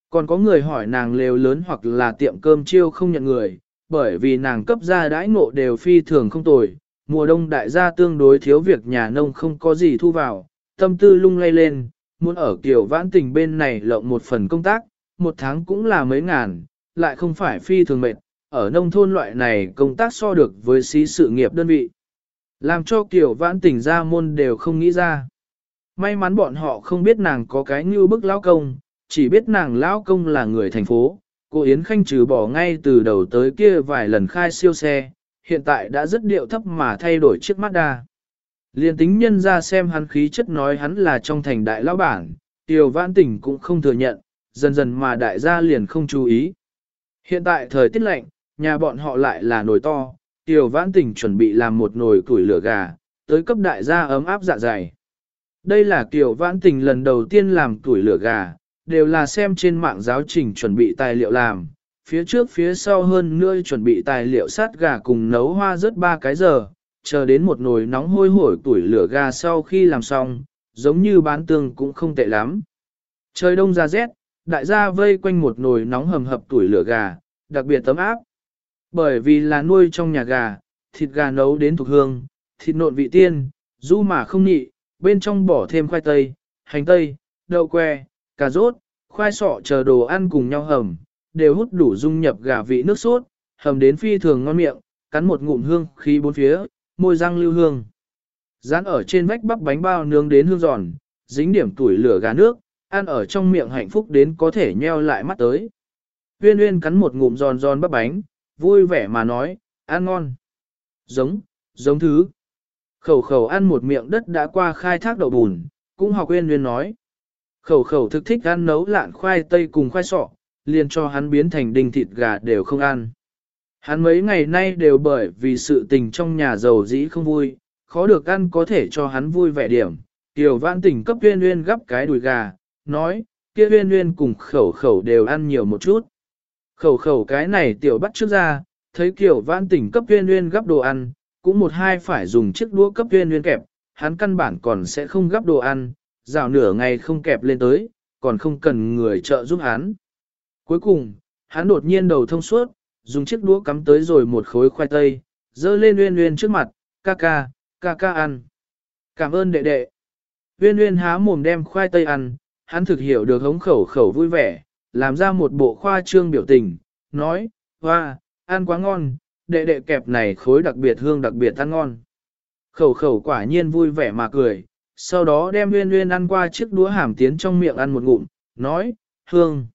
Còn có người hỏi nàng lều lớn hoặc là tiệm cơm chiêu không nhận người, bởi vì nàng cấp ra đãi ngộ đều phi thường không tồi, mùa đông đại gia tương đối thiếu việc nhà nông không có gì thu vào, tâm tư lung lay lên, muốn ở kiểu vãn tình bên này lộng một phần công tác, một tháng cũng là mấy ngàn, lại không phải phi thường mệt, ở nông thôn loại này công tác so được với xí sự nghiệp đơn vị. Làm cho kiểu vãn tình ra môn đều không nghĩ ra. May mắn bọn họ không biết nàng có cái như bức lão công, chỉ biết nàng lão công là người thành phố. Cô Yến Khanh trừ bỏ ngay từ đầu tới kia vài lần khai siêu xe, hiện tại đã rất điệu thấp mà thay đổi chiếc mắt. Liên tính nhân ra xem hắn khí chất nói hắn là trong thành đại lão bản, Tiểu Vãn Tình cũng không thừa nhận, dần dần mà đại gia liền không chú ý. Hiện tại thời tiết lạnh, nhà bọn họ lại là nồi to, Tiểu Vãn Tình chuẩn bị làm một nồi củi lửa gà, tới cấp đại gia ấm áp dạ dày. Đây là Tiểu Vãn Tình lần đầu tiên làm củi lửa gà, đều là xem trên mạng giáo trình chuẩn bị tài liệu làm, phía trước phía sau hơn nữa chuẩn bị tài liệu sát gà cùng nấu hoa rất ba cái giờ, chờ đến một nồi nóng hôi hổi tuổi lửa gà sau khi làm xong, giống như bán tương cũng không tệ lắm. Trời đông ra rét, đại gia vây quanh một nồi nóng hầm hập tuổi lửa gà, đặc biệt tấm áp. Bởi vì là nuôi trong nhà gà, thịt gà nấu đến thuộc hương, thịt nộn vị tiên, du mà không nhị, bên trong bỏ thêm khoai tây, hành tây, đậu que, cà rốt, khoai sọ chờ đồ ăn cùng nhau hầm, đều hút đủ dung nhập gà vị nước sốt, hầm đến phi thường ngon miệng, cắn một ngụm hương khí bốn phía, môi răng lưu hương. Dán ở trên vách bắp bánh bao nướng đến hương giòn, dính điểm tuổi lửa gà nước, ăn ở trong miệng hạnh phúc đến có thể nheo lại mắt tới. Uyên Uyên cắn một ngụm giòn giòn bắp bánh, vui vẻ mà nói, ăn ngon. Giống, giống thứ. Khẩu khẩu ăn một miệng đất đã qua khai thác đậu bùn, cũng học Uyên Uyên nói. Khẩu khẩu thực thích ăn nấu lạn khoai tây cùng khoai sọ, liền cho hắn biến thành đinh thịt gà đều không ăn. Hắn mấy ngày nay đều bởi vì sự tình trong nhà giàu dĩ không vui, khó được ăn có thể cho hắn vui vẻ điểm. Tiểu vãn tình cấp viên nguyên gấp cái đùi gà, nói, kia viên nguyên cùng khẩu khẩu đều ăn nhiều một chút. Khẩu khẩu cái này tiểu bắt trước ra, thấy kiểu vãn tình cấp viên nguyên gấp đồ ăn, cũng một hai phải dùng chiếc đũa cấp viên nguyên kẹp, hắn căn bản còn sẽ không gấp đồ ăn, dạo nửa ngày không kẹp lên tới, còn không cần người trợ giúp hắn. Cuối cùng, hắn đột nhiên đầu thông suốt, dùng chiếc đũa cắm tới rồi một khối khoai tây, dơ lên Uyên Uyên trước mặt, ca ca, ca ca ăn. Cảm ơn đệ đệ. Uyên Uyên há mồm đem khoai tây ăn, hắn thực hiểu được hống khẩu khẩu vui vẻ, làm ra một bộ khoa trương biểu tình, nói, hoa, ăn quá ngon, đệ đệ kẹp này khối đặc biệt hương đặc biệt ăn ngon. Khẩu khẩu quả nhiên vui vẻ mà cười, sau đó đem Uyên Uyên ăn qua chiếc đũa hàm tiến trong miệng ăn một ngụm, nói, hương.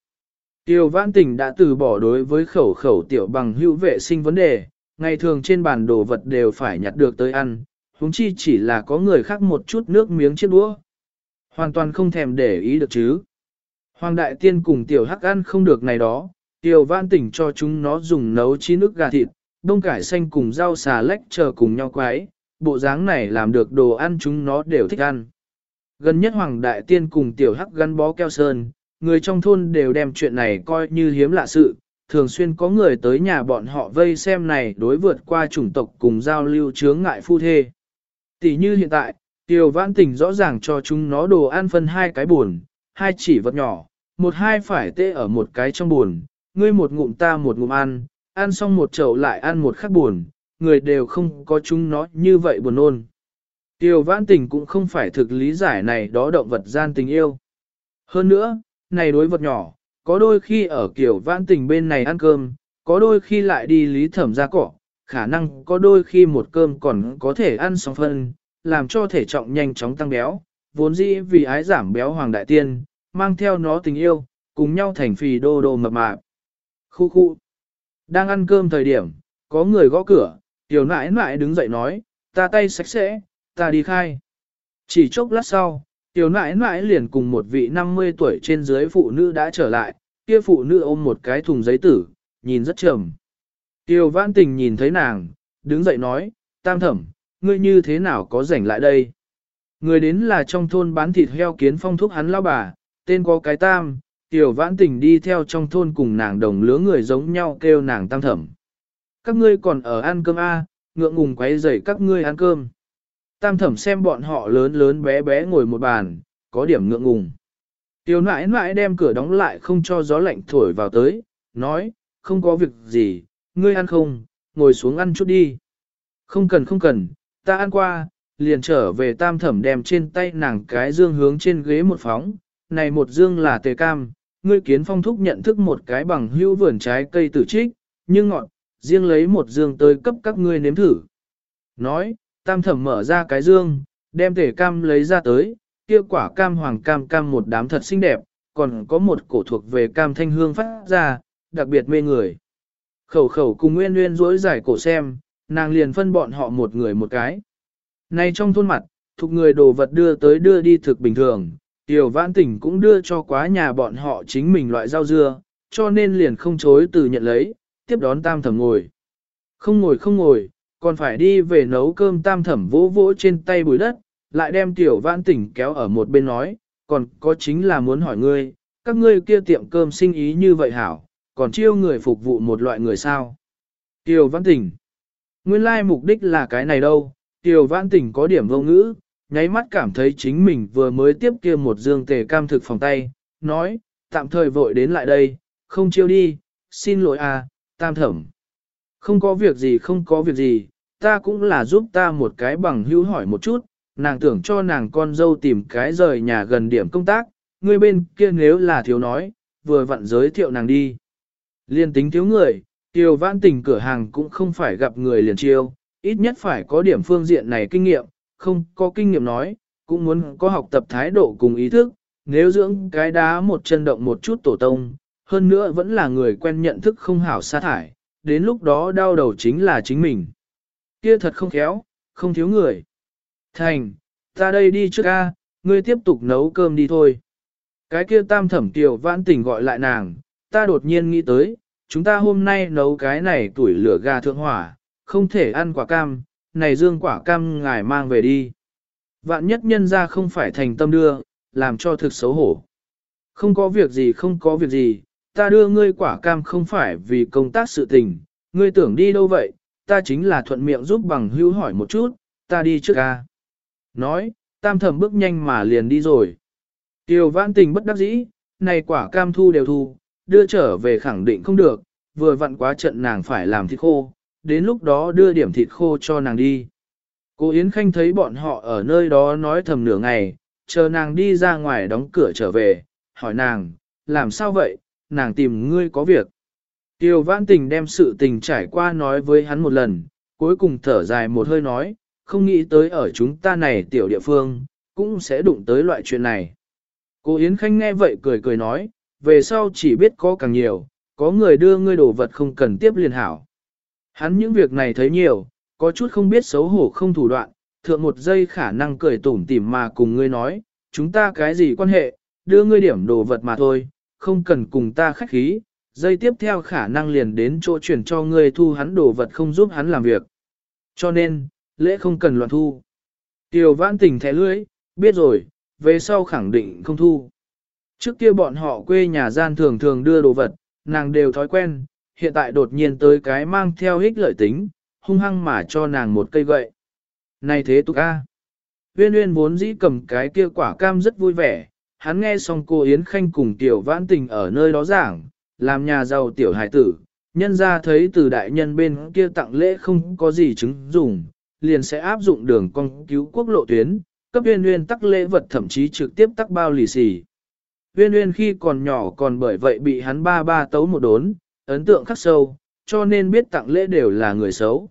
Tiêu Văn Tình đã từ bỏ đối với khẩu khẩu tiểu bằng hữu vệ sinh vấn đề, ngày thường trên bàn đồ vật đều phải nhặt được tới ăn, huống chi chỉ là có người khác một chút nước miếng chiếc đũa. Hoàn toàn không thèm để ý được chứ. Hoàng đại tiên cùng tiểu hắc ăn không được này đó, Tiêu Văn Tỉnh cho chúng nó dùng nấu chi nước gà thịt, đông cải xanh cùng rau xà lách chờ cùng nhau quái, bộ dáng này làm được đồ ăn chúng nó đều thích ăn. Gần nhất Hoàng đại tiên cùng tiểu hắc gắn bó keo sơn người trong thôn đều đem chuyện này coi như hiếm lạ sự, thường xuyên có người tới nhà bọn họ vây xem này đối vượt qua chủng tộc cùng giao lưu chướng ngại phu thê. Tỷ như hiện tại, Tiêu Vãn Tình rõ ràng cho chúng nó đồ ăn phân hai cái buồn, hai chỉ vật nhỏ, một hai phải tê ở một cái trong buồn, ngươi một ngụm ta một ngụm ăn, ăn xong một chậu lại ăn một khắc buồn, người đều không có chúng nó như vậy buồn ôn. Tiêu Vãn Tình cũng không phải thực lý giải này đó động vật gian tình yêu. Hơn nữa, này đối vật nhỏ, có đôi khi ở kiểu vãn tình bên này ăn cơm, có đôi khi lại đi lý thẩm ra cỏ, khả năng có đôi khi một cơm còn có thể ăn xong phân, làm cho thể trọng nhanh chóng tăng béo, vốn dĩ vì ái giảm béo hoàng đại tiên, mang theo nó tình yêu, cùng nhau thành phì đô đô mập mạp. Khu khu. Đang ăn cơm thời điểm, có người gõ cửa, tiểu nãi nãi đứng dậy nói, ta tay sạch sẽ, ta đi khai. Chỉ chốc lát sau, tiểu nãi nãi liền cùng một vị 50 tuổi trên dưới phụ nữ đã trở lại, kia phụ nữ ôm một cái thùng giấy tử, nhìn rất trầm. Tiểu vãn tình nhìn thấy nàng, đứng dậy nói, tam thẩm, ngươi như thế nào có rảnh lại đây? Người đến là trong thôn bán thịt heo kiến phong thuốc hắn lao bà, tên có cái tam, tiểu vãn tình đi theo trong thôn cùng nàng đồng lứa người giống nhau kêu nàng tam thẩm. Các ngươi còn ở ăn cơm A, ngượng ngùng quấy rầy các ngươi ăn cơm. Tam thẩm xem bọn họ lớn lớn bé bé ngồi một bàn, có điểm ngượng ngùng. Tiểu nãi nãi đem cửa đóng lại không cho gió lạnh thổi vào tới, nói, không có việc gì, ngươi ăn không, ngồi xuống ăn chút đi. Không cần không cần, ta ăn qua, liền trở về tam thẩm đem trên tay nàng cái dương hướng trên ghế một phóng, này một dương là tề cam, ngươi kiến phong thúc nhận thức một cái bằng hữu vườn trái cây tử trích, nhưng ngọn, riêng lấy một dương tới cấp các ngươi nếm thử. Nói, tam thẩm mở ra cái dương, đem tể cam lấy ra tới, kia quả cam hoàng cam cam một đám thật xinh đẹp, còn có một cổ thuộc về cam thanh hương phát ra, đặc biệt mê người. Khẩu khẩu cùng nguyên nguyên rỗi giải cổ xem, nàng liền phân bọn họ một người một cái. Này trong thôn mặt, thuộc người đồ vật đưa tới đưa đi thực bình thường, tiểu vãn tỉnh cũng đưa cho quá nhà bọn họ chính mình loại rau dưa, cho nên liền không chối từ nhận lấy, tiếp đón tam thẩm ngồi. Không ngồi không ngồi, còn phải đi về nấu cơm tam thẩm vỗ vỗ trên tay bùi đất, lại đem tiểu vãn tỉnh kéo ở một bên nói, còn có chính là muốn hỏi ngươi, các ngươi kia tiệm cơm sinh ý như vậy hảo, còn chiêu người phục vụ một loại người sao. Tiểu vãn tỉnh, nguyên lai mục đích là cái này đâu, tiểu vãn tỉnh có điểm vô ngữ, nháy mắt cảm thấy chính mình vừa mới tiếp kia một dương tề cam thực phòng tay, nói, tạm thời vội đến lại đây, không chiêu đi, xin lỗi à, tam thẩm. Không có việc gì không có việc gì, ta cũng là giúp ta một cái bằng hữu hỏi một chút, nàng tưởng cho nàng con dâu tìm cái rời nhà gần điểm công tác, người bên kia nếu là thiếu nói, vừa vặn giới thiệu nàng đi. Liên tính thiếu người, tiêu vãn tình cửa hàng cũng không phải gặp người liền chiêu, ít nhất phải có điểm phương diện này kinh nghiệm, không có kinh nghiệm nói, cũng muốn có học tập thái độ cùng ý thức, nếu dưỡng cái đá một chân động một chút tổ tông, hơn nữa vẫn là người quen nhận thức không hảo sa thải, đến lúc đó đau đầu chính là chính mình. Kia thật không khéo, không thiếu người. Thành, ta đây đi trước ca, ngươi tiếp tục nấu cơm đi thôi. Cái kia tam thẩm tiểu vãn tỉnh gọi lại nàng, ta đột nhiên nghĩ tới, chúng ta hôm nay nấu cái này tuổi lửa gà thượng hỏa, không thể ăn quả cam, này dương quả cam ngài mang về đi. Vạn nhất nhân ra không phải thành tâm đưa, làm cho thực xấu hổ. Không có việc gì không có việc gì, ta đưa ngươi quả cam không phải vì công tác sự tình, ngươi tưởng đi đâu vậy, ta chính là thuận miệng giúp bằng hữu hỏi một chút, ta đi trước ca. Nói, tam thẩm bước nhanh mà liền đi rồi. Tiêu vãn tình bất đắc dĩ, này quả cam thu đều thu, đưa trở về khẳng định không được, vừa vặn quá trận nàng phải làm thịt khô, đến lúc đó đưa điểm thịt khô cho nàng đi. Cô Yến Khanh thấy bọn họ ở nơi đó nói thầm nửa ngày, chờ nàng đi ra ngoài đóng cửa trở về, hỏi nàng, làm sao vậy, nàng tìm ngươi có việc. Tiêu vãn tình đem sự tình trải qua nói với hắn một lần, cuối cùng thở dài một hơi nói, không nghĩ tới ở chúng ta này tiểu địa phương, cũng sẽ đụng tới loại chuyện này. Cô Yến Khanh nghe vậy cười cười nói, về sau chỉ biết có càng nhiều, có người đưa ngươi đồ vật không cần tiếp liền hảo. Hắn những việc này thấy nhiều, có chút không biết xấu hổ không thủ đoạn, thượng một giây khả năng cười tủm tỉm mà cùng ngươi nói, chúng ta cái gì quan hệ, đưa ngươi điểm đồ vật mà thôi, không cần cùng ta khách khí, dây tiếp theo khả năng liền đến chỗ chuyển cho ngươi thu hắn đồ vật không giúp hắn làm việc. Cho nên, lễ không cần loạn thu. Tiểu vãn tình thẻ lưỡi, biết rồi, về sau khẳng định không thu. Trước kia bọn họ quê nhà gian thường thường đưa đồ vật, nàng đều thói quen, hiện tại đột nhiên tới cái mang theo hích lợi tính, hung hăng mà cho nàng một cây gậy. Này thế tục a. Uyên Uyên vốn dĩ cầm cái kia quả cam rất vui vẻ, hắn nghe xong cô Yến Khanh cùng tiểu vãn tình ở nơi đó giảng, làm nhà giàu tiểu hải tử, nhân ra thấy từ đại nhân bên kia tặng lễ không có gì chứng dùng, liền sẽ áp dụng đường con cứu quốc lộ tuyến, cấp Uyên Uyên tắc lễ vật thậm chí trực tiếp tắc bao lì xì. Uyên Uyên khi còn nhỏ còn bởi vậy bị hắn ba ba tấu một đốn, ấn tượng khắc sâu, cho nên biết tặng lễ đều là người xấu.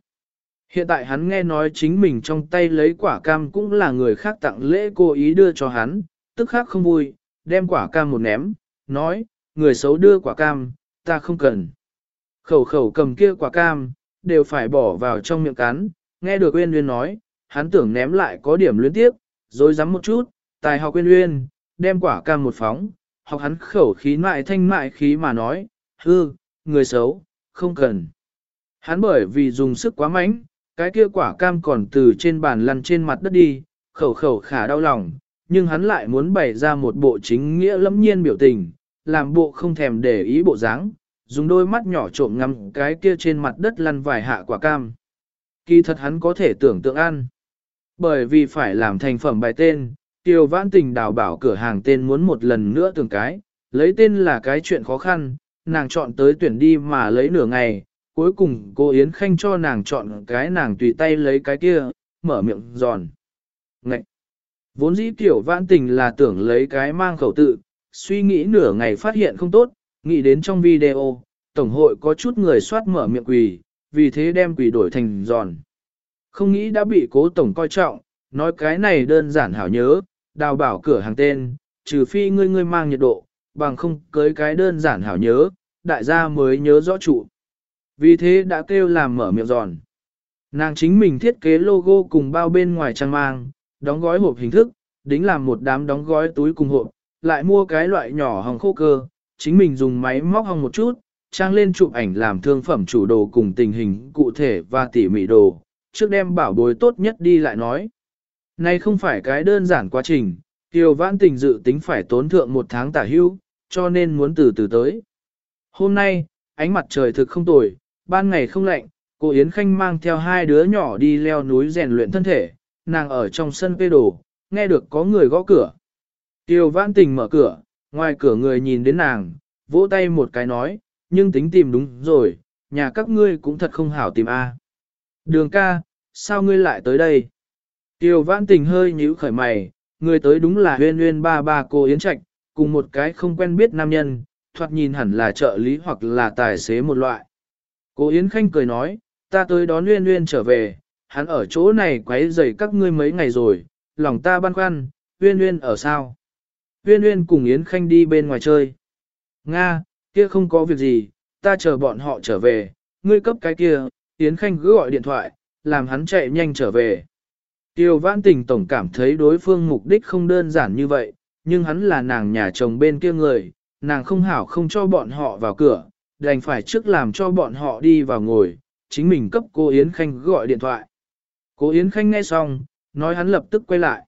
Hiện tại hắn nghe nói chính mình trong tay lấy quả cam cũng là người khác tặng lễ cố ý đưa cho hắn, tức khác không vui, đem quả cam một ném, nói, người xấu đưa quả cam, ta không cần. Khẩu khẩu cầm kia quả cam, đều phải bỏ vào trong miệng cắn, nghe được Uyên Uyên nói, hắn tưởng ném lại có điểm luyến tiếp, rồi dám một chút, tài học uyên uyên, đem quả cam một phóng, học hắn khẩu khí mại thanh mại khí mà nói, hư, người xấu, không cần. Hắn bởi vì dùng sức quá mạnh, cái kia quả cam còn từ trên bàn lăn trên mặt đất đi, khẩu khẩu khả đau lòng, nhưng hắn lại muốn bày ra một bộ chính nghĩa lẫm nhiên biểu tình, làm bộ không thèm để ý bộ dáng, dùng đôi mắt nhỏ trộm ngắm cái kia trên mặt đất lăn vài hạ quả cam. Kỳ thật hắn có thể tưởng tượng ăn. Bởi vì phải làm thành phẩm bài tên, Tiêu Vãn Tình đào bảo cửa hàng tên muốn một lần nữa tưởng cái, lấy tên là cái chuyện khó khăn, nàng chọn tới tuyển đi mà lấy nửa ngày, cuối cùng cô Yến Khanh cho nàng chọn cái nàng tùy tay lấy cái kia, mở miệng giòn. Ngậy! Vốn dĩ Tiểu Vãn Tình là tưởng lấy cái mang khẩu tự, suy nghĩ nửa ngày phát hiện không tốt, nghĩ đến trong video, Tổng hội có chút người soát mở miệng quỳ, vì thế đem quỳ đổi thành giòn. Không nghĩ đã bị cố Tổng coi trọng, nói cái này đơn giản hảo nhớ, đào bảo cửa hàng tên, trừ phi ngươi ngươi mang nhiệt độ, bằng không cưới cái đơn giản hảo nhớ, đại gia mới nhớ rõ trụ. Vì thế đã kêu làm mở miệng giòn. Nàng chính mình thiết kế logo cùng bao bên ngoài trang mang, đóng gói hộp hình thức, đính làm một đám đóng gói túi cùng hộp, lại mua cái loại nhỏ hồng khô cơ, chính mình dùng máy móc hồng một chút, trang lên chụp ảnh làm thương phẩm chủ đồ cùng tình hình cụ thể và tỉ mỉ đồ, trước đem bảo bối tốt nhất đi lại nói. Này không phải cái đơn giản quá trình, Kiều Vãn Tình dự tính phải tốn thượng một tháng tả hưu, cho nên muốn từ từ tới. Hôm nay, ánh mặt trời thực không tồi, ban ngày không lạnh, cô Yến Khanh mang theo hai đứa nhỏ đi leo núi rèn luyện thân thể, nàng ở trong sân cây đồ, nghe được có người gõ cửa. Tiêu Vãn Tình mở cửa, ngoài cửa người nhìn đến nàng, vỗ tay một cái nói, nhưng tính tìm đúng rồi, nhà các ngươi cũng thật không hảo tìm a. Đường ca, sao ngươi lại tới đây? Tiêu vãn tình hơi nhíu khởi mày, người tới đúng là huyên huyên ba ba cô Yến Trạch, cùng một cái không quen biết nam nhân, thoạt nhìn hẳn là trợ lý hoặc là tài xế một loại. Cô Yến Khanh cười nói, ta tới đón huyên huyên trở về, hắn ở chỗ này quấy rầy các ngươi mấy ngày rồi, lòng ta băn khoăn, uyên uyên ở sao? uyên uyên cùng Yến Khanh đi bên ngoài chơi. Nga, kia không có việc gì, ta chờ bọn họ trở về, ngươi cấp cái kia, Yến Khanh cứ gọi điện thoại, làm hắn chạy nhanh trở về. Tiêu vãn tình tổng cảm thấy đối phương mục đích không đơn giản như vậy, nhưng hắn là nàng nhà chồng bên kia người, nàng không hảo không cho bọn họ vào cửa, đành phải trước làm cho bọn họ đi vào ngồi, chính mình cấp cô Yến Khanh gọi điện thoại. Cô Yến Khanh nghe xong, nói hắn lập tức quay lại.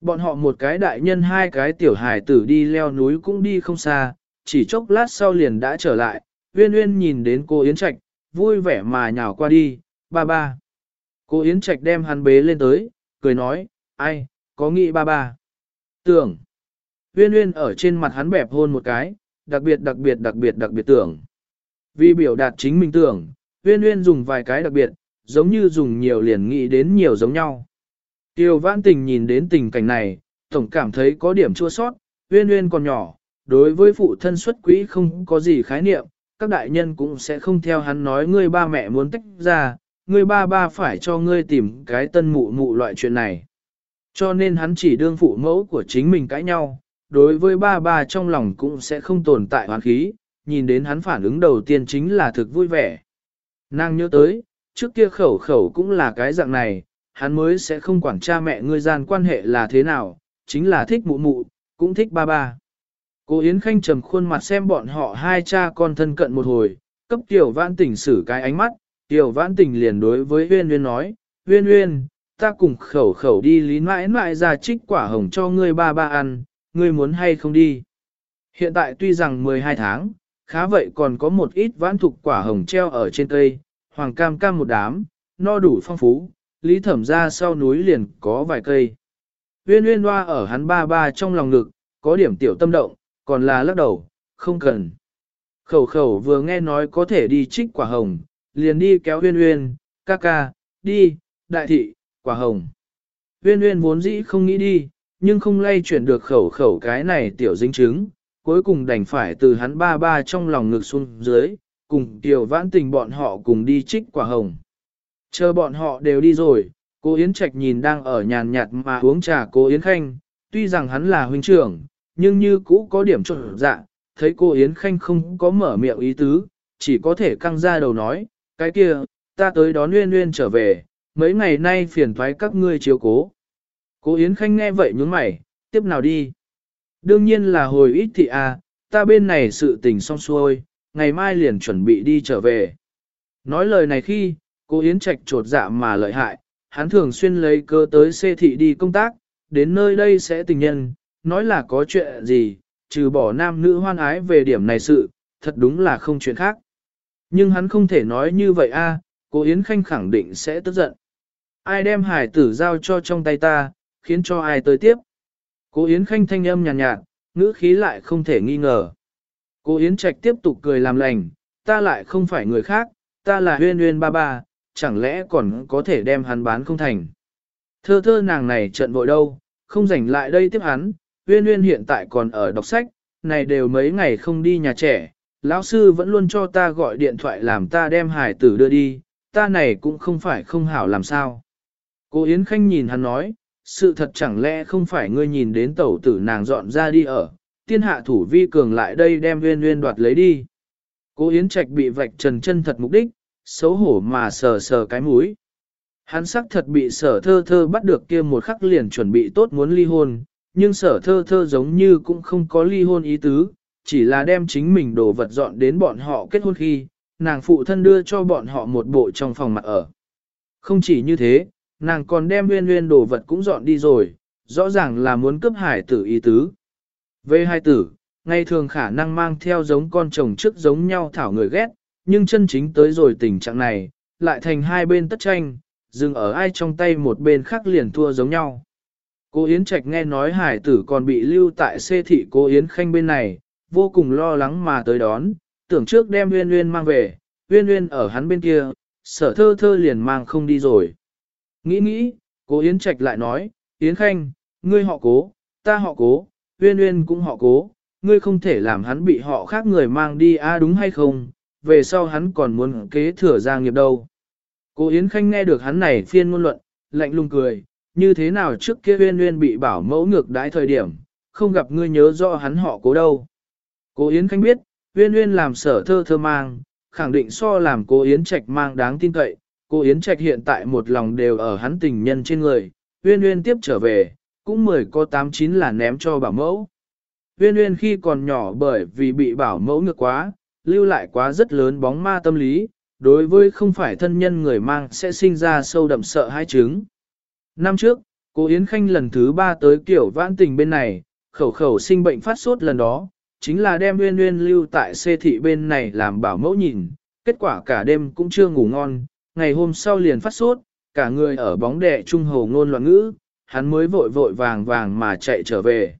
Bọn họ một cái đại nhân hai cái tiểu hải tử đi leo núi cũng đi không xa, chỉ chốc lát sau liền đã trở lại, Uyên Uyên nhìn đến cô Yến Trạch, vui vẻ mà nhào qua đi, ba ba. Cô Yến Trạch đem hắn bế lên tới, cười nói, ai, có nghĩ ba ba. Tưởng. Uyên Uyên ở trên mặt hắn bẹp hôn một cái, đặc biệt đặc biệt đặc biệt đặc biệt tưởng. Vì biểu đạt chính mình tưởng, Uyên Uyên dùng vài cái đặc biệt, giống như dùng nhiều liền nghĩ đến nhiều giống nhau. Tiêu vãn tình nhìn đến tình cảnh này, tổng cảm thấy có điểm chua sót, Uyên Uyên còn nhỏ, đối với phụ thân xuất quỹ không có gì khái niệm, các đại nhân cũng sẽ không theo hắn nói ngươi ba mẹ muốn tách ra, ngươi ba ba phải cho ngươi tìm cái tân mụ mụ loại chuyện này. Cho nên hắn chỉ đương phụ mẫu của chính mình cãi nhau, đối với ba ba trong lòng cũng sẽ không tồn tại hoán khí, nhìn đến hắn phản ứng đầu tiên chính là thực vui vẻ. Nàng nhớ tới, trước kia khẩu khẩu cũng là cái dạng này, hắn mới sẽ không quản cha mẹ ngươi gian quan hệ là thế nào, chính là thích mụ mụ, cũng thích ba ba. Cô Yến Khanh trầm khuôn mặt xem bọn họ hai cha con thân cận một hồi, cấp Tiểu Vãn Tỉnh xử cái ánh mắt, Tiểu Vãn Tỉnh liền đối với Huyên Huyên nói, Huyên Huyên, ta cùng khẩu khẩu đi lý mãi mãi ra trích quả hồng cho ngươi ba ba ăn, ngươi muốn hay không đi. Hiện tại tuy rằng 12 tháng, khá vậy còn có một ít vãn thục quả hồng treo ở trên cây, hoàng cam cam một đám, no đủ phong phú, lý thẩm ra sau núi liền có vài cây. Viên Uyên hoa ở hắn ba ba trong lòng ngực, có điểm tiểu tâm động, còn là lắc đầu, không cần. Khẩu khẩu vừa nghe nói có thể đi trích quả hồng, liền đi kéo uyên uyên, ca ca, đi, đại thị, quả hồng. Uyên uyên vốn dĩ không nghĩ đi, nhưng không lay chuyển được khẩu khẩu cái này tiểu dính chứng, cuối cùng đành phải từ hắn ba ba trong lòng ngực xuống dưới, cùng tiểu vãn tình bọn họ cùng đi trích quả hồng. Chờ bọn họ đều đi rồi, cô Yến Trạch nhìn đang ở nhàn nhạt mà uống trà cô Yến Khanh, tuy rằng hắn là huynh trưởng, nhưng như cũ có điểm trộn dạ, thấy cô Yến Khanh không có mở miệng ý tứ, chỉ có thể căng ra đầu nói, cái kia, ta tới đón Nguyên Nguyên trở về, mấy ngày nay phiền thoái các ngươi chiếu cố. cô Yến Khanh nghe vậy nhướng mày, tiếp nào đi. Đương nhiên là hồi ít thị à, ta bên này sự tình xong xuôi, ngày mai liền chuẩn bị đi trở về. Nói lời này khi, cô Yến Trạch trột dạ mà lợi hại, hắn thường xuyên lấy cơ tới xê thị đi công tác, đến nơi đây sẽ tình nhân, nói là có chuyện gì, trừ bỏ nam nữ hoan ái về điểm này sự, thật đúng là không chuyện khác. Nhưng hắn không thể nói như vậy a, cô Yến Khanh khẳng định sẽ tức giận. Ai đem hải tử giao cho trong tay ta, khiến cho ai tới tiếp. Cô Yến Khanh thanh âm nhàn nhạt, nhạt, ngữ khí lại không thể nghi ngờ. Cô Yến Trạch tiếp tục cười làm lành, ta lại không phải người khác, ta là huyên huyên ba ba, chẳng lẽ còn có thể đem hắn bán không thành. Thơ thơ nàng này trận vội đâu, không rảnh lại đây tiếp hắn, huyên huyên hiện tại còn ở đọc sách, này đều mấy ngày không đi nhà trẻ, lão sư vẫn luôn cho ta gọi điện thoại làm ta đem hải tử đưa đi, ta này cũng không phải không hảo làm sao. Cô Yến Khanh nhìn hắn nói, sự thật chẳng lẽ không phải ngươi nhìn đến tẩu tử nàng dọn ra đi ở, tiên hạ thủ vi cường lại đây đem nguyên nguyên đoạt lấy đi. Cố Yến Trạch bị vạch trần chân thật mục đích, xấu hổ mà sờ sờ cái mũi. Hắn sắc thật bị sở thơ thơ bắt được kia một khắc liền chuẩn bị tốt muốn ly hôn, nhưng sở thơ thơ giống như cũng không có ly hôn ý tứ, chỉ là đem chính mình đồ vật dọn đến bọn họ kết hôn khi, nàng phụ thân đưa cho bọn họ một bộ trong phòng mặt ở. Không chỉ như thế, nàng còn đem nguyên nguyên đồ vật cũng dọn đi rồi, rõ ràng là muốn cướp hải tử ý tứ. Về hai tử, ngày thường khả năng mang theo giống con chồng trước giống nhau thảo người ghét, nhưng chân chính tới rồi tình trạng này, lại thành hai bên tất tranh, dừng ở ai trong tay một bên khác liền thua giống nhau. Cô Yến Trạch nghe nói hải tử còn bị lưu tại xê thị cô Yến Khanh bên này, vô cùng lo lắng mà tới đón, tưởng trước đem Nguyên Nguyên mang về, Nguyên Nguyên ở hắn bên kia, sở thơ thơ liền mang không đi rồi. Nghĩ nghĩ, cô Yến Trạch lại nói, Yến Khanh, ngươi họ cố, ta họ cố, Uyên Uyên cũng họ cố, ngươi không thể làm hắn bị họ khác người mang đi a đúng hay không, về sau hắn còn muốn kế thừa gia nghiệp đâu. Cô Yến Khanh nghe được hắn này phiên ngôn luận, lạnh lùng cười, như thế nào trước kia Uyên Uyên bị bảo mẫu ngược đãi thời điểm, không gặp ngươi nhớ rõ hắn họ cố đâu. Cô Yến Khanh biết, Uyên Uyên làm sở thơ thơ mang, khẳng định so làm cô Yến Trạch mang đáng tin cậy, cô Yến Trạch hiện tại một lòng đều ở hắn tình nhân trên người, Uyên Uyên tiếp trở về, cũng mười có tám chín là ném cho bảo mẫu. Uyên Uyên khi còn nhỏ bởi vì bị bảo mẫu ngược quá, lưu lại quá rất lớn bóng ma tâm lý, đối với không phải thân nhân người mang sẽ sinh ra sâu đậm sợ hai chứng. Năm trước, cô Yến Khanh lần thứ ba tới kiểu vãn tình bên này, khẩu khẩu sinh bệnh phát sốt lần đó, chính là đem Uyên Uyên lưu tại xê thị bên này làm bảo mẫu nhìn, kết quả cả đêm cũng chưa ngủ ngon, ngày hôm sau liền phát sốt, cả người ở bóng đè trung hồ ngôn loạn ngữ, hắn mới vội vội vàng vàng mà chạy trở về.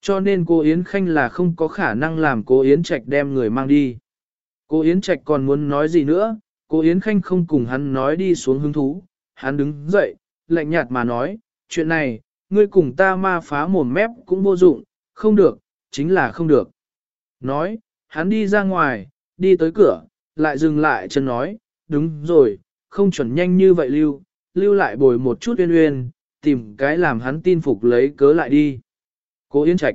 Cho nên cô Yến Khanh là không có khả năng làm cô Yến Trạch đem người mang đi. Cô Yến Trạch còn muốn nói gì nữa, cô Yến Khanh không cùng hắn nói đi xuống hứng thú, hắn đứng dậy, lạnh nhạt mà nói, chuyện này, ngươi cùng ta ma phá mồm mép cũng vô dụng, không được, chính là không được. Nói, hắn đi ra ngoài, đi tới cửa, lại dừng lại chân nói, đúng rồi, không chuẩn nhanh như vậy lưu, lưu lại bồi một chút uyên uyên, tìm cái làm hắn tin phục lấy cớ lại đi. Cố Yến Trạch.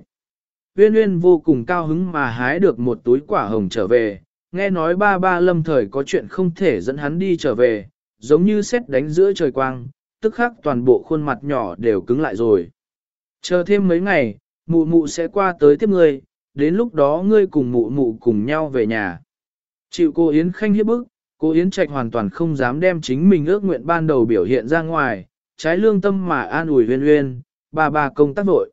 Uyên Uyên vô cùng cao hứng mà hái được một túi quả hồng trở về, nghe nói ba ba lâm thời có chuyện không thể dẫn hắn đi trở về, giống như xét đánh giữa trời quang, tức khắc toàn bộ khuôn mặt nhỏ đều cứng lại rồi. Chờ thêm mấy ngày, mụ mụ sẽ qua tới tiếp ngươi, đến lúc đó ngươi cùng mụ mụ cùng nhau về nhà. Chịu cô Yến Khanh hiếp bức, cô Yến Trạch hoàn toàn không dám đem chính mình ước nguyện ban đầu biểu hiện ra ngoài, trái lương tâm mà an ủi huyên huyên, ba ba công tác vội.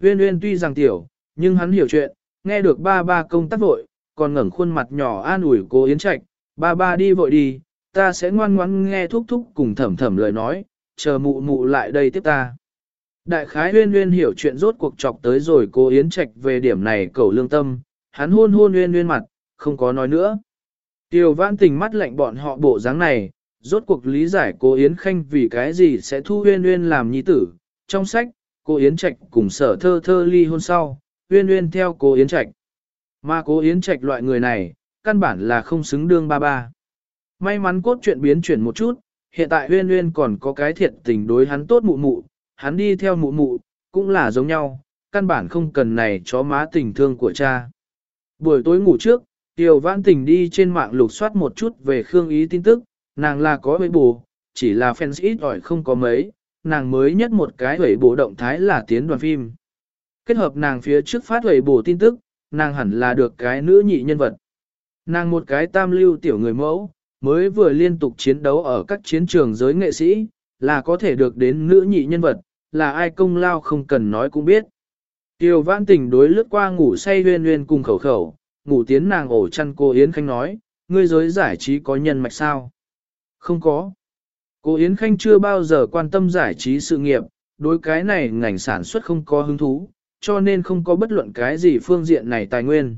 Huyên huyên tuy rằng tiểu, nhưng hắn hiểu chuyện, nghe được ba ba công tác vội, còn ngẩng khuôn mặt nhỏ an ủi cô Yến Trạch, ba ba đi vội đi, ta sẽ ngoan ngoãn nghe thúc thúc cùng thẩm thẩm lời nói, chờ mụ mụ lại đây tiếp ta. Đại khái huyên huyên hiểu chuyện rốt cuộc chọc tới rồi cô Yến Trạch về điểm này cầu lương tâm, hắn hôn hôn huyên huyên mặt, không có nói nữa. Tiêu văn tình mắt lạnh bọn họ bộ dáng này, rốt cuộc lý giải cô Yến Khanh vì cái gì sẽ thu huyên huyên làm nhi tử. Trong sách, cô Yến Trạch cùng sở thơ thơ ly hôn sau, huyên huyên theo cô Yến Trạch. Mà cô Yến Trạch loại người này, căn bản là không xứng đương ba ba. May mắn cốt chuyện biến chuyển một chút, hiện tại huyên huyên còn có cái thiệt tình đối hắn tốt mụ mụ, hắn đi theo mụ mụ, cũng là giống nhau, căn bản không cần này chó má tình thương của cha. Buổi tối ngủ trước, Tiểu Vãn Tình đi trên mạng lục soát một chút về Khương Ý tin tức, nàng là có với bù, chỉ là fans ít ỏi không có mấy, nàng mới nhất một cái hủy bộ động thái là tiến đoàn phim. Kết hợp nàng phía trước phát hủy bộ tin tức, nàng hẳn là được cái nữ nhị nhân vật. Nàng một cái tam lưu tiểu người mẫu, mới vừa liên tục chiến đấu ở các chiến trường giới nghệ sĩ, là có thể được đến nữ nhị nhân vật, là ai công lao không cần nói cũng biết. Tiêu vãn tình đối lướt qua ngủ say huyên huyên cùng khẩu khẩu, ngủ tiến nàng ổ chăn cô Yến Khanh nói, ngươi giới giải trí có nhân mạch sao? Không có. Cô Yến Khanh chưa bao giờ quan tâm giải trí sự nghiệp, đối cái này ngành sản xuất không có hứng thú, cho nên không có bất luận cái gì phương diện này tài nguyên.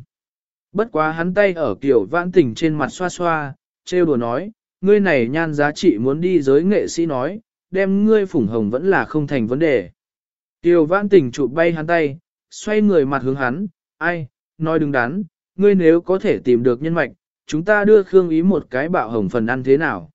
Bất quá hắn tay ở kiểu vãn tình trên mặt xoa xoa, trêu đùa nói, ngươi này nhan giá trị muốn đi giới nghệ sĩ nói, đem ngươi phủng hồng vẫn là không thành vấn đề. Kiều vãn tình chụp bay hắn tay, xoay người mặt hướng hắn, ai, nói đừng đắn, ngươi nếu có thể tìm được nhân mạch, chúng ta đưa Khương Ý một cái bạo hồng phần ăn thế nào.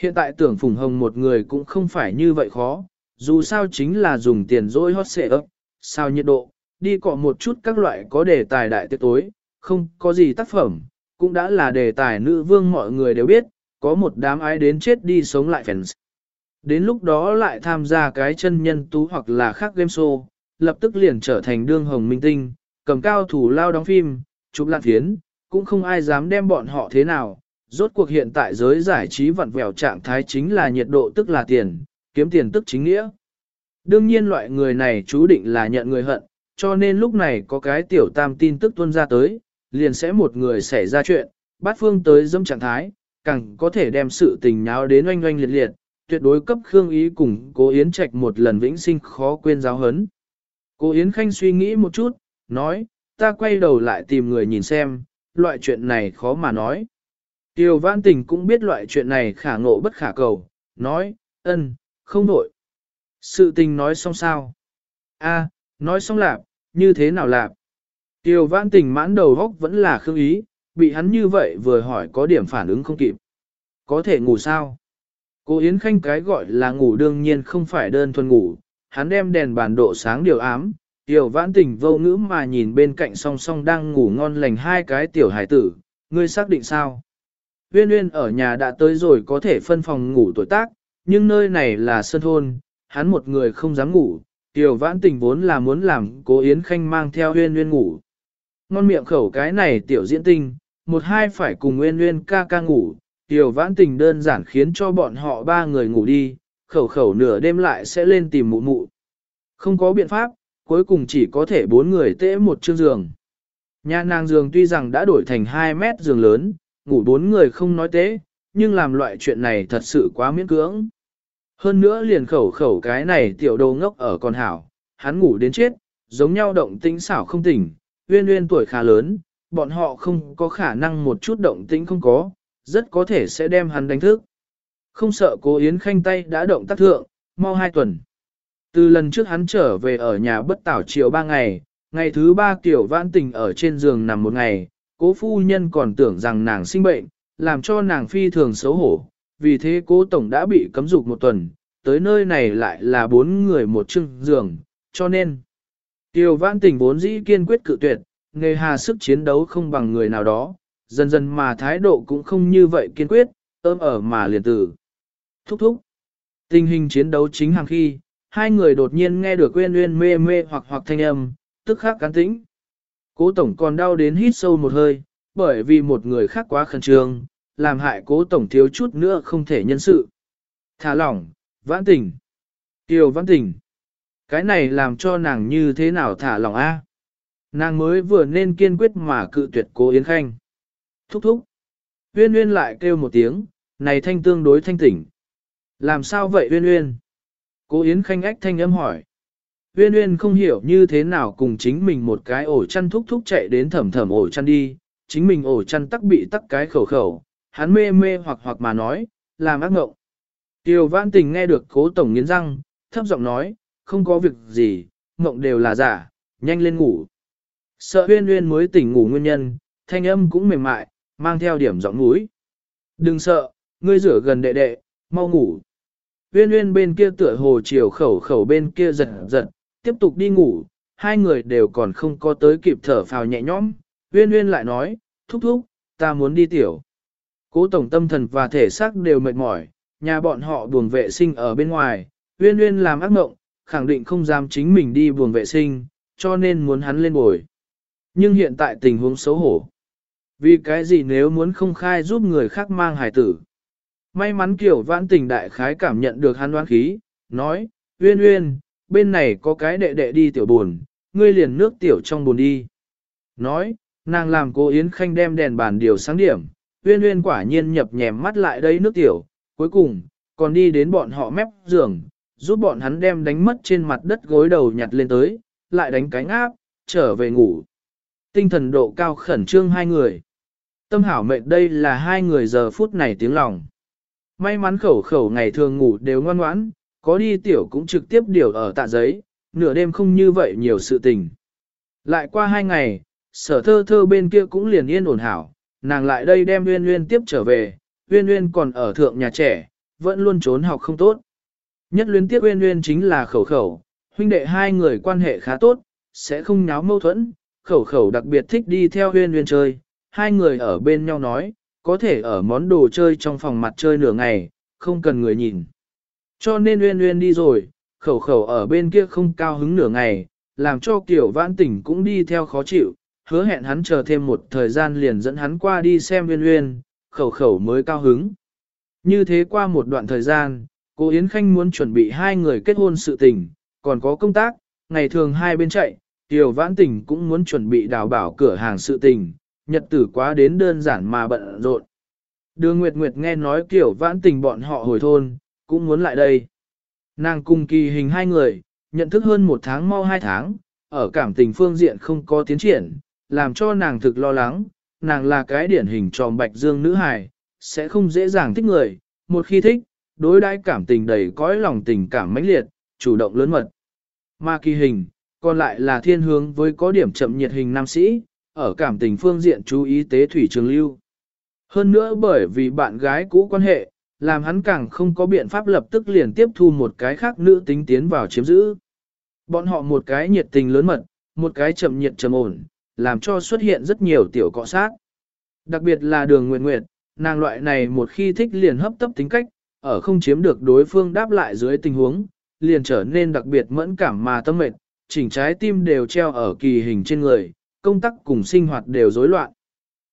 Hiện tại tưởng phùng hồng một người cũng không phải như vậy khó, dù sao chính là dùng tiền dối hot xệ ấp, sao nhiệt độ, đi cọ một chút các loại có đề tài đại tiệc tối, không có gì tác phẩm, cũng đã là đề tài nữ vương mọi người đều biết, có một đám ái đến chết đi sống lại fans. Đến lúc đó lại tham gia cái chân nhân tú hoặc là khác game show, lập tức liền trở thành đương hồng minh tinh, cầm cao thủ lao đóng phim, chụp lạn phiến, cũng không ai dám đem bọn họ thế nào. Rốt cuộc hiện tại giới giải trí vặn vẹo trạng thái chính là nhiệt độ tức là tiền, kiếm tiền tức chính nghĩa. Đương nhiên loại người này chú định là nhận người hận, cho nên lúc này có cái tiểu tam tin tức tuân ra tới, liền sẽ một người xảy ra chuyện, bát phương tới dâm trạng thái, càng có thể đem sự tình nháo đến oanh oanh liệt liệt, tuyệt đối cấp Khương Ý cùng cố Yến Trạch một lần vĩnh sinh khó quên giáo hấn. Cố Yến Khanh suy nghĩ một chút, nói, ta quay đầu lại tìm người nhìn xem, loại chuyện này khó mà nói. Tiêu Văn Tình cũng biết loại chuyện này khả ngộ bất khả cầu, nói, ân, không nội." Sự tình nói xong sao? A, nói xong lạp, như thế nào lạp? Tiêu Văn Tình mãn đầu góc vẫn là khương ý, bị hắn như vậy vừa hỏi có điểm phản ứng không kịp. Có thể ngủ sao? Cô Yến Khanh cái gọi là ngủ đương nhiên không phải đơn thuần ngủ, hắn đem đèn bàn độ sáng điều ám, tiểu vãn tình vô ngữ mà nhìn bên cạnh song song đang ngủ ngon lành hai cái tiểu hải tử, ngươi xác định sao? Uyên Uyên ở nhà đã tới rồi có thể phân phòng ngủ tuổi tác, nhưng nơi này là sân thôn, hắn một người không dám ngủ, tiểu vãn tình vốn là muốn làm cố Yến Khanh mang theo Uyên Uyên ngủ. Ngon miệng khẩu cái này tiểu diễn tinh, một hai phải cùng Uyên Uyên ca ca ngủ, tiểu vãn tình đơn giản khiến cho bọn họ ba người ngủ đi, khẩu khẩu nửa đêm lại sẽ lên tìm mụ mụ. Không có biện pháp, cuối cùng chỉ có thể bốn người tễ một chiếc giường. Nhà nàng giường tuy rằng đã đổi thành 2 mét giường lớn, ngủ bốn người không nói tế, nhưng làm loại chuyện này thật sự quá miễn cưỡng. Hơn nữa liền khẩu khẩu cái này tiểu đồ ngốc ở con hảo, hắn ngủ đến chết, giống nhau động tĩnh xảo không tỉnh, uyên uyên tuổi khá lớn, bọn họ không có khả năng một chút động tĩnh không có, rất có thể sẽ đem hắn đánh thức. Không sợ cố Yến Khanh tay đã động tác thượng, mau hai tuần. Từ lần trước hắn trở về ở nhà bất tảo chiều ba ngày, ngày thứ ba tiểu vãn tình ở trên giường nằm một ngày, cố phu nhân còn tưởng rằng nàng sinh bệnh, làm cho nàng phi thường xấu hổ, vì thế cố tổng đã bị cấm dục một tuần, tới nơi này lại là bốn người một chưng giường, cho nên tiểu vãn tình vốn dĩ kiên quyết cự tuyệt, nghề hà sức chiến đấu không bằng người nào đó, dần dần mà thái độ cũng không như vậy kiên quyết, ôm ở mà liền tử. Thúc thúc. Tình hình chiến đấu chính hàng khi, hai người đột nhiên nghe được quên uyên mê mê hoặc hoặc thanh âm, tức khắc cán tĩnh. Cố tổng còn đau đến hít sâu một hơi, bởi vì một người khác quá khẩn trương, làm hại cố tổng thiếu chút nữa không thể nhân sự. Thả lỏng, vãn tình. Kiều vãn tình. Cái này làm cho nàng như thế nào thả lỏng a? Nàng mới vừa nên kiên quyết mà cự tuyệt cố Yến Khanh. Thúc thúc. Uyên Uyên lại kêu một tiếng, này thanh tương đối thanh tỉnh. Làm sao vậy Uyên Uyên? Cố Yến Khanh ách thanh âm hỏi. Uyên Uyên không hiểu như thế nào cùng chính mình một cái ổ chăn thúc thúc chạy đến thầm thầm ổ chăn đi, chính mình ổ chăn tắc bị tắc cái khẩu khẩu, hắn mê mê hoặc hoặc mà nói, làm ác ngộng. Tiêu Vãn Tình nghe được cố tổng nghiến răng, thấp giọng nói, không có việc gì, ngộng đều là giả, nhanh lên ngủ. Sợ Uyên Uyên mới tỉnh ngủ nguyên nhân, thanh âm cũng mềm mại, mang theo điểm giọng mũi. Đừng sợ, ngươi rửa gần đệ đệ, mau ngủ. Uyên Uyên bên kia tựa hồ chiều khẩu khẩu bên kia giật giật, tiếp tục đi ngủ, hai người đều còn không có tới kịp thở phào nhẹ nhõm. Uyên Uyên lại nói, thúc thúc, ta muốn đi tiểu. Cố tổng tâm thần và thể xác đều mệt mỏi, nhà bọn họ buồng vệ sinh ở bên ngoài, uyên uyên làm ác mộng, khẳng định không dám chính mình đi buồng vệ sinh, cho nên muốn hắn lên bồi. Nhưng hiện tại tình huống xấu hổ. Vì cái gì nếu muốn không khai giúp người khác mang hài tử? May mắn kiểu vãn tình đại khái cảm nhận được hắn đoán khí, nói, uyên uyên, bên này có cái đệ đệ đi tiểu buồn, ngươi liền nước tiểu trong buồn đi. Nói, nàng làm cô Yến Khanh đem đèn bàn điều sáng điểm, uyên uyên quả nhiên nhập nhèm mắt lại đây nước tiểu, cuối cùng, còn đi đến bọn họ mép giường, giúp bọn hắn đem đánh mất trên mặt đất gối đầu nhặt lên tới, lại đánh cánh áp, trở về ngủ. Tinh thần độ cao khẩn trương hai người. Tâm hảo mệnh đây là hai người giờ phút này tiếng lòng. May mắn khẩu khẩu ngày thường ngủ đều ngoan ngoãn, có đi tiểu cũng trực tiếp điều ở tạ giấy, nửa đêm không như vậy nhiều sự tình. Lại qua hai ngày, sở thơ thơ bên kia cũng liền yên ổn hảo, nàng lại đây đem Uyên Uyên tiếp trở về, Uyên Uyên còn ở thượng nhà trẻ, vẫn luôn trốn học không tốt. Nhất luyến tiếp Uyên Uyên chính là khẩu khẩu, huynh đệ hai người quan hệ khá tốt, sẽ không nháo mâu thuẫn, khẩu khẩu đặc biệt thích đi theo Uyên Uyên chơi, hai người ở bên nhau nói, có thể ở món đồ chơi trong phòng mặt chơi nửa ngày, không cần người nhìn. Cho nên Uyên Uyên đi rồi, khẩu khẩu ở bên kia không cao hứng nửa ngày, làm cho kiểu vãn tỉnh cũng đi theo khó chịu, hứa hẹn hắn chờ thêm một thời gian liền dẫn hắn qua đi xem Uyên Uyên, khẩu khẩu mới cao hứng. Như thế qua một đoạn thời gian, cô Yến Khanh muốn chuẩn bị hai người kết hôn sự tình, còn có công tác, ngày thường hai bên chạy, Tiểu Vãn Tỉnh cũng muốn chuẩn bị đào bảo cửa hàng sự tình, nhật tử quá đến đơn giản mà bận rộn. Đường Nguyệt Nguyệt nghe nói tiểu Vãn Tình bọn họ hồi thôn, cũng muốn lại đây. Nàng cùng kỳ hình hai người, nhận thức hơn một tháng mau hai tháng, ở cảm tình phương diện không có tiến triển, làm cho nàng thực lo lắng, nàng là cái điển hình tròn bạch dương nữ hài, sẽ không dễ dàng thích người, một khi thích, đối đãi cảm tình đầy cõi lòng tình cảm mãnh liệt, chủ động lớn mật. Mà kỳ hình, còn lại là thiên hướng với có điểm chậm nhiệt hình nam sĩ, ở cảm tình phương diện chú ý tế thủy trường lưu. Hơn nữa bởi vì bạn gái cũ quan hệ, làm hắn càng không có biện pháp lập tức liền tiếp thu một cái khác nữ tính tiến vào chiếm giữ. Bọn họ một cái nhiệt tình lớn mật, một cái chậm nhiệt trầm ổn, làm cho xuất hiện rất nhiều tiểu cọ sát. Đặc biệt là đường nguyệt nguyệt, nàng loại này một khi thích liền hấp tấp tính cách, ở không chiếm được đối phương đáp lại dưới tình huống, liền trở nên đặc biệt mẫn cảm mà tâm mệt, chỉnh trái tim đều treo ở kỳ hình trên người, công tác cùng sinh hoạt đều rối loạn.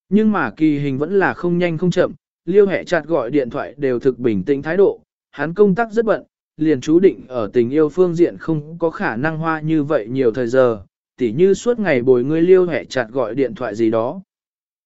Nhưng mà kỳ hình vẫn là không nhanh không chậm, liêu hẹ chặt gọi điện thoại đều thực bình tĩnh thái độ, hắn công tác rất bận, liền chú định ở tình yêu phương diện không có khả năng hoa như vậy nhiều thời giờ, tỉ như suốt ngày bồi người liêu hẹ chặt gọi điện thoại gì đó.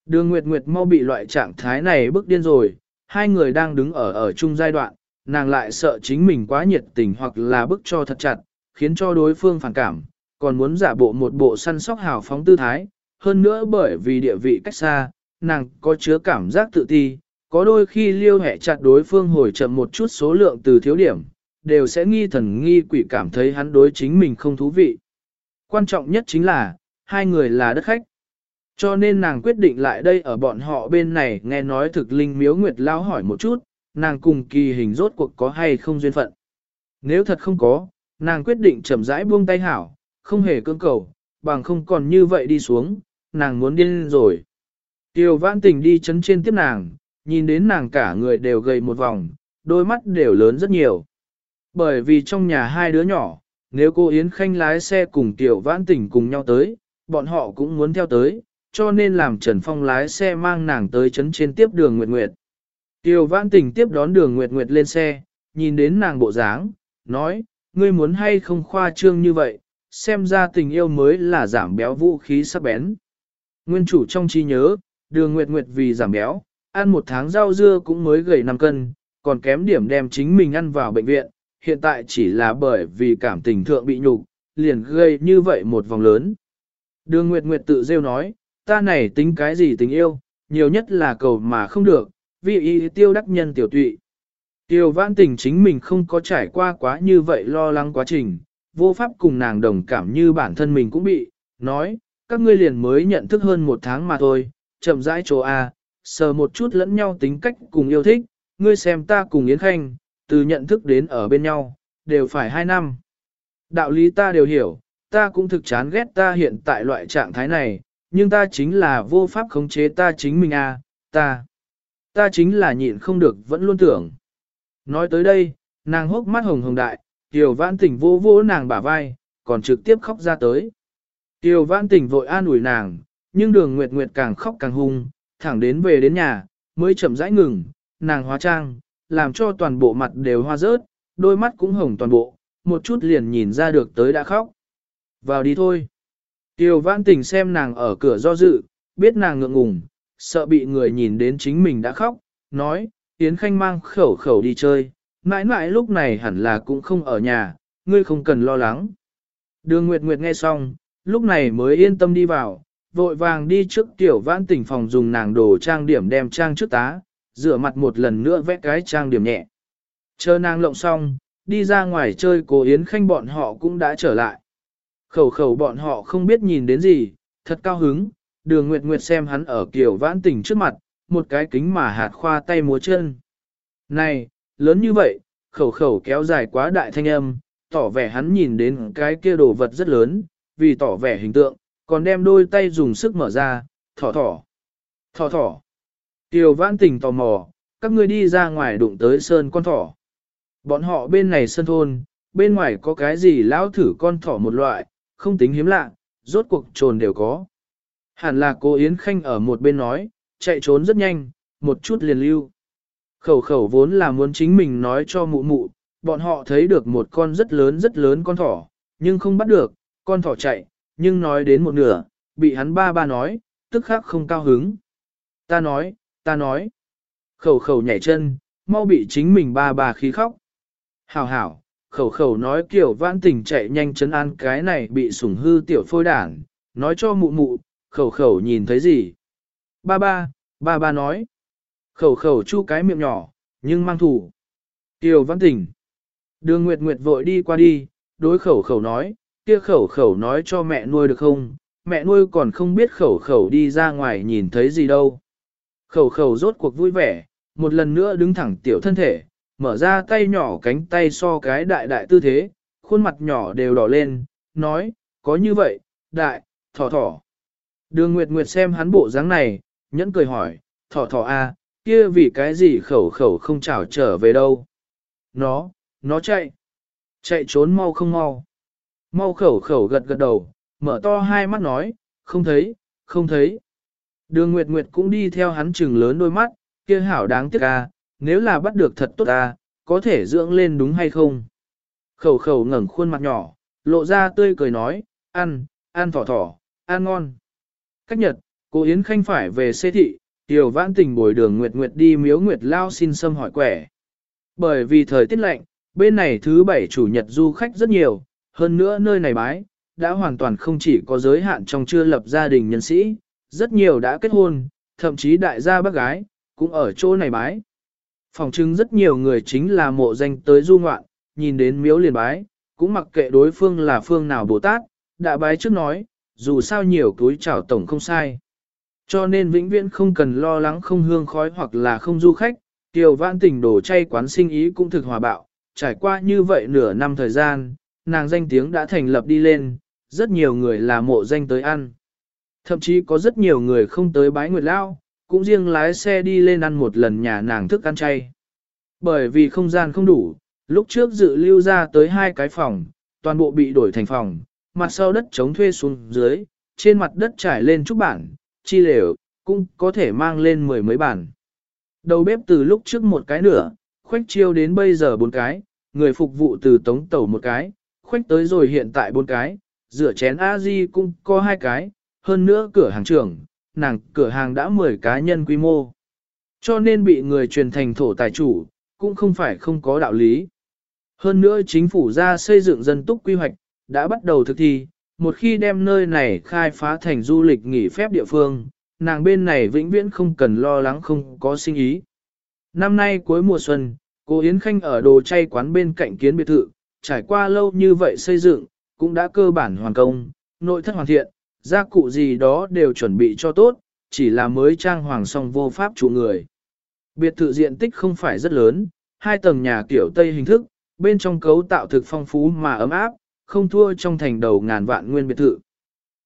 Đường Nguyệt Nguyệt mau bị loại trạng thái này bức điên rồi, hai người đang đứng ở ở chung giai đoạn, nàng lại sợ chính mình quá nhiệt tình hoặc là bức cho thật chặt, khiến cho đối phương phản cảm, còn muốn giả bộ một bộ săn sóc hào phóng tư thái, hơn nữa bởi vì địa vị cách xa, nàng có chứa cảm giác tự ti, có đôi khi liêu hẹ chặt đối phương hồi chậm một chút số lượng từ thiếu điểm, đều sẽ nghi thần nghi quỷ cảm thấy hắn đối chính mình không thú vị. Quan trọng nhất chính là, hai người là đất khách. Cho nên nàng quyết định lại đây ở bọn họ bên này nghe nói thực linh miếu nguyệt lao hỏi một chút, nàng cùng kỳ hình rốt cuộc có hay không duyên phận. Nếu thật không có, nàng quyết định chậm rãi buông tay hảo, không hề cưỡng cầu, bằng không còn như vậy đi xuống, nàng muốn điên rồi. Tiêu vãn tình đi chấn trên tiếp nàng, nhìn đến nàng cả người đều gầy một vòng, đôi mắt đều lớn rất nhiều. Bởi vì trong nhà hai đứa nhỏ, nếu cô Yến Khanh lái xe cùng Tiểu Vãn Tình cùng nhau tới, bọn họ cũng muốn theo tới, cho nên làm Trần Phong lái xe mang nàng tới chấn trên tiếp đường Nguyệt Nguyệt. Tiểu Vãn Tình tiếp đón đường Nguyệt Nguyệt lên xe, nhìn đến nàng bộ dáng, nói, ngươi muốn hay không khoa trương như vậy, xem ra tình yêu mới là giảm béo vũ khí sắc bén. Nguyên chủ trong trí nhớ, đường Nguyệt Nguyệt vì giảm béo, ăn một tháng rau dưa cũng mới gầy 5 cân, còn kém điểm đem chính mình ăn vào bệnh viện, hiện tại chỉ là bởi vì cảm tình thượng bị nhục, liền gây như vậy một vòng lớn. Đường Nguyệt Nguyệt tự rêu nói, ta này tính cái gì tình yêu, nhiều nhất là cầu mà không được, vì y tiêu đắc nhân tiểu tụy. Tiêu vãn tình chính mình không có trải qua quá như vậy lo lắng quá trình, vô pháp cùng nàng đồng cảm như bản thân mình cũng bị, nói, các ngươi liền mới nhận thức hơn một tháng mà thôi, chậm rãi chỗ A, sờ một chút lẫn nhau tính cách cùng yêu thích, ngươi xem ta cùng Yến Khanh, từ nhận thức đến ở bên nhau, đều phải hai năm. Đạo lý ta đều hiểu, ta cũng thực chán ghét ta hiện tại loại trạng thái này, nhưng ta chính là vô pháp khống chế ta chính mình à, ta. Ta chính là nhịn không được vẫn luôn tưởng. Nói tới đây, nàng hốc mắt hồng hồng đại, Tiểu Vãn Tỉnh vô vô nàng bả vai, còn trực tiếp khóc ra tới. Tiểu Vãn Tỉnh vội an ủi nàng, nhưng đường Nguyệt Nguyệt càng khóc càng hung, thẳng đến về đến nhà, mới chậm rãi ngừng, nàng hóa trang, làm cho toàn bộ mặt đều hoa rớt, đôi mắt cũng hồng toàn bộ, một chút liền nhìn ra được tới đã khóc. Vào đi thôi. Tiêu vãn tình xem nàng ở cửa do dự, biết nàng ngượng ngùng, sợ bị người nhìn đến chính mình đã khóc, nói, Yến Khanh mang khẩu khẩu đi chơi, mãi mãi lúc này hẳn là cũng không ở nhà, ngươi không cần lo lắng. Đường Nguyệt Nguyệt nghe xong, lúc này mới yên tâm đi vào, vội vàng đi trước tiểu vãn tỉnh phòng dùng nàng đồ trang điểm đem trang trước tá, rửa mặt một lần nữa vẽ cái trang điểm nhẹ. Chờ nàng lộng xong, đi ra ngoài chơi Cố Yến Khanh bọn họ cũng đã trở lại. Khẩu khẩu bọn họ không biết nhìn đến gì, thật cao hứng, đường Nguyệt Nguyệt xem hắn ở kiểu vãn tỉnh trước mặt, một cái kính mà hạt khoa tay múa chân. Này, lớn như vậy, khẩu khẩu kéo dài quá đại thanh âm, tỏ vẻ hắn nhìn đến cái kia đồ vật rất lớn, vì tỏ vẻ hình tượng, còn đem đôi tay dùng sức mở ra, thỏ thỏ, thỏ thỏ. tiểu vãn tình tò mò, các ngươi đi ra ngoài đụng tới sơn con thỏ. Bọn họ bên này sơn thôn, bên ngoài có cái gì lão thử con thỏ một loại, không tính hiếm lạ, rốt cuộc trồn đều có. Hẳn là cô Yến Khanh ở một bên nói, chạy trốn rất nhanh, một chút liền lưu. Khẩu khẩu vốn là muốn chính mình nói cho mụ mụ, bọn họ thấy được một con rất lớn rất lớn con thỏ, nhưng không bắt được, con thỏ chạy, nhưng nói đến một nửa, bị hắn ba ba nói, tức khắc không cao hứng. Ta nói, ta nói. Khẩu khẩu nhảy chân, mau bị chính mình ba ba khí khóc. Hảo hảo, khẩu khẩu nói kiểu vãn tình chạy nhanh chấn an cái này bị sủng hư tiểu phôi đảng, nói cho mụ mụ, khẩu khẩu nhìn thấy gì. Ba ba, ba ba nói. Khẩu khẩu chu cái miệng nhỏ, nhưng mang thủ. Tiểu vãn tình. Đường Nguyệt Nguyệt vội đi qua đi, đối khẩu khẩu nói, kia khẩu khẩu nói cho mẹ nuôi được không, mẹ nuôi còn không biết khẩu khẩu đi ra ngoài nhìn thấy gì đâu. Khẩu khẩu rốt cuộc vui vẻ, một lần nữa đứng thẳng tiểu thân thể, mở ra tay nhỏ cánh tay so cái đại đại tư thế, khuôn mặt nhỏ đều đỏ lên, nói, có như vậy, đại, thỏ thỏ. Đường Nguyệt Nguyệt xem hắn bộ dáng này, nhẫn cười hỏi, thỏ thỏ a, à, kia vì cái gì khẩu khẩu không chào trở về đâu. Nó, nó chạy. Chạy trốn mau không mau. Mau khẩu khẩu gật gật đầu, mở to hai mắt nói, không thấy, không thấy. Đường Nguyệt Nguyệt cũng đi theo hắn chừng lớn đôi mắt, kia hảo đáng tiếc a, nếu là bắt được thật tốt a, có thể dưỡng lên đúng hay không? Khẩu khẩu ngẩng khuôn mặt nhỏ, lộ ra tươi cười nói, ăn, ăn thỏ thỏ, ăn ngon. Cách nhật, cô Yến Khanh phải về xê thị, tiểu vãn tình bồi đường Nguyệt Nguyệt đi miếu Nguyệt Lao xin xâm hỏi quẻ. Bởi vì thời tiết lạnh, bên này thứ bảy chủ nhật du khách rất nhiều, hơn nữa nơi này bái, đã hoàn toàn không chỉ có giới hạn trong chưa lập gia đình nhân sĩ, rất nhiều đã kết hôn, thậm chí đại gia bác gái, cũng ở chỗ này bái. Phòng chứng rất nhiều người chính là mộ danh tới du ngoạn, nhìn đến miếu liền bái, cũng mặc kệ đối phương là phương nào Bồ Tát, đã bái trước nói, dù sao nhiều túi chảo tổng không sai. Cho nên vĩnh viễn không cần lo lắng không hương khói hoặc là không du khách, tiểu vãn tình đổ chay quán sinh ý cũng thực hòa bạo, trải qua như vậy nửa năm thời gian, nàng danh tiếng đã thành lập đi lên, rất nhiều người là mộ danh tới ăn. Thậm chí có rất nhiều người không tới bái nguyệt lao, cũng riêng lái xe đi lên ăn một lần nhà nàng thức ăn chay. Bởi vì không gian không đủ, lúc trước dự lưu ra tới hai cái phòng, toàn bộ bị đổi thành phòng, mặt sau đất chống thuê xuống dưới, trên mặt đất trải lên chút bản, chi lều, cũng có thể mang lên mười mấy bản. Đầu bếp từ lúc trước một cái nửa, khoách chiêu đến bây giờ bốn cái, người phục vụ từ tống tẩu một cái, khoách tới rồi hiện tại bốn cái, rửa chén A-di cũng có hai cái, hơn nữa cửa hàng trưởng, nàng cửa hàng đã 10 cá nhân quy mô. Cho nên bị người truyền thành thổ tài chủ, cũng không phải không có đạo lý. Hơn nữa chính phủ ra xây dựng dân túc quy hoạch, đã bắt đầu thực thi, một khi đem nơi này khai phá thành du lịch nghỉ phép địa phương, nàng bên này vĩnh viễn không cần lo lắng không có sinh ý. Năm nay cuối mùa xuân, cô Yến Khanh ở đồ chay quán bên cạnh kiến biệt thự, trải qua lâu như vậy xây dựng, cũng đã cơ bản hoàn công, nội thất hoàn thiện, gia cụ gì đó đều chuẩn bị cho tốt, chỉ là mới trang hoàng xong vô pháp chủ người. Biệt thự diện tích không phải rất lớn, hai tầng nhà kiểu Tây hình thức, bên trong cấu tạo thực phong phú mà ấm áp, không thua trong thành đầu ngàn vạn nguyên biệt thự.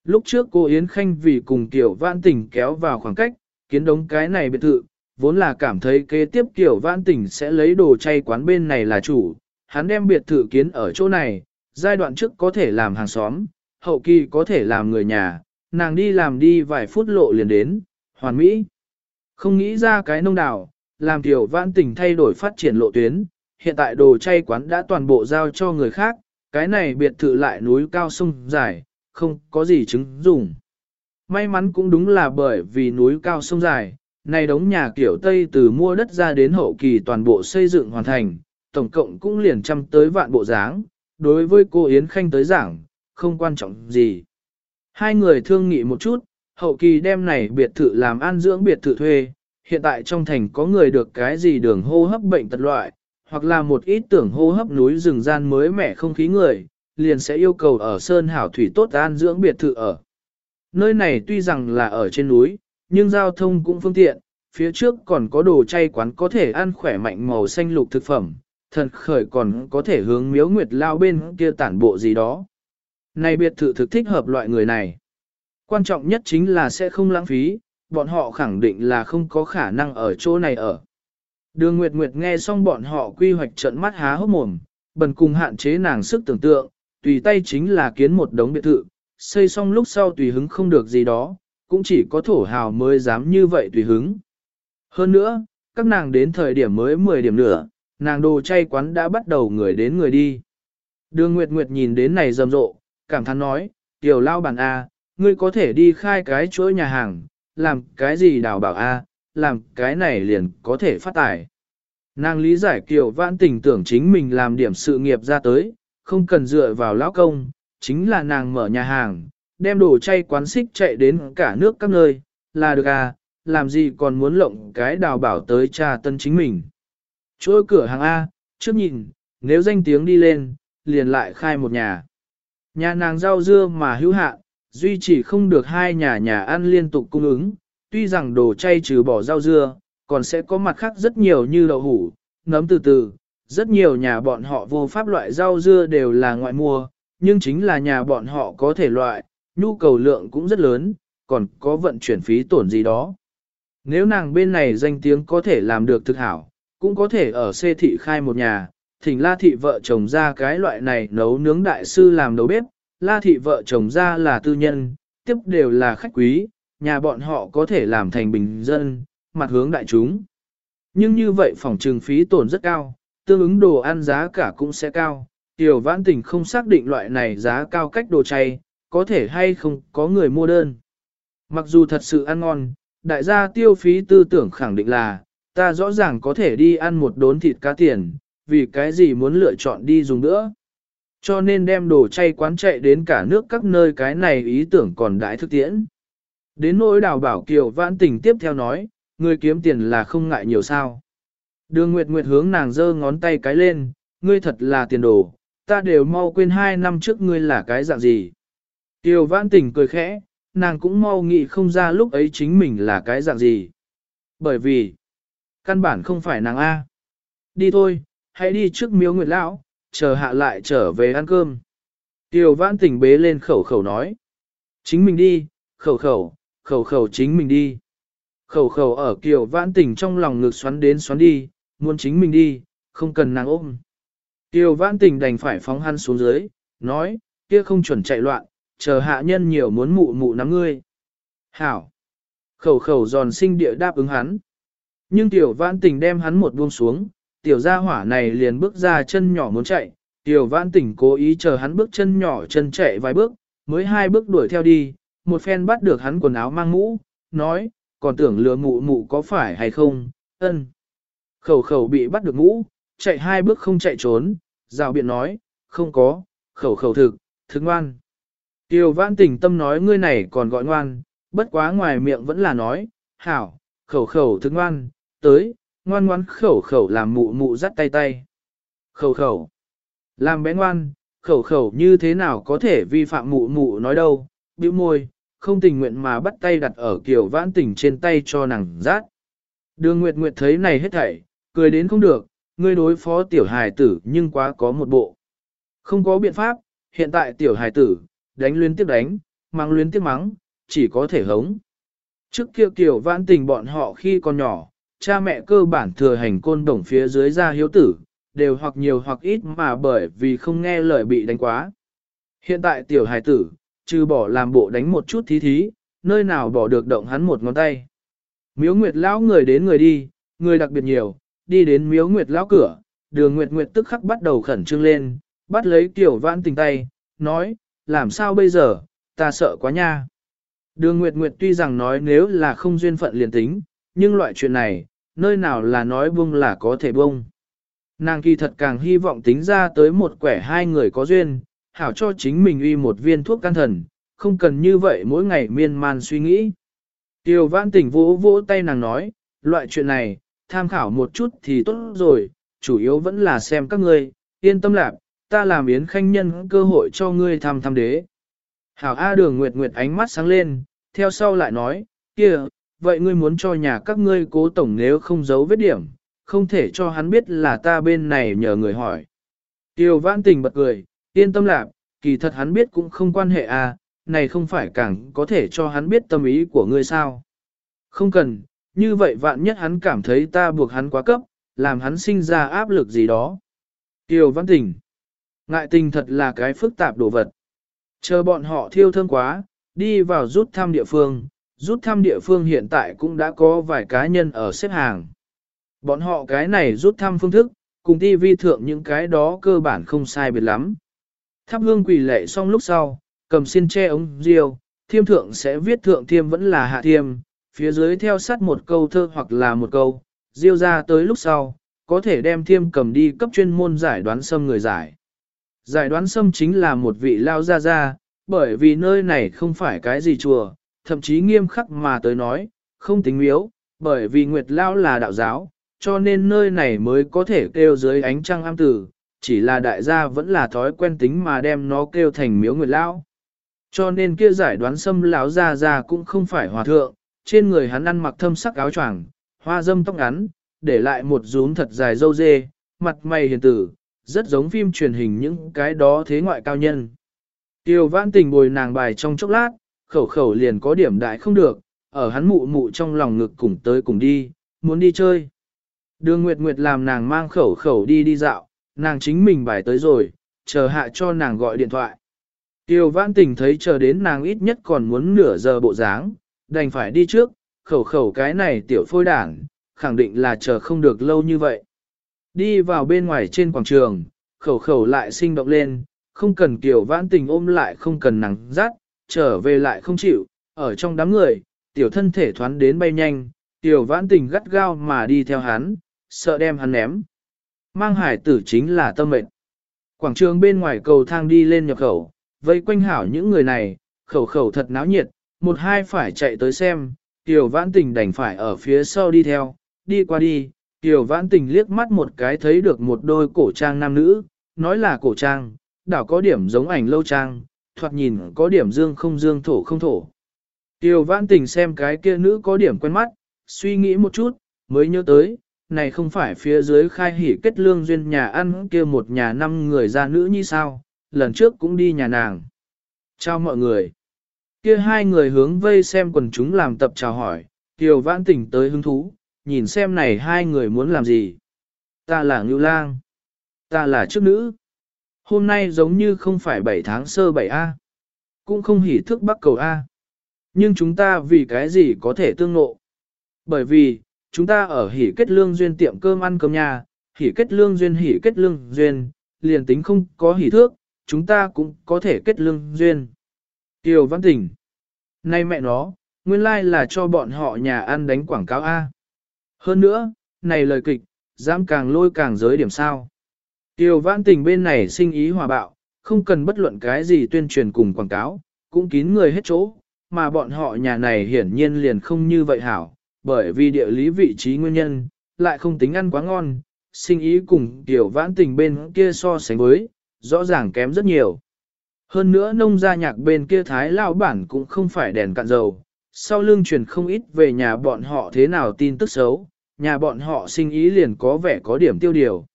Lúc trước cô Yến Khanh vì cùng Tiểu Vãn Tỉnh kéo vào khoảng cách, kiến đống cái này biệt thự, vốn là cảm thấy kế tiếp kiểu vãn Tỉnh sẽ lấy đồ chay quán bên này là chủ, hắn đem biệt thự kiến ở chỗ này, giai đoạn trước có thể làm hàng xóm, hậu kỳ có thể làm người nhà, nàng đi làm đi vài phút lộ liền đến, hoàn mỹ. Không nghĩ ra cái nông đảo, làm tiểu vãn tình thay đổi phát triển lộ tuyến, hiện tại đồ chay quán đã toàn bộ giao cho người khác, cái này biệt thự lại núi cao sông dài, không có gì chứng dùng. May mắn cũng đúng là bởi vì núi cao sông dài, này đống nhà kiểu Tây từ mua đất ra đến hậu kỳ toàn bộ xây dựng hoàn thành, tổng cộng cũng liền trăm tới vạn bộ dáng, đối với cô Yến Khanh tới giảng, không quan trọng gì. Hai người thương nghị một chút, hậu kỳ đem này biệt thự làm an dưỡng biệt thự thuê, hiện tại trong thành có người được cái gì đường hô hấp bệnh tật loại, hoặc là một ít tưởng hô hấp núi rừng gian mới mẻ không khí người, liền sẽ yêu cầu ở Sơn Hảo Thủy tốt an dưỡng biệt thự ở. Nơi này tuy rằng là ở trên núi, nhưng giao thông cũng phương tiện, phía trước còn có đồ chay quán có thể ăn khỏe mạnh màu xanh lục thực phẩm, thần khởi còn có thể hướng miếu nguyệt lao bên kia tản bộ gì đó. Này biệt thự thực thích hợp loại người này. Quan trọng nhất chính là sẽ không lãng phí, bọn họ khẳng định là không có khả năng ở chỗ này ở. Đường Nguyệt Nguyệt nghe xong bọn họ quy hoạch trận mắt há hốc mồm, bần cùng hạn chế nàng sức tưởng tượng, tùy tay chính là kiến một đống biệt thự, xây xong lúc sau tùy hứng không được gì đó, cũng chỉ có thổ hào mới dám như vậy tùy hứng. Hơn nữa, các nàng đến thời điểm mới 10 điểm nữa, nàng đồ chay quán đã bắt đầu người đến người đi. Đường Nguyệt Nguyệt nhìn đến này rầm rộ, cảm thán nói, tiểu lao bản A, ngươi có thể đi khai cái chuỗi nhà hàng, làm cái gì đào bảo A, làm cái này liền có thể phát tài. Nàng lý giải kiểu vãn tình tưởng chính mình làm điểm sự nghiệp ra tới, không cần dựa vào lão công, chính là nàng mở nhà hàng, đem đồ chay quán xích chạy đến cả nước các nơi, là được à, làm gì còn muốn lộng cái đào bảo tới trà tân chính mình chỗ cửa hàng A, trước nhìn, nếu danh tiếng đi lên, liền lại khai một nhà. Nhà nàng rau dưa mà hữu hạn, duy chỉ không được hai nhà nhà ăn liên tục cung ứng, tuy rằng đồ chay trừ bỏ rau dưa, còn sẽ có mặt khác rất nhiều như đậu hủ, nấm từ từ, rất nhiều nhà bọn họ vô pháp loại rau dưa đều là ngoại mua, nhưng chính là nhà bọn họ có thể loại, nhu cầu lượng cũng rất lớn, còn có vận chuyển phí tổn gì đó. Nếu nàng bên này danh tiếng có thể làm được thực hảo, cũng có thể ở xê thị khai một nhà, thỉnh la thị vợ chồng ra cái loại này nấu nướng đại sư làm nấu bếp, la thị vợ chồng ra là tư nhân, tiếp đều là khách quý, nhà bọn họ có thể làm thành bình dân, mặt hướng đại chúng. Nhưng như vậy phòng trừng phí tổn rất cao, tương ứng đồ ăn giá cả cũng sẽ cao. Tiểu vãn tình không xác định loại này giá cao cách đồ chay, có thể hay không có người mua đơn. Mặc dù thật sự ăn ngon, đại gia tiêu phí tư tưởng khẳng định là, ta rõ ràng có thể đi ăn một đốn thịt cá tiền, vì cái gì muốn lựa chọn đi dùng nữa. Cho nên đem đồ chay quán chạy đến cả nước các nơi cái này ý tưởng còn đãi thực tiễn. Đến nỗi đào bảo kiều vãn tình tiếp theo nói, người kiếm tiền là không ngại nhiều sao. Đường Nguyệt Nguyệt hướng nàng giơ ngón tay cái lên, ngươi thật là tiền đồ, ta đều mau quên hai năm trước ngươi là cái dạng gì. Kiều vãn tình cười khẽ, nàng cũng mau nghĩ không ra lúc ấy chính mình là cái dạng gì. Bởi vì, căn bản không phải nàng A. Đi thôi, hãy đi trước miếu nguyệt lão, chờ hạ lại trở về ăn cơm. Tiêu vãn tình bế lên khẩu khẩu nói. Chính mình đi, khẩu khẩu, khẩu khẩu chính mình đi. Khẩu khẩu ở kiều vãn tình trong lòng ngực xoắn đến xoắn đi, muốn chính mình đi, không cần nàng ôm. Tiêu vãn tình đành phải phóng hắn xuống dưới, nói, kia không chuẩn chạy loạn, chờ hạ nhân nhiều muốn mụ mụ nắm ngươi. Hảo! Khẩu khẩu giòn sinh địa đáp ứng hắn. Nhưng tiểu vãn tình đem hắn một buông xuống, tiểu gia hỏa này liền bước ra chân nhỏ muốn chạy, tiểu vãn tình cố ý chờ hắn bước chân nhỏ chân chạy vài bước, mới hai bước đuổi theo đi, một phen bắt được hắn quần áo mang mũ, nói, còn tưởng lừa mụ mụ có phải hay không, ân. Khẩu khẩu bị bắt được mũ, chạy hai bước không chạy trốn, rào biện nói, không có, khẩu khẩu thực, thực ngoan. Tiểu vãn tình tâm nói ngươi này còn gọi ngoan, bất quá ngoài miệng vẫn là nói, hảo, khẩu khẩu thực ngoan, tới, ngoan ngoan khẩu khẩu làm mụ mụ dắt tay tay. Khẩu khẩu, làm bé ngoan, khẩu khẩu như thế nào có thể vi phạm mụ mụ nói đâu, bĩu môi, không tình nguyện mà bắt tay đặt ở kiểu vãn tình trên tay cho nàng rát. Đường Nguyệt Nguyệt thấy này hết thảy, cười đến không được, ngươi đối phó tiểu hài tử nhưng quá có một bộ. Không có biện pháp, hiện tại tiểu hài tử, đánh luyến tiếp đánh, mang luyến tiếp mắng, chỉ có thể hống. Trước kia kiểu vãn tình bọn họ khi còn nhỏ, cha mẹ cơ bản thừa hành côn đồng phía dưới ra hiếu tử, đều hoặc nhiều hoặc ít mà bởi vì không nghe lời bị đánh quá. Hiện tại tiểu hài tử, trừ bỏ làm bộ đánh một chút thí thí, nơi nào bỏ được động hắn một ngón tay. Miếu Nguyệt lão người đến người đi, người đặc biệt nhiều, đi đến Miếu Nguyệt lão cửa, Đường Nguyệt Nguyệt tức khắc bắt đầu khẩn trương lên, bắt lấy Tiểu Vãn Tình tay, nói, làm sao bây giờ, ta sợ quá nha. Đường Nguyệt Nguyệt tuy rằng nói nếu là không duyên phận liền tính, nhưng loại chuyện này, nơi nào là nói buông là có thể buông. Nàng kỳ thật càng hy vọng tính ra tới một quẻ hai người có duyên, hảo cho chính mình uy một viên thuốc can thần, không cần như vậy mỗi ngày miên man suy nghĩ. Tiêu vãn tỉnh vỗ vỗ tay nàng nói, loại chuyện này, tham khảo một chút thì tốt rồi, chủ yếu vẫn là xem các ngươi, yên tâm lạc, ta làm yến khanh nhân cơ hội cho ngươi tham tham đế. Hảo A đường Nguyệt Nguyệt ánh mắt sáng lên, theo sau lại nói, kia, vậy ngươi muốn cho nhà các ngươi cố tổng nếu không giấu vết điểm, không thể cho hắn biết là ta bên này nhờ người hỏi. Tiêu vãn tình bật cười, yên tâm lạc, kỳ thật hắn biết cũng không quan hệ à, này không phải càng có thể cho hắn biết tâm ý của ngươi sao. Không cần, như vậy vạn nhất hắn cảm thấy ta buộc hắn quá cấp, làm hắn sinh ra áp lực gì đó. Tiêu văn tình. Ngại tình thật là cái phức tạp đồ vật. Chờ bọn họ thiêu thương quá, đi vào rút thăm địa phương, rút thăm địa phương hiện tại cũng đã có vài cá nhân ở xếp hàng. Bọn họ cái này rút thăm phương thức, cùng ti vi thượng những cái đó cơ bản không sai biệt lắm. Thắp hương quỳ lệ xong lúc sau, cầm xin che ống riêu, thiêm thượng sẽ viết thượng thiêm vẫn là hạ thiêm, phía dưới theo sát một câu thơ hoặc là một câu, riêu ra tới lúc sau, có thể đem thiêm cầm đi cấp chuyên môn giải đoán xâm người giải. Giải đoán xâm chính là một vị lao gia gia, bởi vì nơi này không phải cái gì chùa, thậm chí nghiêm khắc mà tới nói, không tính miếu, bởi vì Nguyệt Lao là đạo giáo, cho nên nơi này mới có thể kêu dưới ánh trăng am tử, chỉ là đại gia vẫn là thói quen tính mà đem nó kêu thành miếu Nguyệt Lao. Cho nên kia giải đoán xâm lão ra ra cũng không phải hòa thượng, trên người hắn ăn mặc thâm sắc áo choàng, hoa dâm tóc ngắn, để lại một rúm thật dài dâu dê, mặt mày hiền tử, rất giống phim truyền hình những cái đó thế ngoại cao nhân. Tiêu vãn tình bồi nàng bài trong chốc lát, khẩu khẩu liền có điểm đại không được, ở hắn mụ mụ trong lòng ngực cùng tới cùng đi, muốn đi chơi. Đường Nguyệt Nguyệt làm nàng mang khẩu khẩu đi đi dạo, nàng chính mình bài tới rồi, chờ hạ cho nàng gọi điện thoại. Tiêu vãn tình thấy chờ đến nàng ít nhất còn muốn nửa giờ bộ dáng, đành phải đi trước, khẩu khẩu cái này tiểu phôi đảng, khẳng định là chờ không được lâu như vậy. Đi vào bên ngoài trên quảng trường, khẩu khẩu lại sinh động lên, không cần Kiều vãn tình ôm lại không cần nàng dắt, trở về lại không chịu, ở trong đám người, tiểu thân thể thoán đến bay nhanh, tiểu vãn tình gắt gao mà đi theo hắn, sợ đem hắn ném. Mang hải tử chính là tâm mệnh. Quảng trường bên ngoài cầu thang đi lên nhập khẩu, vây quanh hảo những người này, khẩu khẩu thật náo nhiệt, một hai phải chạy tới xem, tiểu vãn tình đành phải ở phía sau đi theo, đi qua đi, tiểu vãn tình liếc mắt một cái thấy được một đôi cổ trang nam nữ, nói là cổ trang, đảo có điểm giống ảnh lâu trang, thoạt nhìn có điểm dương không dương thổ không thổ. Tiêu vãn tình xem cái kia nữ có điểm quen mắt, suy nghĩ một chút, mới nhớ tới, này không phải phía dưới khai hỉ kết lương duyên nhà ăn kia một nhà năm người ra nữ như sao, lần trước cũng đi nhà nàng. Chào mọi người. Kia hai người hướng vây xem quần chúng làm tập chào hỏi, Tiêu vãn tỉnh tới hứng thú, nhìn xem này hai người muốn làm gì. Ta là Ngưu Lang. Ta là trước nữ. Hôm nay giống như không phải 7 tháng sơ 7A. Cũng không hỉ thức bắc cầu A. Nhưng chúng ta vì cái gì có thể tương nộ? Bởi vì, chúng ta ở hỉ kết lương duyên tiệm cơm ăn cơm nhà, hỉ kết lương duyên hỉ kết lương duyên, liền tính không có hỉ thước, chúng ta cũng có thể kết lương duyên. Tiêu Văn Tỉnh. Nay mẹ nó, nguyên lai like là cho bọn họ nhà ăn đánh quảng cáo A. Hơn nữa, này lời kịch, dám càng lôi càng giới điểm sao. Tiêu vãn Tình bên này sinh ý hòa bạo, không cần bất luận cái gì tuyên truyền cùng quảng cáo, cũng kín người hết chỗ, mà bọn họ nhà này hiển nhiên liền không như vậy hảo, bởi vì địa lý vị trí nguyên nhân, lại không tính ăn quá ngon, sinh ý cùng Tiểu Vãn Tình bên kia so sánh với, rõ ràng kém rất nhiều. Hơn nữa nông gia nhạc bên kia thái lao bản cũng không phải đèn cạn dầu, sau lưng truyền không ít về nhà bọn họ thế nào tin tức xấu, nhà bọn họ sinh ý liền có vẻ có điểm tiêu điều.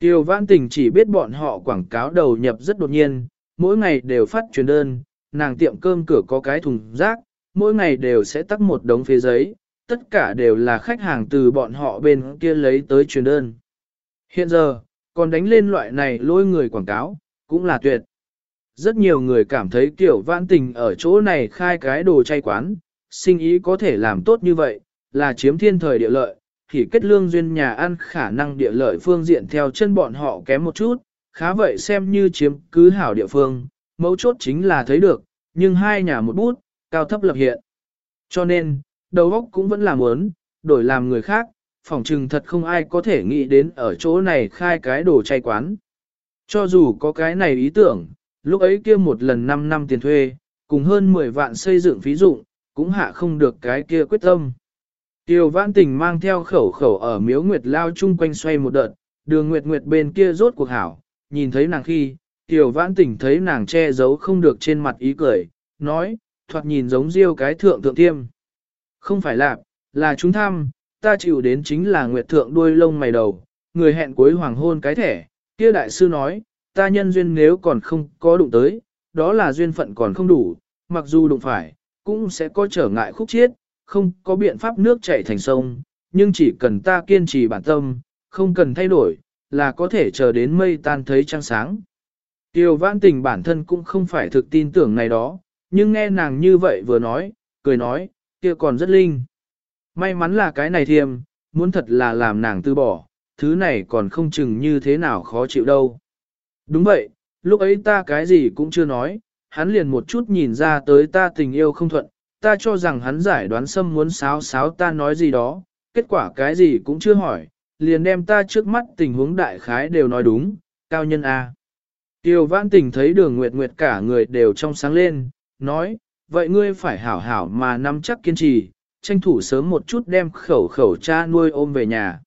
Tiêu Văn Tình chỉ biết bọn họ quảng cáo đầu nhập rất đột nhiên, mỗi ngày đều phát truyền đơn, nàng tiệm cơm cửa có cái thùng rác, mỗi ngày đều sẽ tắt một đống phế giấy, tất cả đều là khách hàng từ bọn họ bên kia lấy tới truyền đơn. Hiện giờ, còn đánh lên loại này lôi người quảng cáo, cũng là tuyệt. Rất nhiều người cảm thấy kiểu vãn tình ở chỗ này khai cái đồ chay quán, sinh ý có thể làm tốt như vậy, là chiếm thiên thời địa lợi, thì kết lương duyên nhà ăn khả năng địa lợi phương diện theo chân bọn họ kém một chút, khá vậy xem như chiếm cứ hảo địa phương, mấu chốt chính là thấy được, nhưng hai nhà một bút, cao thấp lập hiện. Cho nên, đầu óc cũng vẫn là muốn, đổi làm người khác, phỏng chừng thật không ai có thể nghĩ đến ở chỗ này khai cái đồ chay quán. Cho dù có cái này ý tưởng, lúc ấy kia một lần 5 năm tiền thuê, cùng hơn 10 vạn xây dựng phí dụng, cũng hạ không được cái kia quyết tâm. Tiêu vãn tình mang theo khẩu khẩu ở miếu nguyệt lao chung quanh xoay một đợt, đường nguyệt nguyệt bên kia rốt cuộc hảo, nhìn thấy nàng khi, Tiểu vãn tỉnh thấy nàng che giấu không được trên mặt ý cười, nói, thoạt nhìn giống riêu cái thượng thượng tiêm. Không phải là, là chúng tham, ta chịu đến chính là nguyệt thượng đuôi lông mày đầu, người hẹn cuối hoàng hôn cái thẻ, kia đại sư nói, ta nhân duyên nếu còn không có đụng tới, đó là duyên phận còn không đủ, mặc dù đụng phải, cũng sẽ có trở ngại khúc chiết, không có biện pháp nước chảy thành sông, nhưng chỉ cần ta kiên trì bản tâm, không cần thay đổi, là có thể chờ đến mây tan thấy trăng sáng. Tiêu vãn tình bản thân cũng không phải thực tin tưởng này đó, nhưng nghe nàng như vậy vừa nói, cười nói, kia còn rất linh. May mắn là cái này thiêm, muốn thật là làm nàng từ bỏ, thứ này còn không chừng như thế nào khó chịu đâu. Đúng vậy, lúc ấy ta cái gì cũng chưa nói, hắn liền một chút nhìn ra tới ta tình yêu không thuận, ta cho rằng hắn giải đoán xâm muốn sáo sáo ta nói gì đó, kết quả cái gì cũng chưa hỏi, liền đem ta trước mắt tình huống đại khái đều nói đúng, cao nhân A. Tiêu vãn tình thấy đường nguyệt nguyệt cả người đều trong sáng lên, nói, vậy ngươi phải hảo hảo mà nắm chắc kiên trì, tranh thủ sớm một chút đem khẩu khẩu cha nuôi ôm về nhà.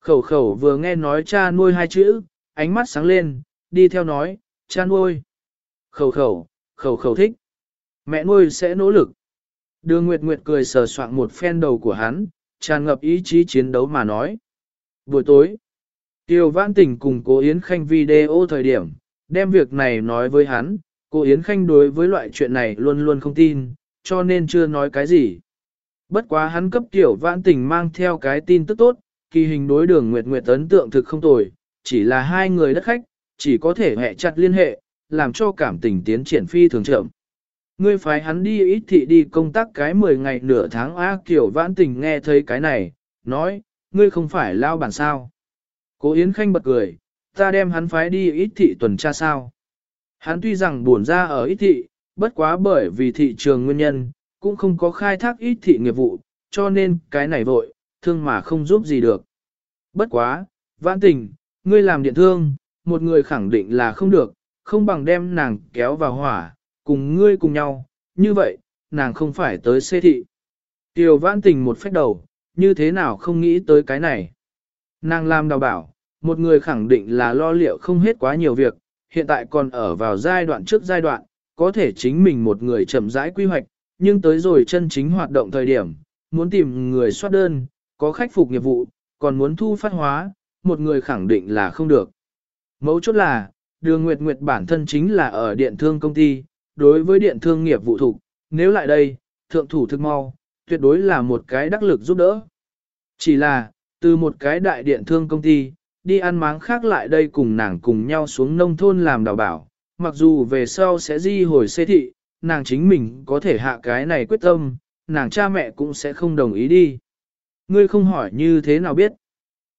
Khẩu khẩu vừa nghe nói cha nuôi hai chữ, ánh mắt sáng lên, đi theo nói, cha nuôi. Khẩu khẩu, khẩu khẩu thích. Mẹ nuôi sẽ nỗ lực. Đường Nguyệt Nguyệt cười sờ soạn một phen đầu của hắn, tràn ngập ý chí chiến đấu mà nói. Buổi tối, Tiêu Vãn Tình cùng cố Yến Khanh video thời điểm, đem việc này nói với hắn, cô Yến Khanh đối với loại chuyện này luôn luôn không tin, cho nên chưa nói cái gì. Bất quá hắn cấp tiểu vãn tình mang theo cái tin tức tốt, kỳ hình đối đường Nguyệt Nguyệt ấn tượng thực không tồi, chỉ là hai người đất khách, chỉ có thể hẹ chặt liên hệ, làm cho cảm tình tiến triển phi thường chậm. Ngươi phái hắn đi ít thị đi công tác cái 10 ngày nửa tháng A kiểu vãn tình nghe thấy cái này, nói, ngươi không phải lao bản sao. Cố Yến Khanh bật cười, ta đem hắn phái đi ít thị tuần tra sao. Hắn tuy rằng buồn ra ở ít thị, bất quá bởi vì thị trường nguyên nhân, cũng không có khai thác ít thị nghiệp vụ, cho nên cái này vội, thương mà không giúp gì được. Bất quá, vãn tình, ngươi làm điện thương, một người khẳng định là không được, không bằng đem nàng kéo vào hỏa, cùng ngươi cùng nhau, như vậy, nàng không phải tới xê thị. Tiểu vãn tình một phép đầu, như thế nào không nghĩ tới cái này. Nàng làm đào bảo, một người khẳng định là lo liệu không hết quá nhiều việc, hiện tại còn ở vào giai đoạn trước giai đoạn, có thể chính mình một người chậm rãi quy hoạch, nhưng tới rồi chân chính hoạt động thời điểm, muốn tìm người soát đơn, có khách phục nghiệp vụ, còn muốn thu phát hóa, một người khẳng định là không được. Mấu chốt là, đường Nguyệt Nguyệt bản thân chính là ở điện thương công ty, đối với điện thương nghiệp vụ thục, nếu lại đây, thượng thủ thực mau, tuyệt đối là một cái đắc lực giúp đỡ. Chỉ là, từ một cái đại điện thương công ty, đi ăn máng khác lại đây cùng nàng cùng nhau xuống nông thôn làm đào bảo, mặc dù về sau sẽ di hồi xê thị, nàng chính mình có thể hạ cái này quyết tâm, nàng cha mẹ cũng sẽ không đồng ý đi. Ngươi không hỏi như thế nào biết.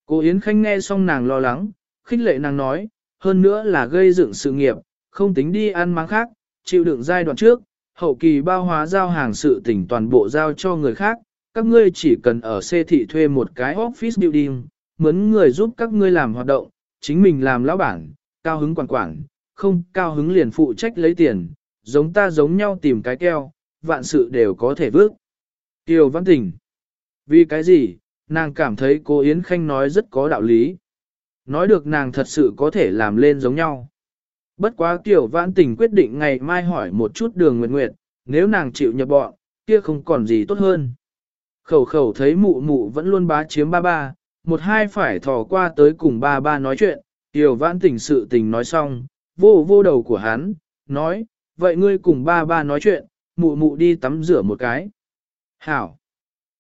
Cô Yến Khanh nghe xong nàng lo lắng, khích lệ nàng nói, hơn nữa là gây dựng sự nghiệp, không tính đi ăn máng khác, chịu đựng giai đoạn trước, hậu kỳ bao hóa giao hàng sự tỉnh toàn bộ giao cho người khác, các ngươi chỉ cần ở xe thị thuê một cái office building, mướn người giúp các ngươi làm hoạt động, chính mình làm lão bản, cao hứng quản quản, không cao hứng liền phụ trách lấy tiền, giống ta giống nhau tìm cái keo, vạn sự đều có thể vước. Kiều Văn Tình Vì cái gì, nàng cảm thấy cô Yến Khanh nói rất có đạo lý. Nói được nàng thật sự có thể làm lên giống nhau. Bất quá tiểu vãn Tình quyết định ngày mai hỏi một chút đường nguyệt nguyệt, nếu nàng chịu nhập bọn, kia không còn gì tốt hơn. Khẩu khẩu thấy mụ mụ vẫn luôn bá chiếm ba ba, một hai phải thò qua tới cùng ba ba nói chuyện, Tiểu vãn tình sự tình nói xong, vô vô đầu của hắn, nói, vậy ngươi cùng ba ba nói chuyện, mụ mụ đi tắm rửa một cái. Hảo!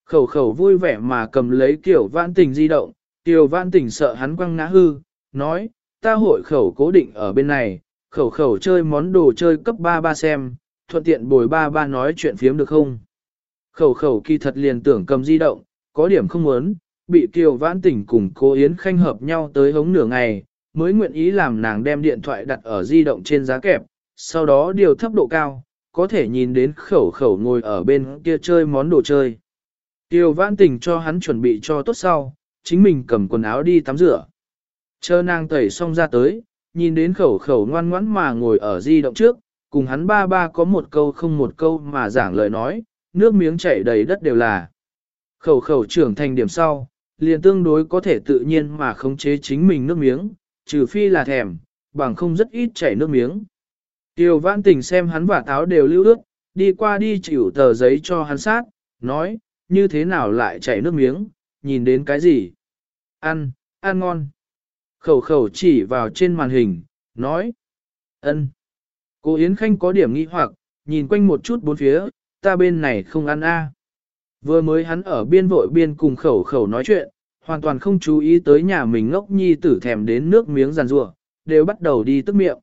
Khẩu khẩu vui vẻ mà cầm lấy tiểu vãn tình di động, tiểu vãn tình sợ hắn quăng ngã hư, nói, ta hội khẩu cố định ở bên này, khẩu khẩu chơi món đồ chơi cấp 3-3 xem, thuận tiện bồi ba ba nói chuyện phiếm được không? Khẩu khẩu kỳ thật liền tưởng cầm di động, có điểm không muốn, bị Kiều Vãn Tỉnh cùng cô Yến Khanh hợp nhau tới hống nửa ngày, mới nguyện ý làm nàng đem điện thoại đặt ở di động trên giá kẹp, sau đó điều thấp độ cao, có thể nhìn đến khẩu khẩu ngồi ở bên kia chơi món đồ chơi. Kiều Vãn Tỉnh cho hắn chuẩn bị cho tốt sau, chính mình cầm quần áo đi tắm rửa. Chờ nàng tẩy xong ra tới, nhìn đến khẩu khẩu ngoan ngoãn mà ngồi ở di động trước, cùng hắn ba ba có một câu không một câu mà giảng lời nói, nước miếng chảy đầy đất đều là. Khẩu khẩu trưởng thành điểm sau, liền tương đối có thể tự nhiên mà khống chế chính mình nước miếng, trừ phi là thèm, bằng không rất ít chảy nước miếng. Tiêu vãn tình xem hắn và táo đều lưu ước, đi qua đi chịu tờ giấy cho hắn sát, nói, như thế nào lại chảy nước miếng, nhìn đến cái gì? Ăn, ăn ngon. Khẩu khẩu chỉ vào trên màn hình, nói, ân. Cô Yến Khanh có điểm nghi hoặc, nhìn quanh một chút bốn phía, ta bên này không ăn a. Vừa mới hắn ở biên vội biên cùng khẩu khẩu nói chuyện, hoàn toàn không chú ý tới nhà mình ngốc nhi tử thèm đến nước miếng giàn rủa đều bắt đầu đi tức miệng.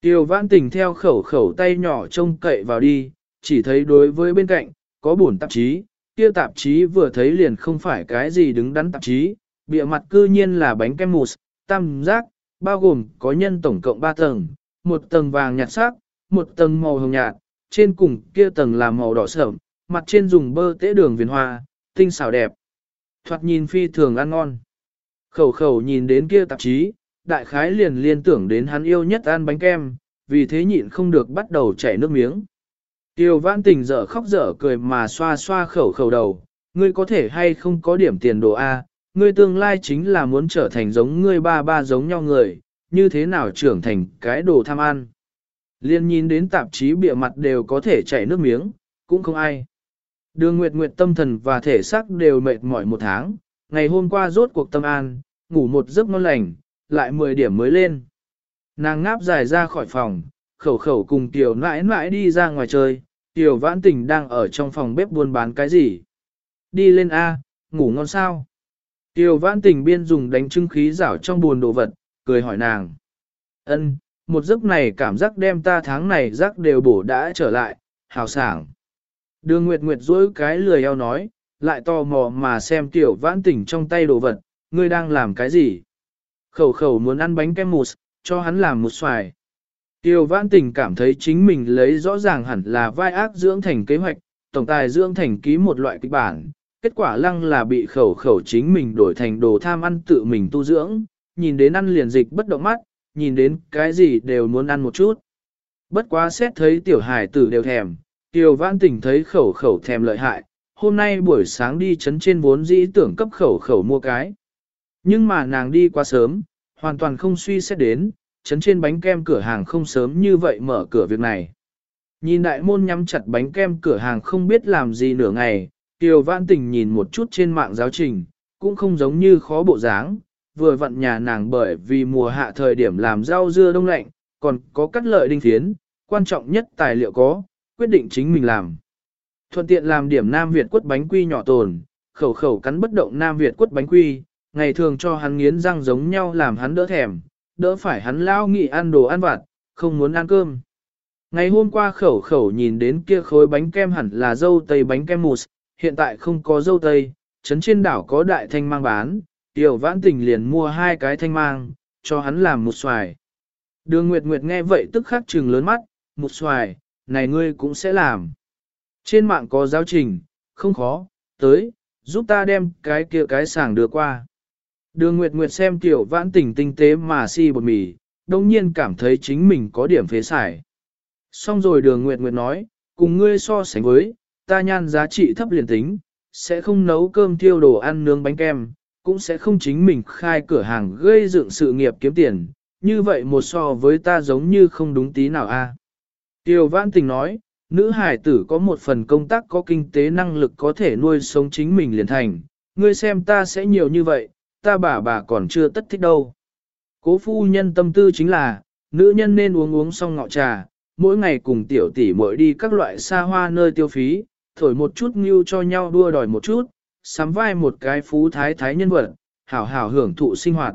Tiêu vãn tình theo khẩu khẩu tay nhỏ trông cậy vào đi, chỉ thấy đối với bên cạnh, có bổn tạp chí, kia tạp chí vừa thấy liền không phải cái gì đứng đắn tạp chí, bịa mặt cư nhiên là bánh kem mousse, tam giác, bao gồm có nhân tổng cộng 3 tầng, một tầng vàng nhạt sắc, một tầng màu hồng nhạt, trên cùng kia tầng là màu đỏ sẫm, mặt trên dùng bơ tế đường viền hoa, tinh xảo đẹp. Thoạt nhìn phi thường ăn ngon. Khẩu khẩu nhìn đến kia tạp chí, đại khái liền liên tưởng đến hắn yêu nhất ăn bánh kem, vì thế nhịn không được bắt đầu chảy nước miếng. Tiêu vãn tình dở khóc dở cười mà xoa xoa khẩu khẩu đầu, ngươi có thể hay không có điểm tiền đồ A, ngươi tương lai chính là muốn trở thành giống ngươi ba ba giống nhau người, như thế nào trưởng thành cái đồ tham ăn. Liên nhìn đến tạp chí bịa mặt đều có thể chảy nước miếng, cũng không ai. Đường Nguyệt Nguyệt tâm thần và thể xác đều mệt mỏi một tháng, ngày hôm qua rốt cuộc tâm an, ngủ một giấc ngon lành, lại 10 điểm mới lên. Nàng ngáp dài ra khỏi phòng, khẩu khẩu cùng Tiểu nãi nãi đi ra ngoài chơi, Tiểu vãn tình đang ở trong phòng bếp buôn bán cái gì. Đi lên A, ngủ ngon sao? Tiêu vãn tình biên dùng đánh trưng khí rảo trong buồn đồ vật, cười hỏi nàng. Ân, một giấc này cảm giác đem ta tháng này giác đều bổ đã trở lại, hào sảng. Đường Nguyệt Nguyệt dối cái lười eo nói, lại tò mò mà xem tiểu vãn tỉnh trong tay đồ vật, ngươi đang làm cái gì? Khẩu khẩu muốn ăn bánh kem mousse, cho hắn làm một xoài. Tiêu vãn Tình cảm thấy chính mình lấy rõ ràng hẳn là vai ác dưỡng thành kế hoạch, tổng tài dưỡng thành ký một loại kịch bản, kết quả lăng là bị khẩu khẩu chính mình đổi thành đồ tham ăn tự mình tu dưỡng, nhìn đến ăn liền dịch bất động mắt, nhìn đến cái gì đều muốn ăn một chút. Bất quá xét thấy tiểu hải tử đều thèm, tiểu vãn tỉnh thấy khẩu khẩu thèm lợi hại, hôm nay buổi sáng đi chấn trên vốn dĩ tưởng cấp khẩu khẩu mua cái. Nhưng mà nàng đi quá sớm, hoàn toàn không suy xét đến, chấn trên bánh kem cửa hàng không sớm như vậy mở cửa việc này. Nhìn đại môn nhắm chặt bánh kem cửa hàng không biết làm gì nửa ngày, Tiểu Vãn Tình nhìn một chút trên mạng giáo trình, cũng không giống như khó bộ dáng, vừa vặn nhà nàng bởi vì mùa hạ thời điểm làm rau dưa đông lạnh, còn có cắt lợi đinh thiến, quan trọng nhất tài liệu có, quyết định chính mình làm. Thuận tiện làm điểm Nam Việt quất bánh quy nhỏ tồn, khẩu khẩu cắn bất động Nam Việt quất bánh quy, ngày thường cho hắn nghiến răng giống nhau làm hắn đỡ thèm, đỡ phải hắn lao nghị ăn đồ ăn vặt, không muốn ăn cơm. Ngày hôm qua khẩu khẩu nhìn đến kia khối bánh kem hẳn là dâu tây bánh kem mousse, hiện tại không có dâu tây, trấn trên đảo có đại thanh mang bán, tiểu vãn tình liền mua hai cái thanh mang, cho hắn làm một xoài. Đường Nguyệt Nguyệt nghe vậy tức khắc trừng lớn mắt, một xoài, này ngươi cũng sẽ làm. Trên mạng có giáo trình, không khó, tới, giúp ta đem cái kia cái sàng đưa qua. Đường Nguyệt Nguyệt xem tiểu vãn tình tinh tế mà si bột mì, đồng nhiên cảm thấy chính mình có điểm phế xài. Xong rồi đường Nguyệt Nguyệt nói, cùng ngươi so sánh với, ta nhan giá trị thấp liền tính, sẽ không nấu cơm tiêu đồ ăn nướng bánh kem, cũng sẽ không chính mình khai cửa hàng gây dựng sự nghiệp kiếm tiền, như vậy một so với ta giống như không đúng tí nào a. Tiêu Vãn Tình nói, nữ hải tử có một phần công tác có kinh tế năng lực có thể nuôi sống chính mình liền thành, ngươi xem ta sẽ nhiều như vậy, ta bà bà còn chưa tất thích đâu. Cố phu nhân tâm tư chính là, nữ nhân nên uống uống xong ngọ trà, mỗi ngày cùng tiểu tỷ mỗi đi các loại xa hoa nơi tiêu phí, thổi một chút ngưu cho nhau đua đòi một chút, sắm vai một cái phú thái thái nhân vật, hảo hảo hưởng thụ sinh hoạt.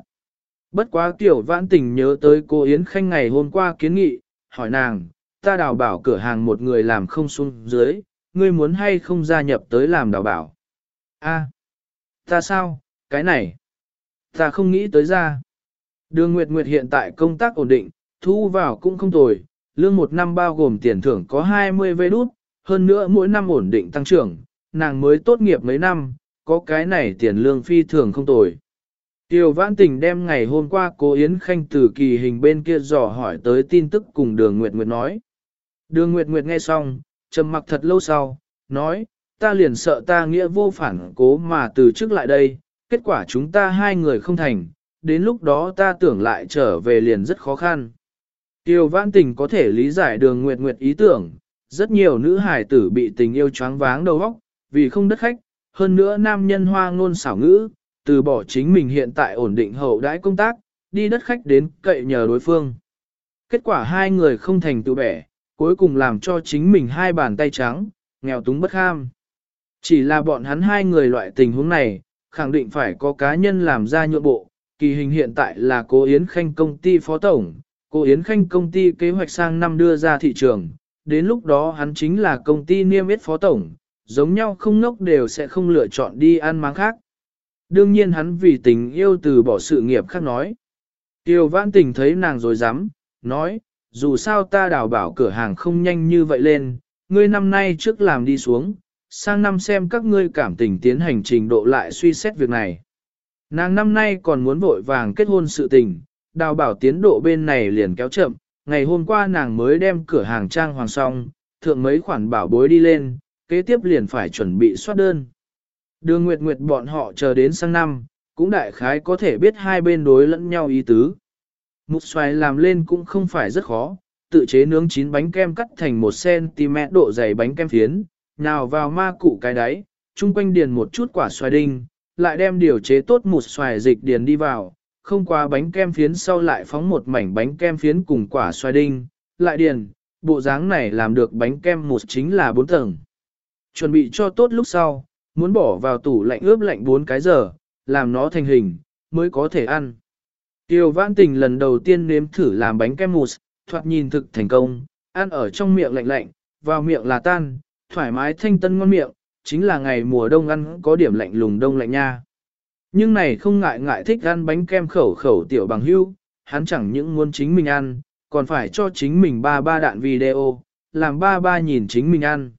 Bất quá tiểu vãn tình nhớ tới cô Yến Khanh ngày hôm qua kiến nghị, hỏi nàng, ta đào bảo cửa hàng một người làm không xuống dưới, ngươi muốn hay không gia nhập tới làm đào bảo. A, ta sao, cái này, ta không nghĩ tới ra. Đường Nguyệt Nguyệt hiện tại công tác ổn định, thu vào cũng không tồi, lương một năm bao gồm tiền thưởng có 20 vê đút, hơn nữa mỗi năm ổn định tăng trưởng, nàng mới tốt nghiệp mấy năm, có cái này tiền lương phi thường không tồi. Tiêu vãn tình đem ngày hôm qua cô Yến Khanh từ kỳ hình bên kia dò hỏi tới tin tức cùng đường Nguyệt Nguyệt nói. Đường Nguyệt Nguyệt nghe xong, trầm mặc thật lâu sau, nói, ta liền sợ ta nghĩa vô phản cố mà từ trước lại đây, kết quả chúng ta hai người không thành, đến lúc đó ta tưởng lại trở về liền rất khó khăn. Tiêu vãn tình có thể lý giải đường Nguyệt Nguyệt ý tưởng, rất nhiều nữ hải tử bị tình yêu choáng váng đầu óc, vì không đất khách, hơn nữa nam nhân hoa ngôn xảo ngữ, từ bỏ chính mình hiện tại ổn định hậu đãi công tác, đi đất khách đến cậy nhờ đối phương. Kết quả hai người không thành tự bẻ, cuối cùng làm cho chính mình hai bàn tay trắng, nghèo túng bất ham. Chỉ là bọn hắn hai người loại tình huống này, khẳng định phải có cá nhân làm ra nhượng bộ, kỳ hình hiện tại là cô Yến Khanh công ty phó tổng, cô Yến Khanh công ty kế hoạch sang năm đưa ra thị trường, đến lúc đó hắn chính là công ty niêm yết phó tổng, giống nhau không ngốc đều sẽ không lựa chọn đi ăn máng khác. Đương nhiên hắn vì tình yêu từ bỏ sự nghiệp khác nói. Tiêu vãn tình thấy nàng rồi dám, nói, dù sao ta đào bảo cửa hàng không nhanh như vậy lên, ngươi năm nay trước làm đi xuống, sang năm xem các ngươi cảm tình tiến hành trình độ lại suy xét việc này. Nàng năm nay còn muốn vội vàng kết hôn sự tình, đào bảo tiến độ bên này liền kéo chậm, ngày hôm qua nàng mới đem cửa hàng trang hoàng xong, thượng mấy khoản bảo bối đi lên, kế tiếp liền phải chuẩn bị soát đơn. Đường Nguyệt Nguyệt bọn họ chờ đến sang năm, cũng đại khái có thể biết hai bên đối lẫn nhau ý tứ. Mục xoài làm lên cũng không phải rất khó, tự chế nướng chín bánh kem cắt thành 1cm độ dày bánh kem phiến, nào vào ma cụ cái đáy, chung quanh điền một chút quả xoài đinh, lại đem điều chế tốt một xoài dịch điền đi vào, không qua bánh kem phiến sau lại phóng một mảnh bánh kem phiến cùng quả xoài đinh, lại điền, bộ dáng này làm được bánh kem một chính là bốn tầng. Chuẩn bị cho tốt lúc sau, muốn bỏ vào tủ lạnh ướp lạnh 4 cái giờ, làm nó thành hình, mới có thể ăn. Tiêu vãn tình lần đầu tiên nếm thử làm bánh kem mousse, thoạt nhìn thực thành công, ăn ở trong miệng lạnh lạnh, vào miệng là tan, thoải mái thanh tân ngon miệng, chính là ngày mùa đông ăn có điểm lạnh lùng đông lạnh nha. Nhưng này không ngại ngại thích ăn bánh kem khẩu khẩu tiểu bằng hưu, hắn chẳng những muốn chính mình ăn, còn phải cho chính mình ba ba đạn video, làm ba ba nhìn chính mình ăn.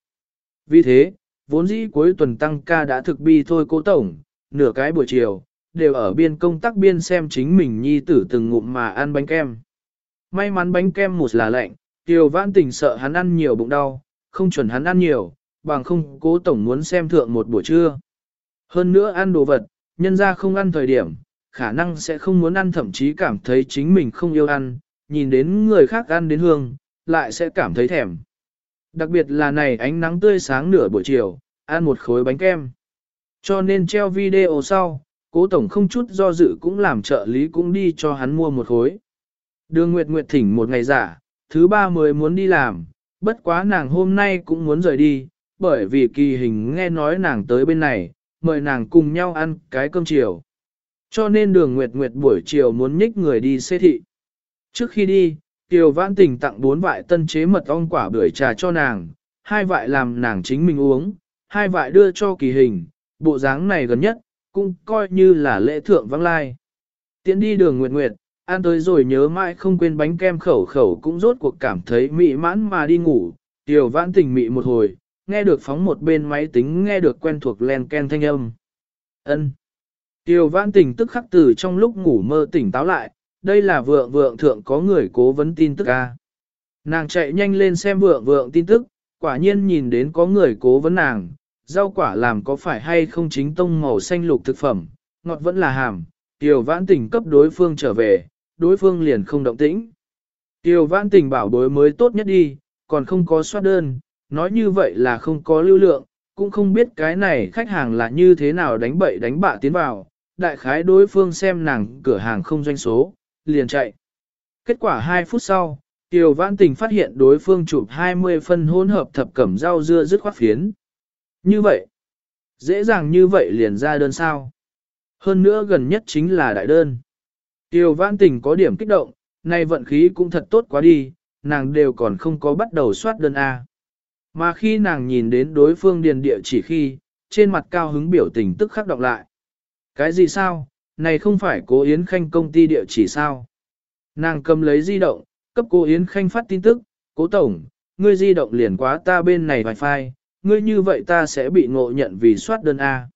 Vì thế, vốn dĩ cuối tuần tăng ca đã thực bi thôi cố tổng, nửa cái buổi chiều, đều ở biên công tác biên xem chính mình nhi tử từng ngụm mà ăn bánh kem. May mắn bánh kem một là lạnh, Tiêu vãn tình sợ hắn ăn nhiều bụng đau, không chuẩn hắn ăn nhiều, bằng không cố tổng muốn xem thượng một buổi trưa. Hơn nữa ăn đồ vật, nhân ra không ăn thời điểm, khả năng sẽ không muốn ăn thậm chí cảm thấy chính mình không yêu ăn, nhìn đến người khác ăn đến hương, lại sẽ cảm thấy thèm. Đặc biệt là này ánh nắng tươi sáng nửa buổi chiều, ăn một khối bánh kem. Cho nên treo video sau, cố tổng không chút do dự cũng làm trợ lý cũng đi cho hắn mua một khối. Đường Nguyệt Nguyệt thỉnh một ngày giả, thứ ba mới muốn đi làm, bất quá nàng hôm nay cũng muốn rời đi, bởi vì kỳ hình nghe nói nàng tới bên này, mời nàng cùng nhau ăn cái cơm chiều. Cho nên đường Nguyệt Nguyệt buổi chiều muốn nhích người đi xê thị. Trước khi đi, Kiều Vãn Tình tặng bốn vại tân chế mật ong quả bưởi trà cho nàng, hai vại làm nàng chính mình uống, hai vại đưa cho kỳ hình, bộ dáng này gần nhất, cũng coi như là lễ thượng vắng lai. Tiến đi đường Nguyệt Nguyệt, ăn tới rồi nhớ mãi không quên bánh kem khẩu khẩu cũng rốt cuộc cảm thấy mị mãn mà đi ngủ, Kiều Vãn Tình mị một hồi, nghe được phóng một bên máy tính nghe được quen thuộc len ken thanh âm. ân Tiêu vãn tỉnh tức khắc từ trong lúc ngủ mơ tỉnh táo lại, đây là vượng vượng thượng có người cố vấn tin tức a. Nàng chạy nhanh lên xem vượng vượng tin tức, quả nhiên nhìn đến có người cố vấn nàng, rau quả làm có phải hay không chính tông màu xanh lục thực phẩm, ngọt vẫn là hàm, Tiêu vãn tỉnh cấp đối phương trở về, đối phương liền không động tĩnh. Tiêu vãn tỉnh bảo đối mới tốt nhất đi, còn không có soát đơn, nói như vậy là không có lưu lượng, cũng không biết cái này khách hàng là như thế nào đánh bậy đánh bạ tiến vào, đại khái đối phương xem nàng cửa hàng không doanh số, liền chạy. Kết quả 2 phút sau, Tiêu Vãn Tình phát hiện đối phương chụp 20 phân hỗn hợp thập cẩm rau dưa dứt khoát phiến. Như vậy, dễ dàng như vậy liền ra đơn sao. Hơn nữa gần nhất chính là đại đơn. Tiêu vãn tình có điểm kích động, nay vận khí cũng thật tốt quá đi, nàng đều còn không có bắt đầu soát đơn A. Mà khi nàng nhìn đến đối phương điền địa chỉ khi, trên mặt cao hứng biểu tình tức khắc đọc lại. Cái gì sao, này không phải cố Yến Khanh công ty địa chỉ sao? Nàng cầm lấy di động, cấp cố Yến Khanh phát tin tức, cố tổng, ngươi di động liền quá ta bên này wifi, ngươi như vậy ta sẽ bị ngộ nhận vì soát đơn A.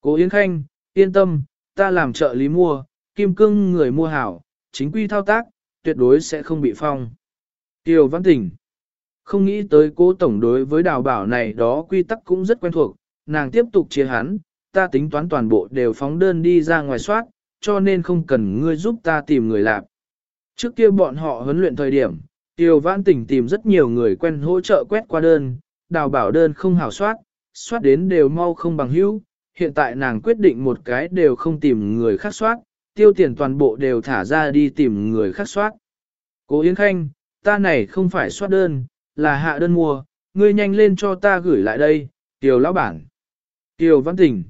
Cố Yến Khanh, yên tâm, ta làm trợ lý mua, kim cưng người mua hảo, chính quy thao tác, tuyệt đối sẽ không bị phong. Tiêu Văn Tỉnh không nghĩ tới cố tổng đối với đào bảo này đó quy tắc cũng rất quen thuộc, nàng tiếp tục chia hắn, ta tính toán toàn bộ đều phóng đơn đi ra ngoài soát, cho nên không cần ngươi giúp ta tìm người làm. Trước kia bọn họ huấn luyện thời điểm, Tiêu Văn Tỉnh tìm rất nhiều người quen hỗ trợ quét qua đơn, đào bảo đơn không hảo soát, soát đến đều mau không bằng hữu. Hiện tại nàng quyết định một cái đều không tìm người khác soát, tiêu tiền toàn bộ đều thả ra đi tìm người khác soát. Cố Yến Khanh, ta này không phải soát đơn, là hạ đơn mua, ngươi nhanh lên cho ta gửi lại đây, Tiêu lão bản. Tiêu Văn Tình,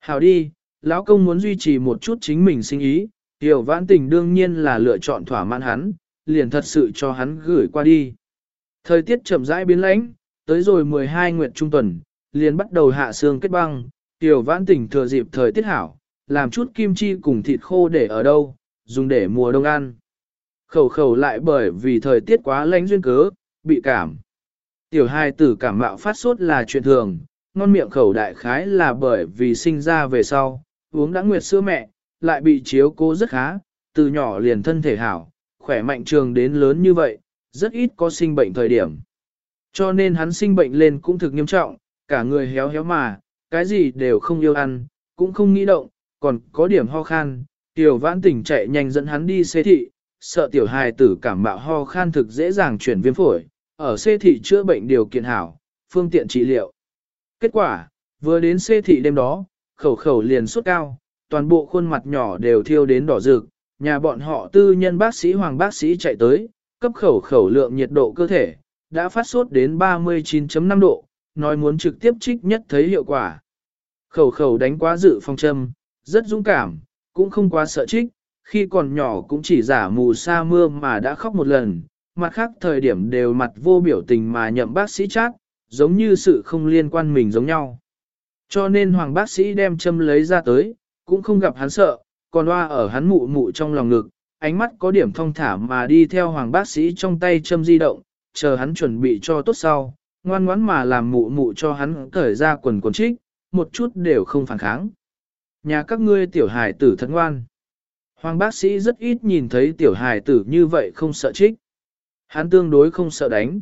Hảo đi, lão công muốn duy trì một chút chính mình sinh ý, Tiêu Văn Tình đương nhiên là lựa chọn thỏa mãn hắn, liền thật sự cho hắn gửi qua đi. Thời tiết chậm rãi biến lãnh, tới rồi 12 nguyệt trung tuần, liền bắt đầu hạ sương kết băng, Tiêu Vãn Tỉnh thừa dịp thời tiết hảo, làm chút kim chi cùng thịt khô để ở đâu, dùng để mùa đông ăn. Khẩu khẩu lại bởi vì thời tiết quá lạnh duyên cớ, bị cảm. Tiểu hai tử cảm mạo phát sốt là chuyện thường, ngon miệng khẩu đại khái là bởi vì sinh ra về sau, uống đã nguyệt sữa mẹ, lại bị chiếu cố rất khá, từ nhỏ liền thân thể hảo, khỏe mạnh trường đến lớn như vậy, rất ít có sinh bệnh thời điểm. Cho nên hắn sinh bệnh lên cũng thực nghiêm trọng, cả người héo héo mà, cái gì đều không yêu ăn, cũng không nghĩ động, còn có điểm ho khan, tiểu vãn tỉnh chạy nhanh dẫn hắn đi xế thị, sợ tiểu hài tử cảm mạo ho khan thực dễ dàng chuyển viêm phổi, ở xê thị chữa bệnh điều kiện hảo, phương tiện trị liệu. Kết quả, vừa đến xê thị đêm đó, khẩu khẩu liền sốt cao, toàn bộ khuôn mặt nhỏ đều thiêu đến đỏ rực, nhà bọn họ tư nhân bác sĩ hoàng bác sĩ chạy tới, cấp khẩu khẩu lượng nhiệt độ cơ thể, đã phát sốt đến 39.5 độ, nói muốn trực tiếp trích nhất thấy hiệu quả. Khẩu khẩu đánh quá dự phong châm, rất dũng cảm, cũng không quá sợ trích, khi còn nhỏ cũng chỉ giả mù sa mưa mà đã khóc một lần, mặt khác thời điểm đều mặt vô biểu tình mà nhậm bác sĩ chát, giống như sự không liên quan mình giống nhau. Cho nên hoàng bác sĩ đem châm lấy ra tới, cũng không gặp hắn sợ, còn loa ở hắn mụ mụ trong lòng ngực, ánh mắt có điểm thông thả mà đi theo hoàng bác sĩ trong tay châm di động, chờ hắn chuẩn bị cho tốt sau, ngoan ngoãn mà làm mụ mụ cho hắn cởi ra quần quần trích, một chút đều không phản kháng. Nhà các ngươi tiểu hài tử thật ngoan. Hoàng bác sĩ rất ít nhìn thấy tiểu hài tử như vậy không sợ trích. Hắn tương đối không sợ đánh.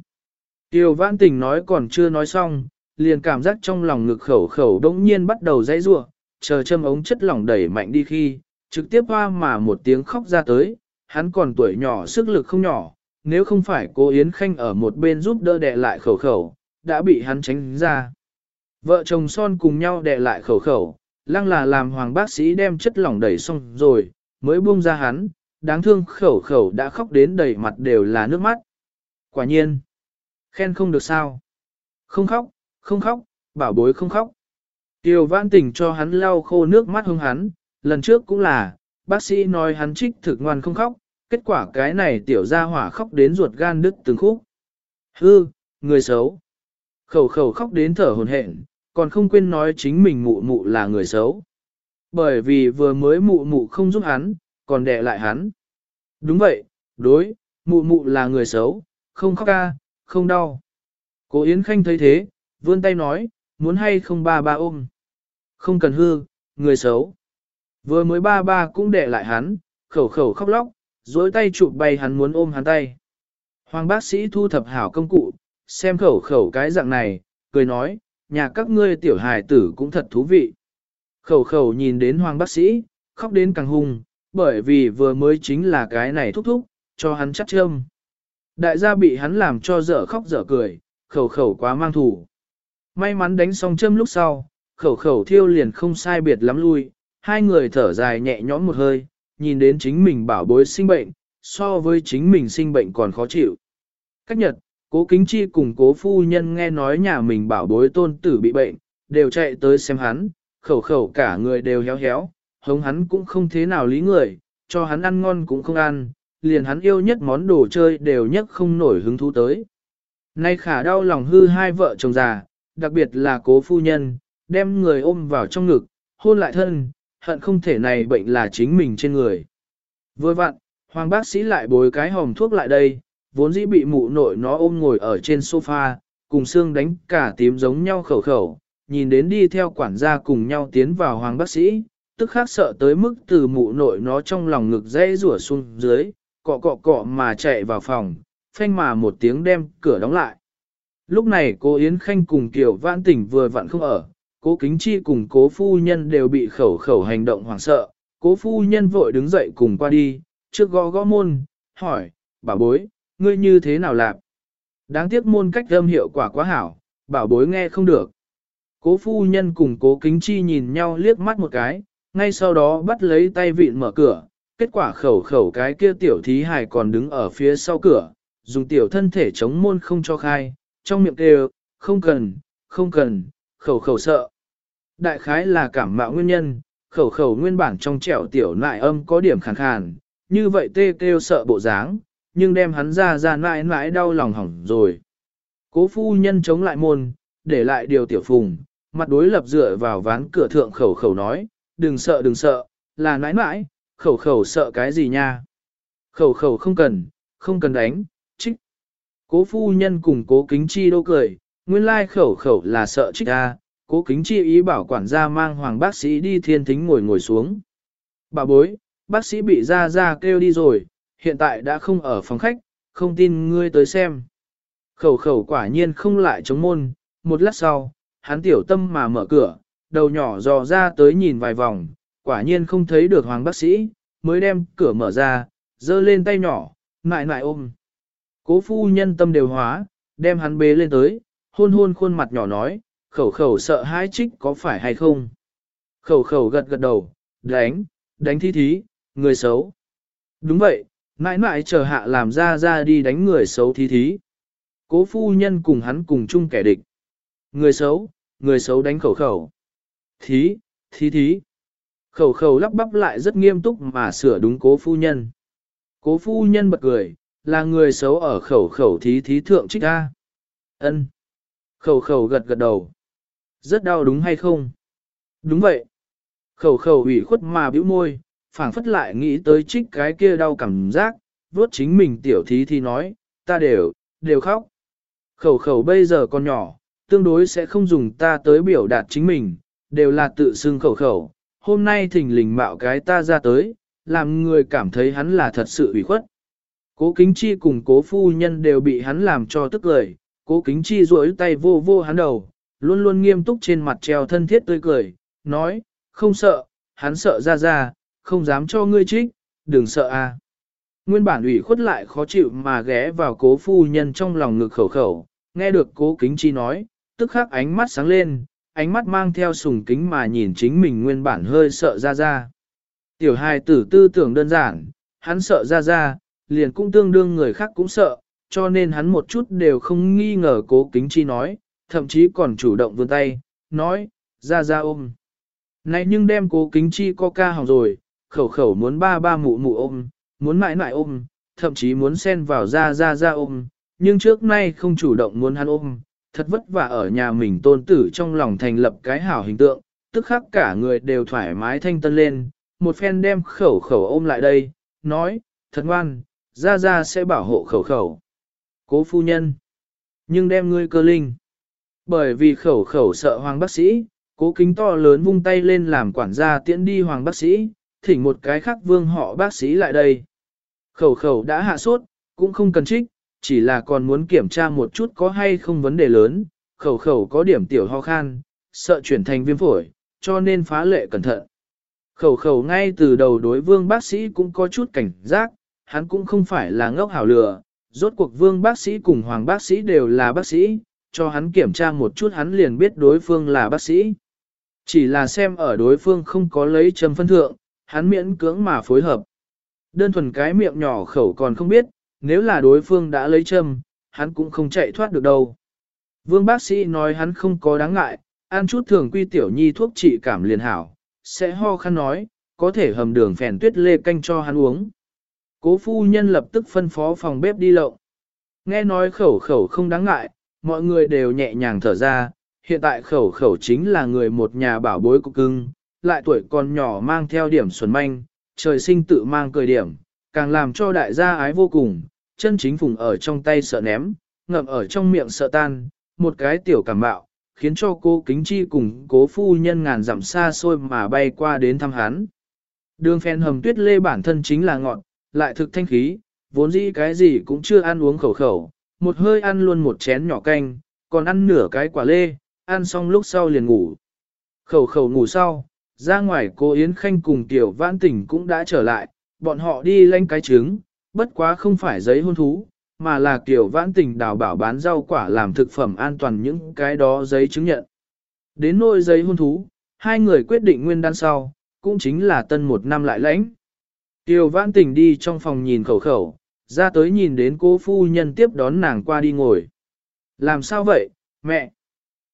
Tiêu vãn tình nói còn chưa nói xong, liền cảm giác trong lòng ngực khẩu khẩu đống nhiên bắt đầu dãy rua, chờ châm ống chất lỏng đẩy mạnh đi khi, trực tiếp hoa mà một tiếng khóc ra tới, hắn còn tuổi nhỏ sức lực không nhỏ, nếu không phải cô Yến Khanh ở một bên giúp đỡ đè lại khẩu khẩu, đã bị hắn tránh ra. Vợ chồng son cùng nhau đè lại khẩu khẩu, lăng là làm hoàng bác sĩ đem chất lỏng đẩy xong rồi, mới buông ra hắn, đáng thương khẩu khẩu đã khóc đến đầy mặt đều là nước mắt. Quả nhiên, khen không được sao. Không khóc, không khóc, bảo bối không khóc. Tiêu vãn tình cho hắn lau khô nước mắt hông hắn, lần trước cũng là, bác sĩ nói hắn trích thực ngoan không khóc, kết quả cái này tiểu ra hỏa khóc đến ruột gan đứt từng khúc. Hư, người xấu. Khẩu khẩu khóc đến thở hồn hển, còn không quên nói chính mình mụ mụ là người xấu. Bởi vì vừa mới mụ mụ không giúp hắn, còn đè lại hắn. Đúng vậy, đối, mụ mụ là người xấu, không khóc ca, không đau. Cố Yến Khanh thấy thế, vươn tay nói, muốn hay không ba ba ôm. Không cần hư, người xấu. Vừa mới ba ba cũng đè lại hắn, khẩu khẩu khóc lóc, dối tay chụp bay hắn muốn ôm hắn tay. Hoàng bác sĩ thu thập hảo công cụ, xem khẩu khẩu cái dạng này, cười nói, nhà các ngươi tiểu hài tử cũng thật thú vị. Khẩu khẩu nhìn đến hoàng bác sĩ, khóc đến càng hung, bởi vì vừa mới chính là cái này thúc thúc, cho hắn chắc châm. Đại gia bị hắn làm cho dở khóc dở cười, khẩu khẩu quá mang thủ. May mắn đánh xong châm lúc sau, khẩu khẩu thiêu liền không sai biệt lắm lui, hai người thở dài nhẹ nhõm một hơi, nhìn đến chính mình bảo bối sinh bệnh, so với chính mình sinh bệnh còn khó chịu. Cách nhật, Cố kính chi cùng cố phu nhân nghe nói nhà mình bảo bối tôn tử bị bệnh, đều chạy tới xem hắn, khẩu khẩu cả người đều héo héo, hống hắn cũng không thế nào lý người, cho hắn ăn ngon cũng không ăn, liền hắn yêu nhất món đồ chơi đều nhất không nổi hứng thú tới. Nay khả đau lòng hư hai vợ chồng già, đặc biệt là cố phu nhân, đem người ôm vào trong ngực, hôn lại thân, hận không thể này bệnh là chính mình trên người. Vừa vặn, hoàng bác sĩ lại bồi cái hòm thuốc lại đây, vốn dĩ bị mụ nội nó ôm ngồi ở trên sofa, cùng xương đánh cả tím giống nhau khẩu khẩu, nhìn đến đi theo quản gia cùng nhau tiến vào hoàng bác sĩ, tức khác sợ tới mức từ mụ nội nó trong lòng ngực dây rủa xuống dưới, cọ cọ cọ mà chạy vào phòng, phanh mà một tiếng đem cửa đóng lại. Lúc này cô Yến Khanh cùng Kiều Vãn Tỉnh vừa vặn không ở, cố Kính Chi cùng cố phu nhân đều bị khẩu khẩu hành động hoảng sợ, cố phu nhân vội đứng dậy cùng qua đi, trước gõ gõ môn, hỏi, bà bối, ngươi như thế nào làm? Đáng tiếc môn cách âm hiệu quả quá hảo, bảo bối nghe không được. Cố phu nhân cùng cố kính chi nhìn nhau liếc mắt một cái, ngay sau đó bắt lấy tay vịn mở cửa, kết quả khẩu khẩu cái kia tiểu thí hài còn đứng ở phía sau cửa, dùng tiểu thân thể chống môn không cho khai, trong miệng kêu, không cần, không cần, khẩu khẩu sợ. Đại khái là cảm mạo nguyên nhân, khẩu khẩu nguyên bản trong trẻo tiểu nại âm có điểm khàn khàn, như vậy tê kêu sợ bộ dáng, nhưng đem hắn ra ra nại nãi đau lòng hỏng rồi. Cố phu nhân chống lại môn, để lại điều tiểu phùng, mặt đối lập dựa vào ván cửa thượng khẩu khẩu nói, đừng sợ đừng sợ, là nãi nãi, khẩu khẩu sợ cái gì nha. Khẩu khẩu không cần, không cần đánh, trích. Cố phu nhân cùng cố kính chi đô cười, nguyên lai khẩu khẩu là sợ trích ra, à. cố kính chi ý bảo quản gia mang hoàng bác sĩ đi thiên thính ngồi ngồi xuống. Bà bối, bác sĩ bị ra ra kêu đi rồi, hiện tại đã không ở phòng khách, không tin ngươi tới xem. Khẩu khẩu quả nhiên không lại chống môn, một lát sau, hắn tiểu tâm mà mở cửa, đầu nhỏ dò ra tới nhìn vài vòng, quả nhiên không thấy được hoàng bác sĩ, mới đem cửa mở ra, giơ lên tay nhỏ, nại nại ôm. Cố phu nhân tâm đều hóa, đem hắn bế lên tới, hôn hôn khuôn mặt nhỏ nói, khẩu khẩu sợ hãi trích có phải hay không. Khẩu khẩu gật gật đầu, đánh, đánh thi thí, người xấu. Đúng vậy, mãi mãi chờ hạ làm ra ra đi đánh người xấu thí thí. Cố phu nhân cùng hắn cùng chung kẻ địch. Người xấu, người xấu đánh khẩu khẩu. Thí, thí thí. Khẩu khẩu lắp bắp lại rất nghiêm túc mà sửa đúng cố phu nhân. Cố phu nhân bật cười, là người xấu ở khẩu khẩu thí thí thượng trích ra. ân Khẩu khẩu gật gật đầu. Rất đau đúng hay không? Đúng vậy. Khẩu khẩu ủy khuất mà bĩu môi, phảng phất lại nghĩ tới trích cái kia đau cảm giác, vuốt chính mình tiểu thí thì nói, ta đều, đều khóc. Khẩu khẩu bây giờ còn nhỏ, tương đối sẽ không dùng ta tới biểu đạt chính mình, đều là tự xưng khẩu khẩu. Hôm nay thỉnh lình mạo cái ta ra tới, làm người cảm thấy hắn là thật sự ủy khuất. Cố kính chi cùng cố phu nhân đều bị hắn làm cho tức lời, cố kính chi duỗi tay vô vô hắn đầu, luôn luôn nghiêm túc trên mặt treo thân thiết tươi cười, nói, không sợ, hắn sợ ra ra, không dám cho ngươi trích, đừng sợ a. À. Nguyên bản ủy khuất lại khó chịu mà ghé vào cố phu nhân trong lòng ngực khẩu khẩu, nghe được cố kính chi nói, tức khắc ánh mắt sáng lên, ánh mắt mang theo sùng kính mà nhìn chính mình nguyên bản hơi sợ ra ra. Tiểu hài tử tư tưởng đơn giản, hắn sợ ra ra, liền cũng tương đương người khác cũng sợ, cho nên hắn một chút đều không nghi ngờ cố kính chi nói, thậm chí còn chủ động vươn tay, nói, ra ra ôm. Này nhưng đem cố kính chi coca hỏng rồi, khẩu khẩu muốn ba ba mụ mụ ôm, muốn mãi mãi ôm, thậm chí muốn xen vào ra ra ra ôm, nhưng trước nay không chủ động muốn hắn ôm, thật vất vả ở nhà mình tôn tử trong lòng thành lập cái hảo hình tượng, tức khắc cả người đều thoải mái thanh tân lên, một phen đem khẩu khẩu ôm lại đây, nói, thật ngoan, ra ra sẽ bảo hộ khẩu khẩu. Cố phu nhân, nhưng đem ngươi cơ linh. Bởi vì khẩu khẩu sợ hoàng bác sĩ, cố kính to lớn vung tay lên làm quản gia tiễn đi hoàng bác sĩ, thỉnh một cái khác vương họ bác sĩ lại đây. Khẩu khẩu đã hạ sốt, cũng không cần trích, chỉ là còn muốn kiểm tra một chút có hay không vấn đề lớn, khẩu khẩu có điểm tiểu ho khan, sợ chuyển thành viêm phổi, cho nên phá lệ cẩn thận. Khẩu khẩu ngay từ đầu đối vương bác sĩ cũng có chút cảnh giác, hắn cũng không phải là ngốc hảo lừa, rốt cuộc vương bác sĩ cùng hoàng bác sĩ đều là bác sĩ, cho hắn kiểm tra một chút hắn liền biết đối phương là bác sĩ. Chỉ là xem ở đối phương không có lấy châm phân thượng, hắn miễn cưỡng mà phối hợp. Đơn thuần cái miệng nhỏ khẩu còn không biết, nếu là đối phương đã lấy châm, hắn cũng không chạy thoát được đâu. Vương bác sĩ nói hắn không có đáng ngại, ăn chút thường quy tiểu nhi thuốc trị cảm liền hảo, sẽ ho khăn nói, có thể hầm đường phèn tuyết lê canh cho hắn uống. Cố phu nhân lập tức phân phó phòng bếp đi lộng. Nghe nói khẩu khẩu không đáng ngại, mọi người đều nhẹ nhàng thở ra, hiện tại khẩu khẩu chính là người một nhà bảo bối của cưng, lại tuổi còn nhỏ mang theo điểm xuân manh, trời sinh tự mang cười điểm, càng làm cho đại gia ái vô cùng, chân chính phùng ở trong tay sợ ném, ngậm ở trong miệng sợ tan, một cái tiểu cảm bạo, khiến cho cô kính chi cùng cố phu nhân ngàn dặm xa xôi mà bay qua đến thăm hắn. Đường phèn hầm tuyết lê bản thân chính là ngọn, lại thực thanh khí, vốn dĩ cái gì cũng chưa ăn uống khẩu khẩu, một hơi ăn luôn một chén nhỏ canh, còn ăn nửa cái quả lê, ăn xong lúc sau liền ngủ. Khẩu khẩu ngủ sau, ra ngoài cô Yến Khanh cùng Tiểu Vãn Tỉnh cũng đã trở lại, bọn họ đi lanh cái trứng, bất quá không phải giấy hôn thú, mà là Tiểu Vãn tình đào bảo bán rau quả làm thực phẩm an toàn những cái đó giấy chứng nhận. Đến nôi giấy hôn thú, hai người quyết định nguyên đan sau, cũng chính là tân một năm lại lãnh. Tiểu Vãn tình đi trong phòng nhìn khẩu khẩu, ra tới nhìn đến cô phu nhân tiếp đón nàng qua đi ngồi. Làm sao vậy, mẹ?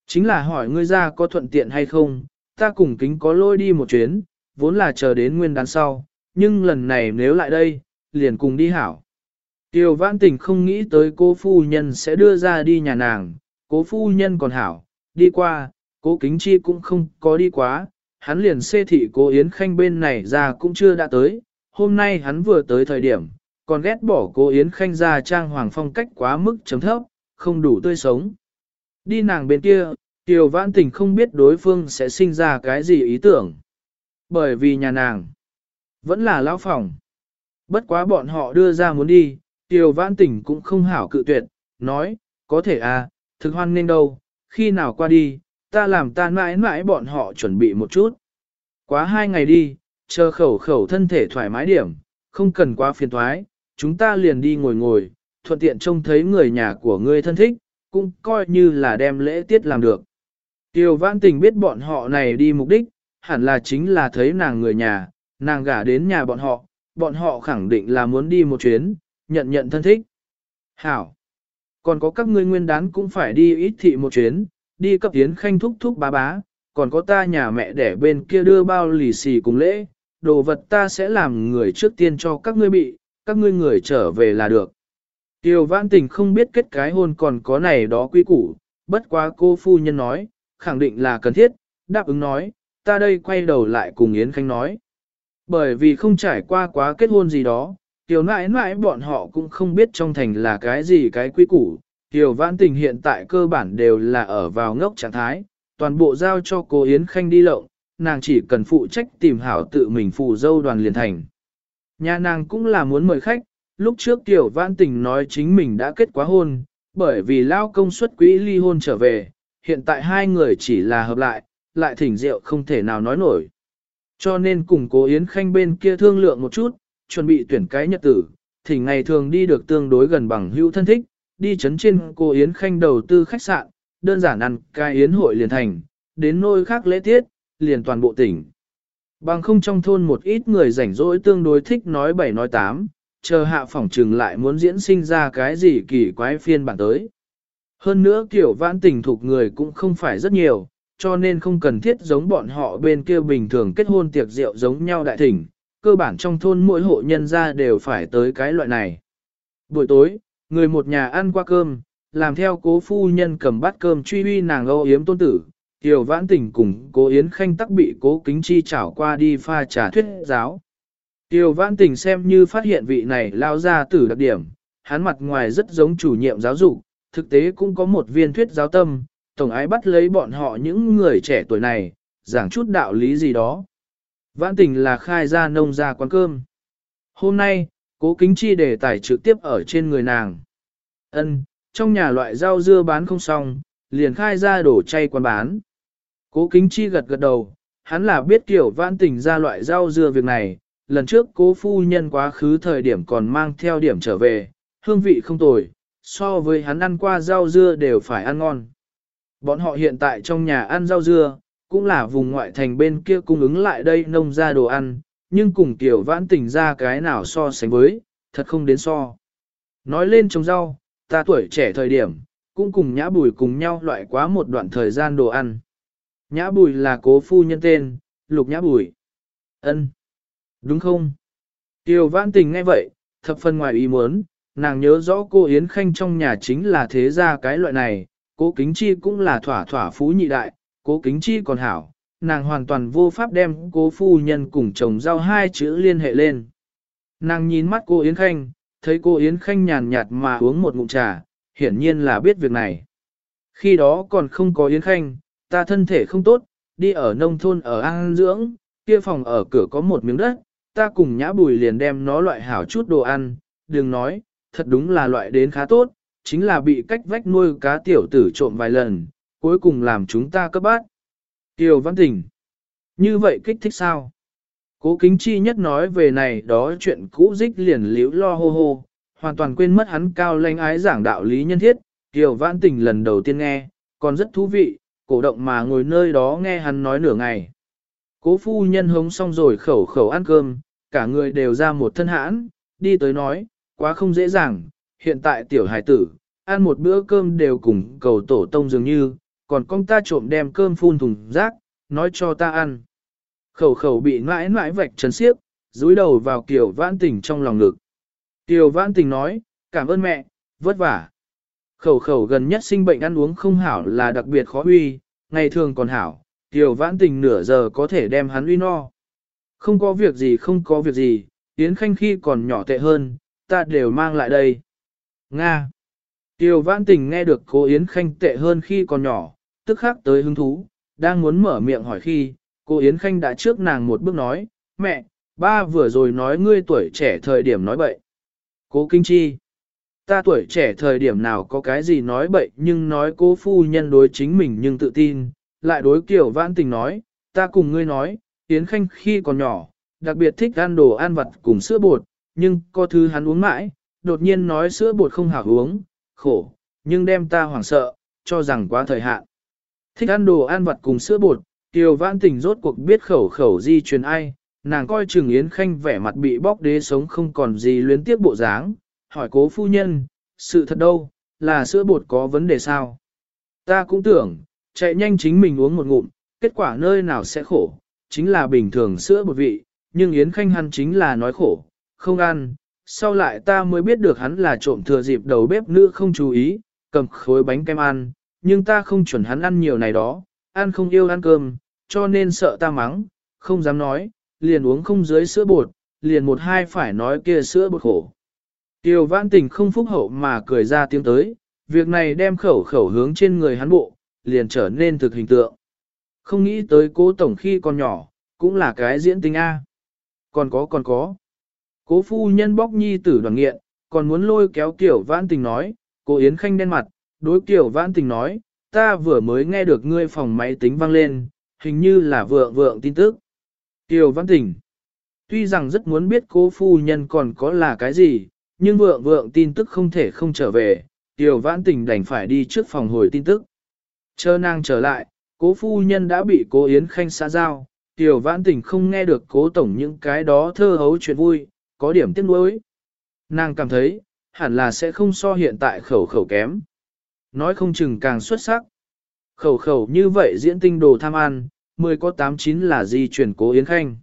Chính là hỏi ngươi ra có thuận tiện hay không, ta cùng kính có lôi đi một chuyến, vốn là chờ đến nguyên đán sau, nhưng lần này nếu lại đây, liền cùng đi hảo. Tiêu vãn tình không nghĩ tới cô phu nhân sẽ đưa ra đi nhà nàng, cố phu nhân còn hảo, đi qua, cố kính chi cũng không có đi quá, hắn liền xê thị cố Yến Khanh bên này ra cũng chưa đã tới, hôm nay hắn vừa tới thời điểm, còn ghét bỏ cố Yến Khanh ra trang hoàng phong cách quá mức chấm thấp, không đủ tươi sống. Đi nàng bên kia, Tiểu vãn tình không biết đối phương sẽ sinh ra cái gì ý tưởng. Bởi vì nhà nàng vẫn là lão phòng. Bất quá bọn họ đưa ra muốn đi, Tiểu vãn Tỉnh cũng không hảo cự tuyệt, nói, có thể à, thực hoan nên đâu, khi nào qua đi, ta làm ta mãi mãi bọn họ chuẩn bị một chút. Quá hai ngày đi, chờ khẩu khẩu thân thể thoải mái điểm, không cần quá phiền thoái, chúng ta liền đi ngồi ngồi, thuận tiện trông thấy người nhà của ngươi thân thích, cũng coi như là đem lễ tiết làm được. Tiêu vãn tình biết bọn họ này đi mục đích, hẳn là chính là thấy nàng người nhà, nàng gả đến nhà bọn họ, bọn họ khẳng định là muốn đi một chuyến, nhận nhận thân thích. Hảo! Còn có các ngươi nguyên đán cũng phải đi ít thị một chuyến, đi cấp tiến khanh thúc thúc bá bá, còn có ta nhà mẹ để bên kia đưa bao lì xì cùng lễ, đồ vật ta sẽ làm người trước tiên cho các ngươi bị, các ngươi người trở về là được. Tiêu vãn tình không biết kết cái hôn còn có này đó quý củ, bất quá cô phu nhân nói, khẳng định là cần thiết, đáp ứng nói, ta đây quay đầu lại cùng Yến Khanh nói. Bởi vì không trải qua quá kết hôn gì đó, tiểu nãi nãi bọn họ cũng không biết trong thành là cái gì cái quy củ. Tiểu vãn tình hiện tại cơ bản đều là ở vào ngốc trạng thái, toàn bộ giao cho cô Yến Khanh đi lộng, nàng chỉ cần phụ trách tìm hảo tự mình phù dâu đoàn liền thành. Nhà nàng cũng là muốn mời khách, lúc trước tiểu vãn tình nói chính mình đã kết quá hôn, bởi vì lao công suất quỹ ly hôn trở về, hiện tại hai người chỉ là hợp lại, lại thỉnh rượu không thể nào nói nổi. Cho nên cùng cố Yến Khanh bên kia thương lượng một chút, chuẩn bị tuyển cái nhật tử, thỉnh ngày thường đi được tương đối gần bằng hữu thân thích, đi chấn trên cô Yến Khanh đầu tư khách sạn, đơn giản ăn cái Yến hội liền thành, đến nơi khác lễ tiết, liền toàn bộ tỉnh. Bằng không trong thôn một ít người rảnh rỗi tương đối thích nói bảy nói tám, chờ hạ phỏng trừng lại muốn diễn sinh ra cái gì kỳ quái phiên bản tới. Hơn nữa kiểu vãn tình thuộc người cũng không phải rất nhiều, cho nên không cần thiết giống bọn họ bên kia bình thường kết hôn tiệc rượu giống nhau đại thỉnh, cơ bản trong thôn mỗi hộ nhân gia đều phải tới cái loại này. Buổi tối, người một nhà ăn qua cơm, làm theo cố phu nhân cầm bát cơm truy uy nàng âu yếm tôn tử, tiểu vãn tình cùng cố yến khanh tắc bị cố kính chi chảo qua đi pha trà thuyết giáo. Tiểu vãn tình xem như phát hiện vị này lao ra tử đặc điểm, hắn mặt ngoài rất giống chủ nhiệm giáo dục, thực tế cũng có một viên thuyết giáo tâm, tổng ái bắt lấy bọn họ những người trẻ tuổi này, giảng chút đạo lý gì đó. Vãn tình là khai ra nông ra quán cơm. Hôm nay, cố kính chi đề tài trực tiếp ở trên người nàng. ân trong nhà loại rau dưa bán không xong, liền khai ra đổ chay quán bán. Cố kính chi gật gật đầu, hắn là biết kiểu vãn tình ra loại rau dưa việc này, lần trước cố phu nhân quá khứ thời điểm còn mang theo điểm trở về, hương vị không tồi, so với hắn ăn qua rau dưa đều phải ăn ngon. Bọn họ hiện tại trong nhà ăn rau dưa, cũng là vùng ngoại thành bên kia cung ứng lại đây nông ra đồ ăn, nhưng cùng tiểu vãn tình ra cái nào so sánh với, thật không đến so. Nói lên trồng rau, ta tuổi trẻ thời điểm, cũng cùng nhã bùi cùng nhau loại quá một đoạn thời gian đồ ăn. Nhã bùi là cố phu nhân tên, lục nhã bùi. ân Đúng không? Tiêu vãn tình nghe vậy, thập phần ngoài ý muốn, nàng nhớ rõ cô Yến Khanh trong nhà chính là thế gia cái loại này, cố kính chi cũng là thỏa thỏa phú nhị đại, cố kính chi còn hảo, nàng hoàn toàn vô pháp đem cố phu nhân cùng chồng giao hai chữ liên hệ lên. Nàng nhìn mắt cô Yến Khanh, thấy cô Yến Khanh nhàn nhạt mà uống một ngụm trà, hiển nhiên là biết việc này. Khi đó còn không có Yến Khanh, ta thân thể không tốt, đi ở nông thôn ở An Dưỡng, kia phòng ở cửa có một miếng đất, ta cùng nhã bùi liền đem nó loại hảo chút đồ ăn, đừng nói, thật đúng là loại đến khá tốt, chính là bị cách vách nuôi cá tiểu tử trộm vài lần, cuối cùng làm chúng ta cấp bát. Kiều Văn Tình. Như vậy kích thích sao? Cố kính chi nhất nói về này đó chuyện cũ dích liền liễu lo hô hô, hoàn toàn quên mất hắn cao lãnh ái giảng đạo lý nhân thiết. Kiều Văn Tình lần đầu tiên nghe, còn rất thú vị, cổ động mà ngồi nơi đó nghe hắn nói nửa ngày. Cố phu nhân hống xong rồi khẩu khẩu ăn cơm, cả người đều ra một thân hãn, đi tới nói, quá không dễ dàng, hiện tại tiểu hải tử, ăn một bữa cơm đều cùng cầu tổ tông dường như, còn con ta trộm đem cơm phun thùng rác, nói cho ta ăn. Khẩu khẩu bị mãi mãi vạch trần xiếc, dúi đầu vào Kiều Vãn Tình trong lòng ngực. Kiều Vãn Tình nói, cảm ơn mẹ, vất vả. Khẩu khẩu gần nhất sinh bệnh ăn uống không hảo là đặc biệt khó uy, ngày thường còn hảo, Kiều Vãn Tình nửa giờ có thể đem hắn uy no. Không có việc gì không có việc gì, Yến Khanh khi còn nhỏ tệ hơn, ta đều mang lại đây. Nga. Tiêu Vãn Tình nghe được cô Yến Khanh tệ hơn khi còn nhỏ, tức khắc tới hứng thú, đang muốn mở miệng hỏi khi, cô Yến Khanh đã trước nàng một bước nói, mẹ, ba vừa rồi nói ngươi tuổi trẻ thời điểm nói bậy. Cố Kinh Chi. Ta tuổi trẻ thời điểm nào có cái gì nói bậy nhưng nói cố phu nhân đối chính mình nhưng tự tin, lại đối kiểu vãn tình nói, ta cùng ngươi nói, Yến Khanh khi còn nhỏ, đặc biệt thích ăn đồ ăn vặt cùng sữa bột, nhưng có thứ hắn uống mãi, đột nhiên nói sữa bột không hảo uống, khổ, nhưng đem ta hoảng sợ, cho rằng quá thời hạn. Thích ăn đồ ăn vặt cùng sữa bột, Kiều Vãn Tình rốt cuộc biết khẩu khẩu di truyền ai, nàng coi Trừng Yến Khanh vẻ mặt bị bóc đế sống không còn gì luyến tiếp bộ dáng, hỏi cố phu nhân, sự thật đâu, là sữa bột có vấn đề sao? Ta cũng tưởng, chạy nhanh chính mình uống một ngụm, kết quả nơi nào sẽ khổ, chính là bình thường sữa bột vị, nhưng Yến Khanh hắn chính là nói khổ, không ăn. Sau lại ta mới biết được hắn là trộm thừa dịp đầu bếp nữ không chú ý, cầm khối bánh kem ăn, nhưng ta không chuẩn hắn ăn nhiều này đó, ăn không yêu ăn cơm, cho nên sợ ta mắng, không dám nói, liền uống không dưới sữa bột, liền một hai phải nói kia sữa bột khổ. Tiêu vãn tình không phúc hậu mà cười ra tiếng tới, việc này đem khẩu khẩu hướng trên người hắn bộ, liền trở nên thực hình tượng. Không nghĩ tới cố tổng khi còn nhỏ, cũng là cái diễn tính A. Còn có còn có. Cố phu nhân bóc nhi tử đoàn nghiện, còn muốn lôi kéo Tiểu vãn tình nói, cô Yến Khanh đen mặt, đối Tiểu vãn tình nói, ta vừa mới nghe được ngươi phòng máy tính vang lên, hình như là vượng vượng tin tức. Tiểu vãn tình, tuy rằng rất muốn biết cố phu nhân còn có là cái gì, nhưng vượng vượng tin tức không thể không trở về, Tiểu vãn tình đành phải đi trước phòng hồi tin tức. Chờ nàng trở lại, cố phu nhân đã bị cố Yến Khanh xa giao, Tiểu vãn tình không nghe được cố tổng những cái đó thơ hấu chuyện vui, có điểm tiếc nuối. Nàng cảm thấy, hẳn là sẽ không so hiện tại khẩu khẩu kém. Nói không chừng càng xuất sắc. Khẩu khẩu như vậy diễn tinh đồ tham ăn, 10 có 89 là di chuyển cố Yến Khanh.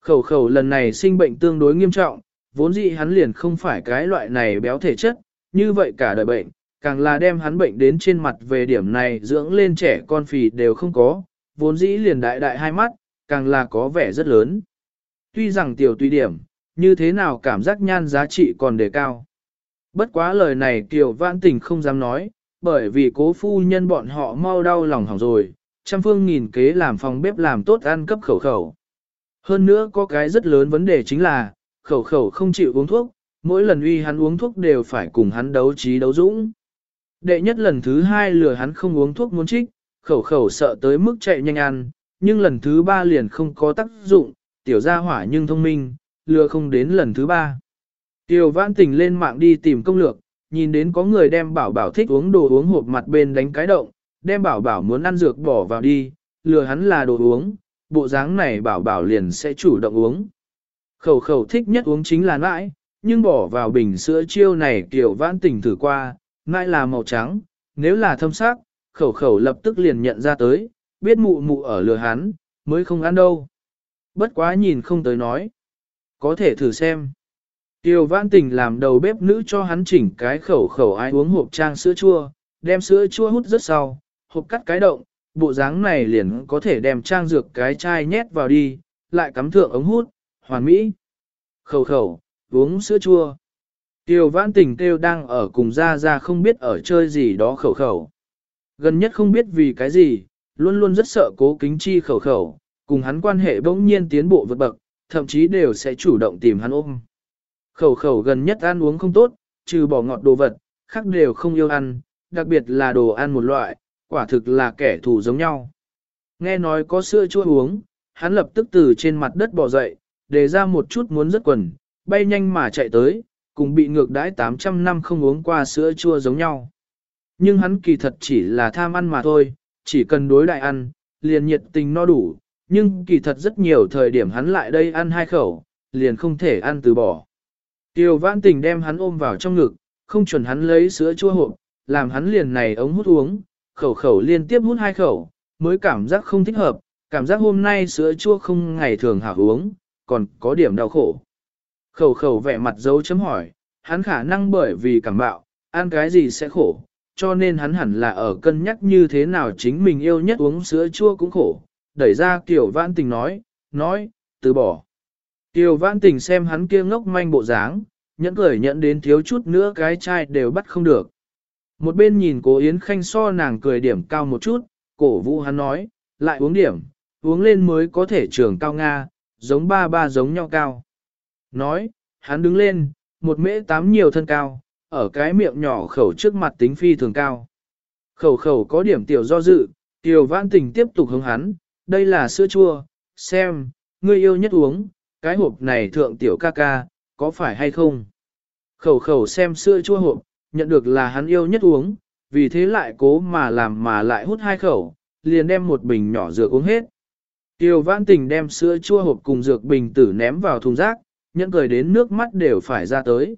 Khẩu khẩu lần này sinh bệnh tương đối nghiêm trọng, vốn dĩ hắn liền không phải cái loại này béo thể chất, như vậy cả đời bệnh, càng là đem hắn bệnh đến trên mặt về điểm này dưỡng lên trẻ con phì đều không có, vốn dĩ liền đại đại hai mắt, càng là có vẻ rất lớn. Tuy rằng tiểu tùy điểm, như thế nào cảm giác nhan giá trị còn đề cao. Bất quá lời này Kiều Vãn Tình không dám nói, bởi vì cố phu nhân bọn họ mau đau lòng hỏng rồi, trăm phương nghìn kế làm phòng bếp làm tốt ăn cấp khẩu khẩu. Hơn nữa có cái rất lớn vấn đề chính là, khẩu khẩu không chịu uống thuốc, mỗi lần uy hắn uống thuốc đều phải cùng hắn đấu trí đấu dũng. Đệ nhất lần thứ hai lừa hắn không uống thuốc muốn trích, khẩu khẩu sợ tới mức chạy nhanh ăn, nhưng lần thứ ba liền không có tác dụng, tiểu gia hỏa nhưng thông minh, lừa không đến lần thứ ba. Tiểu vãn tình lên mạng đi tìm công lược, nhìn đến có người đem bảo bảo thích uống đồ uống hộp mặt bên đánh cái động, đem bảo bảo muốn ăn dược bỏ vào đi, lừa hắn là đồ uống, bộ dáng này bảo bảo liền sẽ chủ động uống. Khẩu khẩu thích nhất uống chính là nãi, nhưng bỏ vào bình sữa chiêu này tiểu vãn tình thử qua, Ngại là màu trắng, nếu là thâm sắc, khẩu khẩu lập tức liền nhận ra tới, biết mụ mụ ở lừa hắn, mới không ăn đâu. Bất quá nhìn không tới nói. Có thể thử xem. Tiêu vãn tình làm đầu bếp nữ cho hắn chỉnh cái khẩu khẩu ai uống hộp trang sữa chua, đem sữa chua hút rất sau, hộp cắt cái động, bộ dáng này liền có thể đem trang dược cái chai nhét vào đi, lại cắm thượng ống hút, hoàn mỹ. Khẩu khẩu, uống sữa chua. Tiêu vãn tình kêu đang ở cùng ra ra không biết ở chơi gì đó khẩu khẩu. Gần nhất không biết vì cái gì, luôn luôn rất sợ cố kính chi khẩu khẩu, cùng hắn quan hệ bỗng nhiên tiến bộ vượt bậc, thậm chí đều sẽ chủ động tìm hắn ôm. Khẩu khẩu gần nhất ăn uống không tốt, trừ bỏ ngọt đồ vật, khác đều không yêu ăn, đặc biệt là đồ ăn một loại, quả thực là kẻ thù giống nhau. Nghe nói có sữa chua uống, hắn lập tức từ trên mặt đất bò dậy, để ra một chút muốn rất quần, bay nhanh mà chạy tới, cùng bị ngược đãi 800 năm không uống qua sữa chua giống nhau. Nhưng hắn kỳ thật chỉ là tham ăn mà thôi, chỉ cần đối đại ăn, liền nhiệt tình no đủ, nhưng kỳ thật rất nhiều thời điểm hắn lại đây ăn hai khẩu, liền không thể ăn từ bỏ. Tiêu vãn tình đem hắn ôm vào trong ngực, không chuẩn hắn lấy sữa chua hộp, làm hắn liền này ống hút uống, khẩu khẩu liên tiếp hút hai khẩu, mới cảm giác không thích hợp, cảm giác hôm nay sữa chua không ngày thường hảo uống, còn có điểm đau khổ. Khẩu khẩu vẻ mặt dấu chấm hỏi, hắn khả năng bởi vì cảm bạo, ăn cái gì sẽ khổ, cho nên hắn hẳn là ở cân nhắc như thế nào chính mình yêu nhất uống sữa chua cũng khổ. Đẩy ra Kiều Vãn Tình nói, nói, từ bỏ. Kiều Vãn Tình xem hắn kia ngốc manh bộ dáng, nhẫn cười nhận đến thiếu chút nữa cái chai đều bắt không được. Một bên nhìn cố Yến Khanh so nàng cười điểm cao một chút, cổ vũ hắn nói, lại uống điểm, uống lên mới có thể trường cao Nga, giống ba ba giống nhau cao. Nói, hắn đứng lên, một mễ tám nhiều thân cao, ở cái miệng nhỏ khẩu trước mặt tính phi thường cao. Khẩu khẩu có điểm tiểu do dự, tiểu vãn tình tiếp tục hướng hắn, đây là sữa chua, xem, ngươi yêu nhất uống, cái hộp này thượng tiểu ca ca, có phải hay không? Khẩu khẩu xem sữa chua hộp, nhận được là hắn yêu nhất uống, vì thế lại cố mà làm mà lại hút hai khẩu, liền đem một bình nhỏ dược uống hết. Tiêu vãn tình đem sữa chua hộp cùng dược bình tử ném vào thùng rác, nhận cười đến nước mắt đều phải ra tới.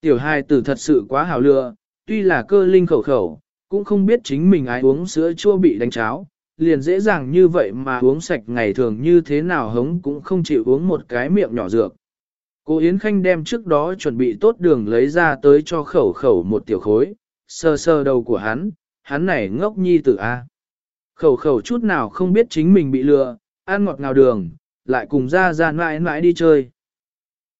Tiểu Hai tử thật sự quá hào lựa, tuy là cơ linh khẩu khẩu, cũng không biết chính mình ai uống sữa chua bị đánh cháo, liền dễ dàng như vậy mà uống sạch ngày thường như thế nào hống cũng không chịu uống một cái miệng nhỏ dược. Cô Yến Khanh đem trước đó chuẩn bị tốt đường lấy ra tới cho khẩu khẩu một tiểu khối, sơ sơ đầu của hắn, hắn này ngốc nhi tử A. Khẩu khẩu chút nào không biết chính mình bị lừa, ăn ngọt ngào đường, lại cùng ra ra mãi mãi đi chơi.